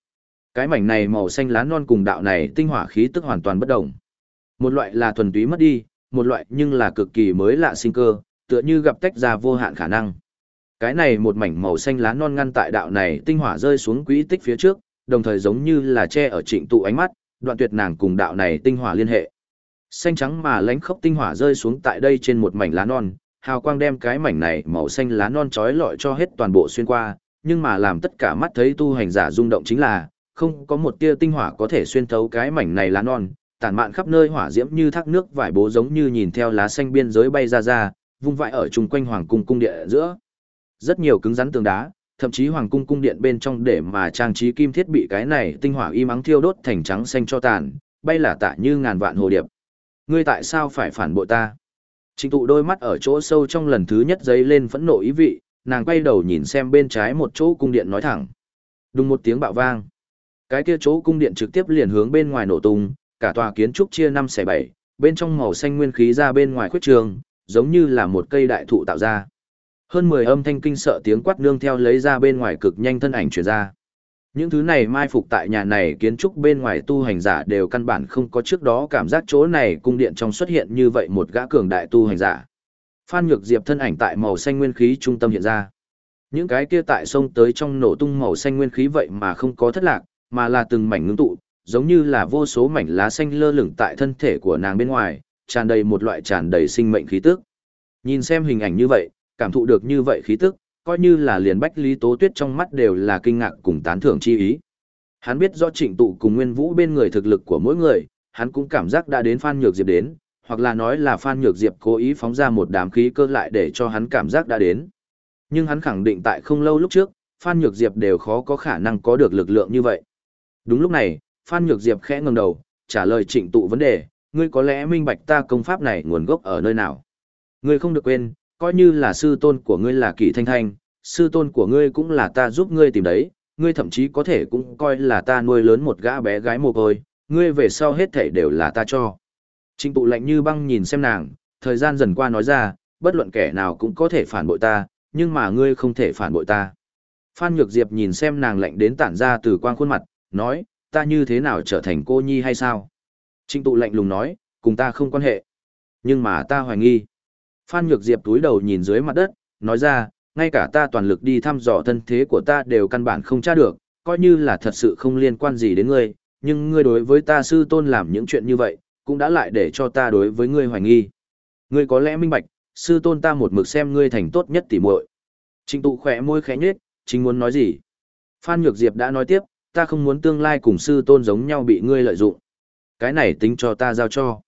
Cái mảnh này màu xanh lá non cùng đạo này tinh hỏa khí tức hoàn toàn bất động. Một loại là thuần túy mất đi, một loại nhưng là cực kỳ mới lạ sinh cơ, tựa như gặp tách ra vô hạn khả năng. Cái này một mảnh màu xanh lá non ngăn tại đạo này tinh hỏa rơi xuống quỹ tích phía trước, đồng thời giống như là che ở trịnh tụ ánh mắt, đoạn tuyệt nàng cùng đạo này tinh hỏa liên hệ. Xanh trắng mà lánh khốc tinh hỏa rơi xuống tại đây trên một mảnh lá non, hào quang đem cái mảnh này màu xanh lá non trói lọi cho hết toàn bộ xuyên qua, nhưng mà làm tất cả mắt thấy tu hành giả rung động chính là, không có một tia tinh hỏa có thể xuyên thấu cái mảnh này lá non, tản mạn khắp nơi hỏa diễm như thác nước vải bố giống như nhìn theo lá xanh biên giới bay ra ra, vung vãi ở chung quanh hoàng cung cung địa giữa. Rất nhiều cứng rắn tường đá, thậm chí hoàng cung cung điện bên trong để mà trang trí kim thiết bị cái này tinh hỏa y mắng thiêu đốt thành trắng xanh cho tàn, bay là tạ như ngàn vạn hồ điệp. Ngươi tại sao phải phản bội ta? Trịnh tụ đôi mắt ở chỗ sâu trong lần thứ nhất giấy lên phẫn nộ ý vị, nàng quay đầu nhìn xem bên trái một chỗ cung điện nói thẳng. Đùng một tiếng bạo vang. Cái kia chỗ cung điện trực tiếp liền hướng bên ngoài nổ tung, cả tòa kiến trúc chia năm xẻ bảy, bên trong màu xanh nguyên khí ra bên ngoài khuyết trường, giống như là một cây đại thụ tạo ra. Hơn 10 âm thanh kinh sợ tiếng quát nương theo lấy ra bên ngoài cực nhanh thân ảnh truyền ra. Những thứ này mai phục tại nhà này kiến trúc bên ngoài tu hành giả đều căn bản không có trước đó cảm giác chỗ này cung điện trong xuất hiện như vậy một gã cường đại tu hành giả. Phan Nhược Diệp thân ảnh tại màu xanh nguyên khí trung tâm hiện ra. Những cái kia tại sông tới trong nổ tung màu xanh nguyên khí vậy mà không có thất lạc, mà là từng mảnh ngưng tụ, giống như là vô số mảnh lá xanh lơ lửng tại thân thể của nàng bên ngoài, tràn đầy một loại tràn đầy sinh mệnh khí tức. Nhìn xem hình ảnh như vậy, cảm thụ được như vậy khí tức, coi như là liền bách lý tố tuyết trong mắt đều là kinh ngạc cùng tán thưởng chi ý. Hắn biết do trịnh tụ cùng nguyên vũ bên người thực lực của mỗi người, hắn cũng cảm giác đã đến Phan Nhược Diệp đến, hoặc là nói là Phan Nhược Diệp cố ý phóng ra một đám khí cơ lại để cho hắn cảm giác đã đến. Nhưng hắn khẳng định tại không lâu lúc trước, Phan Nhược Diệp đều khó có khả năng có được lực lượng như vậy. Đúng lúc này, Phan Nhược Diệp khẽ ngẩng đầu, trả lời trịnh tụ vấn đề, ngươi có lẽ minh bạch ta công pháp này nguồn gốc ở nơi nào. Ngươi không được quên, coi như là sư tôn của ngươi là Kỷ Thanh Thanh, sư tôn của ngươi cũng là ta giúp ngươi tìm đấy, ngươi thậm chí có thể cũng coi là ta nuôi lớn một gã bé gái mồ côi, ngươi về sau hết thảy đều là ta cho. Trịnh tụ lạnh như băng nhìn xem nàng, thời gian dần qua nói ra, bất luận kẻ nào cũng có thể phản bội ta, nhưng mà ngươi không thể phản bội ta. Phan Nhược Diệp nhìn xem nàng lạnh đến tản ra từ quang khuôn mặt, nói, ta như thế nào trở thành cô nhi hay sao? Trịnh tụ lạnh lùng nói, cùng ta không quan hệ. Nhưng mà ta hoài nghi. Phan Nhược Diệp túi đầu nhìn dưới mặt đất, nói ra, ngay cả ta toàn lực đi thăm dò thân thế của ta đều căn bản không tra được, coi như là thật sự không liên quan gì đến ngươi, nhưng ngươi đối với ta sư tôn làm những chuyện như vậy, cũng đã lại để cho ta đối với ngươi hoài nghi. Ngươi có lẽ minh bạch, sư tôn ta một mực xem ngươi thành tốt nhất tỉ muội. Trình tụ khỏe môi khẽ nhếch, chính muốn nói gì. Phan Nhược Diệp đã nói tiếp, ta không muốn tương lai cùng sư tôn giống nhau bị ngươi lợi dụng. Cái này tính cho ta giao cho.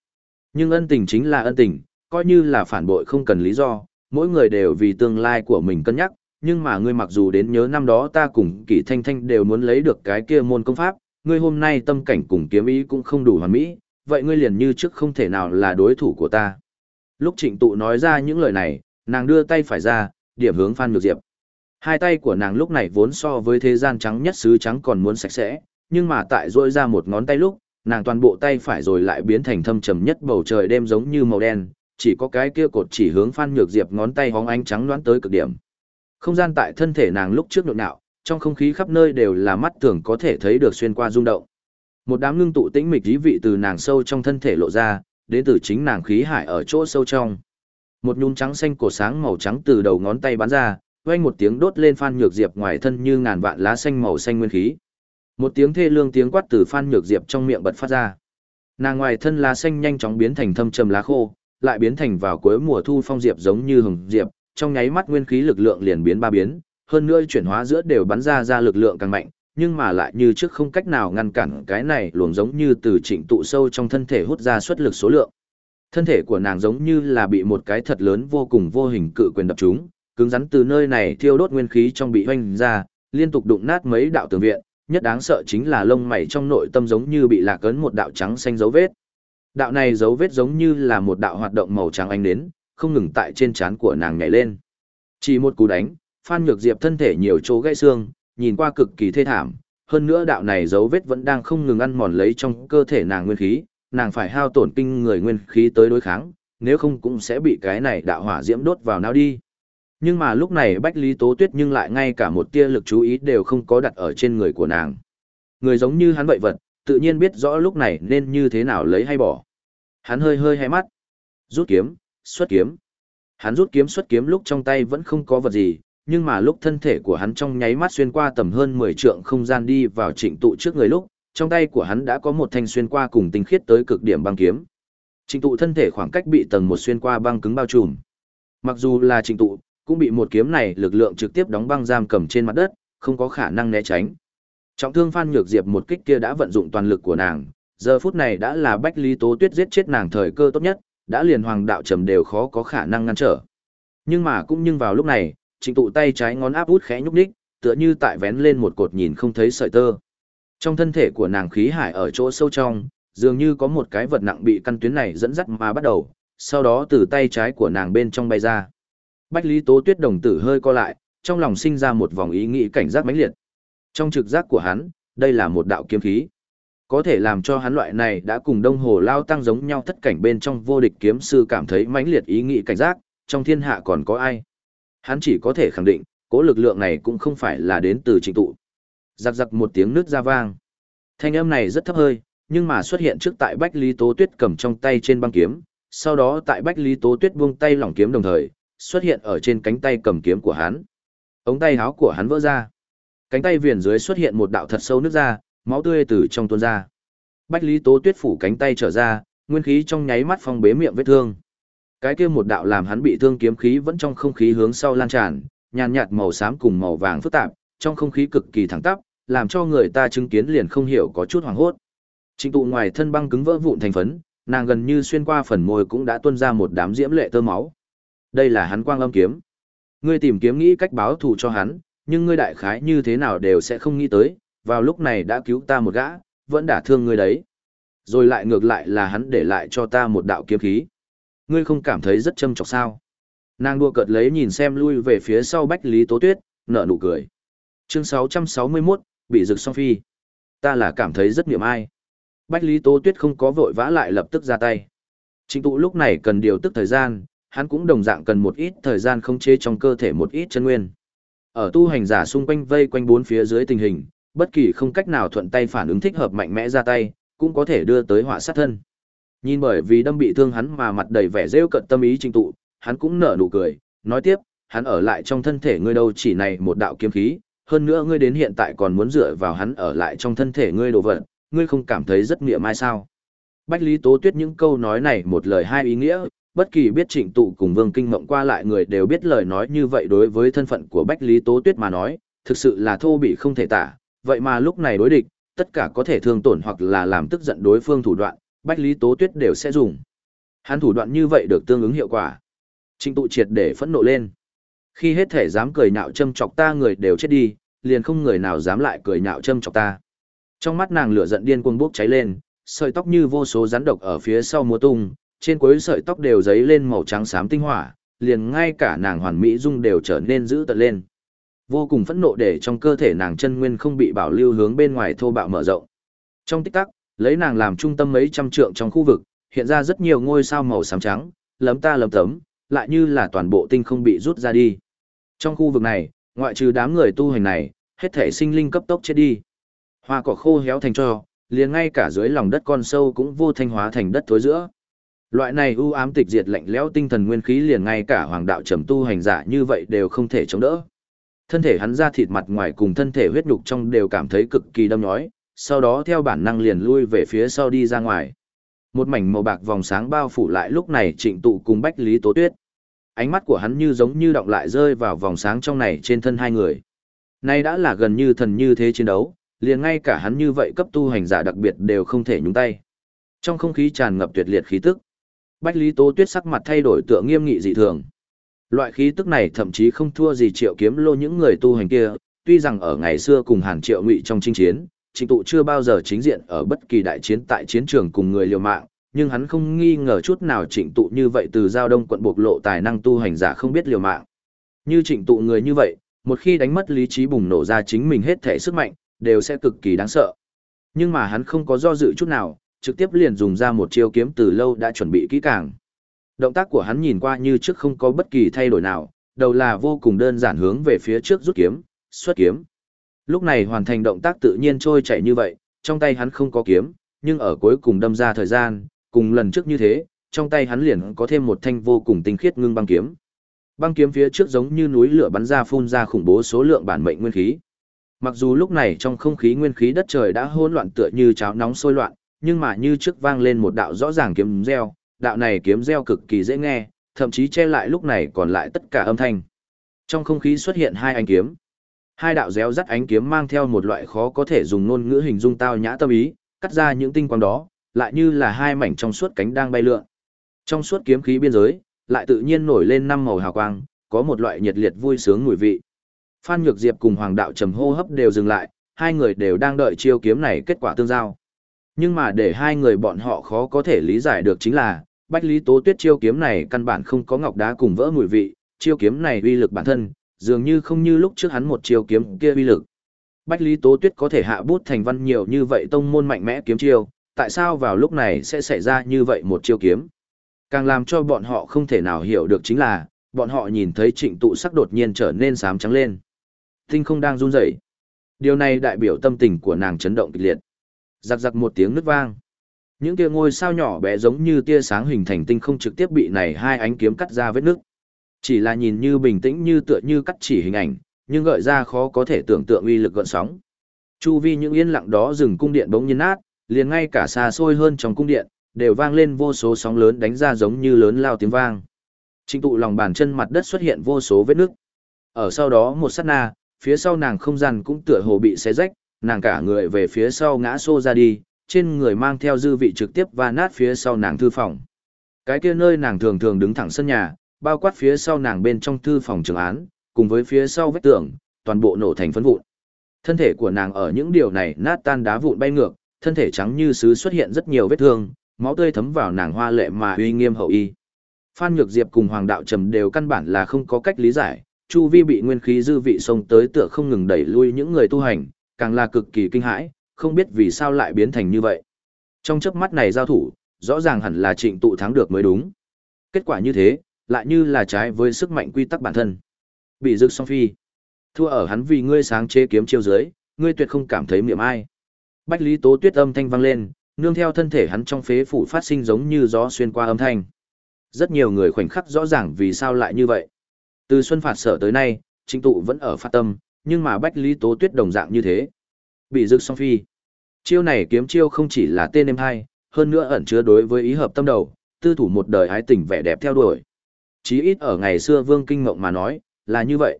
Nhưng ân tình chính là ân tình, coi như là phản bội không cần lý do, mỗi người đều vì tương lai của mình cân nhắc, nhưng mà ngươi mặc dù đến nhớ năm đó ta cùng Kỷ Thanh Thanh đều muốn lấy được cái kia môn công pháp, ngươi hôm nay tâm cảnh cùng kiếm ý cũng không đủ hoàn mỹ, vậy ngươi liền như trước không thể nào là đối thủ của ta. Lúc Trịnh Tụ nói ra những lời này, nàng đưa tay phải ra, điểm hướng Phan Nhược Diệp. Hai tay của nàng lúc này vốn so với thế gian trắng nhất xứ trắng còn muốn sạch sẽ, nhưng mà tại rỗi ra một ngón tay lúc, nàng toàn bộ tay phải rồi lại biến thành thâm trầm nhất bầu trời đêm giống như màu đen, chỉ có cái kia cột chỉ hướng Phan Nhược Diệp ngón tay hóng ánh trắng loãng tới cực điểm. Không gian tại thân thể nàng lúc trước nhộn nhạo, trong không khí khắp nơi đều là mắt thường có thể thấy được xuyên qua rung động. Một đám ngưng tụ tĩnh mịch dí vị từ nàng sâu trong thân thể lộ ra, đến từ chính nàng khí hải ở chỗ sâu trong. Một nhung trắng xanh cổ sáng màu trắng từ đầu ngón tay bắn ra, vang một tiếng đốt lên Phan Nhược Diệp ngoài thân như ngàn vạn lá xanh màu xanh nguyên khí. Một tiếng thê lương tiếng quát từ Phan Nhược Diệp trong miệng bật phát ra. Nàng ngoài thân lá xanh nhanh chóng biến thành thâm trầm lá khô, lại biến thành vào cuối mùa thu phong diệp giống như hồng diệp, trong nháy mắt nguyên khí lực lượng liền biến ba biến, hơn nữa chuyển hóa giữa đều bắn ra ra lực lượng càng mạnh, nhưng mà lại như trước không cách nào ngăn cản cái này luồng giống như từ trịnh tụ sâu trong thân thể hút ra suất lực số lượng. Thân thể của nàng giống như là bị một cái thật lớn vô cùng vô hình cự quyền đập trúng, cứng rắn từ nơi này thiêu đốt nguyên khí trong bị hoanh ra, liên tục đụng nát mấy đạo tường viện, nhất đáng sợ chính là lông mày trong nội tâm giống như bị lạc ấn một đạo trắng xanh dấu vết. Đạo này dấu vết giống như là một đạo hoạt động màu trắng ánh đến, không ngừng tại trên trán của nàng nhảy lên. Chỉ một cú đánh, Phan Nhược Diệp thân thể nhiều chỗ gãy xương, nhìn qua cực kỳ thê thảm, hơn nữa đạo này dấu vết vẫn đang không ngừng ăn mòn lấy trong cơ thể nàng nguyên khí, nàng phải hao tổn kinh người nguyên khí tới đối kháng, nếu không cũng sẽ bị cái này đạo hỏa diễm đốt vào não đi. Nhưng mà lúc này Bách Lý Tố Tuyết nhưng lại ngay cả một tia lực chú ý đều không có đặt ở trên người của nàng. Người giống như hắn vậy vật, tự nhiên biết rõ lúc này nên như thế nào lấy hay bỏ. Hắn hơi hơi hay mắt. Rút kiếm, xuất kiếm. Hắn rút kiếm xuất kiếm lúc trong tay vẫn không có vật gì, nhưng mà lúc thân thể của hắn trong nháy mắt xuyên qua tầm hơn 10 trượng không gian đi vào trịnh tụ trước người lúc, trong tay của hắn đã có một thanh xuyên qua cùng tinh khiết tới cực điểm băng kiếm. Trịnh tụ thân thể khoảng cách bị tầng một xuyên qua băng cứng bao trùm. Mặc dù là trịnh tụ, cũng bị một kiếm này lực lượng trực tiếp đóng băng giam cầm trên mặt đất, không có khả năng né tránh. Trọng thương Phan Nhược Diệp một kích kia đã vận dụng toàn lực của nàng, giờ phút này đã là Bách Lý Tố Tuyết giết chết nàng thời cơ tốt nhất, đã liền hoàng đạo trầm đều khó có khả năng ngăn trở. Nhưng mà cũng nhưng vào lúc này, trịnh tụ tay trái ngón áp út khẽ nhúc ních tựa như tại vén lên một cột nhìn không thấy sợi tơ. Trong thân thể của nàng khí hải ở chỗ sâu trong, dường như có một cái vật nặng bị căn tuyến này dẫn dắt mà bắt đầu, sau đó từ tay trái của nàng bên trong bay ra. Bách Lý Tố Tuyết đồng tử hơi co lại, trong lòng sinh ra một vòng ý nghĩ cảnh giác mãnh liệt. Trong trực giác của hắn, đây là một đạo kiếm khí. Có thể làm cho hắn loại này đã cùng đông hồ lao tăng giống nhau thất cảnh bên trong vô địch kiếm sư cảm thấy mãnh liệt ý nghĩ cảnh giác, trong thiên hạ còn có ai. Hắn chỉ có thể khẳng định, cố lực lượng này cũng không phải là đến từ trình tụ. Giặc giặc một tiếng nước ra vang. Thanh âm này rất thấp hơi, nhưng mà xuất hiện trước tại Bách Lý Tố Tuyết cầm trong tay trên băng kiếm, sau đó tại Bách Lý Tố Tuyết buông tay lỏng kiếm đồng thời, xuất hiện ở trên cánh tay cầm kiếm của hắn. Ống tay áo của hắn vỡ ra. Cánh tay viền dưới xuất hiện một đạo thật sâu nước ra, máu tươi từ trong tuôn ra. Bách Lý Tố Tuyết phủ cánh tay trở ra, nguyên khí trong nháy mắt phong bế miệng vết thương. Cái kia một đạo làm hắn bị thương kiếm khí vẫn trong không khí hướng sau lan tràn, nhàn nhạt màu xám cùng màu vàng phức tạp, trong không khí cực kỳ thẳng tắp, làm cho người ta chứng kiến liền không hiểu có chút hoảng hốt. Trình tụ ngoài thân băng cứng vỡ vụn thành phấn, nàng gần như xuyên qua phần môi cũng đã tuôn ra một đám diễm lệ tơ máu. Đây là hắn quang âm kiếm. Ngươi tìm kiếm nghĩ cách báo thù cho hắn, nhưng ngươi đại khái như thế nào đều sẽ không nghĩ tới, vào lúc này đã cứu ta một gã, vẫn đả thương ngươi đấy. Rồi lại ngược lại là hắn để lại cho ta một đạo kiếm khí. Ngươi không cảm thấy rất châm chọc sao? Nàng đua cợt lấy nhìn xem lui về phía sau Bách Lý Tố Tuyết, nở nụ cười. Chương 661, bị rực song phi. Ta là cảm thấy rất niệm ai. Bách Lý Tố Tuyết không có vội vã lại lập tức ra tay. Trịnh tụ lúc này cần điều tức thời gian, hắn cũng đồng dạng cần một ít thời gian không chế trong cơ thể một ít chân nguyên. Ở tu hành giả xung quanh vây quanh bốn phía dưới tình hình, bất kỳ không cách nào thuận tay phản ứng thích hợp mạnh mẽ ra tay, cũng có thể đưa tới họa sát thân. Nhìn bởi vì đâm bị thương hắn mà mặt đầy vẻ rêu cận tâm ý trình tụ, hắn cũng nở nụ cười, nói tiếp, hắn ở lại trong thân thể ngươi đâu chỉ này một đạo kiếm khí, hơn nữa ngươi đến hiện tại còn muốn dựa vào hắn ở lại trong thân thể ngươi đồ vật, ngươi không cảm thấy rất nghĩa mai sao. Bách Lý Tố Tuyết những câu nói này một lời hai ý nghĩa, bất kỳ biết trịnh tụ cùng vương kinh mộng qua lại người đều biết lời nói như vậy đối với thân phận của Bách Lý Tố Tuyết mà nói, thực sự là thô bị không thể tả, vậy mà lúc này đối địch, tất cả có thể thương tổn hoặc là làm tức giận đối phương thủ đoạn, Bách Lý Tố Tuyết đều sẽ dùng. Hắn thủ đoạn như vậy được tương ứng hiệu quả. Trịnh tụ triệt để phẫn nộ lên. Khi hết thể dám cười nhạo châm chọc ta người đều chết đi, liền không người nào dám lại cười nhạo châm chọc ta. Trong mắt nàng lửa giận điên cuồng bốc cháy lên, sợi tóc như vô số rắn độc ở phía sau múa tung, trên cuối sợi tóc đều dấy lên màu trắng xám tinh hỏa, liền ngay cả nàng hoàn mỹ dung đều trở nên dữ tợn lên. Vô cùng phẫn nộ để trong cơ thể nàng chân nguyên không bị bảo lưu hướng bên ngoài thô bạo mở rộng. Trong tích tắc, lấy nàng làm trung tâm mấy trăm trượng trong khu vực, hiện ra rất nhiều ngôi sao màu xám trắng, lấm ta lấm tấm, lại như là toàn bộ tinh không bị rút ra đi. Trong khu vực này, ngoại trừ đám người tu hành này, hết thể sinh linh cấp tốc chết đi. Hoa cỏ khô héo thành cho, liền ngay cả dưới lòng đất con sâu cũng vô thanh hóa thành đất thối giữa. Loại này u ám tịch diệt lạnh lẽo tinh thần nguyên khí liền ngay cả hoàng đạo trầm tu hành giả như vậy đều không thể chống đỡ. Thân thể hắn ra thịt mặt ngoài cùng thân thể huyết nhục trong đều cảm thấy cực kỳ đâm nhói, sau đó theo bản năng liền lui về phía sau đi ra ngoài. Một mảnh màu bạc vòng sáng bao phủ lại lúc này trịnh tụ cùng Bách Lý Tố Tuyết. Ánh mắt của hắn như giống như động lại rơi vào vòng sáng trong này trên thân hai người. Nay đã là gần như thần như thế chiến đấu, liền ngay cả hắn như vậy cấp tu hành giả đặc biệt đều không thể nhúng tay. Trong không khí tràn ngập tuyệt liệt khí tức. Bách Lý Tố Tuyết sắc mặt thay đổi tựa nghiêm nghị dị thường. Loại khí tức này thậm chí không thua gì triệu kiếm lô những người tu hành kia, tuy rằng ở ngày xưa cùng Hàn Triệu Ngụy trong chinh chiến, Trịnh Tụ chưa bao giờ chính diện ở bất kỳ đại chiến tại chiến trường cùng người liều mạng, nhưng hắn không nghi ngờ chút nào Trịnh Tụ như vậy từ giao đông quận bộc lộ tài năng tu hành giả không biết liều mạng. Như Trịnh Tụ người như vậy, một khi đánh mất lý trí bùng nổ ra chính mình hết thể sức mạnh, đều sẽ cực kỳ đáng sợ. Nhưng mà hắn không có do dự chút nào, trực tiếp liền dùng ra một chiêu kiếm từ lâu đã chuẩn bị kỹ càng. Động tác của hắn nhìn qua như trước không có bất kỳ thay đổi nào, đầu là vô cùng đơn giản hướng về phía trước rút kiếm, xuất kiếm. Lúc này hoàn thành động tác tự nhiên trôi chảy như vậy, trong tay hắn không có kiếm, nhưng ở cuối cùng đâm ra thời gian, cùng lần trước như thế, trong tay hắn liền có thêm một thanh vô cùng tinh khiết ngưng băng kiếm. Băng kiếm phía trước giống như núi lửa bắn ra phun ra khủng bố số lượng bản mệnh nguyên khí. Mặc dù lúc này trong không khí nguyên khí đất trời đã hỗn loạn tựa như cháo nóng sôi loạn, nhưng mà như trước vang lên một đạo rõ ràng kiếm reo, đạo này kiếm reo cực kỳ dễ nghe, thậm chí che lại lúc này còn lại tất cả âm thanh. Trong không khí xuất hiện hai ánh kiếm. Hai đạo réo rắt ánh kiếm mang theo một loại khó có thể dùng ngôn ngữ hình dung tao nhã tâm ý, cắt ra những tinh quang đó, lại như là hai mảnh trong suốt cánh đang bay lượn. Trong suốt kiếm khí biên giới, lại tự nhiên nổi lên năm màu hào quang, có một loại nhiệt liệt vui sướng mùi vị. Phan Nhược Diệp cùng Hoàng Đạo Trầm hô hấp đều dừng lại, hai người đều đang đợi chiêu kiếm này kết quả tương giao. Nhưng mà để hai người bọn họ khó có thể lý giải được chính là, Bách Lý Tố Tuyết chiêu kiếm này căn bản không có ngọc đá cùng vỡ mùi vị, chiêu kiếm này uy lực bản thân, dường như không như lúc trước hắn một chiêu kiếm kia uy lực. Bách Lý Tố Tuyết có thể hạ bút thành văn nhiều như vậy tông môn mạnh mẽ kiếm chiêu, tại sao vào lúc này sẽ xảy ra như vậy một chiêu kiếm? Càng làm cho bọn họ không thể nào hiểu được chính là, bọn họ nhìn thấy trịnh tụ sắc đột nhiên trở nên xám trắng lên. Tinh không đang run rẩy. Điều này đại biểu tâm tình của nàng chấn động kịch liệt. Giặc giặc một tiếng nứt vang. Những tia ngôi sao nhỏ bé giống như tia sáng hình thành tinh không trực tiếp bị này hai ánh kiếm cắt ra vết nước. Chỉ là nhìn như bình tĩnh như tựa như cắt chỉ hình ảnh, nhưng gợi ra khó có thể tưởng tượng uy lực gợn sóng. Chu vi những yên lặng đó rừng cung điện bỗng nhiên nát, liền ngay cả xa xôi hơn trong cung điện, đều vang lên vô số sóng lớn đánh ra giống như lớn lao tiếng vang. Trình tụ lòng bàn chân mặt đất xuất hiện vô số vết nước. Ở sau đó một sát na, phía sau nàng không gian cũng tựa hồ bị xé rách, nàng cả người về phía sau ngã xô ra đi, trên người mang theo dư vị trực tiếp và nát phía sau nàng thư phòng. Cái kia nơi nàng thường thường đứng thẳng sân nhà, bao quát phía sau nàng bên trong thư phòng trường án, cùng với phía sau vách tường, toàn bộ nổ thành phấn vụn. Thân thể của nàng ở những điều này nát tan đá vụn bay ngược, thân thể trắng như sứ xuất hiện rất nhiều vết thương, máu tươi thấm vào nàng hoa lệ mà uy nghiêm hậu y. Phan Nhược Diệp cùng Hoàng Đạo Trầm đều căn bản là không có cách lý giải, chu vi bị nguyên khí dư vị xông tới tựa không ngừng đẩy lui những người tu hành, càng là cực kỳ kinh hãi, không biết vì sao lại biến thành như vậy. Trong chớp mắt này giao thủ, rõ ràng hẳn là trịnh tụ thắng được mới đúng. Kết quả như thế, lại như là trái với sức mạnh quy tắc bản thân. Bị dực song phi. Thua ở hắn vì ngươi sáng chế kiếm chiêu dưới, ngươi tuyệt không cảm thấy miệng ai. Bách Lý Tố Tuyết âm thanh vang lên, nương theo thân thể hắn trong phế phủ phát sinh giống như gió xuyên qua âm thanh. Rất nhiều người khoảnh khắc rõ ràng vì sao lại như vậy. Từ xuân phạt sở tới nay, trịnh tụ vẫn ở phát tâm, nhưng mà Bách Lý Tố Tuyết đồng dạng như thế. Bị dực song phi. Chiêu này kiếm chiêu không chỉ là tên em hai, hơn nữa ẩn chứa đối với ý hợp tâm đầu, tư thủ một đời ái tình vẻ đẹp theo đuổi. Chí ít ở ngày xưa Vương Kinh Ngộng mà nói, là như vậy.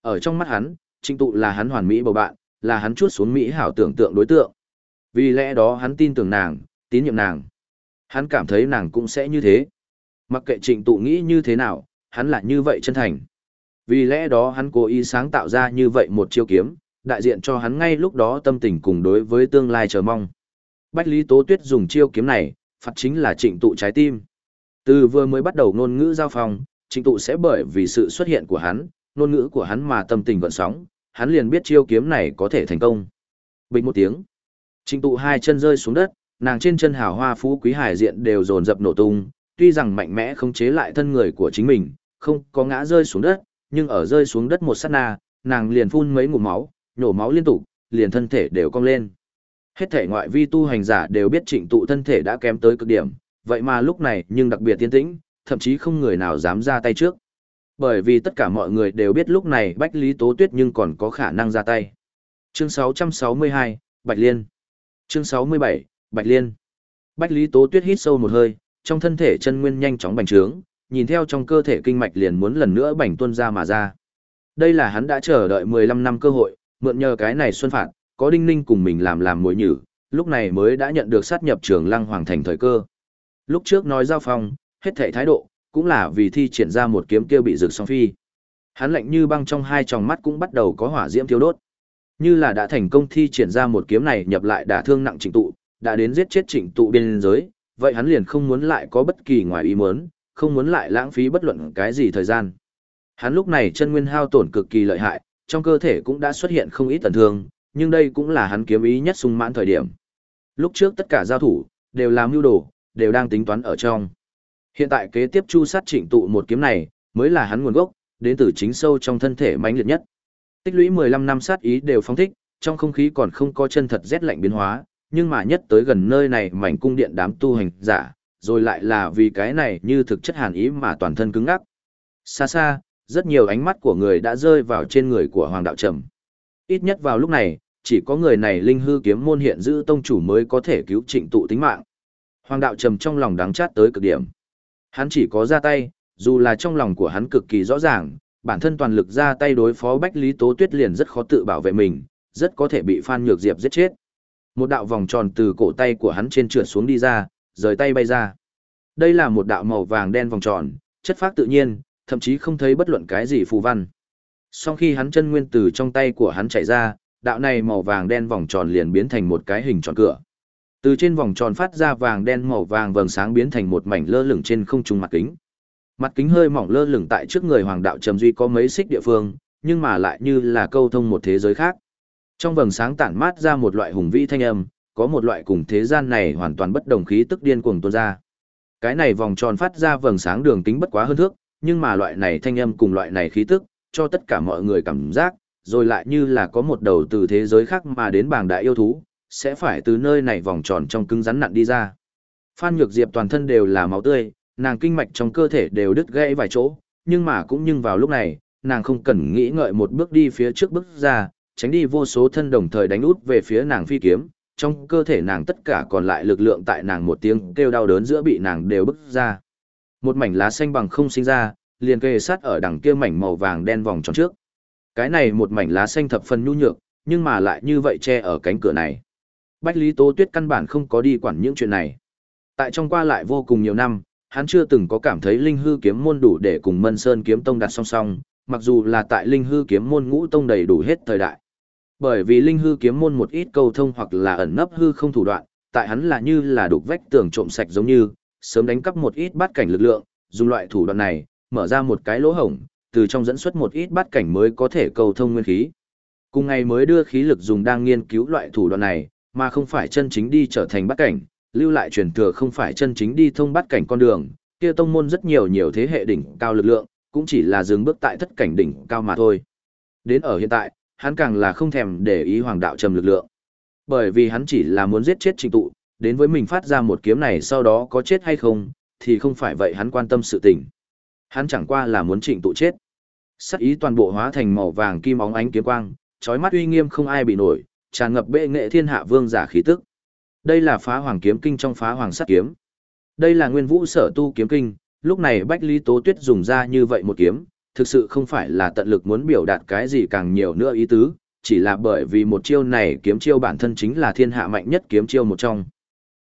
Ở trong mắt hắn, Trịnh Tụ là hắn hoàn mỹ bầu bạn, là hắn chuốt xuống mỹ hảo tưởng tượng đối tượng. Vì lẽ đó hắn tin tưởng nàng, tín nhiệm nàng. Hắn cảm thấy nàng cũng sẽ như thế. Mặc kệ Trịnh Tụ nghĩ như thế nào, hắn là như vậy chân thành. Vì lẽ đó hắn cố ý sáng tạo ra như vậy một chiêu kiếm, đại diện cho hắn ngay lúc đó tâm tình cùng đối với tương lai chờ mong. Bách Lý Tố Tuyết dùng chiêu kiếm này, phạt chính là trịnh tụ trái tim. Từ vừa mới bắt đầu ngôn ngữ giao phong, trịnh tụ sẽ bởi vì sự xuất hiện của hắn, ngôn ngữ của hắn mà tâm tình gọn sóng, hắn liền biết chiêu kiếm này có thể thành công. Bình một tiếng, trịnh tụ hai chân rơi xuống đất, nàng trên chân hào hoa phú quý hải diện đều dồn dập nổ tung, tuy rằng mạnh mẽ không chế lại thân người của chính mình, không có ngã rơi xuống đất, nhưng ở rơi xuống đất một sát na, nàng liền phun mấy ngụm máu, nhổ máu liên tục, liền thân thể đều cong lên. Hết thể ngoại vi tu hành giả đều biết trịnh tụ thân thể đã kém tới cực điểm, vậy mà lúc này nhưng đặc biệt tiên tĩnh, thậm chí không người nào dám ra tay trước. Bởi vì tất cả mọi người đều biết lúc này Bách Lý Tố Tuyết nhưng còn có khả năng ra tay. Chương 662, Bạch Liên. Chương 67, Bạch Liên. Bách Lý Tố Tuyết hít sâu một hơi, trong thân thể chân nguyên nhanh chóng bành trướng, nhìn theo trong cơ thể kinh mạch liền muốn lần nữa bành tuôn ra mà ra. Đây là hắn đã chờ đợi 15 năm cơ hội, mượn nhờ cái này xuân phạt, có đinh ninh cùng mình làm làm mối nhử, lúc này mới đã nhận được sát nhập trường lăng hoàng thành thời cơ. Lúc trước nói giao phong, hết thảy thái độ, cũng là vì thi triển ra một kiếm kia bị rực song phi. Hắn lạnh như băng trong hai tròng mắt cũng bắt đầu có hỏa diễm thiêu đốt. Như là đã thành công thi triển ra một kiếm này nhập lại đả thương nặng trịnh tụ, đã đến giết chết trịnh tụ biên giới, vậy hắn liền không muốn lại có bất kỳ ngoài ý muốn, không muốn lại lãng phí bất luận cái gì thời gian. Hắn lúc này chân nguyên hao tổn cực kỳ lợi hại, trong cơ thể cũng đã xuất hiện không ít tổn thương, nhưng đây cũng là hắn kiếm ý nhất sung mãn thời điểm. Lúc trước tất cả giao thủ, đều làm mưu đồ, đều đang tính toán ở trong. Hiện tại kế tiếp chu sát trịnh tụ một kiếm này, mới là hắn nguồn gốc, đến từ chính sâu trong thân thể mãnh liệt nhất. Tích lũy 15 năm sát ý đều phóng thích, trong không khí còn không có chân thật rét lạnh biến hóa, nhưng mà nhất tới gần nơi này mảnh cung điện đám tu hành giả, rồi lại là vì cái này như thực chất hàn ý mà toàn thân cứng ngắc. Xa xa, rất nhiều ánh mắt của người đã rơi vào trên người của Hoàng Đạo Trầm. Ít nhất vào lúc này, chỉ có người này linh hư kiếm môn hiện giữ tông chủ mới có thể cứu trịnh tụ tính mạng. Hoàng Đạo Trầm trong lòng đáng chát tới cực điểm. Hắn chỉ có ra tay, dù là trong lòng của hắn cực kỳ rõ ràng, bản thân toàn lực ra tay đối phó Bách Lý Tố Tuyết liền rất khó tự bảo vệ mình, rất có thể bị Phan Nhược Diệp giết chết. Một đạo vòng tròn từ cổ tay của hắn trên trượt xuống đi ra, rời tay bay ra. Đây là một đạo màu vàng đen vòng tròn, chất phát tự nhiên, thậm chí không thấy bất luận cái gì phù văn. Sau khi hắn chân nguyên từ trong tay của hắn chạy ra, đạo này màu vàng đen vòng tròn liền biến thành một cái hình tròn cửa. Từ trên vòng tròn phát ra vàng đen màu vàng vầng sáng biến thành một mảnh lơ lửng trên không trung mặt kính. Mặt kính hơi mỏng lơ lửng tại trước người Hoàng đạo Trầm Duy có mấy xích địa phương, nhưng mà lại như là câu thông một thế giới khác. Trong vầng sáng tản mát ra một loại hùng vĩ thanh âm, có một loại cùng thế gian này hoàn toàn bất đồng khí tức điên cuồng tuôn ra. Cái này vòng tròn phát ra vầng sáng đường kính bất quá hơn thước, nhưng mà loại này thanh âm cùng loại này khí tức, cho tất cả mọi người cảm giác, rồi lại như là có một đầu từ thế giới khác mà đến bảng đại yêu thú, sẽ phải từ nơi này vòng tròn trong cứng rắn nặn đi ra. Phan Nhược Diệp toàn thân đều là máu tươi, nàng kinh mạch trong cơ thể đều đứt gãy vài chỗ, nhưng mà cũng nhưng vào lúc này, nàng không cần nghĩ ngợi một bước đi phía trước bước ra, tránh đi vô số thân đồng thời đánh út về phía nàng phi kiếm, trong cơ thể nàng tất cả còn lại lực lượng tại nàng một tiếng kêu đau đớn giữa bị nàng đều bức ra. Một mảnh lá xanh bằng không sinh ra, liền kề sát ở đằng kia mảnh màu vàng đen vòng tròn trước. Cái này một mảnh lá xanh thập phần nhu nhược, nhưng mà lại như vậy che ở cánh cửa này. Bách Lý Tố Tuyết căn bản không có đi quản những chuyện này. Tại trong qua lại vô cùng nhiều năm, hắn chưa từng có cảm thấy linh hư kiếm môn đủ để cùng Mân Sơn kiếm tông đặt song song, mặc dù là tại linh hư kiếm môn ngũ tông đầy đủ hết thời đại. Bởi vì linh hư kiếm môn một ít câu thông hoặc là ẩn nấp hư không thủ đoạn, tại hắn là như là đục vách tường trộm sạch giống như, sớm đánh cắp một ít bát cảnh lực lượng, dùng loại thủ đoạn này, mở ra một cái lỗ hổng, từ trong dẫn xuất một ít bát cảnh mới có thể cầu thông nguyên khí. Cùng ngày mới đưa khí lực dùng đang nghiên cứu loại thủ đoạn này, mà không phải chân chính đi trở thành bát cảnh, lưu lại truyền thừa không phải chân chính đi thông bát cảnh con đường, kia tông môn rất nhiều nhiều thế hệ đỉnh cao lực lượng, cũng chỉ là dừng bước tại thất cảnh đỉnh cao mà thôi. Đến ở hiện tại, hắn càng là không thèm để ý hoàng đạo trầm lực lượng. Bởi vì hắn chỉ là muốn giết chết trình tụ, đến với mình phát ra một kiếm này sau đó có chết hay không, thì không phải vậy hắn quan tâm sự tình. Hắn chẳng qua là muốn trịnh tụ chết. Sắc ý toàn bộ hóa thành màu vàng kim óng ánh kiếm quang, chói mắt uy nghiêm không ai bị nổi, tràn ngập bệ nghệ thiên hạ vương giả khí tức. Đây là phá hoàng kiếm kinh trong phá hoàng sắt kiếm. Đây là nguyên vũ sở tu kiếm kinh, lúc này Bách Lý Tố Tuyết dùng ra như vậy một kiếm, thực sự không phải là tận lực muốn biểu đạt cái gì càng nhiều nữa ý tứ, chỉ là bởi vì một chiêu này kiếm chiêu bản thân chính là thiên hạ mạnh nhất kiếm chiêu một trong.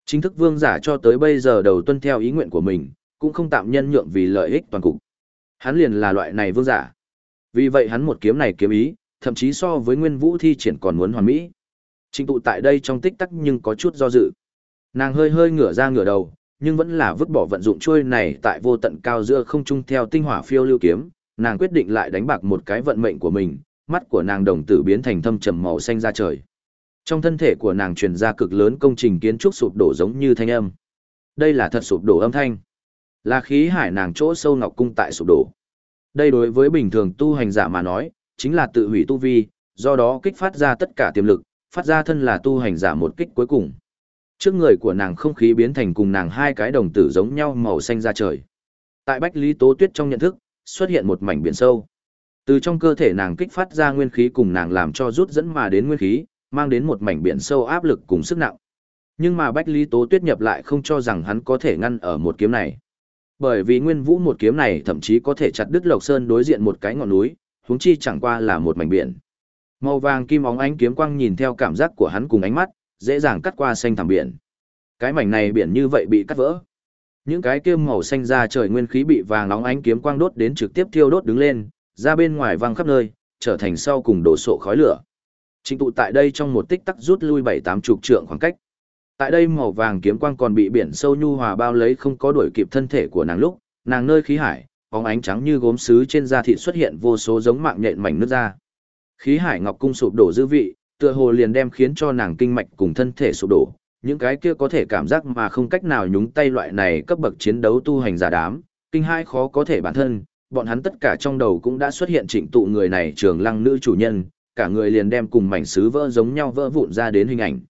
Chính thức vương giả cho tới bây giờ đầu tuân theo ý nguyện của mình, cũng không tạm nhân nhượng vì lợi ích toàn cục. Hắn liền là loại này vương giả. Vì vậy hắn một kiếm này kiếm ý, thậm chí so với nguyên vũ thi triển còn muốn hoàn mỹ. Trình tụ tại đây trong tích tắc nhưng có chút do dự. Nàng hơi hơi ngửa ra ngửa đầu, nhưng vẫn là vứt bỏ vận dụng chuôi này tại vô tận cao giữa không trung theo tinh hỏa phiêu lưu kiếm, nàng quyết định lại đánh bạc một cái vận mệnh của mình, mắt của nàng đồng tử biến thành thâm trầm màu xanh ra trời. Trong thân thể của nàng truyền ra cực lớn công trình kiến trúc sụp đổ giống như thanh âm. Đây là thật sụp đổ âm thanh. Là khí hải nàng chỗ sâu ngọc cung tại sụp đổ. Đây đối với bình thường tu hành giả mà nói, chính là tự hủy tu vi, do đó kích phát ra tất cả tiềm lực, phát ra thân là tu hành giả một kích cuối cùng. Trước người của nàng không khí biến thành cùng nàng hai cái đồng tử giống nhau màu xanh ra trời. Tại Bách Lý Tố Tuyết trong nhận thức, xuất hiện một mảnh biển sâu. Từ trong cơ thể nàng kích phát ra nguyên khí cùng nàng làm cho rút dẫn mà đến nguyên khí, mang đến một mảnh biển sâu áp lực cùng sức nặng. Nhưng mà Bách Lý Tố Tuyết nhập lại không cho rằng hắn có thể ngăn ở một kiếm này. Bởi vì Nguyên Vũ một kiếm này thậm chí có thể chặt đứt Lộc Sơn đối diện một cái ngọn núi, huống chi chẳng qua là một mảnh biển. Màu vàng kim óng ánh kiếm quang nhìn theo cảm giác của hắn cùng ánh mắt, dễ dàng cắt qua xanh thẳm biển. Cái mảnh này biển như vậy bị cắt vỡ. Những cái kia màu xanh ra trời nguyên khí bị vàng nóng ánh kiếm quang đốt đến trực tiếp thiêu đốt đứng lên, ra bên ngoài văng khắp nơi, trở thành sau cùng đổ sộ khói lửa. Trình tụ tại đây trong một tích tắc rút lui bảy tám chục trượng khoảng cách. Tại đây màu vàng kiếm quang còn bị biển sâu nhu hòa bao lấy không có đuổi kịp thân thể của nàng lúc, nàng nơi khí hải, bóng ánh trắng như gốm sứ trên da thịt xuất hiện vô số giống mạng nhện mảnh nước ra. Khí hải ngọc cung sụp đổ dư vị, tựa hồ liền đem khiến cho nàng kinh mạch cùng thân thể sụp đổ, những cái kia có thể cảm giác mà không cách nào nhúng tay loại này cấp bậc chiến đấu tu hành giả đám, kinh hai khó có thể bản thân, bọn hắn tất cả trong đầu cũng đã xuất hiện trịnh tụ người này trường lăng nữ chủ nhân, cả người liền đem cùng mảnh sứ vỡ giống nhau vỡ vụn ra đến hình ảnh.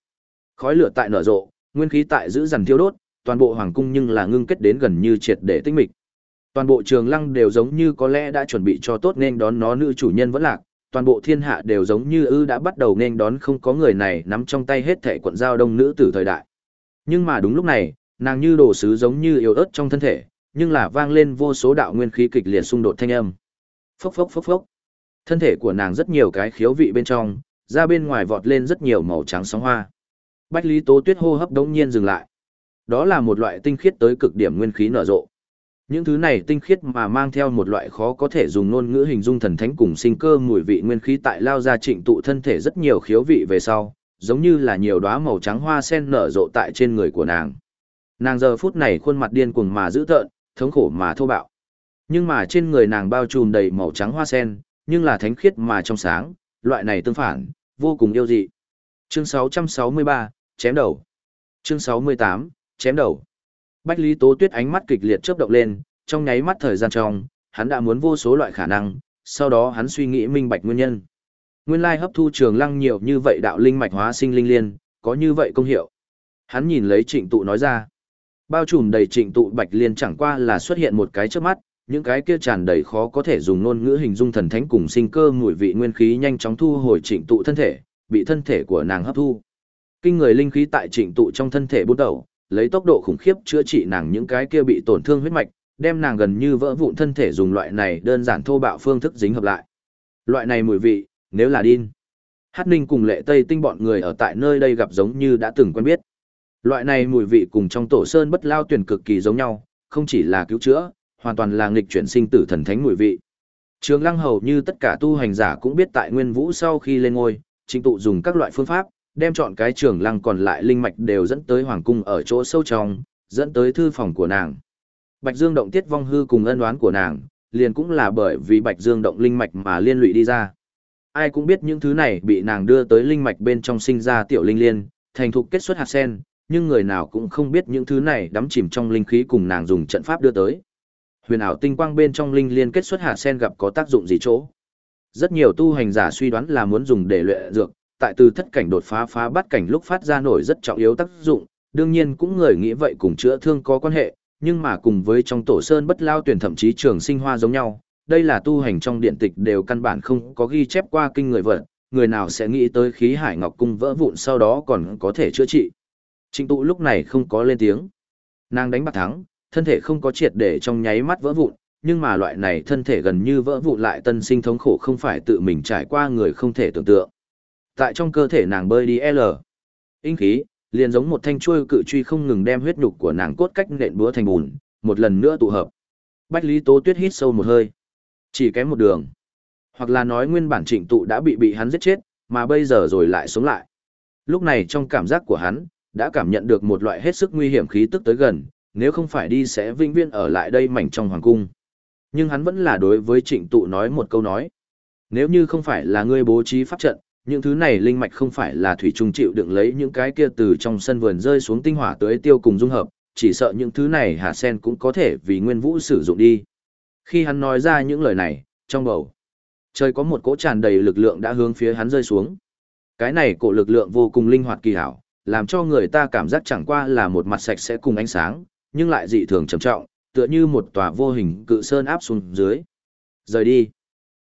Khói lửa tại nở rộ, nguyên khí tại giữ dần thiêu đốt, toàn bộ hoàng cung nhưng là ngưng kết đến gần như triệt để tinh mịch. Toàn bộ trường lăng đều giống như có lẽ đã chuẩn bị cho tốt nên đón nó nữ chủ nhân vẫn lạc, toàn bộ thiên hạ đều giống như ư đã bắt đầu nên đón không có người này nắm trong tay hết thể quận giao đông nữ tử thời đại. Nhưng mà đúng lúc này, nàng như đồ sứ giống như yếu ớt trong thân thể, nhưng là vang lên vô số đạo nguyên khí kịch liệt xung đột thanh âm. Phốc phốc phốc phốc. Thân thể của nàng rất nhiều cái khiếu vị bên trong, ra bên ngoài vọt lên rất nhiều màu trắng sóng hoa. Bách Lý Tố Tuyết hô hấp đống nhiên dừng lại. Đó là một loại tinh khiết tới cực điểm nguyên khí nở rộ. Những thứ này tinh khiết mà mang theo một loại khó có thể dùng ngôn ngữ hình dung thần thánh cùng sinh cơ mùi vị nguyên khí tại lao ra trịnh tụ thân thể rất nhiều khiếu vị về sau, giống như là nhiều đóa màu trắng hoa sen nở rộ tại trên người của nàng. Nàng giờ phút này khuôn mặt điên cuồng mà dữ tợn, thống khổ mà thô bạo. Nhưng mà trên người nàng bao trùm đầy màu trắng hoa sen, nhưng là thánh khiết mà trong sáng, loại này tương phản, vô cùng yêu dị. Chương 663, chém đầu. Chương 68, chém đầu. Bách Lý Tố Tuyết ánh mắt kịch liệt chớp động lên, trong nháy mắt thời gian trong, hắn đã muốn vô số loại khả năng, sau đó hắn suy nghĩ minh bạch nguyên nhân. Nguyên lai hấp thu trường lăng nhiều như vậy đạo linh mạch hóa sinh linh liên, có như vậy công hiệu. Hắn nhìn lấy trịnh tụ nói ra. Bao trùm đầy trịnh tụ bạch liên chẳng qua là xuất hiện một cái trước mắt, những cái kia tràn đầy khó có thể dùng ngôn ngữ hình dung thần thánh cùng sinh cơ mùi vị nguyên khí nhanh chóng thu hồi trịnh tụ thân thể, bị thân thể của nàng hấp thu. Kinh người linh khí tại trịnh tụ trong thân thể bút đầu, lấy tốc độ khủng khiếp chữa trị nàng những cái kia bị tổn thương huyết mạch, đem nàng gần như vỡ vụn thân thể dùng loại này đơn giản thô bạo phương thức dính hợp lại. Loại này mùi vị, nếu là đin. Hát Ninh cùng Lệ Tây Tinh bọn người ở tại nơi đây gặp giống như đã từng quen biết. Loại này mùi vị cùng trong tổ sơn bất lao tuyển cực kỳ giống nhau, không chỉ là cứu chữa, hoàn toàn là nghịch chuyển sinh tử thần thánh mùi vị. Trường Lăng hầu như tất cả tu hành giả cũng biết tại Nguyên Vũ sau khi lên ngôi, trình tụ dùng các loại phương pháp, đem chọn cái trường lăng còn lại linh mạch đều dẫn tới hoàng cung ở chỗ sâu trong, dẫn tới thư phòng của nàng. Bạch Dương động tiết vong hư cùng ân đoán của nàng, liền cũng là bởi vì Bạch Dương động linh mạch mà liên lụy đi ra. Ai cũng biết những thứ này bị nàng đưa tới linh mạch bên trong sinh ra tiểu linh liên, thành thục kết xuất hạt sen, nhưng người nào cũng không biết những thứ này đắm chìm trong linh khí cùng nàng dùng trận pháp đưa tới. Huyền ảo tinh quang bên trong linh liên kết xuất hạt sen gặp có tác dụng gì chỗ? Rất nhiều tu hành giả suy đoán là muốn dùng để luyện dược, tại từ thất cảnh đột phá phá bắt cảnh lúc phát ra nổi rất trọng yếu tác dụng, đương nhiên cũng người nghĩ vậy cùng chữa thương có quan hệ, nhưng mà cùng với trong tổ sơn bất lao tuyển thậm chí trường sinh hoa giống nhau, đây là tu hành trong điện tịch đều căn bản không có ghi chép qua kinh người vật, người nào sẽ nghĩ tới khí hải ngọc cung vỡ vụn sau đó còn có thể chữa trị. Trịnh tụ lúc này không có lên tiếng. Nàng đánh bạc thắng, thân thể không có triệt để trong nháy mắt vỡ vụn, nhưng mà loại này thân thể gần như vỡ vụn lại tân sinh thống khổ không phải tự mình trải qua người không thể tưởng tượng. Tại trong cơ thể nàng bơi đi L. Inkhí, khí, liền giống một thanh chuôi cự truy không ngừng đem huyết nhục của nàng cốt cách nện búa thành bùn, một lần nữa tụ hợp. Bách Lý Tố Tuyết hít sâu một hơi. Chỉ kém một đường. Hoặc là nói nguyên bản trịnh tụ đã bị bị hắn giết chết, mà bây giờ rồi lại sống lại. Lúc này trong cảm giác của hắn, đã cảm nhận được một loại hết sức nguy hiểm khí tức tới gần, nếu không phải đi sẽ vinh viên ở lại đây mảnh trong hoàng cung. Nhưng hắn vẫn là đối với trịnh tụ nói một câu nói. Nếu như không phải là ngươi bố trí pháp trận, những thứ này linh mạch không phải là thủy trùng chịu đựng lấy những cái kia từ trong sân vườn rơi xuống tinh hỏa tới tiêu cùng dung hợp, chỉ sợ những thứ này hạ sen cũng có thể vì nguyên vũ sử dụng đi. Khi hắn nói ra những lời này, trong bầu, trời có một cỗ tràn đầy lực lượng đã hướng phía hắn rơi xuống. Cái này cổ lực lượng vô cùng linh hoạt kỳ hảo, làm cho người ta cảm giác chẳng qua là một mặt sạch sẽ cùng ánh sáng, nhưng lại dị thường trầm trọng, tựa như một tòa vô hình cự sơn áp xuống dưới. Rời đi.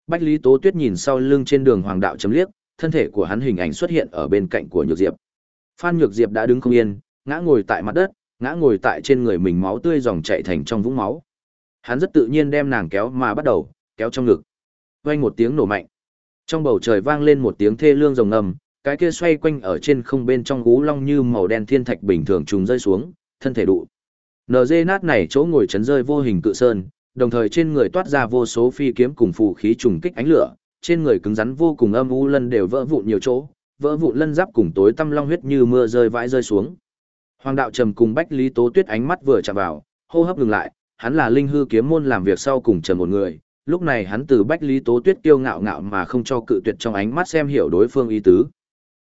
Bách Lý Tố Tuyết nhìn sau lưng trên đường hoàng đạo chấm liếc, thân thể của hắn hình ảnh xuất hiện ở bên cạnh của Nhược Diệp. Phan Nhược Diệp đã đứng không yên, ngã ngồi tại mặt đất, ngã ngồi tại trên người mình máu tươi dòng chảy thành trong vũng máu. Hắn rất tự nhiên đem nàng kéo mà bắt đầu, kéo trong ngực. Vang một tiếng nổ mạnh. Trong bầu trời vang lên một tiếng thê lương rồng ngầm, cái kia xoay quanh ở trên không bên trong gú long như màu đen thiên thạch bình thường trùng rơi xuống, thân thể đụ. NG nát này chỗ ngồi chấn rơi vô hình cự sơn, đồng thời trên người toát ra vô số phi kiếm cùng phù khí trùng kích ánh lửa, trên người cứng rắn vô cùng âm u lân đều vỡ vụn nhiều chỗ, vỡ vụn lân giáp cùng tối tăm long huyết như mưa rơi vãi rơi xuống. Hoàng đạo trầm cùng Bách Lý Tố Tuyết ánh mắt vừa chạm vào, hô hấp ngừng lại, hắn là linh hư kiếm môn làm việc sau cùng trầm một người, lúc này hắn từ Bách Lý Tố Tuyết kiêu ngạo ngạo mà không cho cự tuyệt trong ánh mắt xem hiểu đối phương ý tứ.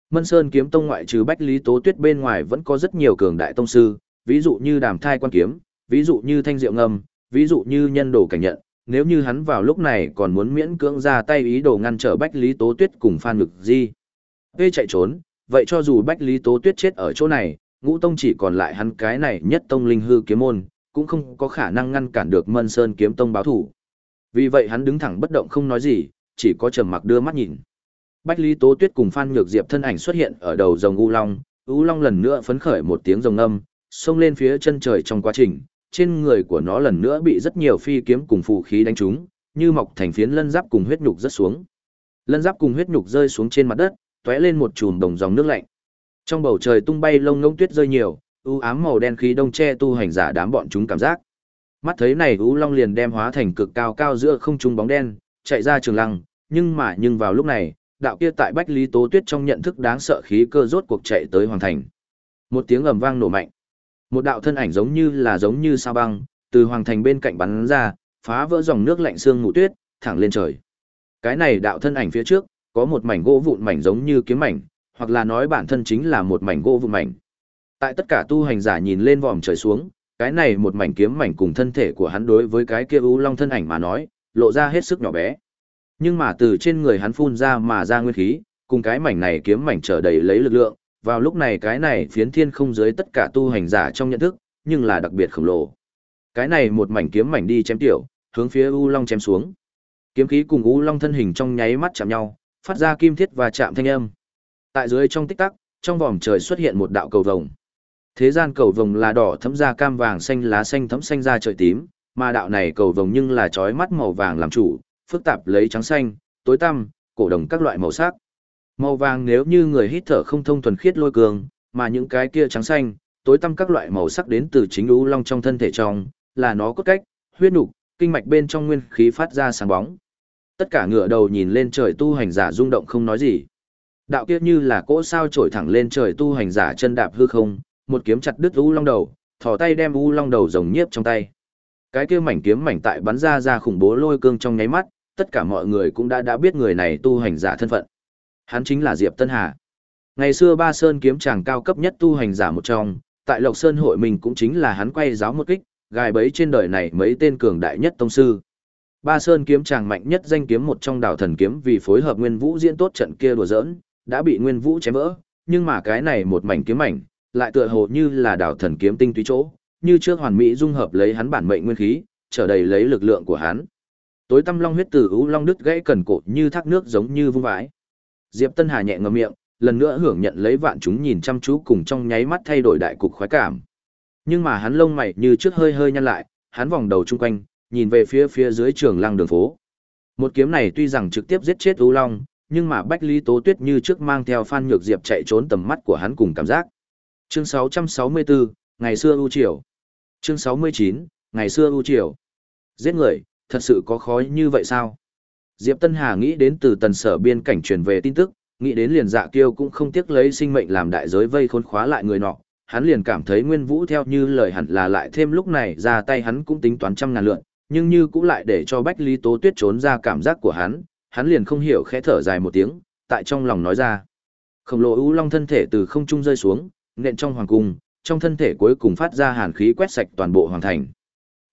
Mân Sơn kiếm tông ngoại trừ Bách Lý Tố Tuyết bên ngoài vẫn có rất nhiều cường đại tông sư, ví dụ như Đàm Thai Quan kiếm, ví dụ như Thanh Diệu Ngâm, ví dụ như Nhân Đồ Cảnh Nhận, nếu như hắn vào lúc này còn muốn miễn cưỡng ra tay ý đồ ngăn trở Bách Lý Tố Tuyết cùng Phan Nhược Di. Vê chạy trốn, vậy cho dù Bách Lý Tố Tuyết chết ở chỗ này, ngũ tông chỉ còn lại hắn cái này nhất tông linh hư kiếm môn, cũng không có khả năng ngăn cản được Mân Sơn kiếm tông báo thủ. Vì vậy hắn đứng thẳng bất động không nói gì, chỉ có trầm mặc đưa mắt nhìn. Bách Lý Tố Tuyết cùng Phan Nhược Diệp thân ảnh xuất hiện ở đầu rồng U Long, U Long lần nữa phấn khởi một tiếng rồng âm, xông lên phía chân trời trong quá trình, trên người của nó lần nữa bị rất nhiều phi kiếm cùng phù khí đánh trúng, như mọc thành phiến lân giáp cùng huyết nhục rất xuống. Lân giáp cùng huyết nhục rơi xuống trên mặt đất, tóe lên một chùm đồng dòng nước lạnh. Trong bầu trời tung bay lông ngỗng tuyết rơi nhiều, u ám màu đen khí đông che tu hành giả đám bọn chúng cảm giác. Mắt thấy này U Long liền đem hóa thành cực cao cao giữa không trung bóng đen, chạy ra trường lăng, nhưng mà nhưng vào lúc này, đạo kia tại Bách Lý Tố Tuyết trong nhận thức đáng sợ khí cơ rốt cuộc chạy tới hoàn thành. Một tiếng ầm vang nổ mạnh. Một đạo thân ảnh giống như là giống như sao băng, từ hoàng thành bên cạnh bắn ra, phá vỡ dòng nước lạnh xương mù tuyết, thẳng lên trời. Cái này đạo thân ảnh phía trước, có một mảnh gỗ vụn mảnh giống như kiếm mảnh, hoặc là nói bản thân chính là một mảnh gỗ vụn mảnh. Tại tất cả tu hành giả nhìn lên vòm trời xuống, cái này một mảnh kiếm mảnh cùng thân thể của hắn đối với cái kia u long thân ảnh mà nói, lộ ra hết sức nhỏ bé. Nhưng mà từ trên người hắn phun ra mà ra nguyên khí, cùng cái mảnh này kiếm mảnh trở đầy lấy lực lượng, vào lúc này cái này phiến thiên không dưới tất cả tu hành giả trong nhận thức, nhưng là đặc biệt khổng lồ. Cái này một mảnh kiếm mảnh đi chém tiểu, hướng phía U Long chém xuống. Kiếm khí cùng U Long thân hình trong nháy mắt chạm nhau, phát ra kim thiết và chạm thanh âm. Tại dưới trong tích tắc, trong vòm trời xuất hiện một đạo cầu vồng. Thế gian cầu vồng là đỏ thấm ra cam vàng xanh lá xanh thấm xanh ra trời tím, mà đạo này cầu vồng nhưng là chói mắt màu vàng làm chủ, phức tạp lấy trắng xanh, tối tăm, cổ đồng các loại màu sắc. Màu vàng nếu như người hít thở không thông thuần khiết lôi cường, mà những cái kia trắng xanh, tối tăm các loại màu sắc đến từ chính u long trong thân thể trong, là nó cốt cách, huyết nục, kinh mạch bên trong nguyên khí phát ra sáng bóng. Tất cả ngựa đầu nhìn lên trời tu hành giả rung động không nói gì. Đạo kia như là cỗ sao trổi thẳng lên trời tu hành giả chân đạp hư không, một kiếm chặt đứt u long đầu, thò tay đem u long đầu rồng nhiếp trong tay. Cái kia mảnh kiếm mảnh tại bắn ra ra khủng bố lôi cương trong nháy mắt, tất cả mọi người cũng đã đã biết người này tu hành giả thân phận. Hắn chính là Diệp Tân Hà. Ngày xưa Ba Sơn kiếm chàng cao cấp nhất tu hành giả một trong, tại Lộc Sơn hội mình cũng chính là hắn quay giáo một kích, gài bấy trên đời này mấy tên cường đại nhất tông sư. Ba Sơn kiếm chàng mạnh nhất danh kiếm một trong đảo thần kiếm vì phối hợp Nguyên Vũ diễn tốt trận kia đùa giỡn, đã bị Nguyên Vũ chém vỡ, nhưng mà cái này một mảnh kiếm mảnh, lại tựa hồ như là đảo thần kiếm tinh túy chỗ, như trước hoàn mỹ dung hợp lấy hắn bản mệnh nguyên khí, trở đầy lấy lực lượng của hắn. Tối tâm long huyết tử u long đứt gãy cần cột như thác nước giống như vung vãi. Diệp Tân Hà nhẹ ngậm miệng, lần nữa hưởng nhận lấy vạn chúng nhìn chăm chú cùng trong nháy mắt thay đổi đại cục khoái cảm. Nhưng mà hắn lông mày như trước hơi hơi nhăn lại, hắn vòng đầu chung quanh, nhìn về phía phía dưới trường lăng đường phố. Một kiếm này tuy rằng trực tiếp giết chết U Long, nhưng mà Bách Lý Tố Tuyết như trước mang theo Phan Nhược Diệp chạy trốn tầm mắt của hắn cùng cảm giác. Chương 664, ngày xưa ưu triều. Chương 69, ngày xưa ưu triều. Giết người, thật sự có khó như vậy sao? Diệp Tân Hà nghĩ đến từ tần sở biên cảnh truyền về tin tức, nghĩ đến liền dạ kiêu cũng không tiếc lấy sinh mệnh làm đại giới vây khốn khóa lại người nọ, hắn liền cảm thấy Nguyên Vũ theo như lời hẳn là lại thêm lúc này ra tay hắn cũng tính toán trăm ngàn lượn, nhưng như cũng lại để cho Bách Lý Tố Tuyết trốn ra cảm giác của hắn, hắn liền không hiểu khẽ thở dài một tiếng, tại trong lòng nói ra. Khổng lồ u long thân thể từ không trung rơi xuống, nện trong hoàng cung, trong thân thể cuối cùng phát ra hàn khí quét sạch toàn bộ hoàng thành.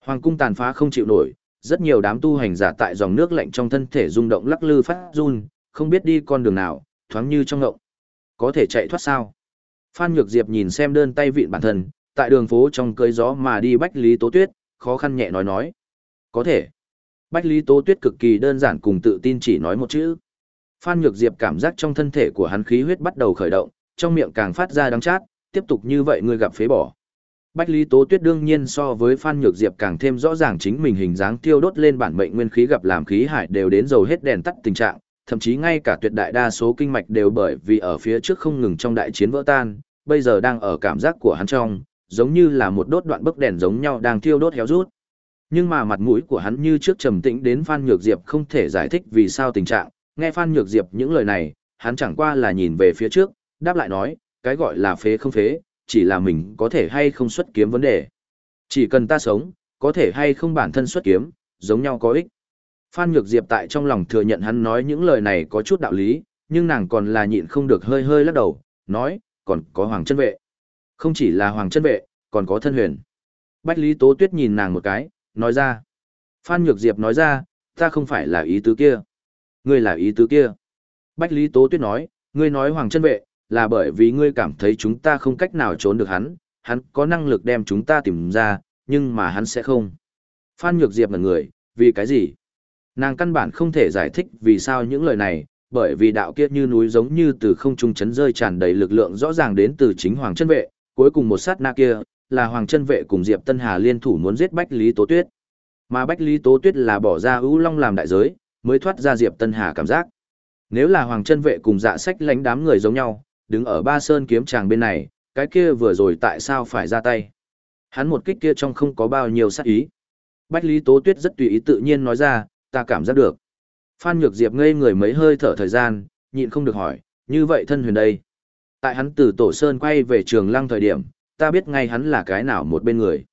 Hoàng cung tàn phá không chịu nổi, rất nhiều đám tu hành giả tại dòng nước lạnh trong thân thể rung động lắc lư phát run, không biết đi con đường nào, thoáng như trong ngộng. Có thể chạy thoát sao? Phan Nhược Diệp nhìn xem đơn tay vịn bản thân, tại đường phố trong cơi gió mà đi bách lý tố tuyết, khó khăn nhẹ nói nói. Có thể. Bách Lý Tố Tuyết cực kỳ đơn giản cùng tự tin chỉ nói một chữ. Phan Nhược Diệp cảm giác trong thân thể của hắn khí huyết bắt đầu khởi động, trong miệng càng phát ra đắng chát, tiếp tục như vậy ngươi gặp phế bỏ. Bách Lý Tố Tuyết đương nhiên so với Phan Nhược Diệp càng thêm rõ ràng chính mình hình dáng tiêu đốt lên bản mệnh nguyên khí gặp làm khí hải đều đến dầu hết đèn tắt tình trạng, thậm chí ngay cả tuyệt đại đa số kinh mạch đều bởi vì ở phía trước không ngừng trong đại chiến vỡ tan, bây giờ đang ở cảm giác của hắn trong, giống như là một đốt đoạn bức đèn giống nhau đang thiêu đốt héo rút. Nhưng mà mặt mũi của hắn như trước trầm tĩnh đến Phan Nhược Diệp không thể giải thích vì sao tình trạng, nghe Phan Nhược Diệp những lời này, hắn chẳng qua là nhìn về phía trước, đáp lại nói, cái gọi là phế không phế, chỉ là mình có thể hay không xuất kiếm vấn đề. Chỉ cần ta sống, có thể hay không bản thân xuất kiếm, giống nhau có ích. Phan Nhược Diệp tại trong lòng thừa nhận hắn nói những lời này có chút đạo lý, nhưng nàng còn là nhịn không được hơi hơi lắc đầu, nói, còn có Hoàng chân vệ. Không chỉ là Hoàng chân vệ, còn có thân huyền. Bách Lý Tố Tuyết nhìn nàng một cái, nói ra. Phan Nhược Diệp nói ra, ta không phải là ý tứ kia. Ngươi là ý tứ kia. Bách Lý Tố Tuyết nói, ngươi nói Hoàng chân vệ, là bởi vì ngươi cảm thấy chúng ta không cách nào trốn được hắn, hắn có năng lực đem chúng ta tìm ra, nhưng mà hắn sẽ không. Phan Nhược Diệp là người, vì cái gì? Nàng căn bản không thể giải thích vì sao những lời này, bởi vì đạo kia như núi giống như từ không trung chấn rơi tràn đầy lực lượng rõ ràng đến từ chính Hoàng chân vệ, cuối cùng một sát na kia, là Hoàng chân vệ cùng Diệp Tân Hà liên thủ muốn giết Bách Lý Tố Tuyết. Mà Bách Lý Tố Tuyết là bỏ ra ưu long làm đại giới, mới thoát ra Diệp Tân Hà cảm giác. Nếu là Hoàng chân vệ cùng dạ sách lãnh đám người giống nhau, đứng ở ba sơn kiếm tràng bên này, cái kia vừa rồi tại sao phải ra tay. Hắn một kích kia trong không có bao nhiêu sát ý. Bách Lý Tố Tuyết rất tùy ý tự nhiên nói ra, ta cảm giác được. Phan Nhược Diệp ngây người mấy hơi thở thời gian, nhịn không được hỏi, như vậy thân huyền đây. Tại hắn từ Tổ Sơn quay về trường lăng thời điểm, ta biết ngay hắn là cái nào một bên người.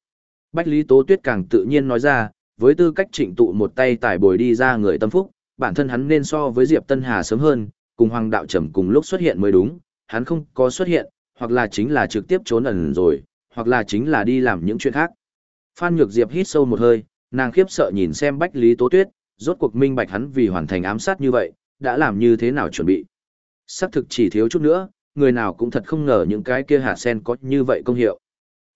Bách Lý Tố Tuyết càng tự nhiên nói ra, với tư cách trịnh tụ một tay tải bồi đi ra người tâm phúc, bản thân hắn nên so với Diệp Tân Hà sớm hơn, cùng Hoàng Đạo Trầm cùng lúc xuất hiện mới đúng, hắn không có xuất hiện, hoặc là chính là trực tiếp trốn ẩn rồi, hoặc là chính là đi làm những chuyện khác. Phan Nhược Diệp hít sâu một hơi, nàng khiếp sợ nhìn xem Bách Lý Tố Tuyết, rốt cuộc minh bạch hắn vì hoàn thành ám sát như vậy, đã làm như thế nào chuẩn bị. Sắp thực chỉ thiếu chút nữa, người nào cũng thật không ngờ những cái kia hạt sen có như vậy công hiệu.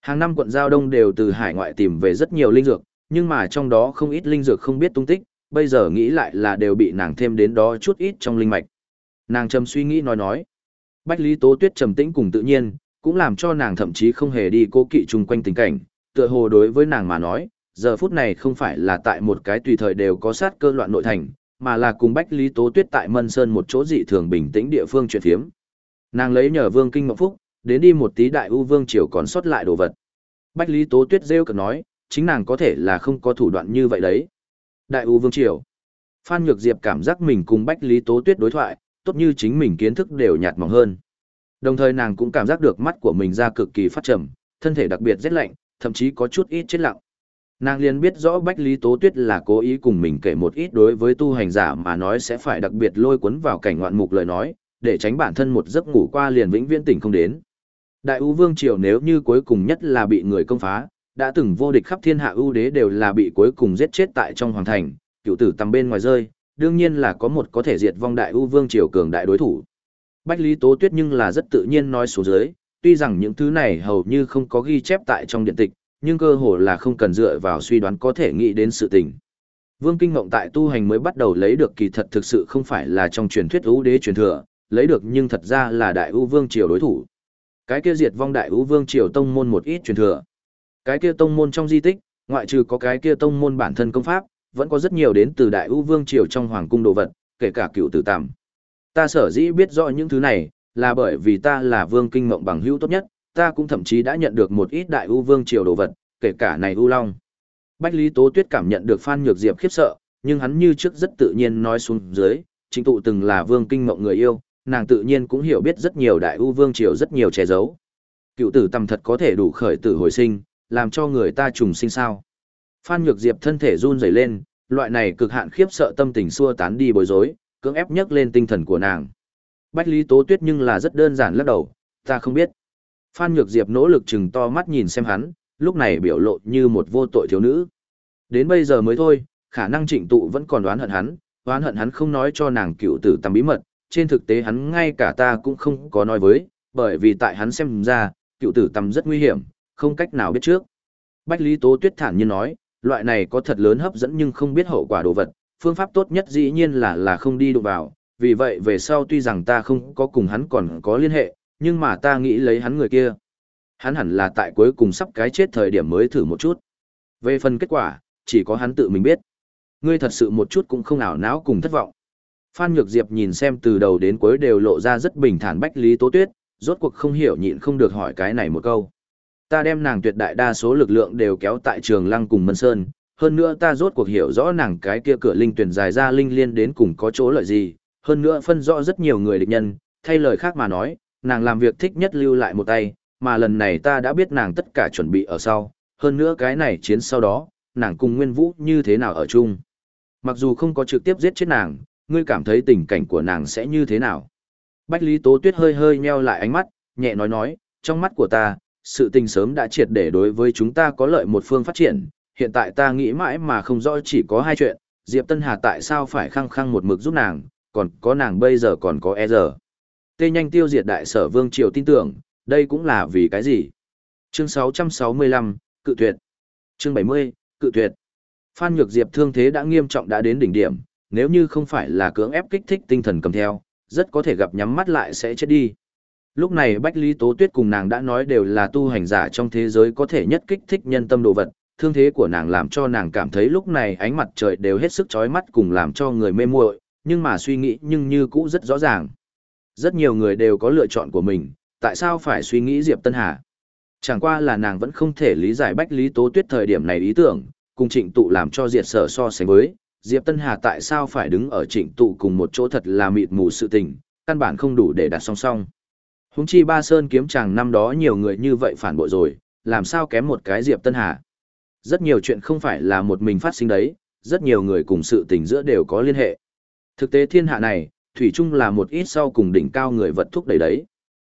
Hàng năm quận Giao Đông đều từ hải ngoại tìm về rất nhiều linh dược, nhưng mà trong đó không ít linh dược không biết tung tích, bây giờ nghĩ lại là đều bị nàng thêm đến đó chút ít trong linh mạch. Nàng trầm suy nghĩ nói nói. Bách Lý Tố Tuyết trầm tĩnh cùng tự nhiên, cũng làm cho nàng thậm chí không hề đi cố kỵ chung quanh tình cảnh, tựa hồ đối với nàng mà nói, giờ phút này không phải là tại một cái tùy thời đều có sát cơ loạn nội thành, mà là cùng Bách Lý Tố Tuyết tại Mân Sơn một chỗ dị thường bình tĩnh địa phương chuyện phiếm. Nàng lấy nhờ Vương Kinh Ngọc Phúc, đến đi một tí đại u vương triều còn sót lại đồ vật. Bách Lý Tố Tuyết rêu cực nói, chính nàng có thể là không có thủ đoạn như vậy đấy. Đại u vương triều. Phan Nhược Diệp cảm giác mình cùng Bách Lý Tố Tuyết đối thoại, tốt như chính mình kiến thức đều nhạt mỏng hơn. Đồng thời nàng cũng cảm giác được mắt của mình ra cực kỳ phát trầm, thân thể đặc biệt rét lạnh, thậm chí có chút ít chết lặng. Nàng liền biết rõ Bách Lý Tố Tuyết là cố ý cùng mình kể một ít đối với tu hành giả mà nói sẽ phải đặc biệt lôi cuốn vào cảnh ngoạn mục lời nói, để tránh bản thân một giấc ngủ qua liền vĩnh viễn tỉnh không đến. Đại U Vương Triều nếu như cuối cùng nhất là bị người công phá, đã từng vô địch khắp thiên hạ ưu đế đều là bị cuối cùng giết chết tại trong hoàng thành, cựu tử tầm bên ngoài rơi, đương nhiên là có một có thể diệt vong đại ưu vương triều cường đại đối thủ. Bách Lý Tố Tuyết nhưng là rất tự nhiên nói xuống dưới, tuy rằng những thứ này hầu như không có ghi chép tại trong điện tịch, nhưng cơ hồ là không cần dựa vào suy đoán có thể nghĩ đến sự tình. Vương Kinh Ngộng tại tu hành mới bắt đầu lấy được kỳ thật thực sự không phải là trong truyền thuyết ưu đế truyền thừa, lấy được nhưng thật ra là đại ưu vương triều đối thủ. Cái kia diệt vong đại ưu vương triều tông môn một ít truyền thừa. Cái kia tông môn trong di tích, ngoại trừ có cái kia tông môn bản thân công pháp, vẫn có rất nhiều đến từ đại ưu vương triều trong hoàng cung đồ vật, kể cả cựu tử tàm. Ta sở dĩ biết rõ những thứ này, là bởi vì ta là vương kinh mộng bằng hữu tốt nhất, ta cũng thậm chí đã nhận được một ít đại ưu vương triều đồ vật, kể cả này ưu long. Bách Lý Tố Tuyết cảm nhận được Phan Nhược Diệp khiếp sợ, nhưng hắn như trước rất tự nhiên nói xuống dưới, chính tụ từng là vương kinh mộng người yêu, nàng tự nhiên cũng hiểu biết rất nhiều đại ưu vương triều rất nhiều che giấu. Cựu tử tầm thật có thể đủ khởi tử hồi sinh, làm cho người ta trùng sinh sao. Phan Nhược Diệp thân thể run rẩy lên, loại này cực hạn khiếp sợ tâm tình xua tán đi bối rối, cưỡng ép nhấc lên tinh thần của nàng. Bách Lý Tố Tuyết nhưng là rất đơn giản lắc đầu, ta không biết. Phan Nhược Diệp nỗ lực chừng to mắt nhìn xem hắn, lúc này biểu lộ như một vô tội thiếu nữ. Đến bây giờ mới thôi, khả năng trịnh tụ vẫn còn đoán hận hắn, đoán hận hắn không nói cho nàng cựu tử tầm bí mật, trên thực tế hắn ngay cả ta cũng không có nói với, bởi vì tại hắn xem ra, cựu tử tầm rất nguy hiểm, không cách nào biết trước. Bách Lý Tố Tuyết thản nhiên nói, loại này có thật lớn hấp dẫn nhưng không biết hậu quả đồ vật, phương pháp tốt nhất dĩ nhiên là là không đi đụng vào, vì vậy về sau tuy rằng ta không có cùng hắn còn có liên hệ, nhưng mà ta nghĩ lấy hắn người kia. Hắn hẳn là tại cuối cùng sắp cái chết thời điểm mới thử một chút. Về phần kết quả, chỉ có hắn tự mình biết. Ngươi thật sự một chút cũng không ảo não cùng thất vọng. Phan Nhược Diệp nhìn xem từ đầu đến cuối đều lộ ra rất bình thản Bách Lý Tố Tuyết, rốt cuộc không hiểu nhịn không được hỏi cái này một câu. Ta đem nàng tuyệt đại đa số lực lượng đều kéo tại trường lăng cùng Mân Sơn, hơn nữa ta rốt cuộc hiểu rõ nàng cái kia cửa linh tuyển dài ra linh liên đến cùng có chỗ lợi gì, hơn nữa phân rõ rất nhiều người địch nhân, thay lời khác mà nói, nàng làm việc thích nhất lưu lại một tay, mà lần này ta đã biết nàng tất cả chuẩn bị ở sau, hơn nữa cái này chiến sau đó, nàng cùng Nguyên Vũ như thế nào ở chung. Mặc dù không có trực tiếp giết chết nàng, ngươi cảm thấy tình cảnh của nàng sẽ như thế nào? Bách Lý Tố Tuyết hơi hơi nheo lại ánh mắt, nhẹ nói nói, trong mắt của ta, sự tình sớm đã triệt để đối với chúng ta có lợi một phương phát triển, hiện tại ta nghĩ mãi mà không rõ chỉ có hai chuyện, Diệp Tân Hà tại sao phải khăng khăng một mực giúp nàng, còn có nàng bây giờ còn có e giờ. Tê nhanh tiêu diệt đại sở vương triều tin tưởng, đây cũng là vì cái gì? Chương 665, cự tuyệt. Chương 70, cự tuyệt. Phan Nhược Diệp thương thế đã nghiêm trọng đã đến đỉnh điểm, nếu như không phải là cưỡng ép kích thích tinh thần cầm theo, rất có thể gặp nhắm mắt lại sẽ chết đi. Lúc này Bách Lý Tố Tuyết cùng nàng đã nói đều là tu hành giả trong thế giới có thể nhất kích thích nhân tâm đồ vật, thương thế của nàng làm cho nàng cảm thấy lúc này ánh mặt trời đều hết sức chói mắt cùng làm cho người mê muội, nhưng mà suy nghĩ nhưng như cũ rất rõ ràng. Rất nhiều người đều có lựa chọn của mình, tại sao phải suy nghĩ Diệp Tân Hà? Chẳng qua là nàng vẫn không thể lý giải Bách Lý Tố Tuyết thời điểm này ý tưởng, cùng trịnh tụ làm cho diệt sở so sánh với, Diệp Tân Hà tại sao phải đứng ở trịnh tụ cùng một chỗ thật là mịt mù sự tình, căn bản không đủ để đặt song song. Húng chi ba sơn kiếm chàng năm đó nhiều người như vậy phản bội rồi, làm sao kém một cái Diệp Tân Hà. Rất nhiều chuyện không phải là một mình phát sinh đấy, rất nhiều người cùng sự tình giữa đều có liên hệ. Thực tế thiên hạ này, Thủy chung là một ít sau cùng đỉnh cao người vật thúc đẩy đấy.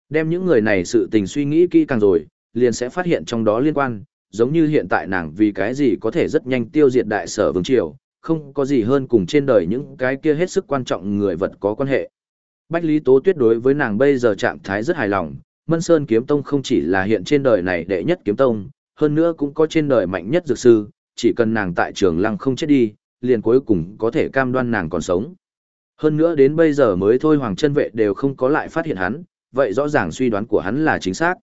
Đem những người này sự tình suy nghĩ kỹ càng rồi, liền sẽ phát hiện trong đó liên quan, giống như hiện tại nàng vì cái gì có thể rất nhanh tiêu diệt đại sở vương triều, không có gì hơn cùng trên đời những cái kia hết sức quan trọng người vật có quan hệ. Bách Lý Tố Tuyết đối với nàng bây giờ trạng thái rất hài lòng, Mân Sơn Kiếm Tông không chỉ là hiện trên đời này đệ nhất kiếm tông, hơn nữa cũng có trên đời mạnh nhất dược sư, chỉ cần nàng tại trường lăng không chết đi, liền cuối cùng có thể cam đoan nàng còn sống. Hơn nữa đến bây giờ mới thôi Hoàng chân vệ đều không có lại phát hiện hắn, vậy rõ ràng suy đoán của hắn là chính xác.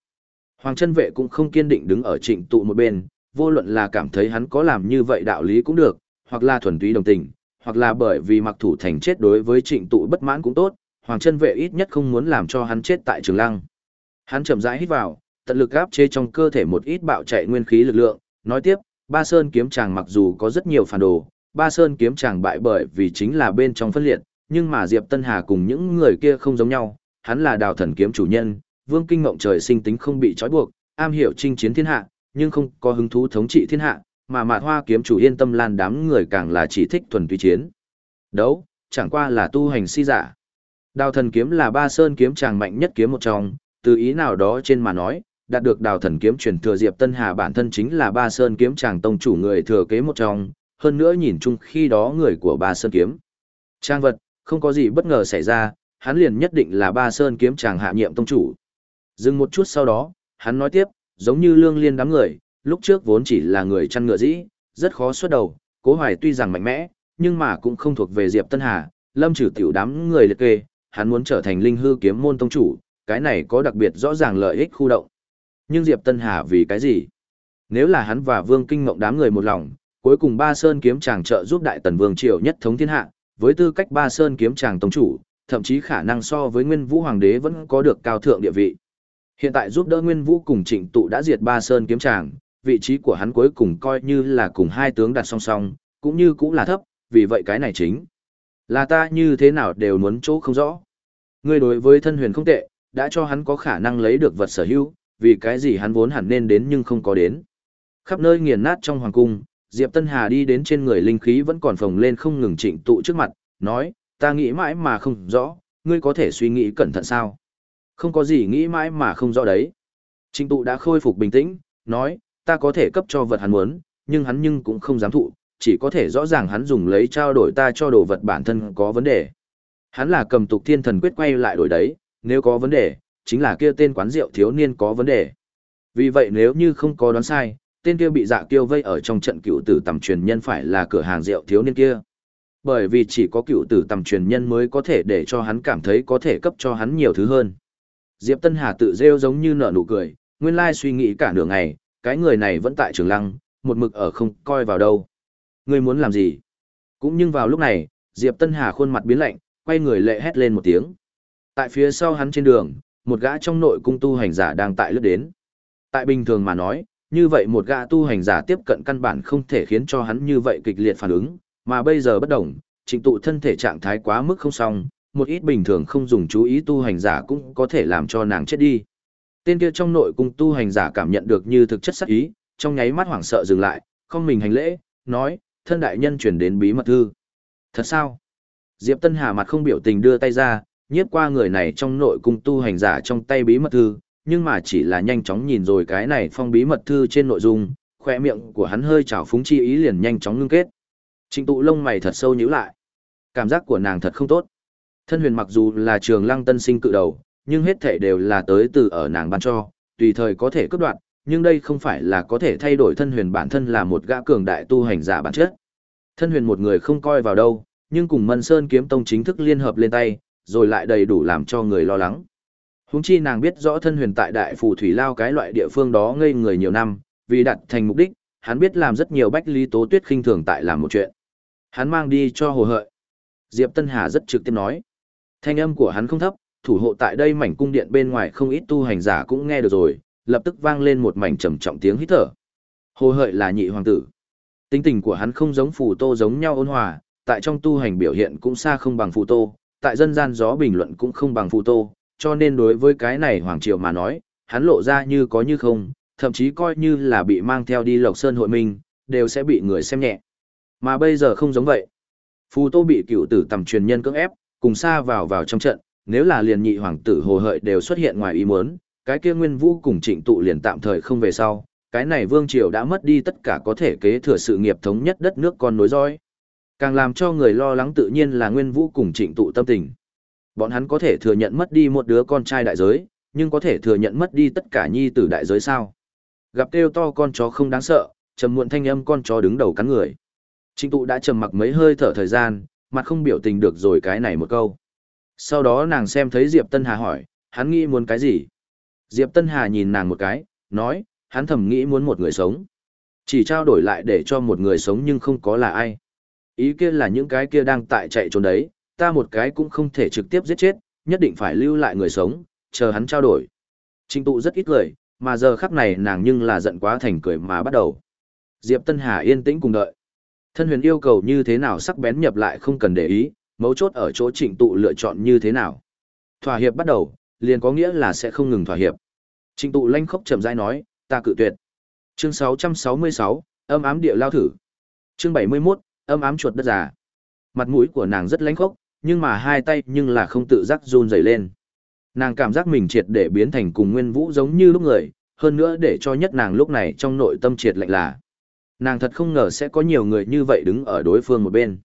Hoàng chân vệ cũng không kiên định đứng ở trịnh tụ một bên, vô luận là cảm thấy hắn có làm như vậy đạo lý cũng được, hoặc là thuần túy đồng tình, hoặc là bởi vì mặc thủ thành chết đối với trịnh tụ bất mãn cũng tốt, Hoàng chân vệ ít nhất không muốn làm cho hắn chết tại trường lăng. Hắn chậm rãi hít vào, tận lực áp chế trong cơ thể một ít bạo chạy nguyên khí lực lượng, nói tiếp, Ba Sơn kiếm chàng mặc dù có rất nhiều phản đồ, Ba Sơn kiếm chàng bại bởi vì chính là bên trong phân liệt, nhưng mà Diệp Tân Hà cùng những người kia không giống nhau, hắn là đào thần kiếm chủ nhân, vương kinh ngộng trời sinh tính không bị trói buộc, am hiểu chinh chiến thiên hạ, nhưng không có hứng thú thống trị thiên hạ, mà mạt hoa kiếm chủ yên tâm lan đám người càng là chỉ thích thuần túy chiến. Đấu, chẳng qua là tu hành si giả. Đào thần kiếm là ba sơn kiếm chàng mạnh nhất kiếm một trong, từ ý nào đó trên mà nói, đạt được đào thần kiếm truyền thừa Diệp Tân Hà bản thân chính là ba sơn kiếm chàng tông chủ người thừa kế một trong, hơn nữa nhìn chung khi đó người của ba sơn kiếm. Trang vật, không có gì bất ngờ xảy ra, hắn liền nhất định là ba sơn kiếm chàng hạ nhiệm tông chủ. Dừng một chút sau đó, hắn nói tiếp, giống như lương liên đám người, lúc trước vốn chỉ là người chăn ngựa dĩ, rất khó xuất đầu, cố hoài tuy rằng mạnh mẽ, nhưng mà cũng không thuộc về Diệp Tân Hà, lâm trừ tiểu đám người liệt kê, hắn muốn trở thành linh hư kiếm môn tông chủ, cái này có đặc biệt rõ ràng lợi ích khu động. Nhưng Diệp Tân Hà vì cái gì? Nếu là hắn và Vương Kinh Ngộng đám người một lòng, cuối cùng Ba Sơn kiếm chàng trợ giúp Đại Tần Vương triều nhất thống thiên hạ, với tư cách Ba Sơn kiếm chàng tông chủ, thậm chí khả năng so với Nguyên Vũ Hoàng đế vẫn có được cao thượng địa vị. Hiện tại giúp đỡ Nguyên Vũ cùng Trịnh Tụ đã diệt Ba Sơn kiếm tràng, vị trí của hắn cuối cùng coi như là cùng hai tướng đặt song song, cũng như cũng là thấp, vì vậy cái này chính là ta như thế nào đều muốn chỗ không rõ. Ngươi đối với thân huyền không tệ, đã cho hắn có khả năng lấy được vật sở hữu, vì cái gì hắn vốn hẳn nên đến nhưng không có đến. Khắp nơi nghiền nát trong hoàng cung, Diệp Tân Hà đi đến trên người linh khí vẫn còn phồng lên không ngừng trịnh tụ trước mặt, nói, ta nghĩ mãi mà không rõ, ngươi có thể suy nghĩ cẩn thận sao? Không có gì nghĩ mãi mà không rõ đấy. Trịnh tụ đã khôi phục bình tĩnh, nói, ta có thể cấp cho vật hắn muốn, nhưng hắn nhưng cũng không dám thụ, chỉ có thể rõ ràng hắn dùng lấy trao đổi ta cho đồ vật bản thân có vấn đề. Hắn là cầm tục thiên thần quyết quay lại đổi đấy, nếu có vấn đề, chính là kia tên quán rượu thiếu niên có vấn đề. Vì vậy nếu như không có đoán sai, tên kia bị dạ kiêu vây ở trong trận cựu tử tầm truyền nhân phải là cửa hàng rượu thiếu niên kia. Bởi vì chỉ có cựu tử tầm truyền nhân mới có thể để cho hắn cảm thấy có thể cấp cho hắn nhiều thứ hơn. Diệp Tân Hà tự rêu giống như nở nụ cười, nguyên lai suy nghĩ cả nửa ngày, cái người này vẫn tại trường lăng, một mực ở không coi vào đâu. Ngươi muốn làm gì? Cũng nhưng vào lúc này, Diệp Tân Hà khuôn mặt biến lạnh, quay người lệ hét lên một tiếng. Tại phía sau hắn trên đường, một gã trong nội cung tu hành giả đang tại lướt đến. Tại bình thường mà nói, như vậy một gã tu hành giả tiếp cận căn bản không thể khiến cho hắn như vậy kịch liệt phản ứng, mà bây giờ bất đồng, trình tụ thân thể trạng thái quá mức không xong, một ít bình thường không dùng chú ý tu hành giả cũng có thể làm cho nàng chết đi. Tên kia trong nội cung tu hành giả cảm nhận được như thực chất sắc ý, trong nháy mắt hoảng sợ dừng lại, không mình hành lễ, nói, thân đại nhân chuyển đến bí mật thư. Thật sao? Diệp Tân Hà mặt không biểu tình đưa tay ra, nhiếp qua người này trong nội cung tu hành giả trong tay bí mật thư, nhưng mà chỉ là nhanh chóng nhìn rồi cái này phong bí mật thư trên nội dung, khoe miệng của hắn hơi trào phúng chi ý liền nhanh chóng ngưng kết. Trịnh tụ lông mày thật sâu nhíu lại. Cảm giác của nàng thật không tốt. Thân huyền mặc dù là trường lăng tân sinh cự đầu, nhưng hết thể đều là tới từ ở nàng ban cho, tùy thời có thể cướp đoạt, nhưng đây không phải là có thể thay đổi thân huyền bản thân là một gã cường đại tu hành giả bản chất. Thân huyền một người không coi vào đâu, nhưng cùng Mân Sơn kiếm tông chính thức liên hợp lên tay, rồi lại đầy đủ làm cho người lo lắng. Húng chi nàng biết rõ thân huyền tại đại phù thủy lao cái loại địa phương đó ngây người nhiều năm, vì đặt thành mục đích, hắn biết làm rất nhiều bách lý tố tuyết khinh thường tại làm một chuyện. Hắn mang đi cho hồ hợi. Diệp Tân Hà rất trực tiếp nói. Thanh âm của hắn không thấp, thủ hộ tại đây mảnh cung điện bên ngoài không ít tu hành giả cũng nghe được rồi, lập tức vang lên một mảnh trầm trọng tiếng hít thở. Hồ hợi là nhị hoàng tử. Tính tình của hắn không giống phù tô giống nhau ôn hòa, tại trong tu hành biểu hiện cũng xa không bằng phù tô, tại dân gian gió bình luận cũng không bằng phù tô, cho nên đối với cái này hoàng triều mà nói, hắn lộ ra như có như không, thậm chí coi như là bị mang theo đi Lộc Sơn hội minh, đều sẽ bị người xem nhẹ. Mà bây giờ không giống vậy. Phù Tô bị cựu tử tầm truyền nhân cưỡng ép, cùng xa vào vào trong trận, nếu là liền nhị hoàng tử hồ hợi đều xuất hiện ngoài ý muốn, cái kia Nguyên Vũ cùng Trịnh tụ liền tạm thời không về sau, cái này vương triều đã mất đi tất cả có thể kế thừa sự nghiệp thống nhất đất nước con nối dõi. Càng làm cho người lo lắng tự nhiên là Nguyên Vũ cùng Trịnh tụ tâm tình. Bọn hắn có thể thừa nhận mất đi một đứa con trai đại giới, nhưng có thể thừa nhận mất đi tất cả nhi tử đại giới sao? Gặp kêu to con chó không đáng sợ, trầm muộn thanh âm con chó đứng đầu cắn người. Trịnh tụ đã trầm mặc mấy hơi thở thời gian, mặt không biểu tình được rồi cái này một câu. Sau đó nàng xem thấy Diệp Tân Hà hỏi, hắn nghĩ muốn cái gì? Diệp Tân Hà nhìn nàng một cái, nói, hắn thầm nghĩ muốn một người sống. Chỉ trao đổi lại để cho một người sống nhưng không có là ai. Ý kia là những cái kia đang tại chạy trốn đấy, ta một cái cũng không thể trực tiếp giết chết, nhất định phải lưu lại người sống, chờ hắn trao đổi. Trình tụ rất ít cười, mà giờ khắc này nàng nhưng là giận quá thành cười mà bắt đầu. Diệp Tân Hà yên tĩnh cùng đợi. Thân huyền yêu cầu như thế nào sắc bén nhập lại không cần để ý, mấu chốt ở chỗ trịnh tụ lựa chọn như thế nào. Thỏa hiệp bắt đầu, liền có nghĩa là sẽ không ngừng thỏa hiệp. Trịnh tụ lanh khốc chậm rãi nói, ta cự tuyệt. Chương 666, âm ám địa lao thử. Chương 71, âm ám chuột đất già. Mặt mũi của nàng rất lãnh khốc, nhưng mà hai tay nhưng là không tự giác run rẩy lên. Nàng cảm giác mình triệt để biến thành cùng Nguyên Vũ giống như lúc người, hơn nữa để cho nhất nàng lúc này trong nội tâm triệt lạnh là. Nàng thật không ngờ sẽ có nhiều người như vậy đứng ở đối phương một bên.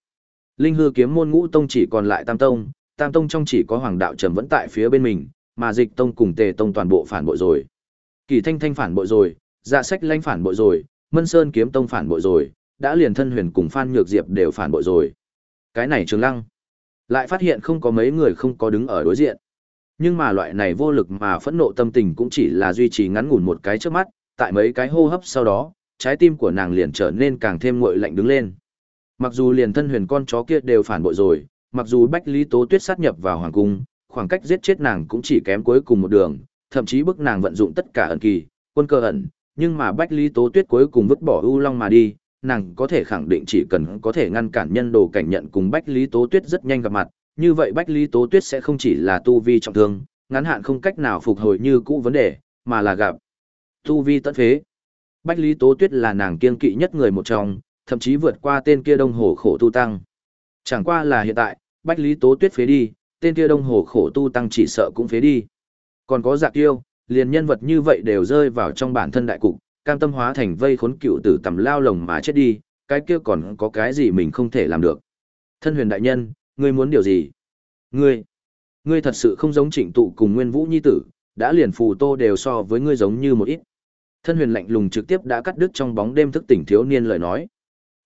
Linh hư kiếm môn ngũ tông chỉ còn lại tam tông, tam tông trong chỉ có hoàng đạo trầm vẫn tại phía bên mình, mà dịch tông cùng tề tông toàn bộ phản bội rồi. Kỳ thanh thanh phản bội rồi, dạ sách lanh phản bội rồi, mân sơn kiếm tông phản bội rồi, đã liền thân huyền cùng phan nhược diệp đều phản bội rồi. Cái này trường lăng. Lại phát hiện không có mấy người không có đứng ở đối diện. Nhưng mà loại này vô lực mà phẫn nộ tâm tình cũng chỉ là duy trì ngắn ngủn một cái trước mắt, tại mấy cái hô hấp sau đó, trái tim của nàng liền trở nên càng thêm nguội lạnh đứng lên. Mặc dù liền thân huyền con chó kia đều phản bội rồi, mặc dù Bách Lý Tố Tuyết sát nhập vào hoàng cung, khoảng cách giết chết nàng cũng chỉ kém cuối cùng một đường, thậm chí bức nàng vận dụng tất cả ẩn kỳ, quân cơ ẩn, nhưng mà Bách Lý Tố Tuyết cuối cùng vứt bỏ U Long mà đi, nàng có thể khẳng định chỉ cần có thể ngăn cản nhân đồ cảnh nhận cùng Bách Lý Tố Tuyết rất nhanh gặp mặt, như vậy Bách Lý Tố Tuyết sẽ không chỉ là tu vi trọng thương, ngắn hạn không cách nào phục hồi như cũ vấn đề, mà là gặp tu vi tận phế. Bách Lý Tố Tuyết là nàng kiên kỵ nhất người một trong, thậm chí vượt qua tên kia đông hồ khổ tu tăng. Chẳng qua là hiện tại, Bách Lý Tố Tuyết phế đi, tên kia đông hồ khổ tu tăng chỉ sợ cũng phế đi. Còn có dạ giặc yêu, liền nhân vật như vậy đều rơi vào trong bản thân đại cục, cam tâm hóa thành vây khốn cựu tử tầm lao lồng mà chết đi, cái kia còn có cái gì mình không thể làm được. Thân huyền đại nhân, ngươi muốn điều gì? Ngươi, ngươi thật sự không giống trịnh tụ cùng nguyên vũ nhi tử, đã liền phù tô đều so với ngươi giống như một ít. Thân huyền lạnh lùng trực tiếp đã cắt đứt trong bóng đêm thức tỉnh thiếu niên lời nói.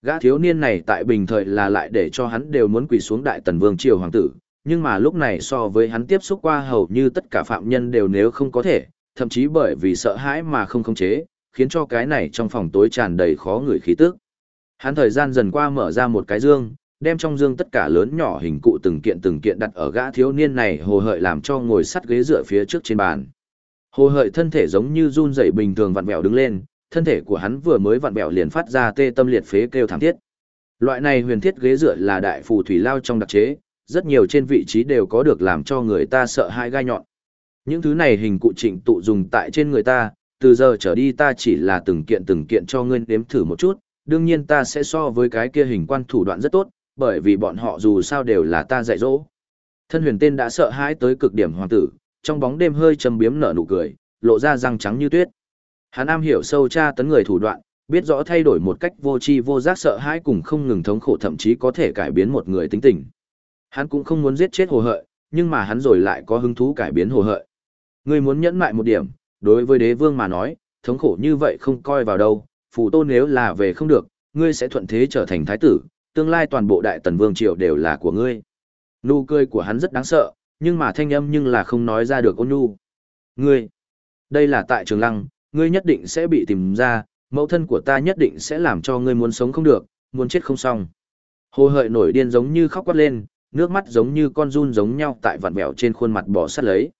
Gã thiếu niên này tại bình thời là lại để cho hắn đều muốn quỳ xuống đại tần vương triều hoàng tử, nhưng mà lúc này so với hắn tiếp xúc qua hầu như tất cả phạm nhân đều nếu không có thể, thậm chí bởi vì sợ hãi mà không khống chế, khiến cho cái này trong phòng tối tràn đầy khó người khí tức. Hắn thời gian dần qua mở ra một cái dương, đem trong dương tất cả lớn nhỏ hình cụ từng kiện từng kiện đặt ở gã thiếu niên này hồ hợi làm cho ngồi sắt ghế dựa phía trước trên bàn. Hồ hợi thân thể giống như run rẩy bình thường vặn vẹo đứng lên, thân thể của hắn vừa mới vặn vẹo liền phát ra tê tâm liệt phế kêu thảm thiết. Loại này huyền thiết ghế dựa là đại phù thủy lao trong đặc chế, rất nhiều trên vị trí đều có được làm cho người ta sợ hãi gai nhọn. Những thứ này hình cụ trịnh tụ dùng tại trên người ta, từ giờ trở đi ta chỉ là từng kiện từng kiện cho ngươi nếm thử một chút, đương nhiên ta sẽ so với cái kia hình quan thủ đoạn rất tốt, bởi vì bọn họ dù sao đều là ta dạy dỗ. Thân huyền tên đã sợ hãi tới cực điểm hoàng tử, trong bóng đêm hơi trầm biếm nở nụ cười, lộ ra răng trắng như tuyết. Hắn am hiểu sâu tra tấn người thủ đoạn, biết rõ thay đổi một cách vô tri vô giác sợ hãi cùng không ngừng thống khổ thậm chí có thể cải biến một người tính tình. Hắn cũng không muốn giết chết hồ hợi, nhưng mà hắn rồi lại có hứng thú cải biến hồ hợi. Ngươi muốn nhẫn mại một điểm, đối với đế vương mà nói, thống khổ như vậy không coi vào đâu, phù tôn nếu là về không được, ngươi sẽ thuận thế trở thành thái tử, tương lai toàn bộ đại tần vương triều đều là của ngươi. Nụ cười của hắn rất đáng sợ, nhưng mà thanh âm nhưng là không nói ra được ôn nhu. Ngươi, đây là tại trường lăng, ngươi nhất định sẽ bị tìm ra, mẫu thân của ta nhất định sẽ làm cho ngươi muốn sống không được, muốn chết không xong. Hồ hợi nổi điên giống như khóc quát lên, nước mắt giống như con run giống nhau tại vặn vẹo trên khuôn mặt bỏ sắt lấy.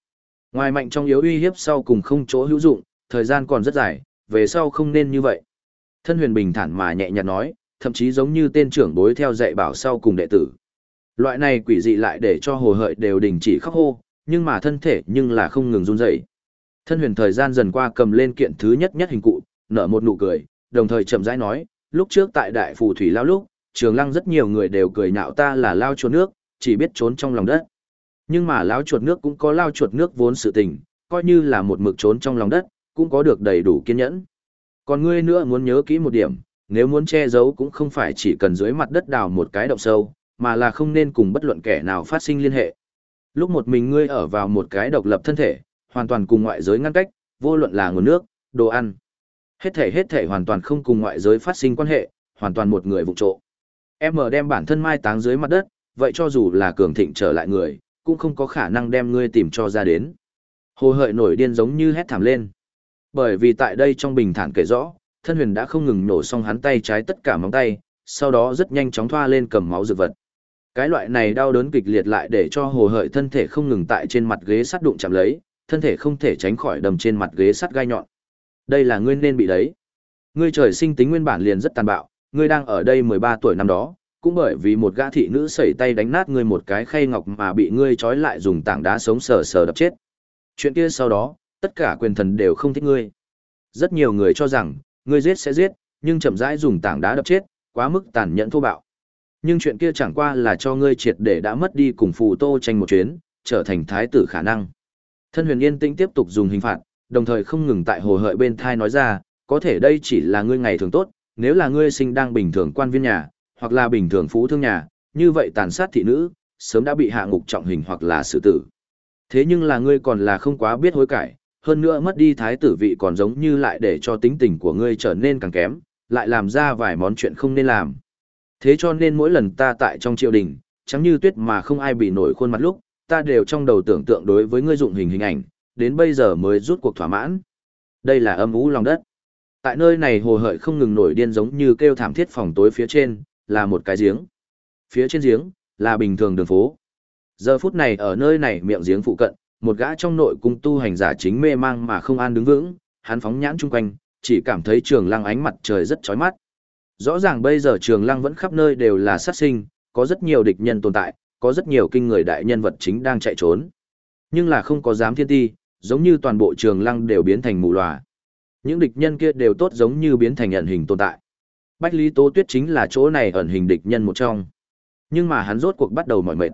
Ngoài mạnh trong yếu uy hiếp sau cùng không chỗ hữu dụng, thời gian còn rất dài, về sau không nên như vậy. Thân huyền bình thản mà nhẹ nhàng nói, thậm chí giống như tên trưởng bối theo dạy bảo sau cùng đệ tử. Loại này quỷ dị lại để cho hồ hợi đều đình chỉ khóc hô, nhưng mà thân thể nhưng là không ngừng run rẩy. Thân huyền thời gian dần qua cầm lên kiện thứ nhất nhất hình cụ, nở một nụ cười, đồng thời chậm rãi nói, lúc trước tại đại phù thủy lao lúc, trường lăng rất nhiều người đều cười nhạo ta là lao chuột nước, chỉ biết trốn trong lòng đất. Nhưng mà lao chuột nước cũng có lao chuột nước vốn sự tình, coi như là một mực trốn trong lòng đất, cũng có được đầy đủ kiên nhẫn. Còn ngươi nữa muốn nhớ kỹ một điểm, nếu muốn che giấu cũng không phải chỉ cần dưới mặt đất đào một cái động sâu, mà là không nên cùng bất luận kẻ nào phát sinh liên hệ. Lúc một mình ngươi ở vào một cái độc lập thân thể, hoàn toàn cùng ngoại giới ngăn cách, vô luận là nguồn nước, đồ ăn. Hết thể hết thể hoàn toàn không cùng ngoại giới phát sinh quan hệ, hoàn toàn một người vụ trộ. Em mở đem bản thân mai táng dưới mặt đất, vậy cho dù là cường thịnh trở lại người, cũng không có khả năng đem ngươi tìm cho ra đến. Hồ hợi nổi điên giống như hét thảm lên. Bởi vì tại đây trong bình thản kể rõ, thân huyền đã không ngừng nổ xong hắn tay trái tất cả móng tay, sau đó rất nhanh chóng thoa lên cầm máu dược vật. Cái loại này đau đớn kịch liệt lại để cho hồ hợi thân thể không ngừng tại trên mặt ghế sắt đụng chạm lấy, thân thể không thể tránh khỏi đầm trên mặt ghế sắt gai nhọn. Đây là ngươi nên bị đấy. Ngươi trời sinh tính nguyên bản liền rất tàn bạo, ngươi đang ở đây 13 tuổi năm đó, cũng bởi vì một gã thị nữ sẩy tay đánh nát ngươi một cái khay ngọc mà bị ngươi trói lại dùng tảng đá sống sờ sờ đập chết. Chuyện kia sau đó, tất cả quyền thần đều không thích ngươi. Rất nhiều người cho rằng, ngươi giết sẽ giết, nhưng chậm rãi dùng tảng đá đập chết, quá mức tàn nhẫn thô bạo. Nhưng chuyện kia chẳng qua là cho ngươi triệt để đã mất đi cùng phù tô tranh một chuyến, trở thành thái tử khả năng. Thân huyền yên tĩnh tiếp tục dùng hình phạt, đồng thời không ngừng tại hồ hợi bên thai nói ra, có thể đây chỉ là ngươi ngày thường tốt, nếu là ngươi sinh đang bình thường quan viên nhà, hoặc là bình thường phú thương nhà, như vậy tàn sát thị nữ, sớm đã bị hạ ngục trọng hình hoặc là xử tử. Thế nhưng là ngươi còn là không quá biết hối cải, hơn nữa mất đi thái tử vị còn giống như lại để cho tính tình của ngươi trở nên càng kém, lại làm ra vài món chuyện không nên làm. Thế cho nên mỗi lần ta tại trong triều đình, chẳng như tuyết mà không ai bị nổi khuôn mặt lúc, ta đều trong đầu tưởng tượng đối với ngươi dụng hình hình ảnh, đến bây giờ mới rút cuộc thỏa mãn. Đây là âm ú lòng đất. Tại nơi này hồ hợi không ngừng nổi điên giống như kêu thảm thiết phòng tối phía trên, là một cái giếng. Phía trên giếng, là bình thường đường phố. Giờ phút này ở nơi này miệng giếng phụ cận, một gã trong nội cung tu hành giả chính mê mang mà không an đứng vững, hắn phóng nhãn chung quanh, chỉ cảm thấy trường lăng ánh mặt trời rất chói mắt. Rõ ràng bây giờ trường lăng vẫn khắp nơi đều là sát sinh, có rất nhiều địch nhân tồn tại, có rất nhiều kinh người đại nhân vật chính đang chạy trốn. Nhưng là không có dám thiên ti, giống như toàn bộ trường lăng đều biến thành mù lòa. Những địch nhân kia đều tốt giống như biến thành ẩn hình tồn tại. Bách Lý Tố Tuyết chính là chỗ này ẩn hình địch nhân một trong. Nhưng mà hắn rốt cuộc bắt đầu mỏi mệt.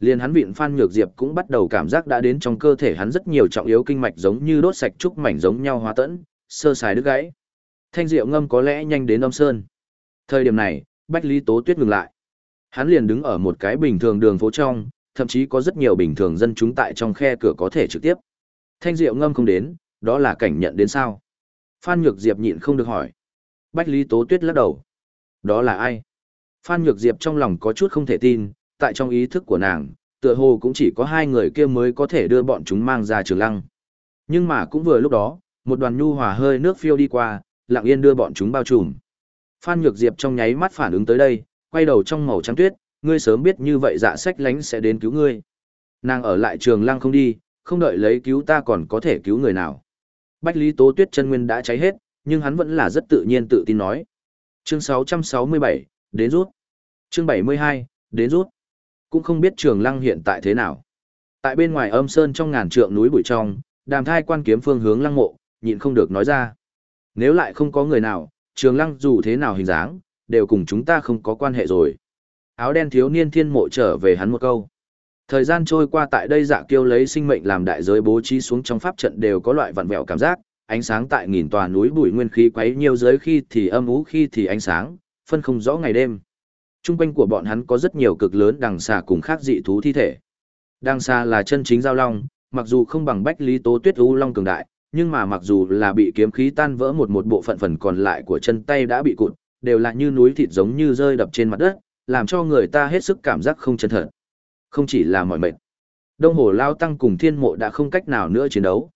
Liên hắn vịn Phan Nhược Diệp cũng bắt đầu cảm giác đã đến trong cơ thể hắn rất nhiều trọng yếu kinh mạch giống như đốt sạch trúc mảnh giống nhau hóa tẫn, sơ sài đứt gãy. Thanh Diệu Ngâm có lẽ nhanh đến Âm Sơn. Thời điểm này, Bách Lý Tố Tuyết ngừng lại. Hắn liền đứng ở một cái bình thường đường phố trong, thậm chí có rất nhiều bình thường dân chúng tại trong khe cửa có thể trực tiếp. Thanh Diệu Ngâm không đến, đó là cảnh nhận đến sao? Phan Nhược Diệp nhịn không được hỏi. Bách Lý Tố Tuyết lắc đầu. Đó là ai? Phan Nhược Diệp trong lòng có chút không thể tin, tại trong ý thức của nàng, tựa hồ cũng chỉ có hai người kia mới có thể đưa bọn chúng mang ra trường lăng. Nhưng mà cũng vừa lúc đó, một đoàn nhu hòa hơi nước phiêu đi qua, lặng yên đưa bọn chúng bao trùm. Phan Nhược Diệp trong nháy mắt phản ứng tới đây, quay đầu trong màu trắng tuyết, ngươi sớm biết như vậy dạ sách lánh sẽ đến cứu ngươi. Nàng ở lại trường lăng không đi, không đợi lấy cứu ta còn có thể cứu người nào. Bách Lý Tố Tuyết chân nguyên đã cháy hết, nhưng hắn vẫn là rất tự nhiên tự tin nói. Chương 667, đến rút. Chương 72, đến rút. Cũng không biết trường lăng hiện tại thế nào. Tại bên ngoài âm sơn trong ngàn trượng núi bụi trong, đàm thai quan kiếm phương hướng lăng mộ, nhịn không được nói ra. Nếu lại không có người nào, trường lăng dù thế nào hình dáng, đều cùng chúng ta không có quan hệ rồi. Áo đen thiếu niên thiên mộ trở về hắn một câu. Thời gian trôi qua tại đây dạ kiêu lấy sinh mệnh làm đại giới bố trí xuống trong pháp trận đều có loại vặn vẹo cảm giác, ánh sáng tại nghìn tòa núi bụi nguyên khí quấy nhiều giới khi thì âm ú khi thì ánh sáng, phân không rõ ngày đêm. Trung quanh của bọn hắn có rất nhiều cực lớn đằng xà cùng khác dị thú thi thể. Đằng xà là chân chính giao long, mặc dù không bằng bách lý tố tuyết u long cường đại, nhưng mà mặc dù là bị kiếm khí tan vỡ một một bộ phận phần còn lại của chân tay đã bị cụt, đều là như núi thịt giống như rơi đập trên mặt đất, làm cho người ta hết sức cảm giác không chân thật. Không chỉ là mỏi mệt. Đông Hồ Lao Tăng cùng thiên mộ đã không cách nào nữa chiến đấu.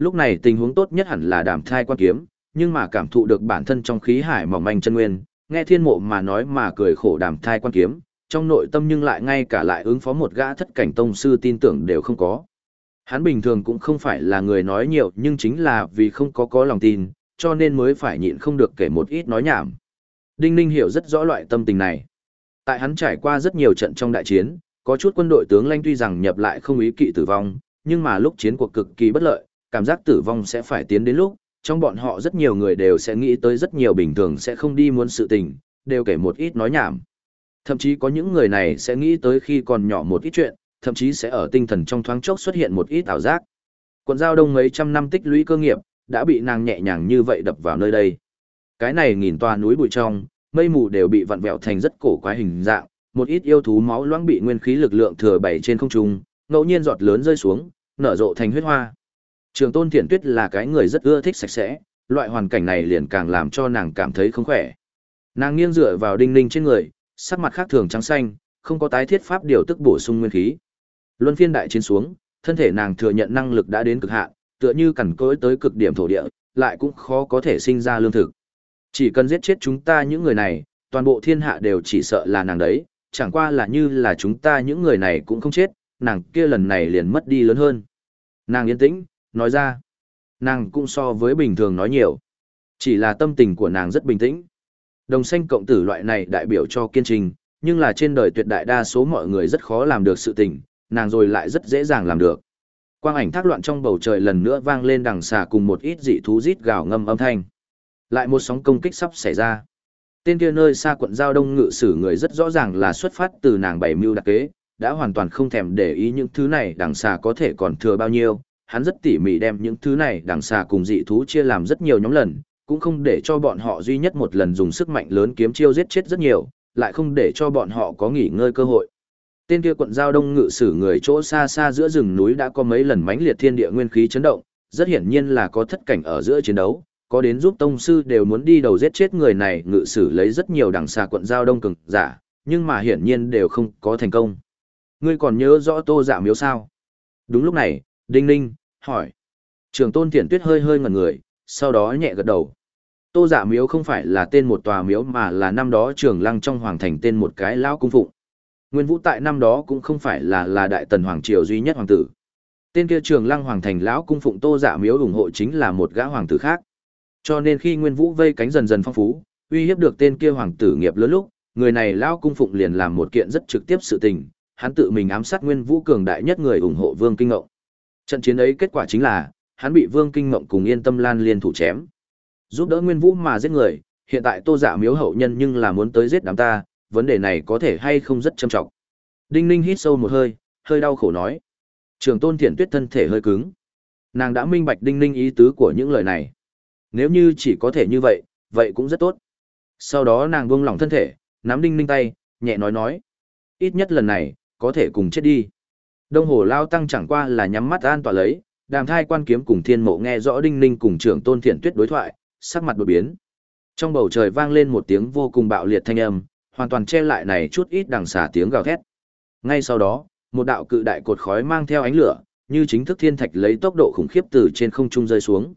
Lúc này tình huống tốt nhất hẳn là đàm thai quan kiếm, nhưng mà cảm thụ được bản thân trong khí hải mỏng manh chân nguyên, nghe thiên mộ mà nói mà cười khổ đàm thai quan kiếm, trong nội tâm nhưng lại ngay cả lại ứng phó một gã thất cảnh tông sư tin tưởng đều không có. Hắn bình thường cũng không phải là người nói nhiều nhưng chính là vì không có có lòng tin, cho nên mới phải nhịn không được kể một ít nói nhảm. Đinh Ninh hiểu rất rõ loại tâm tình này. Tại hắn trải qua rất nhiều trận trong đại chiến, có chút quân đội tướng lãnh tuy rằng nhập lại không ý kỵ tử vong, nhưng mà lúc chiến cuộc cực kỳ bất lợi, cảm giác tử vong sẽ phải tiến đến lúc, trong bọn họ rất nhiều người đều sẽ nghĩ tới rất nhiều bình thường sẽ không đi muốn sự tình, đều kể một ít nói nhảm. Thậm chí có những người này sẽ nghĩ tới khi còn nhỏ một ít chuyện, thậm chí sẽ ở tinh thần trong thoáng chốc xuất hiện một ít ảo giác. Quận giao đông mấy trăm năm tích lũy cơ nghiệp, đã bị nàng nhẹ nhàng như vậy đập vào nơi đây. Cái này nghìn toa núi bụi trong, mây mù đều bị vặn vẹo thành rất cổ quái hình dạng, một ít yêu thú máu loãng bị nguyên khí lực lượng thừa bảy trên không trung, ngẫu nhiên giọt lớn rơi xuống, nở rộ thành huyết hoa. Trường Tôn Thiện Tuyết là cái người rất ưa thích sạch sẽ, loại hoàn cảnh này liền càng làm cho nàng cảm thấy không khỏe. Nàng nghiêng dựa vào đinh ninh trên người, sắc mặt khác thường trắng xanh, không có tái thiết pháp điều tức bổ sung nguyên khí. Luân phiên đại chiến xuống, thân thể nàng thừa nhận năng lực đã đến cực hạn, tựa như cằn cỗi tới cực điểm thổ địa, lại cũng khó có thể sinh ra lương thực. Chỉ cần giết chết chúng ta những người này, toàn bộ thiên hạ đều chỉ sợ là nàng đấy, chẳng qua là như là chúng ta những người này cũng không chết, nàng kia lần này liền mất đi lớn hơn. Nàng yên tĩnh, nói ra. Nàng cũng so với bình thường nói nhiều. Chỉ là tâm tình của nàng rất bình tĩnh. Đồng xanh cộng tử loại này đại biểu cho kiên trình, nhưng là trên đời tuyệt đại đa số mọi người rất khó làm được sự tình, nàng rồi lại rất dễ dàng làm được. Quang ảnh thác loạn trong bầu trời lần nữa vang lên đằng xà cùng một ít dị thú rít gào ngâm âm thanh. Lại một sóng công kích sắp xảy ra. Tên kia nơi xa quận giao đông ngự sử người rất rõ ràng là xuất phát từ nàng bảy mưu đặc kế, đã hoàn toàn không thèm để ý những thứ này đằng xà có thể còn thừa bao nhiêu. Hắn rất tỉ mỉ đem những thứ này đằng xà cùng dị thú chia làm rất nhiều nhóm lần, cũng không để cho bọn họ duy nhất một lần dùng sức mạnh lớn kiếm chiêu giết chết rất nhiều, lại không để cho bọn họ có nghỉ ngơi cơ hội. Tên kia quận giao đông ngự sử người chỗ xa xa giữa rừng núi đã có mấy lần mãnh liệt thiên địa nguyên khí chấn động, rất hiển nhiên là có thất cảnh ở giữa chiến đấu, có đến giúp tông sư đều muốn đi đầu giết chết người này ngự sử lấy rất nhiều đằng xa quận giao đông cường giả, nhưng mà hiển nhiên đều không có thành công. Ngươi còn nhớ rõ tô dạ miếu sao? Đúng lúc này, Đinh Ninh, hỏi. Trường tôn thiển tuyết hơi hơi ngẩn người, sau đó nhẹ gật đầu. Tô giả miếu không phải là tên một tòa miếu mà là năm đó trường lăng trong hoàng thành tên một cái lão cung phụng. Nguyên vũ tại năm đó cũng không phải là là đại tần hoàng triều duy nhất hoàng tử. Tên kia trường lăng hoàng thành lão cung phụng tô giả miếu ủng hộ chính là một gã hoàng tử khác. Cho nên khi Nguyên Vũ vây cánh dần dần phong phú, uy hiếp được tên kia hoàng tử nghiệp lớn lúc, người này lão cung phụng liền làm một kiện rất trực tiếp sự tình, hắn tự mình ám sát Nguyên Vũ cường đại nhất người ủng hộ Vương Kinh Ngộng. Trận chiến ấy kết quả chính là, hắn bị Vương Kinh Ngộng cùng Yên Tâm Lan liên thủ chém. Giúp đỡ Nguyên Vũ mà giết người, hiện tại Tô Dạ Miếu hậu nhân nhưng là muốn tới giết đám ta, vấn đề này có thể hay không rất trầm trọng. Đinh Ninh hít sâu một hơi, hơi đau khổ nói. Trường Tôn Thiện Tuyết thân thể hơi cứng. Nàng đã minh bạch Đinh Ninh ý tứ của những lời này. Nếu như chỉ có thể như vậy, vậy cũng rất tốt. Sau đó nàng buông lỏng thân thể, nắm đinh ninh tay, nhẹ nói nói. Ít nhất lần này, có thể cùng chết đi. Đông hồ lao tăng chẳng qua là nhắm mắt an tỏa lấy, đàm thai quan kiếm cùng thiên mộ nghe rõ đinh ninh cùng trưởng tôn thiện tuyết đối thoại, sắc mặt đột biến. Trong bầu trời vang lên một tiếng vô cùng bạo liệt thanh âm, hoàn toàn che lại này chút ít đằng xả tiếng gào thét. Ngay sau đó, một đạo cự đại cột khói mang theo ánh lửa, như chính thức thiên thạch lấy tốc độ khủng khiếp từ trên không trung rơi xuống.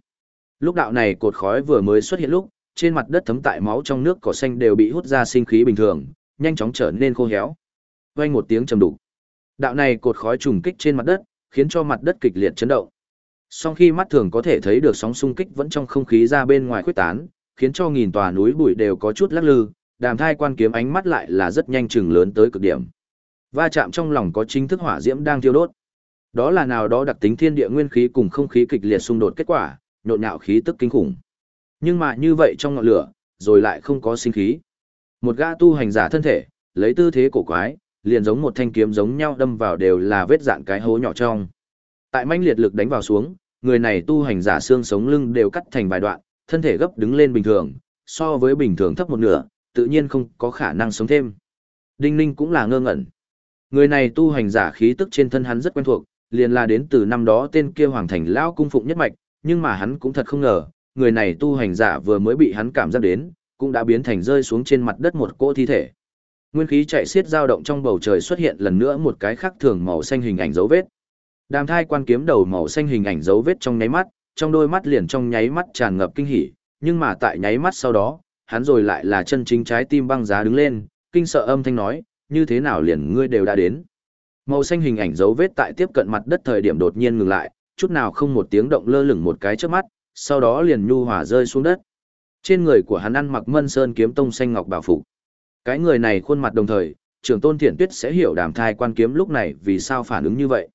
Lúc đạo này cột khói vừa mới xuất hiện lúc, trên mặt đất thấm tại máu trong nước cỏ xanh đều bị hút ra sinh khí bình thường, nhanh chóng trở nên khô héo. Vang một tiếng trầm đục. Đạo này cột khói trùng kích trên mặt đất, khiến cho mặt đất kịch liệt chấn động. Song khi mắt thường có thể thấy được sóng xung kích vẫn trong không khí ra bên ngoài khuếch tán, khiến cho nghìn tòa núi bụi đều có chút lắc lư, đàm thai quan kiếm ánh mắt lại là rất nhanh chừng lớn tới cực điểm. Va chạm trong lòng có chính thức hỏa diễm đang thiêu đốt. Đó là nào đó đặc tính thiên địa nguyên khí cùng không khí kịch liệt xung đột kết quả, nhộn nhạo khí tức kinh khủng. Nhưng mà như vậy trong ngọn lửa, rồi lại không có sinh khí. Một gã tu hành giả thân thể, lấy tư thế cổ quái, liền giống một thanh kiếm giống nhau đâm vào đều là vết dạn cái hố nhỏ trong. Tại manh liệt lực đánh vào xuống, người này tu hành giả xương sống lưng đều cắt thành vài đoạn, thân thể gấp đứng lên bình thường, so với bình thường thấp một nửa, tự nhiên không có khả năng sống thêm. Đinh Ninh cũng là ngơ ngẩn. Người này tu hành giả khí tức trên thân hắn rất quen thuộc, liền là đến từ năm đó tên kia hoàng thành lão cung phụng nhất mạch, nhưng mà hắn cũng thật không ngờ, người này tu hành giả vừa mới bị hắn cảm giác đến, cũng đã biến thành rơi xuống trên mặt đất một cỗ thi thể. Nguyên khí chạy xiết dao động trong bầu trời xuất hiện lần nữa một cái khác thường màu xanh hình ảnh dấu vết. Đàm thai quan kiếm đầu màu xanh hình ảnh dấu vết trong nháy mắt, trong đôi mắt liền trong nháy mắt tràn ngập kinh hỉ, nhưng mà tại nháy mắt sau đó, hắn rồi lại là chân chính trái tim băng giá đứng lên, kinh sợ âm thanh nói, như thế nào liền ngươi đều đã đến. Màu xanh hình ảnh dấu vết tại tiếp cận mặt đất thời điểm đột nhiên ngừng lại, chút nào không một tiếng động lơ lửng một cái trước mắt, sau đó liền nhu hòa rơi xuống đất. Trên người của hắn ăn mặc mân sơn kiếm tông xanh ngọc bảo phục. Cái người này khuôn mặt đồng thời, trưởng tôn thiện tuyết sẽ hiểu đàm thai quan kiếm lúc này vì sao phản ứng như vậy.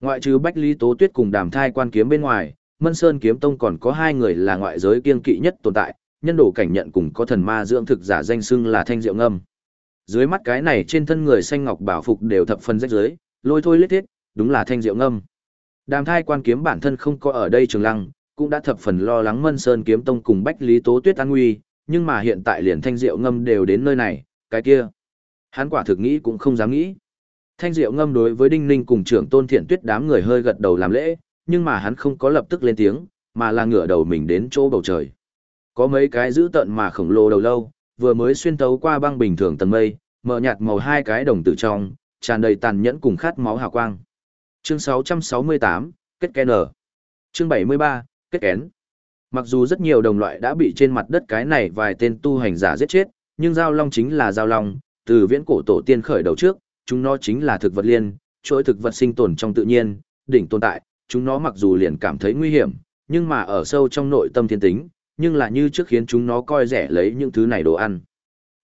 Ngoại trừ Bách Lý Tố Tuyết cùng đàm thai quan kiếm bên ngoài, Mân Sơn kiếm tông còn có hai người là ngoại giới kiên kỵ nhất tồn tại, nhân đồ cảnh nhận cùng có thần ma dưỡng thực giả danh xưng là thanh diệu ngâm. Dưới mắt cái này trên thân người xanh ngọc bảo phục đều thập phần rách dưới, lôi thôi lết thiết, đúng là thanh diệu ngâm. Đàm thai quan kiếm bản thân không có ở đây trường lăng, cũng đã thập phần lo lắng Mân Sơn kiếm tông cùng Bách Lý Tố Tuyết an nguy, nhưng mà hiện tại liền thanh diệu ngâm đều đến nơi này, cái kia. Hắn quả thực nghĩ cũng không dám nghĩ. Thanh diệu ngâm đối với Đinh Ninh cùng trưởng tôn thiện tuyết đám người hơi gật đầu làm lễ, nhưng mà hắn không có lập tức lên tiếng, mà là ngửa đầu mình đến chỗ bầu trời. Có mấy cái giữ tận mà khổng lồ đầu lâu, vừa mới xuyên tấu qua băng bình thường tầng mây, mở nhạt màu hai cái đồng tử trong, tràn đầy tàn nhẫn cùng khát máu hào quang. Chương 668, kết kén ở. Chương 73, kết kén. Mặc dù rất nhiều đồng loại đã bị trên mặt đất cái này vài tên tu hành giả giết chết, nhưng giao long chính là giao long, từ viễn cổ tổ tiên khởi đầu trước, chúng nó chính là thực vật liên, chuỗi thực vật sinh tồn trong tự nhiên, đỉnh tồn tại, chúng nó mặc dù liền cảm thấy nguy hiểm, nhưng mà ở sâu trong nội tâm thiên tính, nhưng là như trước khiến chúng nó coi rẻ lấy những thứ này đồ ăn.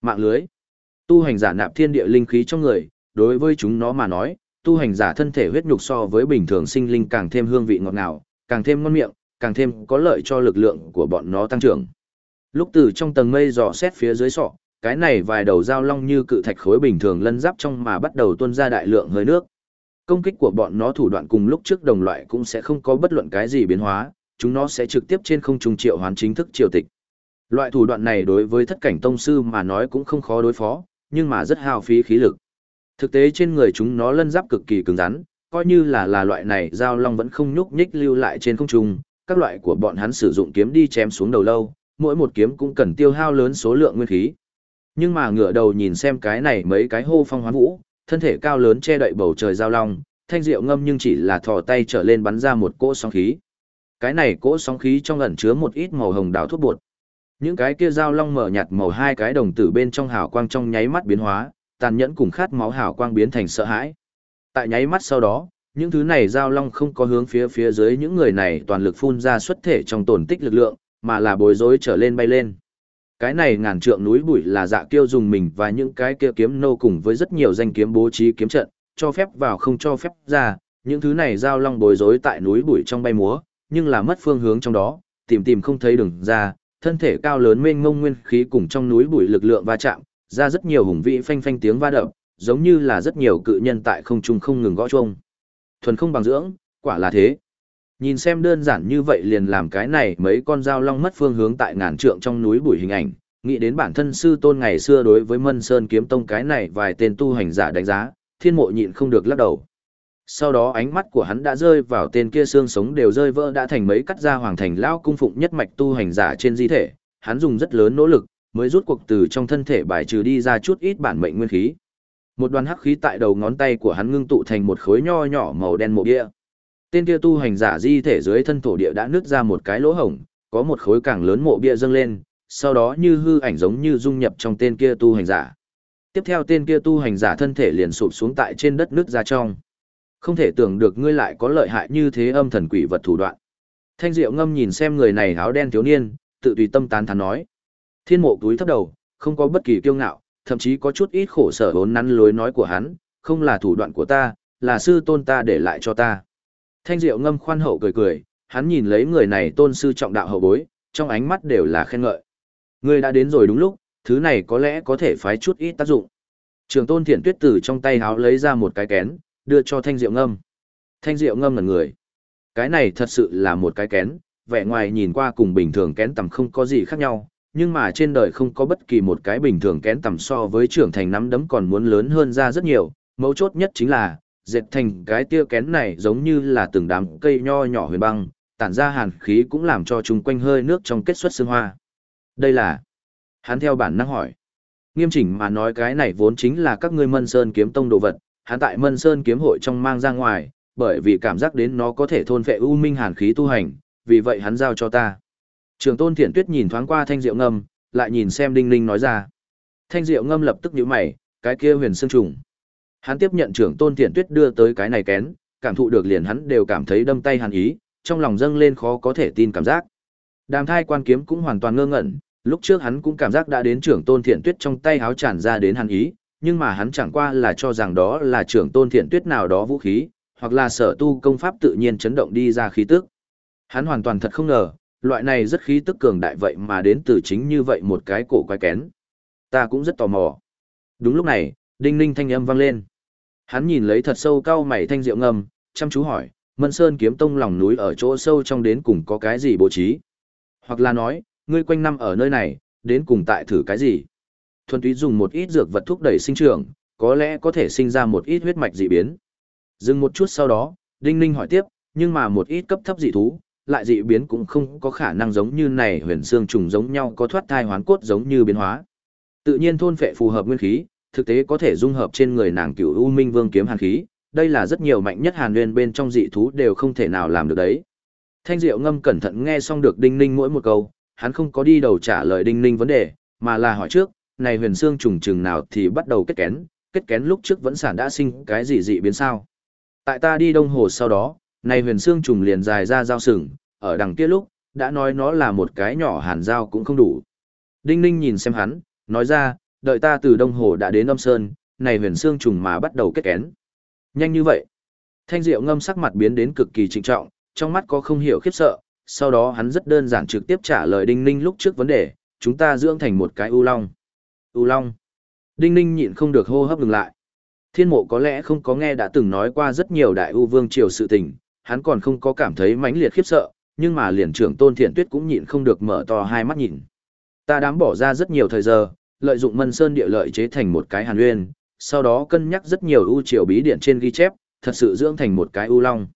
Mạng lưới. Tu hành giả nạp thiên địa linh khí trong người, đối với chúng nó mà nói, tu hành giả thân thể huyết nhục so với bình thường sinh linh càng thêm hương vị ngọt ngào, càng thêm ngon miệng, càng thêm có lợi cho lực lượng của bọn nó tăng trưởng. Lúc từ trong tầng mây dò xét phía dưới sọ, cái này vài đầu dao long như cự thạch khối bình thường lân giáp trong mà bắt đầu tuôn ra đại lượng hơi nước. Công kích của bọn nó thủ đoạn cùng lúc trước đồng loại cũng sẽ không có bất luận cái gì biến hóa, chúng nó sẽ trực tiếp trên không trung triệu hoán chính thức triều tịch. Loại thủ đoạn này đối với thất cảnh tông sư mà nói cũng không khó đối phó, nhưng mà rất hao phí khí lực. Thực tế trên người chúng nó lân giáp cực kỳ cứng rắn, coi như là là loại này giao long vẫn không nhúc nhích lưu lại trên không trung, các loại của bọn hắn sử dụng kiếm đi chém xuống đầu lâu, mỗi một kiếm cũng cần tiêu hao lớn số lượng nguyên khí. Nhưng mà ngửa đầu nhìn xem cái này mấy cái hô phong hoán vũ, thân thể cao lớn che đậy bầu trời giao long, thanh diệu ngâm nhưng chỉ là thò tay trở lên bắn ra một cỗ sóng khí. Cái này cỗ sóng khí trong ẩn chứa một ít màu hồng đào thuốc bột. Những cái kia giao long mở nhạt màu hai cái đồng tử bên trong hào quang trong nháy mắt biến hóa, tàn nhẫn cùng khát máu hào quang biến thành sợ hãi. Tại nháy mắt sau đó, những thứ này giao long không có hướng phía phía dưới những người này toàn lực phun ra xuất thể trong tổn tích lực lượng, mà là bối rối trở lên bay lên. Cái này ngàn trượng núi bụi là dạ kiêu dùng mình và những cái kia kiếm nô cùng với rất nhiều danh kiếm bố trí kiếm trận, cho phép vào không cho phép ra, những thứ này giao long bối rối tại núi bụi trong bay múa, nhưng là mất phương hướng trong đó, tìm tìm không thấy đường ra, thân thể cao lớn mênh mông nguyên khí cùng trong núi bụi lực lượng va chạm, ra rất nhiều hùng vĩ phanh phanh tiếng va đập, giống như là rất nhiều cự nhân tại không trung không ngừng gõ chuông. Thuần không bằng dưỡng, quả là thế. Nhìn xem đơn giản như vậy liền làm cái này mấy con dao long mất phương hướng tại ngàn trượng trong núi bụi hình ảnh, nghĩ đến bản thân sư tôn ngày xưa đối với Mân Sơn kiếm tông cái này vài tên tu hành giả đánh giá, thiên mộ nhịn không được lắc đầu. Sau đó ánh mắt của hắn đã rơi vào tên kia xương sống đều rơi vỡ đã thành mấy cắt ra hoàng thành lão cung phụng nhất mạch tu hành giả trên di thể, hắn dùng rất lớn nỗ lực, mới rút cuộc từ trong thân thể bài trừ đi ra chút ít bản mệnh nguyên khí. Một đoàn hắc khí tại đầu ngón tay của hắn ngưng tụ thành một khối nho nhỏ màu đen mộ địa. Tên kia tu hành giả di thể dưới thân thổ địa đã nứt ra một cái lỗ hổng, có một khối càng lớn mộ bia dâng lên, sau đó như hư ảnh giống như dung nhập trong tên kia tu hành giả. Tiếp theo tên kia tu hành giả thân thể liền sụp xuống tại trên đất nứt ra trong. Không thể tưởng được ngươi lại có lợi hại như thế âm thần quỷ vật thủ đoạn. Thanh Diệu Ngâm nhìn xem người này áo đen thiếu niên, tự tùy tâm tán thán nói. Thiên mộ túi thấp đầu, không có bất kỳ kiêu ngạo, thậm chí có chút ít khổ sở vốn nắn lối nói của hắn, không là thủ đoạn của ta, là sư tôn ta để lại cho ta. Thanh Diệu Ngâm khoan hậu cười cười, hắn nhìn lấy người này tôn sư trọng đạo hậu bối, trong ánh mắt đều là khen ngợi. Ngươi đã đến rồi đúng lúc, thứ này có lẽ có thể phái chút ít tác dụng. Trường tôn thiện tuyết tử trong tay háo lấy ra một cái kén, đưa cho thanh diệu ngâm. Thanh diệu ngâm ngẩn người. Cái này thật sự là một cái kén, vẻ ngoài nhìn qua cùng bình thường kén tầm không có gì khác nhau, nhưng mà trên đời không có bất kỳ một cái bình thường kén tầm so với trưởng thành nắm đấm còn muốn lớn hơn ra rất nhiều, mấu chốt nhất chính là, dệt thành cái tia kén này giống như là từng đám cây nho nhỏ huyền băng, tản ra hàn khí cũng làm cho chúng quanh hơi nước trong kết xuất sương hoa. Đây là... Hắn theo bản năng hỏi. Nghiêm chỉnh mà nói cái này vốn chính là các ngươi mân sơn kiếm tông đồ vật, hắn tại mân sơn kiếm hội trong mang ra ngoài, bởi vì cảm giác đến nó có thể thôn phệ u minh hàn khí tu hành, vì vậy hắn giao cho ta. Trường tôn thiện tuyết nhìn thoáng qua thanh diệu ngâm, lại nhìn xem đinh ninh nói ra. Thanh diệu ngâm lập tức nhíu mày, cái kia huyền xương trùng. Hắn tiếp nhận trưởng tôn thiện tuyết đưa tới cái này kén, cảm thụ được liền hắn đều cảm thấy đâm tay hàn ý, trong lòng dâng lên khó có thể tin cảm giác. Đàm thai quan kiếm cũng hoàn toàn ngơ ngẩn, lúc trước hắn cũng cảm giác đã đến trưởng tôn thiện tuyết trong tay háo tràn ra đến hàn ý, nhưng mà hắn chẳng qua là cho rằng đó là trưởng tôn thiện tuyết nào đó vũ khí, hoặc là sở tu công pháp tự nhiên chấn động đi ra khí tức. Hắn hoàn toàn thật không ngờ, loại này rất khí tức cường đại vậy mà đến từ chính như vậy một cái cổ quái kén. Ta cũng rất tò mò. Đúng lúc này, đinh ninh thanh âm vang lên. Hắn nhìn lấy thật sâu cao mày thanh diệu ngâm, chăm chú hỏi, Mân Sơn kiếm tông lòng núi ở chỗ sâu trong đến cùng có cái gì bố trí? Hoặc là nói, ngươi quanh năm ở nơi này, đến cùng tại thử cái gì? Thuần túy dùng một ít dược vật thúc đẩy sinh trưởng, có lẽ có thể sinh ra một ít huyết mạch dị biến. Dừng một chút sau đó, Đinh Ninh hỏi tiếp, nhưng mà một ít cấp thấp dị thú, lại dị biến cũng không có khả năng giống như này huyền xương trùng giống nhau có thoát thai hoán cốt giống như biến hóa. Tự nhiên thôn phệ phù hợp nguyên khí, thực tế có thể dung hợp trên người nàng cửu U Minh Vương kiếm hàn khí, đây là rất nhiều mạnh nhất hàn nguyên bên trong dị thú đều không thể nào làm được đấy. Thanh Diệu Ngâm cẩn thận nghe xong được Đinh Ninh mỗi một câu, hắn không có đi đầu trả lời Đinh Ninh vấn đề, mà là hỏi trước, này huyền xương trùng trừng nào thì bắt đầu kết kén, kết kén lúc trước vẫn sản đã sinh cái gì dị biến sao. Tại ta đi đông hồ sau đó, này huyền xương trùng liền dài ra dao sừng, ở đằng kia lúc, đã nói nó là một cái nhỏ hàn dao cũng không đủ. Đinh Ninh nhìn xem hắn, nói ra, đợi ta từ đông hồ đã đến âm sơn, này huyền xương trùng mà bắt đầu kết kén. Nhanh như vậy. Thanh Diệu ngâm sắc mặt biến đến cực kỳ trịnh trọng, trong mắt có không hiểu khiếp sợ, sau đó hắn rất đơn giản trực tiếp trả lời Đinh Ninh lúc trước vấn đề, chúng ta dưỡng thành một cái ưu long. ưu long. Đinh Ninh nhịn không được hô hấp ngừng lại. Thiên mộ có lẽ không có nghe đã từng nói qua rất nhiều đại ưu vương triều sự tình, hắn còn không có cảm thấy mãnh liệt khiếp sợ, nhưng mà liền trưởng tôn thiện tuyết cũng nhịn không được mở to hai mắt nhìn. Ta đám bỏ ra rất nhiều thời giờ, lợi dụng mân sơn địa lợi chế thành một cái hàn uyên, sau đó cân nhắc rất nhiều ưu triều bí điện trên ghi chép, thật sự dưỡng thành một cái ưu long.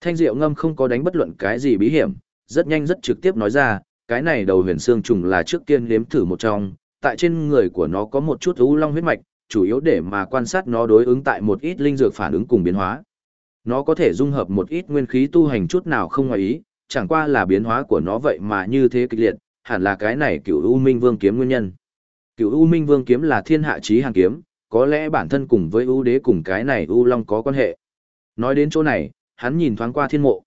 Thanh Diệu Ngâm không có đánh bất luận cái gì bí hiểm, rất nhanh rất trực tiếp nói ra, cái này đầu huyền xương trùng là trước tiên nếm thử một trong, tại trên người của nó có một chút ưu long huyết mạch, chủ yếu để mà quan sát nó đối ứng tại một ít linh dược phản ứng cùng biến hóa. Nó có thể dung hợp một ít nguyên khí tu hành chút nào không ngoài ý, chẳng qua là biến hóa của nó vậy mà như thế kịch liệt, hẳn là cái này cửu U Minh Vương kiếm nguyên nhân. Cửu U Minh Vương kiếm là thiên hạ chí hàng kiếm, có lẽ bản thân cùng với u đế cùng cái này u long có quan hệ. Nói đến chỗ này, hắn nhìn thoáng qua thiên mộ.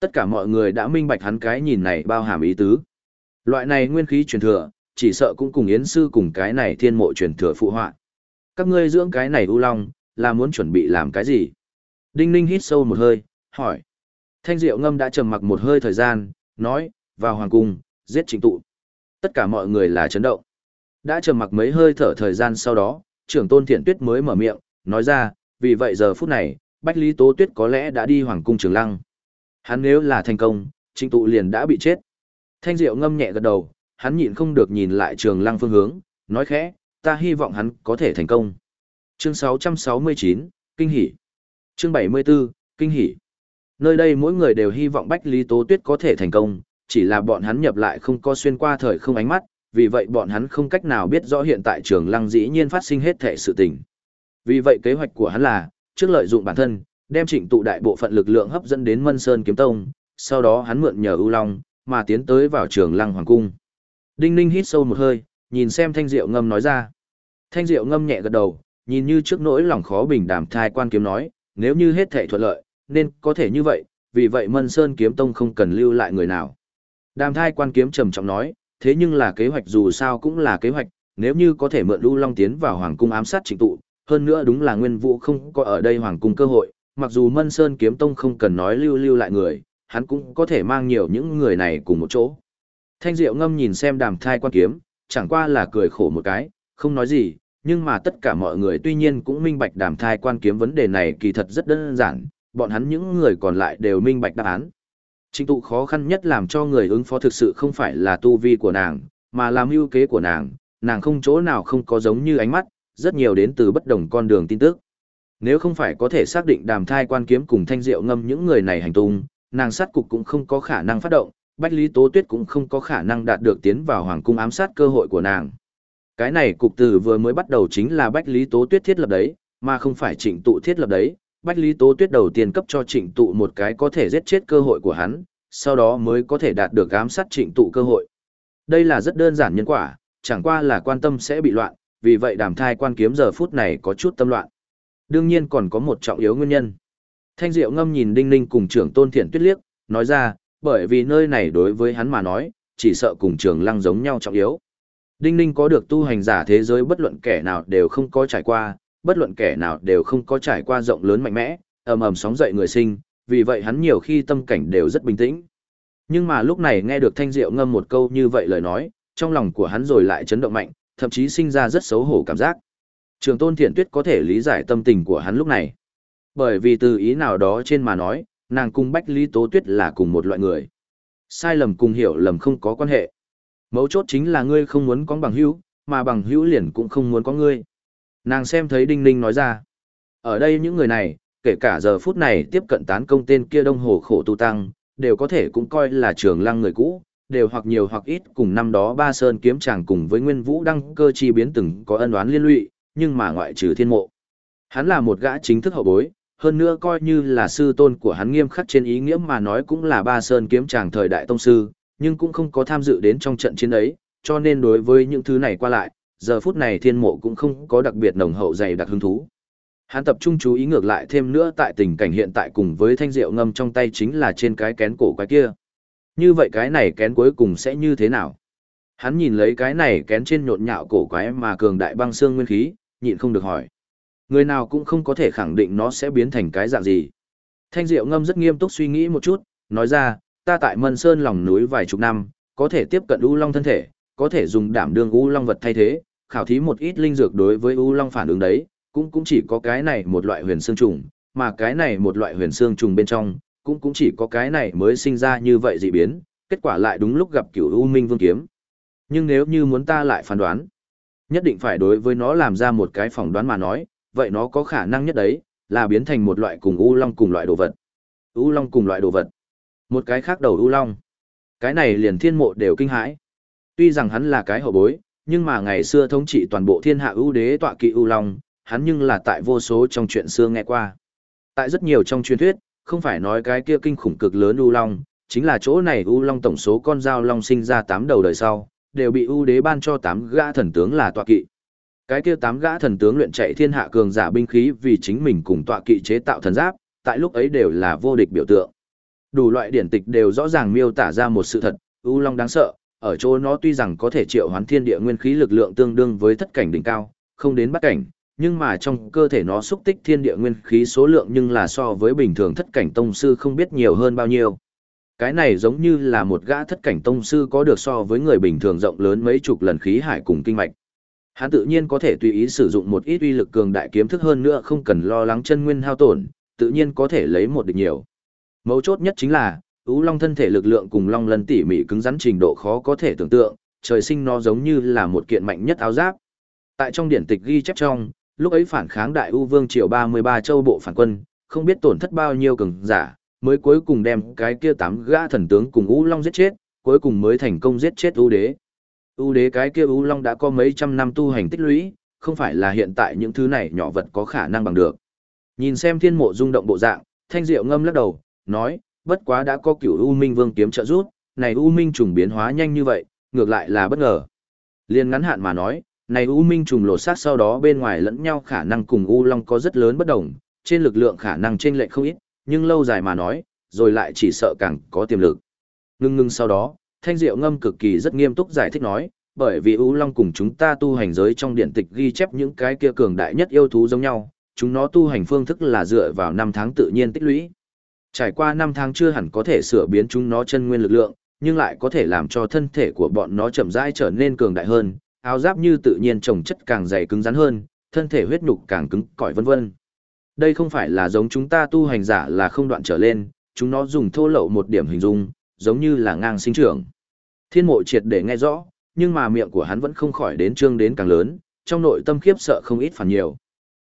Tất cả mọi người đã minh bạch hắn cái nhìn này bao hàm ý tứ. Loại này nguyên khí truyền thừa, chỉ sợ cũng cùng yến sư cùng cái này thiên mộ truyền thừa phụ họa. Các ngươi dưỡng cái này u long, là muốn chuẩn bị làm cái gì? Đinh ninh hít sâu một hơi, hỏi. Thanh diệu ngâm đã trầm mặc một hơi thời gian, nói, vào hoàng cung, giết trịnh tụ. Tất cả mọi người là chấn động. Đã trầm mặc mấy hơi thở thời gian sau đó, trưởng tôn thiện tuyết mới mở miệng, nói ra, vì vậy giờ phút này, Bách Lý Tố Tuyết có lẽ đã đi hoàng cung trường lăng. Hắn nếu là thành công, trịnh tụ liền đã bị chết. Thanh Diệu ngâm nhẹ gật đầu, hắn nhịn không được nhìn lại trường lăng phương hướng, nói khẽ, ta hy vọng hắn có thể thành công. Chương 669, Kinh hỉ. Chương 74, Kinh hỉ. Nơi đây mỗi người đều hy vọng Bách Lý Tố Tuyết có thể thành công, chỉ là bọn hắn nhập lại không có xuyên qua thời không ánh mắt, vì vậy bọn hắn không cách nào biết rõ hiện tại trường lăng dĩ nhiên phát sinh hết thể sự tình. Vì vậy kế hoạch của hắn là, trước lợi dụng bản thân, đem trịnh tụ đại bộ phận lực lượng hấp dẫn đến Mân Sơn Kiếm Tông, sau đó hắn mượn nhờ ưu long, mà tiến tới vào trường lăng hoàng cung. Đinh Ninh hít sâu một hơi, nhìn xem Thanh Diệu Ngâm nói ra. Thanh Diệu Ngâm nhẹ gật đầu, nhìn như trước nỗi lòng khó bình đàm thai quan kiếm nói, nếu như hết thể thuận lợi, nên có thể như vậy, vì vậy Mân Sơn Kiếm Tông không cần lưu lại người nào. Đàm thai quan kiếm trầm trọng nói, thế nhưng là kế hoạch dù sao cũng là kế hoạch, nếu như có thể mượn Lưu Long tiến vào Hoàng cung ám sát trịnh tụ, hơn nữa đúng là nguyên vũ không có ở đây Hoàng cung cơ hội, mặc dù Mân Sơn kiếm tông không cần nói lưu lưu lại người, hắn cũng có thể mang nhiều những người này cùng một chỗ. Thanh Diệu ngâm nhìn xem đàm thai quan kiếm, chẳng qua là cười khổ một cái, không nói gì, nhưng mà tất cả mọi người tuy nhiên cũng minh bạch đàm thai quan kiếm vấn đề này kỳ thật rất đơn giản, bọn hắn những người còn lại đều minh bạch đáp án. Trình tụ khó khăn nhất làm cho người ứng phó thực sự không phải là tu vi của nàng, mà là mưu kế của nàng, nàng không chỗ nào không có giống như ánh mắt, rất nhiều đến từ bất đồng con đường tin tức. Nếu không phải có thể xác định đàm thai quan kiếm cùng thanh diệu ngâm những người này hành tung, nàng sát cục cũng không có khả năng phát động, Bách Lý Tố Tuyết cũng không có khả năng đạt được tiến vào hoàng cung ám sát cơ hội của nàng. Cái này cục từ vừa mới bắt đầu chính là Bách Lý Tố Tuyết thiết lập đấy, mà không phải trịnh tụ thiết lập đấy, Bách Lý Tố Tuyết đầu tiên cấp cho trịnh tụ một cái có thể giết chết cơ hội của hắn, sau đó mới có thể đạt được ám sát trịnh tụ cơ hội. Đây là rất đơn giản nhân quả, chẳng qua là quan tâm sẽ bị loạn, vì vậy đàm thai quan kiếm giờ phút này có chút tâm loạn. Đương nhiên còn có một trọng yếu nguyên nhân. Thanh Diệu ngâm nhìn Đinh Ninh cùng trưởng tôn thiện tuyết liếc, nói ra, bởi vì nơi này đối với hắn mà nói, chỉ sợ cùng trường lăng giống nhau trọng yếu. Đinh Ninh có được tu hành giả thế giới bất luận kẻ nào đều không có trải qua, bất luận kẻ nào đều không có trải qua rộng lớn mạnh mẽ, ầm ầm sóng dậy người sinh, vì vậy hắn nhiều khi tâm cảnh đều rất bình tĩnh. Nhưng mà lúc này nghe được Thanh Diệu ngâm một câu như vậy lời nói, trong lòng của hắn rồi lại chấn động mạnh, thậm chí sinh ra rất xấu hổ cảm giác. Trường Tôn Thiện Tuyết có thể lý giải tâm tình của hắn lúc này. Bởi vì từ ý nào đó trên mà nói, nàng cùng Bách Lý Tố Tuyết là cùng một loại người. Sai lầm cùng hiểu lầm không có quan hệ. Mấu chốt chính là ngươi không muốn có bằng hữu, mà bằng hữu liền cũng không muốn có ngươi. Nàng xem thấy Đinh Ninh nói ra. Ở đây những người này, kể cả giờ phút này tiếp cận tán công tên kia đông hồ khổ tu tăng, đều có thể cũng coi là trường lăng người cũ, đều hoặc nhiều hoặc ít cùng năm đó ba sơn kiếm chàng cùng với nguyên vũ đăng cơ chi biến từng có ân oán liên lụy, nhưng mà ngoại trừ thiên mộ. Hắn là một gã chính thức hậu bối, hơn nữa coi như là sư tôn của hắn nghiêm khắc trên ý nghĩa mà nói cũng là ba sơn kiếm chàng thời đại tông sư, nhưng cũng không có tham dự đến trong trận chiến ấy, cho nên đối với những thứ này qua lại, giờ phút này thiên mộ cũng không có đặc biệt nồng hậu dày đặc hứng thú. Hắn tập trung chú ý ngược lại thêm nữa tại tình cảnh hiện tại cùng với thanh rượu ngâm trong tay chính là trên cái kén cổ quái kia. Như vậy cái này kén cuối cùng sẽ như thế nào? Hắn nhìn lấy cái này kén trên nhộn nhạo cổ quái mà cường đại băng xương nguyên khí, nhịn không được hỏi. Người nào cũng không có thể khẳng định nó sẽ biến thành cái dạng gì. Thanh Diệu Ngâm rất nghiêm túc suy nghĩ một chút, nói ra, ta tại Mân Sơn lòng núi vài chục năm, có thể tiếp cận U Long thân thể, có thể dùng đảm đương U Long vật thay thế, khảo thí một ít linh dược đối với U Long phản ứng đấy, cũng cũng chỉ có cái này một loại huyền xương trùng, mà cái này một loại huyền xương trùng bên trong, cũng cũng chỉ có cái này mới sinh ra như vậy dị biến, kết quả lại đúng lúc gặp cửu U Minh Vương Kiếm. Nhưng nếu như muốn ta lại phán đoán, nhất định phải đối với nó làm ra một cái phỏng đoán mà nói, vậy nó có khả năng nhất đấy, là biến thành một loại cùng U Long cùng loại đồ vật. U Long cùng loại đồ vật. Một cái khác đầu U Long. Cái này liền thiên mộ đều kinh hãi. Tuy rằng hắn là cái hậu bối, nhưng mà ngày xưa thống trị toàn bộ thiên hạ ưu đế tọa kỵ U Long, hắn nhưng là tại vô số trong chuyện xưa nghe qua. Tại rất nhiều trong truyền thuyết, không phải nói cái kia kinh khủng cực lớn U Long, chính là chỗ này U Long tổng số con dao Long sinh ra tám đầu đời sau, đều bị ưu đế ban cho tám gã thần tướng là tọa kỵ. Cái kia tám gã thần tướng luyện chạy thiên hạ cường giả binh khí vì chính mình cùng tọa kỵ chế tạo thần giáp, tại lúc ấy đều là vô địch biểu tượng. Đủ loại điển tịch đều rõ ràng miêu tả ra một sự thật, U Long đáng sợ, ở chỗ nó tuy rằng có thể triệu hoán thiên địa nguyên khí lực lượng tương đương với thất cảnh đỉnh cao, không đến bắt cảnh, nhưng mà trong cơ thể nó xúc tích thiên địa nguyên khí số lượng nhưng là so với bình thường thất cảnh tông sư không biết nhiều hơn bao nhiêu. Cái này giống như là một gã thất cảnh tông sư có được so với người bình thường rộng lớn mấy chục lần khí hải cùng kinh mạch. Hắn tự nhiên có thể tùy ý sử dụng một ít uy lực cường đại kiếm thức hơn nữa không cần lo lắng chân nguyên hao tổn, tự nhiên có thể lấy một địch nhiều. Mấu chốt nhất chính là, Ú Long thân thể lực lượng cùng Long Lân tỉ mỉ cứng rắn trình độ khó có thể tưởng tượng, trời sinh nó giống như là một kiện mạnh nhất áo giáp. Tại trong điển tịch ghi chép trong, lúc ấy phản kháng đại U Vương triều 33 châu bộ phản quân, không biết tổn thất bao nhiêu cường giả, mới cuối cùng đem cái kia tám gã thần tướng cùng U Long giết chết, cuối cùng mới thành công giết chết U Đế. U Đế cái kia U Long đã có mấy trăm năm tu hành tích lũy, không phải là hiện tại những thứ này nhỏ vật có khả năng bằng được. Nhìn xem thiên mộ rung động bộ dạng, thanh diệu ngâm lắc đầu, nói, bất quá đã có cửu U Minh Vương kiếm trợ giúp, này U Minh trùng biến hóa nhanh như vậy, ngược lại là bất ngờ. Liên ngắn hạn mà nói, này U Minh trùng lột xác sau đó bên ngoài lẫn nhau khả năng cùng U Long có rất lớn bất đồng, trên lực lượng khả năng trên lệch không ít, nhưng lâu dài mà nói, rồi lại chỉ sợ càng có tiềm lực. Ngưng ngưng sau đó, Thanh Diệu Ngâm cực kỳ rất nghiêm túc giải thích nói, bởi vì U Long cùng chúng ta tu hành giới trong điện tịch ghi chép những cái kia cường đại nhất yêu thú giống nhau, chúng nó tu hành phương thức là dựa vào năm tháng tự nhiên tích lũy. Trải qua năm tháng chưa hẳn có thể sửa biến chúng nó chân nguyên lực lượng, nhưng lại có thể làm cho thân thể của bọn nó chậm rãi trở nên cường đại hơn, áo giáp như tự nhiên trồng chất càng dày cứng rắn hơn, thân thể huyết nhục càng cứng cỏi vân vân. Đây không phải là giống chúng ta tu hành giả là không đoạn trở lên, chúng nó dùng thô lậu một điểm hình dung, giống như là ngang sinh trưởng. Thiên mộ triệt để nghe rõ, nhưng mà miệng của hắn vẫn không khỏi đến trương đến càng lớn, trong nội tâm khiếp sợ không ít phản nhiều.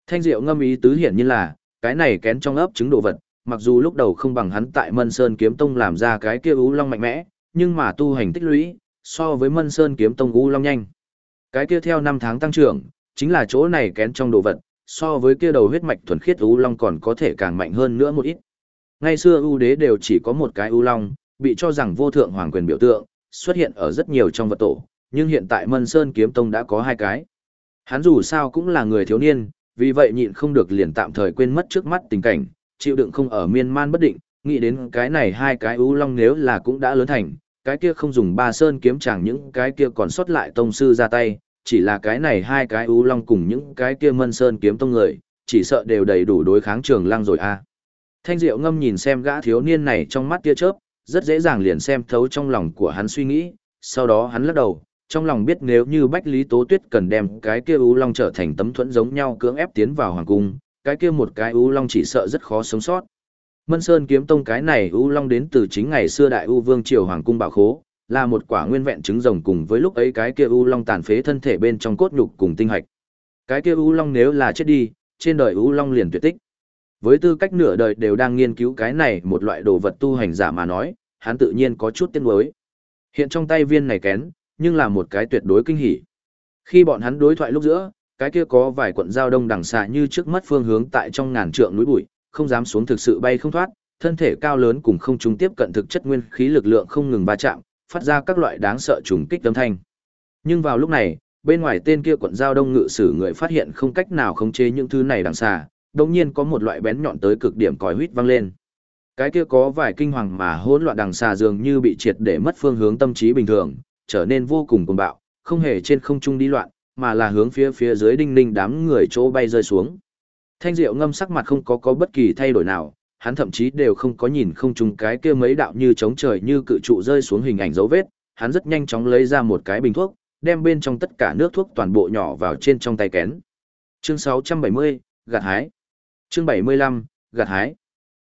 Thanh diệu ngâm ý tứ hiển như là, cái này kén trong ấp trứng đồ vật, mặc dù lúc đầu không bằng hắn tại Mân Sơn kiếm tông làm ra cái kia u long mạnh mẽ, nhưng mà tu hành tích lũy, so với Mân Sơn kiếm tông u long nhanh. Cái kia theo năm tháng tăng trưởng, chính là chỗ này kén trong đồ vật, so với kia đầu huyết mạch thuần khiết u long còn có thể càng mạnh hơn nữa một ít. Ngày xưa U đế đều chỉ có một cái u long, bị cho rằng vô thượng hoàng quyền biểu tượng, xuất hiện ở rất nhiều trong vật tổ, nhưng hiện tại Mân Sơn kiếm tông đã có hai cái. Hắn dù sao cũng là người thiếu niên, vì vậy nhịn không được liền tạm thời quên mất trước mắt tình cảnh, chịu đựng không ở miên man bất định, nghĩ đến cái này hai cái ưu long nếu là cũng đã lớn thành, cái kia không dùng ba sơn kiếm chẳng những cái kia còn sót lại tông sư ra tay, chỉ là cái này hai cái ưu long cùng những cái kia mân sơn kiếm tông người, chỉ sợ đều đầy đủ đối kháng trường lăng rồi a. Thanh Diệu Ngâm nhìn xem gã thiếu niên này trong mắt tia chớp, rất dễ dàng liền xem thấu trong lòng của hắn suy nghĩ, sau đó hắn lắc đầu, trong lòng biết nếu như Bách Lý Tố Tuyết cần đem cái kia ưu long trở thành tấm thuẫn giống nhau cưỡng ép tiến vào hoàng cung, cái kia một cái ưu long chỉ sợ rất khó sống sót. Mân Sơn kiếm tông cái này ưu long đến từ chính ngày xưa đại ưu vương triều hoàng cung bảo khố, là một quả nguyên vẹn trứng rồng cùng với lúc ấy cái kia ưu long tàn phế thân thể bên trong cốt nhục cùng tinh hạch. Cái kia ưu long nếu là chết đi, trên đời ưu long liền tuyệt tích. Với tư cách nửa đời đều đang nghiên cứu cái này một loại đồ vật tu hành giả mà nói, hắn tự nhiên có chút tiếc nuối. Hiện trong tay viên này kén, nhưng là một cái tuyệt đối kinh hỉ. Khi bọn hắn đối thoại lúc giữa, cái kia có vài quận giao đông đằng xạ như trước mắt phương hướng tại trong ngàn trượng núi bụi, không dám xuống thực sự bay không thoát, thân thể cao lớn cùng không trung tiếp cận thực chất nguyên khí lực lượng không ngừng va chạm, phát ra các loại đáng sợ trùng kích âm thanh. Nhưng vào lúc này, bên ngoài tên kia quận giao đông ngự sử người phát hiện không cách nào khống chế những thứ này đằng xà, đồng nhiên có một loại bén nhọn tới cực điểm còi huýt vang lên. Cái kia có vài kinh hoàng mà hỗn loạn đằng xà dường như bị triệt để mất phương hướng tâm trí bình thường, trở nên vô cùng cuồng bạo, không hề trên không trung đi loạn, mà là hướng phía phía dưới đinh ninh đám người chỗ bay rơi xuống. Thanh Diệu ngâm sắc mặt không có có bất kỳ thay đổi nào, hắn thậm chí đều không có nhìn không trùng cái kia mấy đạo như chống trời như cự trụ rơi xuống hình ảnh dấu vết, hắn rất nhanh chóng lấy ra một cái bình thuốc, đem bên trong tất cả nước thuốc toàn bộ nhỏ vào trên trong tay kén. Chương 670, gạt hái. Chương 75, gạt hái.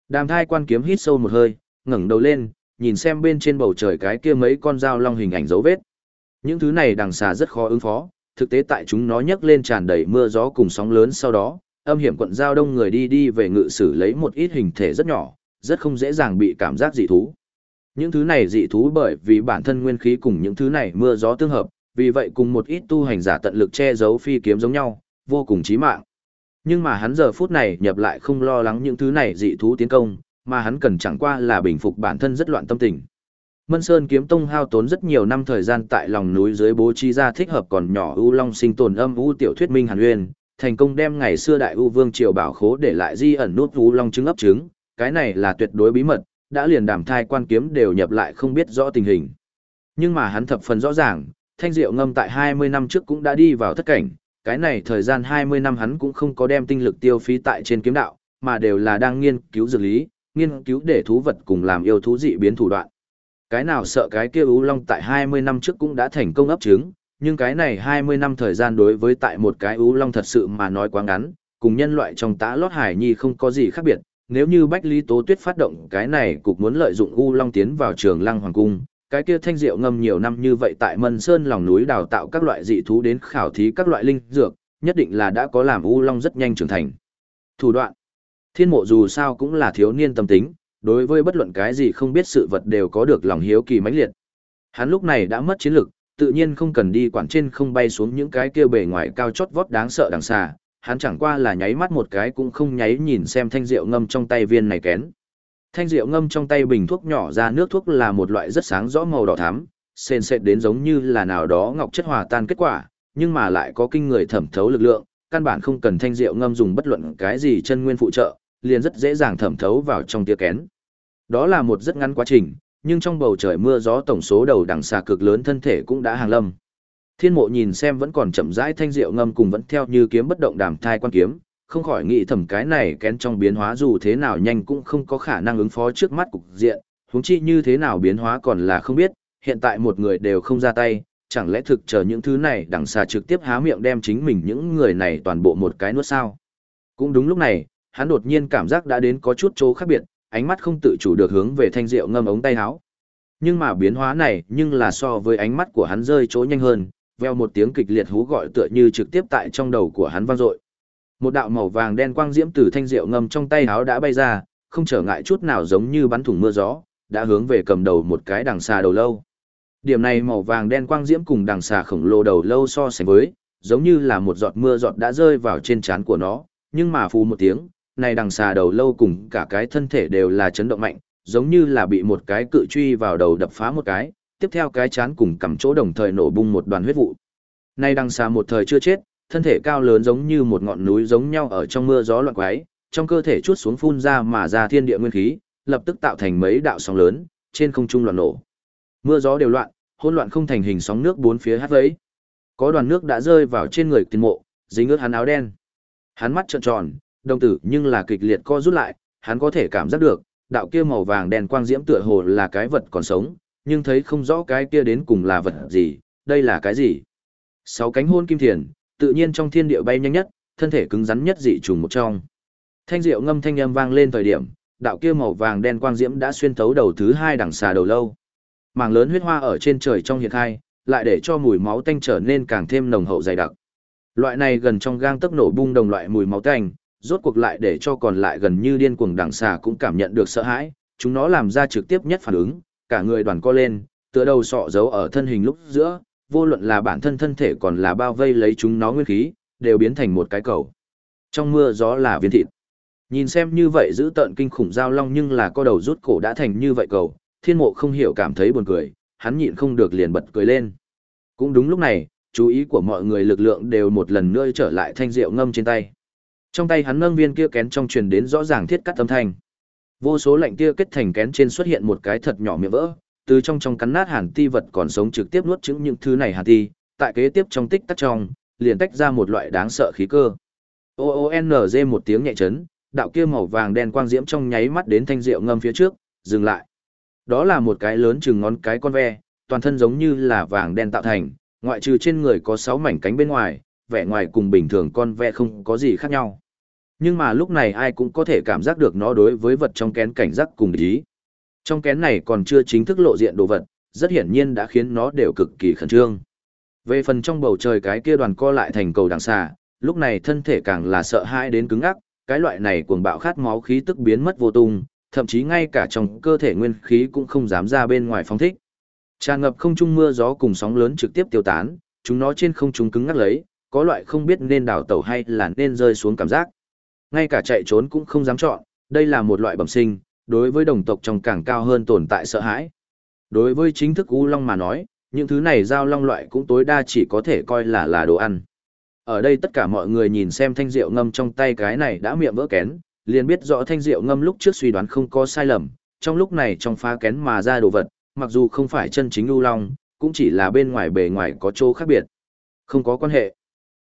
Đàm thai quan kiếm hít sâu một hơi, ngẩng đầu lên, nhìn xem bên trên bầu trời cái kia mấy con dao long hình ảnh dấu vết. Những thứ này đằng xà rất khó ứng phó, thực tế tại chúng nó nhấc lên tràn đầy mưa gió cùng sóng lớn sau đó, âm hiểm quận giao đông người đi đi về ngự sử lấy một ít hình thể rất nhỏ, rất không dễ dàng bị cảm giác dị thú. Những thứ này dị thú bởi vì bản thân nguyên khí cùng những thứ này mưa gió tương hợp, vì vậy cùng một ít tu hành giả tận lực che giấu phi kiếm giống nhau, vô cùng chí mạng. Nhưng mà hắn giờ phút này nhập lại không lo lắng những thứ này dị thú tiến công, mà hắn cần chẳng qua là bình phục bản thân rất loạn tâm tình. Mân Sơn kiếm tông hao tốn rất nhiều năm thời gian tại lòng núi dưới bố trí ra thích hợp còn nhỏ ưu long sinh tồn âm u tiểu thuyết minh Hàn Uyên, thành công đem ngày xưa đại ưu vương triều bảo khố để lại di ẩn nút ưu long trứng ấp trứng, cái này là tuyệt đối bí mật, đã liền đàm thai quan kiếm đều nhập lại không biết rõ tình hình. Nhưng mà hắn thập phần rõ ràng, thanh diệu ngâm tại 20 năm trước cũng đã đi vào thất cảnh, cái này thời gian 20 năm hắn cũng không có đem tinh lực tiêu phí tại trên kiếm đạo, mà đều là đang nghiên cứu dược lý, nghiên cứu để thú vật cùng làm yêu thú dị biến thủ đoạn. Cái nào sợ cái kia ú long tại 20 năm trước cũng đã thành công ấp trứng, nhưng cái này 20 năm thời gian đối với tại một cái ú long thật sự mà nói quá ngắn, cùng nhân loại trong tã lót hải nhi không có gì khác biệt. Nếu như Bách Lý Tố Tuyết phát động cái này cục muốn lợi dụng u long tiến vào trường lăng hoàng cung, cái kia thanh diệu ngâm nhiều năm như vậy tại Mân Sơn lòng núi đào tạo các loại dị thú đến khảo thí các loại linh dược, nhất định là đã có làm u long rất nhanh trưởng thành. Thủ đoạn Thiên mộ dù sao cũng là thiếu niên tâm tính, đối với bất luận cái gì không biết sự vật đều có được lòng hiếu kỳ mãnh liệt. Hắn lúc này đã mất chiến lực, tự nhiên không cần đi quản trên không bay xuống những cái kia bề ngoài cao chót vót đáng sợ đằng xa, hắn chẳng qua là nháy mắt một cái cũng không nháy nhìn xem thanh rượu ngâm trong tay viên này kén. Thanh rượu ngâm trong tay bình thuốc nhỏ ra nước thuốc là một loại rất sáng rõ màu đỏ thắm, sền sệt đến giống như là nào đó ngọc chất hòa tan kết quả, nhưng mà lại có kinh người thẩm thấu lực lượng, căn bản không cần thanh rượu ngâm dùng bất luận cái gì chân nguyên phụ trợ, liền rất dễ dàng thẩm thấu vào trong tia kén. Đó là một rất ngắn quá trình, nhưng trong bầu trời mưa gió tổng số đầu đằng xà cực lớn thân thể cũng đã hàng lâm. Thiên mộ nhìn xem vẫn còn chậm rãi thanh diệu ngâm cùng vẫn theo như kiếm bất động đàm thai quan kiếm, không khỏi nghĩ thầm cái này kén trong biến hóa dù thế nào nhanh cũng không có khả năng ứng phó trước mắt cục diện, huống chi như thế nào biến hóa còn là không biết, hiện tại một người đều không ra tay, chẳng lẽ thực chờ những thứ này đằng xà trực tiếp há miệng đem chính mình những người này toàn bộ một cái nuốt sao. Cũng đúng lúc này, hắn đột nhiên cảm giác đã đến có chút chỗ khác biệt, ánh mắt không tự chủ được hướng về thanh rượu ngâm ống tay áo. Nhưng mà biến hóa này, nhưng là so với ánh mắt của hắn rơi chỗ nhanh hơn, veo một tiếng kịch liệt hú gọi tựa như trực tiếp tại trong đầu của hắn vang dội. Một đạo màu vàng đen quang diễm từ thanh rượu ngâm trong tay áo đã bay ra, không trở ngại chút nào giống như bắn thủng mưa gió, đã hướng về cầm đầu một cái đằng xà đầu lâu. Điểm này màu vàng đen quang diễm cùng đằng xà khổng lồ đầu lâu so sánh với, giống như là một giọt mưa giọt đã rơi vào trên trán của nó, nhưng mà phù một tiếng, này đằng xà đầu lâu cùng cả cái thân thể đều là chấn động mạnh, giống như là bị một cái cự truy vào đầu đập phá một cái, tiếp theo cái chán cùng cầm chỗ đồng thời nổ bung một đoàn huyết vụ. Này đằng xà một thời chưa chết, thân thể cao lớn giống như một ngọn núi giống nhau ở trong mưa gió loạn quái, trong cơ thể chuốt xuống phun ra mà ra thiên địa nguyên khí, lập tức tạo thành mấy đạo sóng lớn, trên không trung loạn nổ. Mưa gió đều loạn, hỗn loạn không thành hình sóng nước bốn phía hát vấy. Có đoàn nước đã rơi vào trên người tiền mộ, dính ướt hắn áo đen. Hắn mắt trợn tròn, đồng tử nhưng là kịch liệt co rút lại, hắn có thể cảm giác được, đạo kia màu vàng đen quang diễm tựa hồ là cái vật còn sống, nhưng thấy không rõ cái kia đến cùng là vật gì, đây là cái gì. Sáu cánh hôn kim thiền, tự nhiên trong thiên địa bay nhanh nhất, thân thể cứng rắn nhất dị trùng một trong. Thanh diệu ngâm thanh âm vang lên thời điểm, đạo kia màu vàng đen quang diễm đã xuyên thấu đầu thứ hai đằng xà đầu lâu. Mảng lớn huyết hoa ở trên trời trong hiện khai, lại để cho mùi máu tanh trở nên càng thêm nồng hậu dày đặc. Loại này gần trong gang tấc nổ bung đồng loại mùi máu tanh, rốt cuộc lại để cho còn lại gần như điên cuồng đằng xà cũng cảm nhận được sợ hãi, chúng nó làm ra trực tiếp nhất phản ứng, cả người đoàn co lên, tựa đầu sọ giấu ở thân hình lúc giữa, vô luận là bản thân thân thể còn là bao vây lấy chúng nó nguyên khí, đều biến thành một cái cầu. Trong mưa gió là viên thịt. Nhìn xem như vậy giữ tận kinh khủng giao long nhưng là co đầu rút cổ đã thành như vậy cầu, thiên mộ không hiểu cảm thấy buồn cười, hắn nhịn không được liền bật cười lên. Cũng đúng lúc này, chú ý của mọi người lực lượng đều một lần nữa trở lại thanh rượu ngâm trên tay. Trong tay hắn nâng viên kia kén trong truyền đến rõ ràng thiết cắt âm thanh. Vô số lạnh kia kết thành kén trên xuất hiện một cái thật nhỏ miệng vỡ, từ trong trong cắn nát hàn ti vật còn sống trực tiếp nuốt chứng những thứ này hàn ti, tại kế tiếp trong tích tắc trong, liền tách ra một loại đáng sợ khí cơ. O O N G một tiếng nhẹ chấn, đạo kia màu vàng đen quang diễm trong nháy mắt đến thanh rượu ngâm phía trước, dừng lại. Đó là một cái lớn chừng ngón cái con ve, toàn thân giống như là vàng đen tạo thành, ngoại trừ trên người có sáu mảnh cánh bên ngoài, vẻ ngoài cùng bình thường con ve không có gì khác nhau. Nhưng mà lúc này ai cũng có thể cảm giác được nó đối với vật trong kén cảnh giác cùng ý. Trong kén này còn chưa chính thức lộ diện đồ vật, rất hiển nhiên đã khiến nó đều cực kỳ khẩn trương. Về phần trong bầu trời cái kia đoàn co lại thành cầu đằng xa, lúc này thân thể càng là sợ hãi đến cứng ngắc, cái loại này cuồng bạo khát máu khí tức biến mất vô tung, thậm chí ngay cả trong cơ thể nguyên khí cũng không dám ra bên ngoài phóng thích. Tràn ngập không trung mưa gió cùng sóng lớn trực tiếp tiêu tán, chúng nó trên không trung cứng ngắc lấy, có loại không biết nên đào tẩu hay là nên rơi xuống cảm giác. Ngay cả chạy trốn cũng không dám chọn, đây là một loại bẩm sinh, đối với đồng tộc trong càng cao hơn tồn tại sợ hãi. Đối với chính thức U Long mà nói, những thứ này giao long loại cũng tối đa chỉ có thể coi là là đồ ăn. Ở đây tất cả mọi người nhìn xem thanh rượu ngâm trong tay cái này đã miệng vỡ kén, liền biết rõ thanh rượu ngâm lúc trước suy đoán không có sai lầm, trong lúc này trong phá kén mà ra đồ vật, mặc dù không phải chân chính U Long, cũng chỉ là bên ngoài bề ngoài có chỗ khác biệt. Không có quan hệ.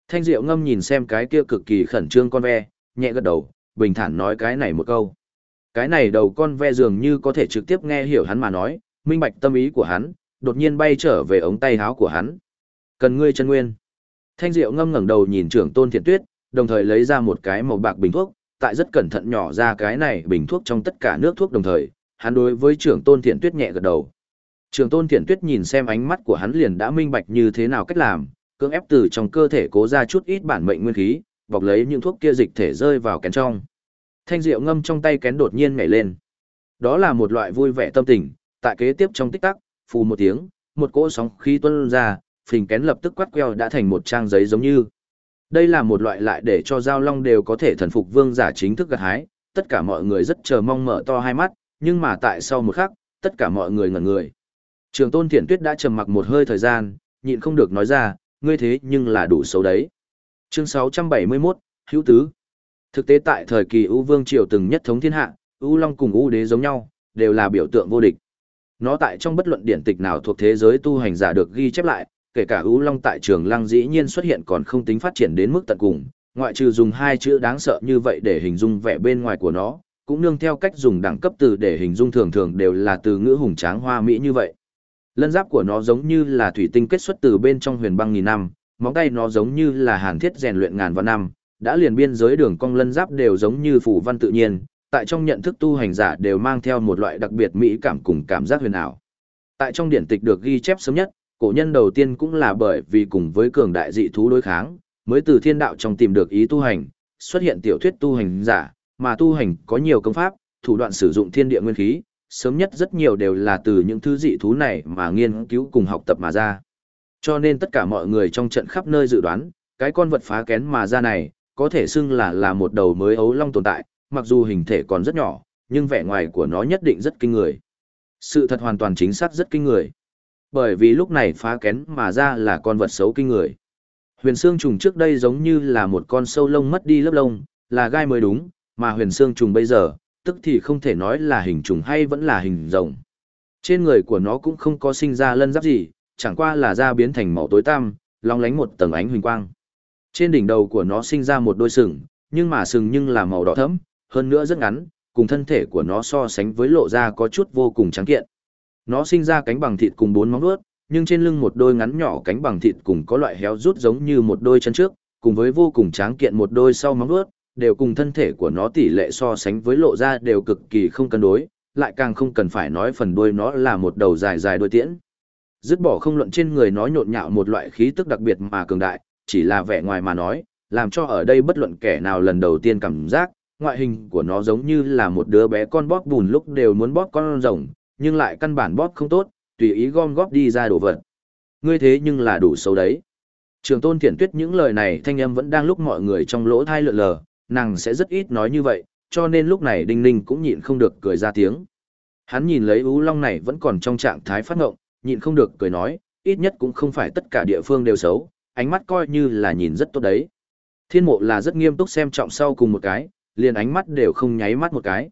Thanh Diệu ngâm nhìn xem cái kia cực kỳ khẩn trương con ve, nhẹ gật đầu, bình thản nói cái này một câu. Cái này đầu con ve dường như có thể trực tiếp nghe hiểu hắn mà nói, minh bạch tâm ý của hắn, đột nhiên bay trở về ống tay háo của hắn. Cần ngươi chân nguyên. Thanh Diệu ngâm ngẩng đầu nhìn trưởng tôn thiện tuyết, đồng thời lấy ra một cái màu bạc bình thuốc, tại rất cẩn thận nhỏ ra cái này bình thuốc trong tất cả nước thuốc đồng thời, hắn đối với trưởng tôn thiện tuyết nhẹ gật đầu. Trưởng tôn thiện tuyết nhìn xem ánh mắt của hắn liền đã minh bạch như thế nào cách làm, cưỡng ép từ trong cơ thể cố ra chút ít bản mệnh nguyên khí, bọc lấy những thuốc kia dịch thể rơi vào kén trong. Thanh rượu ngâm trong tay kén đột nhiên nhảy lên. Đó là một loại vui vẻ tâm tình, tại kế tiếp trong tích tắc, phù một tiếng, một cỗ sóng khí tuôn ra, phình kén lập tức quát queo đã thành một trang giấy giống như. Đây là một loại lại để cho giao long đều có thể thần phục vương giả chính thức gặt hái, tất cả mọi người rất chờ mong mở to hai mắt, nhưng mà tại sau một khắc, tất cả mọi người ngẩn người. Trường tôn Thiển tuyết đã trầm mặc một hơi thời gian, nhịn không được nói ra, ngươi thế nhưng là đủ xấu đấy. Chương 671, Hữu Tứ Thực tế tại thời kỳ U Vương Triều từng nhất thống thiên hạ, U Long cùng U Đế giống nhau, đều là biểu tượng vô địch. Nó tại trong bất luận điển tịch nào thuộc thế giới tu hành giả được ghi chép lại, kể cả U Long tại trường lăng dĩ nhiên xuất hiện còn không tính phát triển đến mức tận cùng, ngoại trừ dùng hai chữ đáng sợ như vậy để hình dung vẻ bên ngoài của nó, cũng nương theo cách dùng đẳng cấp từ để hình dung thường thường đều là từ ngữ hùng tráng hoa mỹ như vậy. Lân giáp của nó giống như là thủy tinh kết xuất từ bên trong huyền băng nghìn năm, móng tay nó giống như là hàn thiết rèn luyện ngàn vạn năm, đã liền biên giới đường cong lân giáp đều giống như phủ văn tự nhiên, tại trong nhận thức tu hành giả đều mang theo một loại đặc biệt mỹ cảm cùng cảm giác huyền ảo. Tại trong điển tịch được ghi chép sớm nhất, cổ nhân đầu tiên cũng là bởi vì cùng với cường đại dị thú đối kháng, mới từ thiên đạo trong tìm được ý tu hành, xuất hiện tiểu thuyết tu hành giả, mà tu hành có nhiều công pháp, thủ đoạn sử dụng thiên địa nguyên khí, sớm nhất rất nhiều đều là từ những thứ dị thú này mà nghiên cứu cùng học tập mà ra. Cho nên tất cả mọi người trong trận khắp nơi dự đoán, cái con vật phá kén mà ra này, có thể xưng là là một đầu mới ấu long tồn tại, mặc dù hình thể còn rất nhỏ, nhưng vẻ ngoài của nó nhất định rất kinh người. Sự thật hoàn toàn chính xác rất kinh người. Bởi vì lúc này phá kén mà ra là con vật xấu kinh người. Huyền xương trùng trước đây giống như là một con sâu lông mất đi lớp lông, là gai mới đúng, mà huyền xương trùng bây giờ, tức thì không thể nói là hình trùng hay vẫn là hình rồng. Trên người của nó cũng không có sinh ra lân giáp gì, chẳng qua là da biến thành màu tối tăm, long lánh một tầng ánh huỳnh quang. Trên đỉnh đầu của nó sinh ra một đôi sừng, nhưng mà sừng nhưng là màu đỏ thẫm, hơn nữa rất ngắn, cùng thân thể của nó so sánh với lộ ra có chút vô cùng trắng kiện. Nó sinh ra cánh bằng thịt cùng bốn móng vuốt, nhưng trên lưng một đôi ngắn nhỏ cánh bằng thịt cùng có loại héo rút giống như một đôi chân trước, cùng với vô cùng tráng kiện một đôi sau móng vuốt, đều cùng thân thể của nó tỷ lệ so sánh với lộ ra đều cực kỳ không cân đối, lại càng không cần phải nói phần đuôi nó là một đầu dài dài đuôi tiễn. Dứt bỏ không luận trên người nó nhộn nhạo một loại khí tức đặc biệt mà cường đại, chỉ là vẻ ngoài mà nói, làm cho ở đây bất luận kẻ nào lần đầu tiên cảm giác, ngoại hình của nó giống như là một đứa bé con bóp bùn lúc đều muốn bóp con rồng, nhưng lại căn bản bóp không tốt, tùy ý gom góp đi ra đồ vật. Ngươi thế nhưng là đủ xấu đấy. Trường tôn thiển tuyết những lời này thanh âm vẫn đang lúc mọi người trong lỗ thai lượn lờ, nàng sẽ rất ít nói như vậy, cho nên lúc này Đinh Ninh cũng nhịn không được cười ra tiếng. Hắn nhìn lấy Ú Long này vẫn còn trong trạng thái phát ngộng, nhịn không được cười nói, ít nhất cũng không phải tất cả địa phương đều xấu, ánh mắt coi như là nhìn rất tốt đấy. Thiên mộ là rất nghiêm túc xem trọng sau cùng một cái, liền ánh mắt đều không nháy mắt một cái.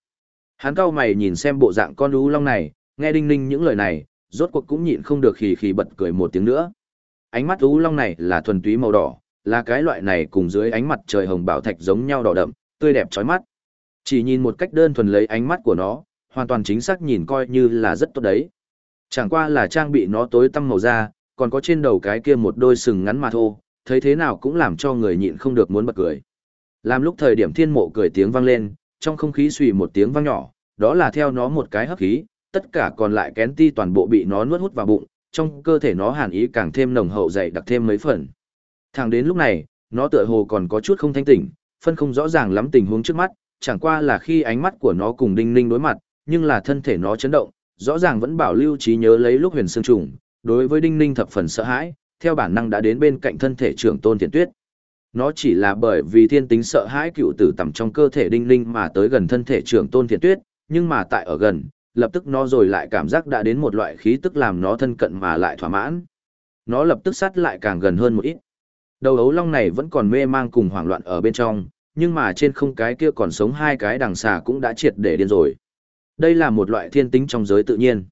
Hắn cao mày nhìn xem bộ dạng con Ú Long này, nghe Đinh Ninh những lời này, rốt cuộc cũng nhịn không được khì khì bật cười một tiếng nữa. Ánh mắt Ú Long này là thuần túy màu đỏ, là cái loại này cùng dưới ánh mặt trời hồng bảo thạch giống nhau đỏ đậm, tươi đẹp chói mắt. Chỉ nhìn một cách đơn thuần lấy ánh mắt của nó, hoàn toàn chính xác nhìn coi như là rất tốt đấy. Chẳng qua là trang bị nó tối tăm màu da, còn có trên đầu cái kia một đôi sừng ngắn mà thô, thấy thế nào cũng làm cho người nhịn không được muốn bật cười. Làm lúc thời điểm thiên mộ cười tiếng vang lên, trong không khí xùy một tiếng vang nhỏ, đó là theo nó một cái hấp khí, tất cả còn lại kén ti toàn bộ bị nó nuốt hút vào bụng, trong cơ thể nó hàn ý càng thêm nồng hậu dày đặc thêm mấy phần. Thẳng đến lúc này, nó tựa hồ còn có chút không thanh tỉnh, phân không rõ ràng lắm tình huống trước mắt, chẳng qua là khi ánh mắt của nó cùng Đinh Ninh đối mặt, nhưng là thân thể nó chấn động, rõ ràng vẫn bảo lưu trí nhớ lấy lúc huyền xương trùng, đối với Đinh Ninh thập phần sợ hãi, theo bản năng đã đến bên cạnh thân thể trưởng Tôn Thiện Tuyết. Nó chỉ là bởi vì thiên tính sợ hãi cựu tử tầm trong cơ thể Đinh Ninh mà tới gần thân thể trưởng Tôn Thiện Tuyết, nhưng mà tại ở gần, lập tức nó rồi lại cảm giác đã đến một loại khí tức làm nó thân cận mà lại thỏa mãn. Nó lập tức sát lại càng gần hơn một ít. Đầu ấu long này vẫn còn mê mang cùng hoảng loạn ở bên trong, nhưng mà trên không cái kia còn sống hai cái đằng xà cũng đã triệt để điên rồi. Đây là một loại thiên tính trong giới tự nhiên.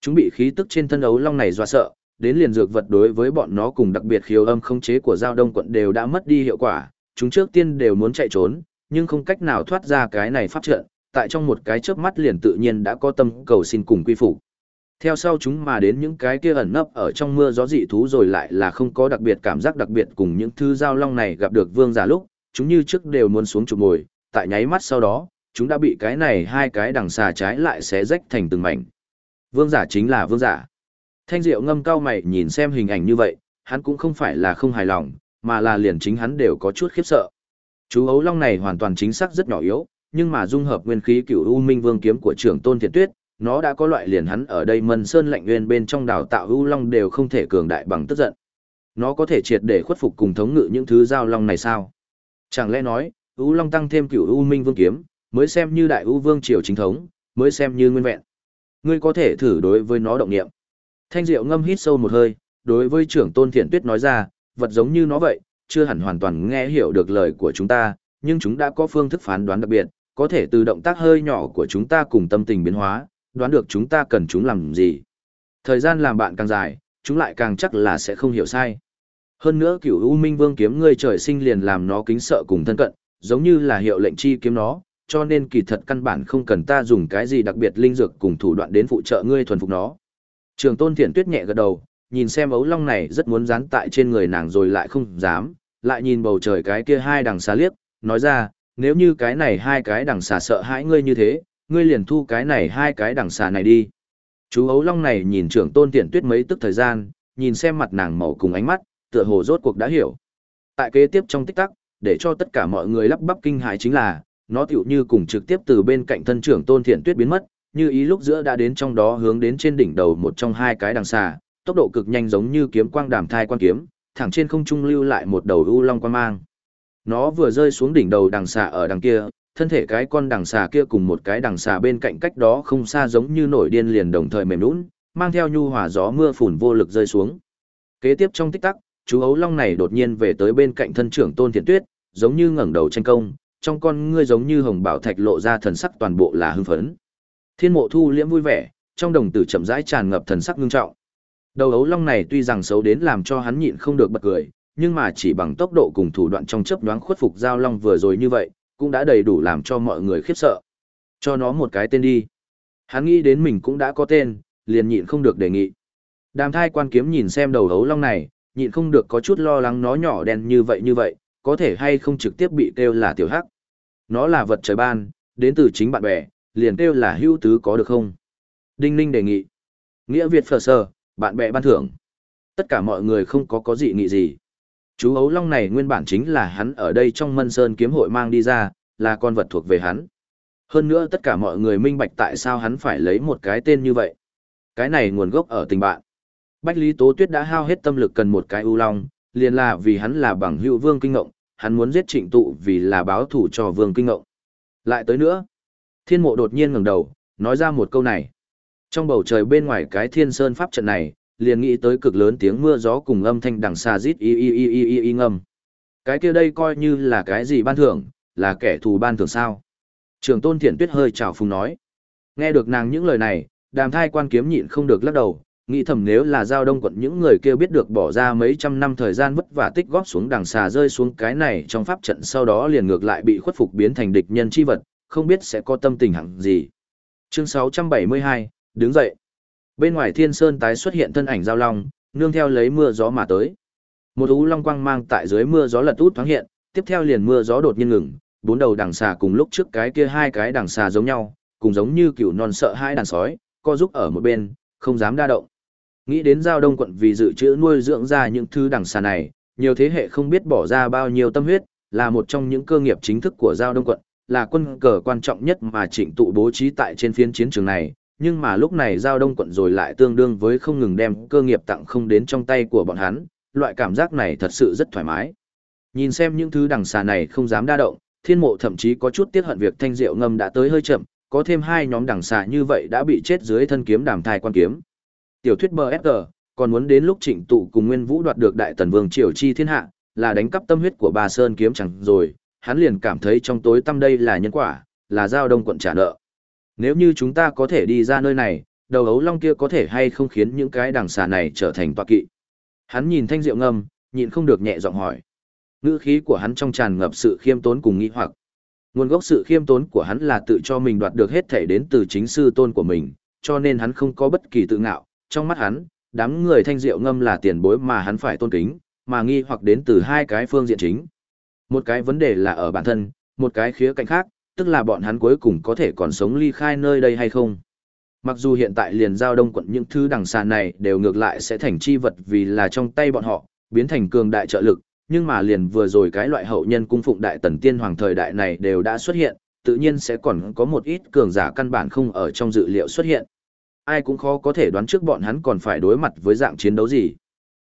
Chúng bị khí tức trên thân ấu long này dọa sợ, đến liền dược vật đối với bọn nó cùng đặc biệt khiếu âm không chế của giao đông quận đều đã mất đi hiệu quả, chúng trước tiên đều muốn chạy trốn, nhưng không cách nào thoát ra cái này pháp trận, tại trong một cái chớp mắt liền tự nhiên đã có tâm cầu xin cùng quy phục. Theo sau chúng mà đến những cái kia ẩn nấp ở trong mưa gió dị thú rồi lại là không có đặc biệt cảm giác đặc biệt cùng những thứ giao long này gặp được vương giả lúc, chúng như trước đều muốn xuống chụp ngồi, tại nháy mắt sau đó, chúng đã bị cái này hai cái đằng xà trái lại xé rách thành từng mảnh. Vương giả chính là vương giả. Thanh Diệu ngâm cao mày nhìn xem hình ảnh như vậy, hắn cũng không phải là không hài lòng, mà là liền chính hắn đều có chút khiếp sợ. Chú ấu long này hoàn toàn chính xác rất nhỏ yếu, nhưng mà dung hợp nguyên khí cựu U Minh Vương kiếm của trưởng Tôn Thiện Tuyết, nó đã có loại liền hắn ở đây Mân Sơn lạnh nguyên bên trong đào tạo U Long đều không thể cường đại bằng tức giận. Nó có thể triệt để khuất phục cùng thống ngự những thứ giao long này sao? Chẳng lẽ nói, U Long tăng thêm cựu U Minh Vương kiếm, mới xem như đại U Vương triều chính thống, mới xem như nguyên vẹn. Ngươi có thể thử đối với nó động nghiệm. Thanh Diệu ngâm hít sâu một hơi, đối với trưởng Tôn Thiện Tuyết nói ra, vật giống như nó vậy, chưa hẳn hoàn toàn nghe hiểu được lời của chúng ta, nhưng chúng đã có phương thức phán đoán đặc biệt, có thể từ động tác hơi nhỏ của chúng ta cùng tâm tình biến hóa, đoán được chúng ta cần chúng làm gì. Thời gian làm bạn càng dài, chúng lại càng chắc là sẽ không hiểu sai. Hơn nữa cửu U Minh Vương kiếm ngươi trời sinh liền làm nó kính sợ cùng thân cận, giống như là hiệu lệnh chi kiếm nó, cho nên kỳ thật căn bản không cần ta dùng cái gì đặc biệt linh dược cùng thủ đoạn đến phụ trợ ngươi thuần phục nó. Trường Tôn Thiện Tuyết nhẹ gật đầu, nhìn xem ấu long này rất muốn dán tại trên người nàng rồi lại không dám, lại nhìn bầu trời cái kia hai đằng xà liếc, nói ra, nếu như cái này hai cái đằng xà sợ hãi ngươi như thế, ngươi liền thu cái này hai cái đằng xà này đi. Chú ấu long này nhìn trưởng tôn tiện tuyết mấy tức thời gian, nhìn xem mặt nàng màu cùng ánh mắt, tựa hồ rốt cuộc đã hiểu. Tại kế tiếp trong tích tắc, để cho tất cả mọi người lắp bắp kinh hãi chính là, nó tựu như cùng trực tiếp từ bên cạnh thân trưởng tôn thiện tuyết biến mất, như ý lúc giữa đã đến trong đó hướng đến trên đỉnh đầu một trong hai cái đằng xà, tốc độ cực nhanh giống như kiếm quang đàm thai quan kiếm, thẳng trên không trung lưu lại một đầu u long quan mang. Nó vừa rơi xuống đỉnh đầu đằng xà ở đằng kia, thân thể cái con đằng xà kia cùng một cái đằng xà bên cạnh cách đó không xa giống như nổi điên liền đồng thời mềm nhũn, mang theo nhu hòa gió mưa phùn vô lực rơi xuống. Kế tiếp trong tích tắc, chú ấu long này đột nhiên về tới bên cạnh thân trưởng Tôn Thiện Tuyết, giống như ngẩng đầu tranh công, trong con ngươi giống như hồng bảo thạch lộ ra thần sắc toàn bộ là hưng phấn. Thiên Mộ Thu liễm vui vẻ, trong đồng tử chậm rãi tràn ngập thần sắc ngưng trọng. Đầu ấu long này tuy rằng xấu đến làm cho hắn nhịn không được bật cười, nhưng mà chỉ bằng tốc độ cùng thủ đoạn trong chớp nhoáng khuất phục giao long vừa rồi như vậy, cũng đã đầy đủ làm cho mọi người khiếp sợ. Cho nó một cái tên đi. Hắn nghĩ đến mình cũng đã có tên, liền nhịn không được đề nghị. Đàm thai quan kiếm nhìn xem đầu hấu long này, nhịn không được có chút lo lắng nó nhỏ đen như vậy như vậy, có thể hay không trực tiếp bị kêu là tiểu hắc. Nó là vật trời ban, đến từ chính bạn bè, liền kêu là hữu tứ có được không? Đinh Ninh đề nghị. Nghĩa Việt phở sơ, bạn bè ban thưởng. Tất cả mọi người không có có dị nghị gì. Chú ấu long này nguyên bản chính là hắn ở đây trong mân sơn kiếm hội mang đi ra, là con vật thuộc về hắn. Hơn nữa tất cả mọi người minh bạch tại sao hắn phải lấy một cái tên như vậy. Cái này nguồn gốc ở tình bạn. Bách Lý Tố Tuyết đã hao hết tâm lực cần một cái ưu long, liền là vì hắn là bằng hữu vương kinh ngộng, hắn muốn giết trịnh tụ vì là báo thủ cho vương kinh ngộng. Lại tới nữa, thiên mộ đột nhiên ngẩng đầu, nói ra một câu này. Trong bầu trời bên ngoài cái thiên sơn pháp trận này, liền nghĩ tới cực lớn tiếng mưa gió cùng âm thanh đằng xa rít y y y y y y ngâm. Cái kia đây coi như là cái gì ban thưởng, là kẻ thù ban thưởng sao? Trường tôn thiện tuyết hơi chào phùng nói. Nghe được nàng những lời này, đàm thai quan kiếm nhịn không được lắc đầu, nghĩ thầm nếu là giao đông quận những người kia biết được bỏ ra mấy trăm năm thời gian vất vả tích góp xuống đằng xà rơi xuống cái này trong pháp trận sau đó liền ngược lại bị khuất phục biến thành địch nhân chi vật, không biết sẽ có tâm tình hẳn gì. Chương 672, đứng dậy. Bên ngoài thiên sơn tái xuất hiện thân ảnh giao long, nương theo lấy mưa gió mà tới. Một ú long quang mang tại dưới mưa gió lật út thoáng hiện, tiếp theo liền mưa gió đột nhiên ngừng, bốn đầu đằng xà cùng lúc trước cái kia hai cái đằng xà giống nhau, cùng giống như cựu non sợ hai đàn sói, co giúp ở một bên, không dám đa động. Nghĩ đến giao đông quận vì dự trữ nuôi dưỡng ra những thứ đằng xà này, nhiều thế hệ không biết bỏ ra bao nhiêu tâm huyết, là một trong những cơ nghiệp chính thức của giao đông quận, là quân cờ quan trọng nhất mà trịnh tụ bố trí tại trên phiến chiến trường này, nhưng mà lúc này giao đông quận rồi lại tương đương với không ngừng đem cơ nghiệp tặng không đến trong tay của bọn hắn, loại cảm giác này thật sự rất thoải mái. Nhìn xem những thứ đằng xà này không dám đa động, thiên mộ thậm chí có chút tiếc hận việc thanh diệu ngâm đã tới hơi chậm, có thêm hai nhóm đằng xà như vậy đã bị chết dưới thân kiếm đàm thai quan kiếm. Tiểu thuyết BSG, còn muốn đến lúc trịnh tụ cùng Nguyên Vũ đoạt được đại tần vương triều chi thiên hạ, là đánh cắp tâm huyết của bà Sơn kiếm chẳng rồi, hắn liền cảm thấy trong tối tâm đây là nhân quả, là giao đông quận trả nợ. Nếu như chúng ta có thể đi ra nơi này, đầu ấu long kia có thể hay không khiến những cái đằng xà này trở thành tọa kỵ. Hắn nhìn thanh diệu ngâm, nhịn không được nhẹ giọng hỏi. Ngữ khí của hắn trong tràn ngập sự khiêm tốn cùng nghĩ hoặc. Nguồn gốc sự khiêm tốn của hắn là tự cho mình đoạt được hết thể đến từ chính sư tôn của mình, cho nên hắn không có bất kỳ tự ngạo. Trong mắt hắn, đám người thanh diệu ngâm là tiền bối mà hắn phải tôn kính, mà nghi hoặc đến từ hai cái phương diện chính. Một cái vấn đề là ở bản thân, một cái khía cạnh khác, tức là bọn hắn cuối cùng có thể còn sống ly khai nơi đây hay không. Mặc dù hiện tại liền giao đông quận những thứ đằng sàn này đều ngược lại sẽ thành chi vật vì là trong tay bọn họ, biến thành cường đại trợ lực, nhưng mà liền vừa rồi cái loại hậu nhân cung phụng đại tần tiên hoàng thời đại này đều đã xuất hiện, tự nhiên sẽ còn có một ít cường giả căn bản không ở trong dự liệu xuất hiện. Ai cũng khó có thể đoán trước bọn hắn còn phải đối mặt với dạng chiến đấu gì.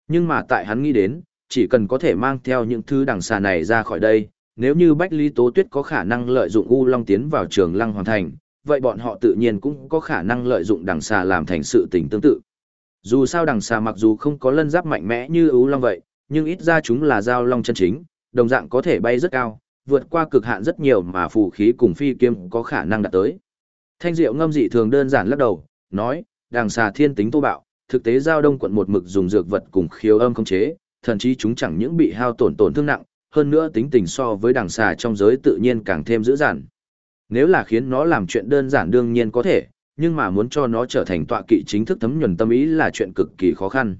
Nhưng mà tại hắn nghĩ đến, chỉ cần có thể mang theo những thứ đằng xà này ra khỏi đây, nếu như Bách Lý Tố Tuyết có khả năng lợi dụng U Long tiến vào trường Lăng Hoàng Thành, vậy bọn họ tự nhiên cũng có khả năng lợi dụng đằng xà làm thành sự tình tương tự. Dù sao đằng xà mặc dù không có lân giáp mạnh mẽ như U Long vậy, nhưng ít ra chúng là giao long chân chính, đồng dạng có thể bay rất cao, vượt qua cực hạn rất nhiều mà phù khí cùng phi kiếm có khả năng đạt tới. Thanh Diệu ngâm dị thường đơn giản lắc đầu, nói, đằng xà thiên tính tô bạo, thực tế giao đông quận một mực dùng dược vật cùng khiếu âm khống chế, thậm chí chúng chẳng những bị hao tổn tổn thương nặng, hơn nữa tính tình so với đằng xà trong giới tự nhiên càng thêm dữ dằn. Nếu là khiến nó làm chuyện đơn giản đương nhiên có thể, nhưng mà muốn cho nó trở thành tọa kỵ chính thức thấm nhuần tâm ý là chuyện cực kỳ khó khăn.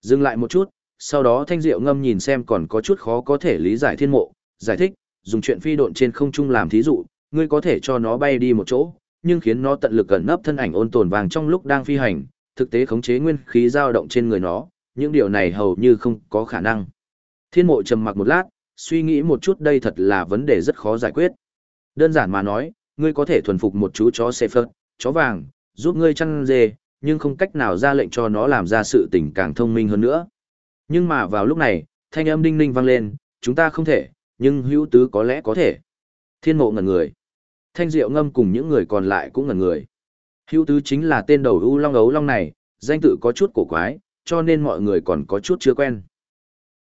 Dừng lại một chút, sau đó thanh diệu ngâm nhìn xem còn có chút khó có thể lý giải thiên mộ, giải thích, dùng chuyện phi độn trên không trung làm thí dụ, ngươi có thể cho nó bay đi một chỗ, nhưng khiến nó tận lực gần nấp thân ảnh ôn tồn vàng trong lúc đang phi hành, thực tế khống chế nguyên khí dao động trên người nó, những điều này hầu như không có khả năng. Thiên mộ trầm mặc một lát, suy nghĩ một chút đây thật là vấn đề rất khó giải quyết. Đơn giản mà nói, ngươi có thể thuần phục một chú chó xe chó vàng, giúp ngươi chăn dê, nhưng không cách nào ra lệnh cho nó làm ra sự tình càng thông minh hơn nữa. Nhưng mà vào lúc này, thanh âm đinh ninh vang lên, chúng ta không thể, nhưng hữu tứ có lẽ có thể. Thiên mộ ngẩn người. Thanh diệu ngâm cùng những người còn lại cũng ngẩn người. Hữu tứ chính là tên đầu u long ấu long này, danh tự có chút cổ quái, cho nên mọi người còn có chút chưa quen.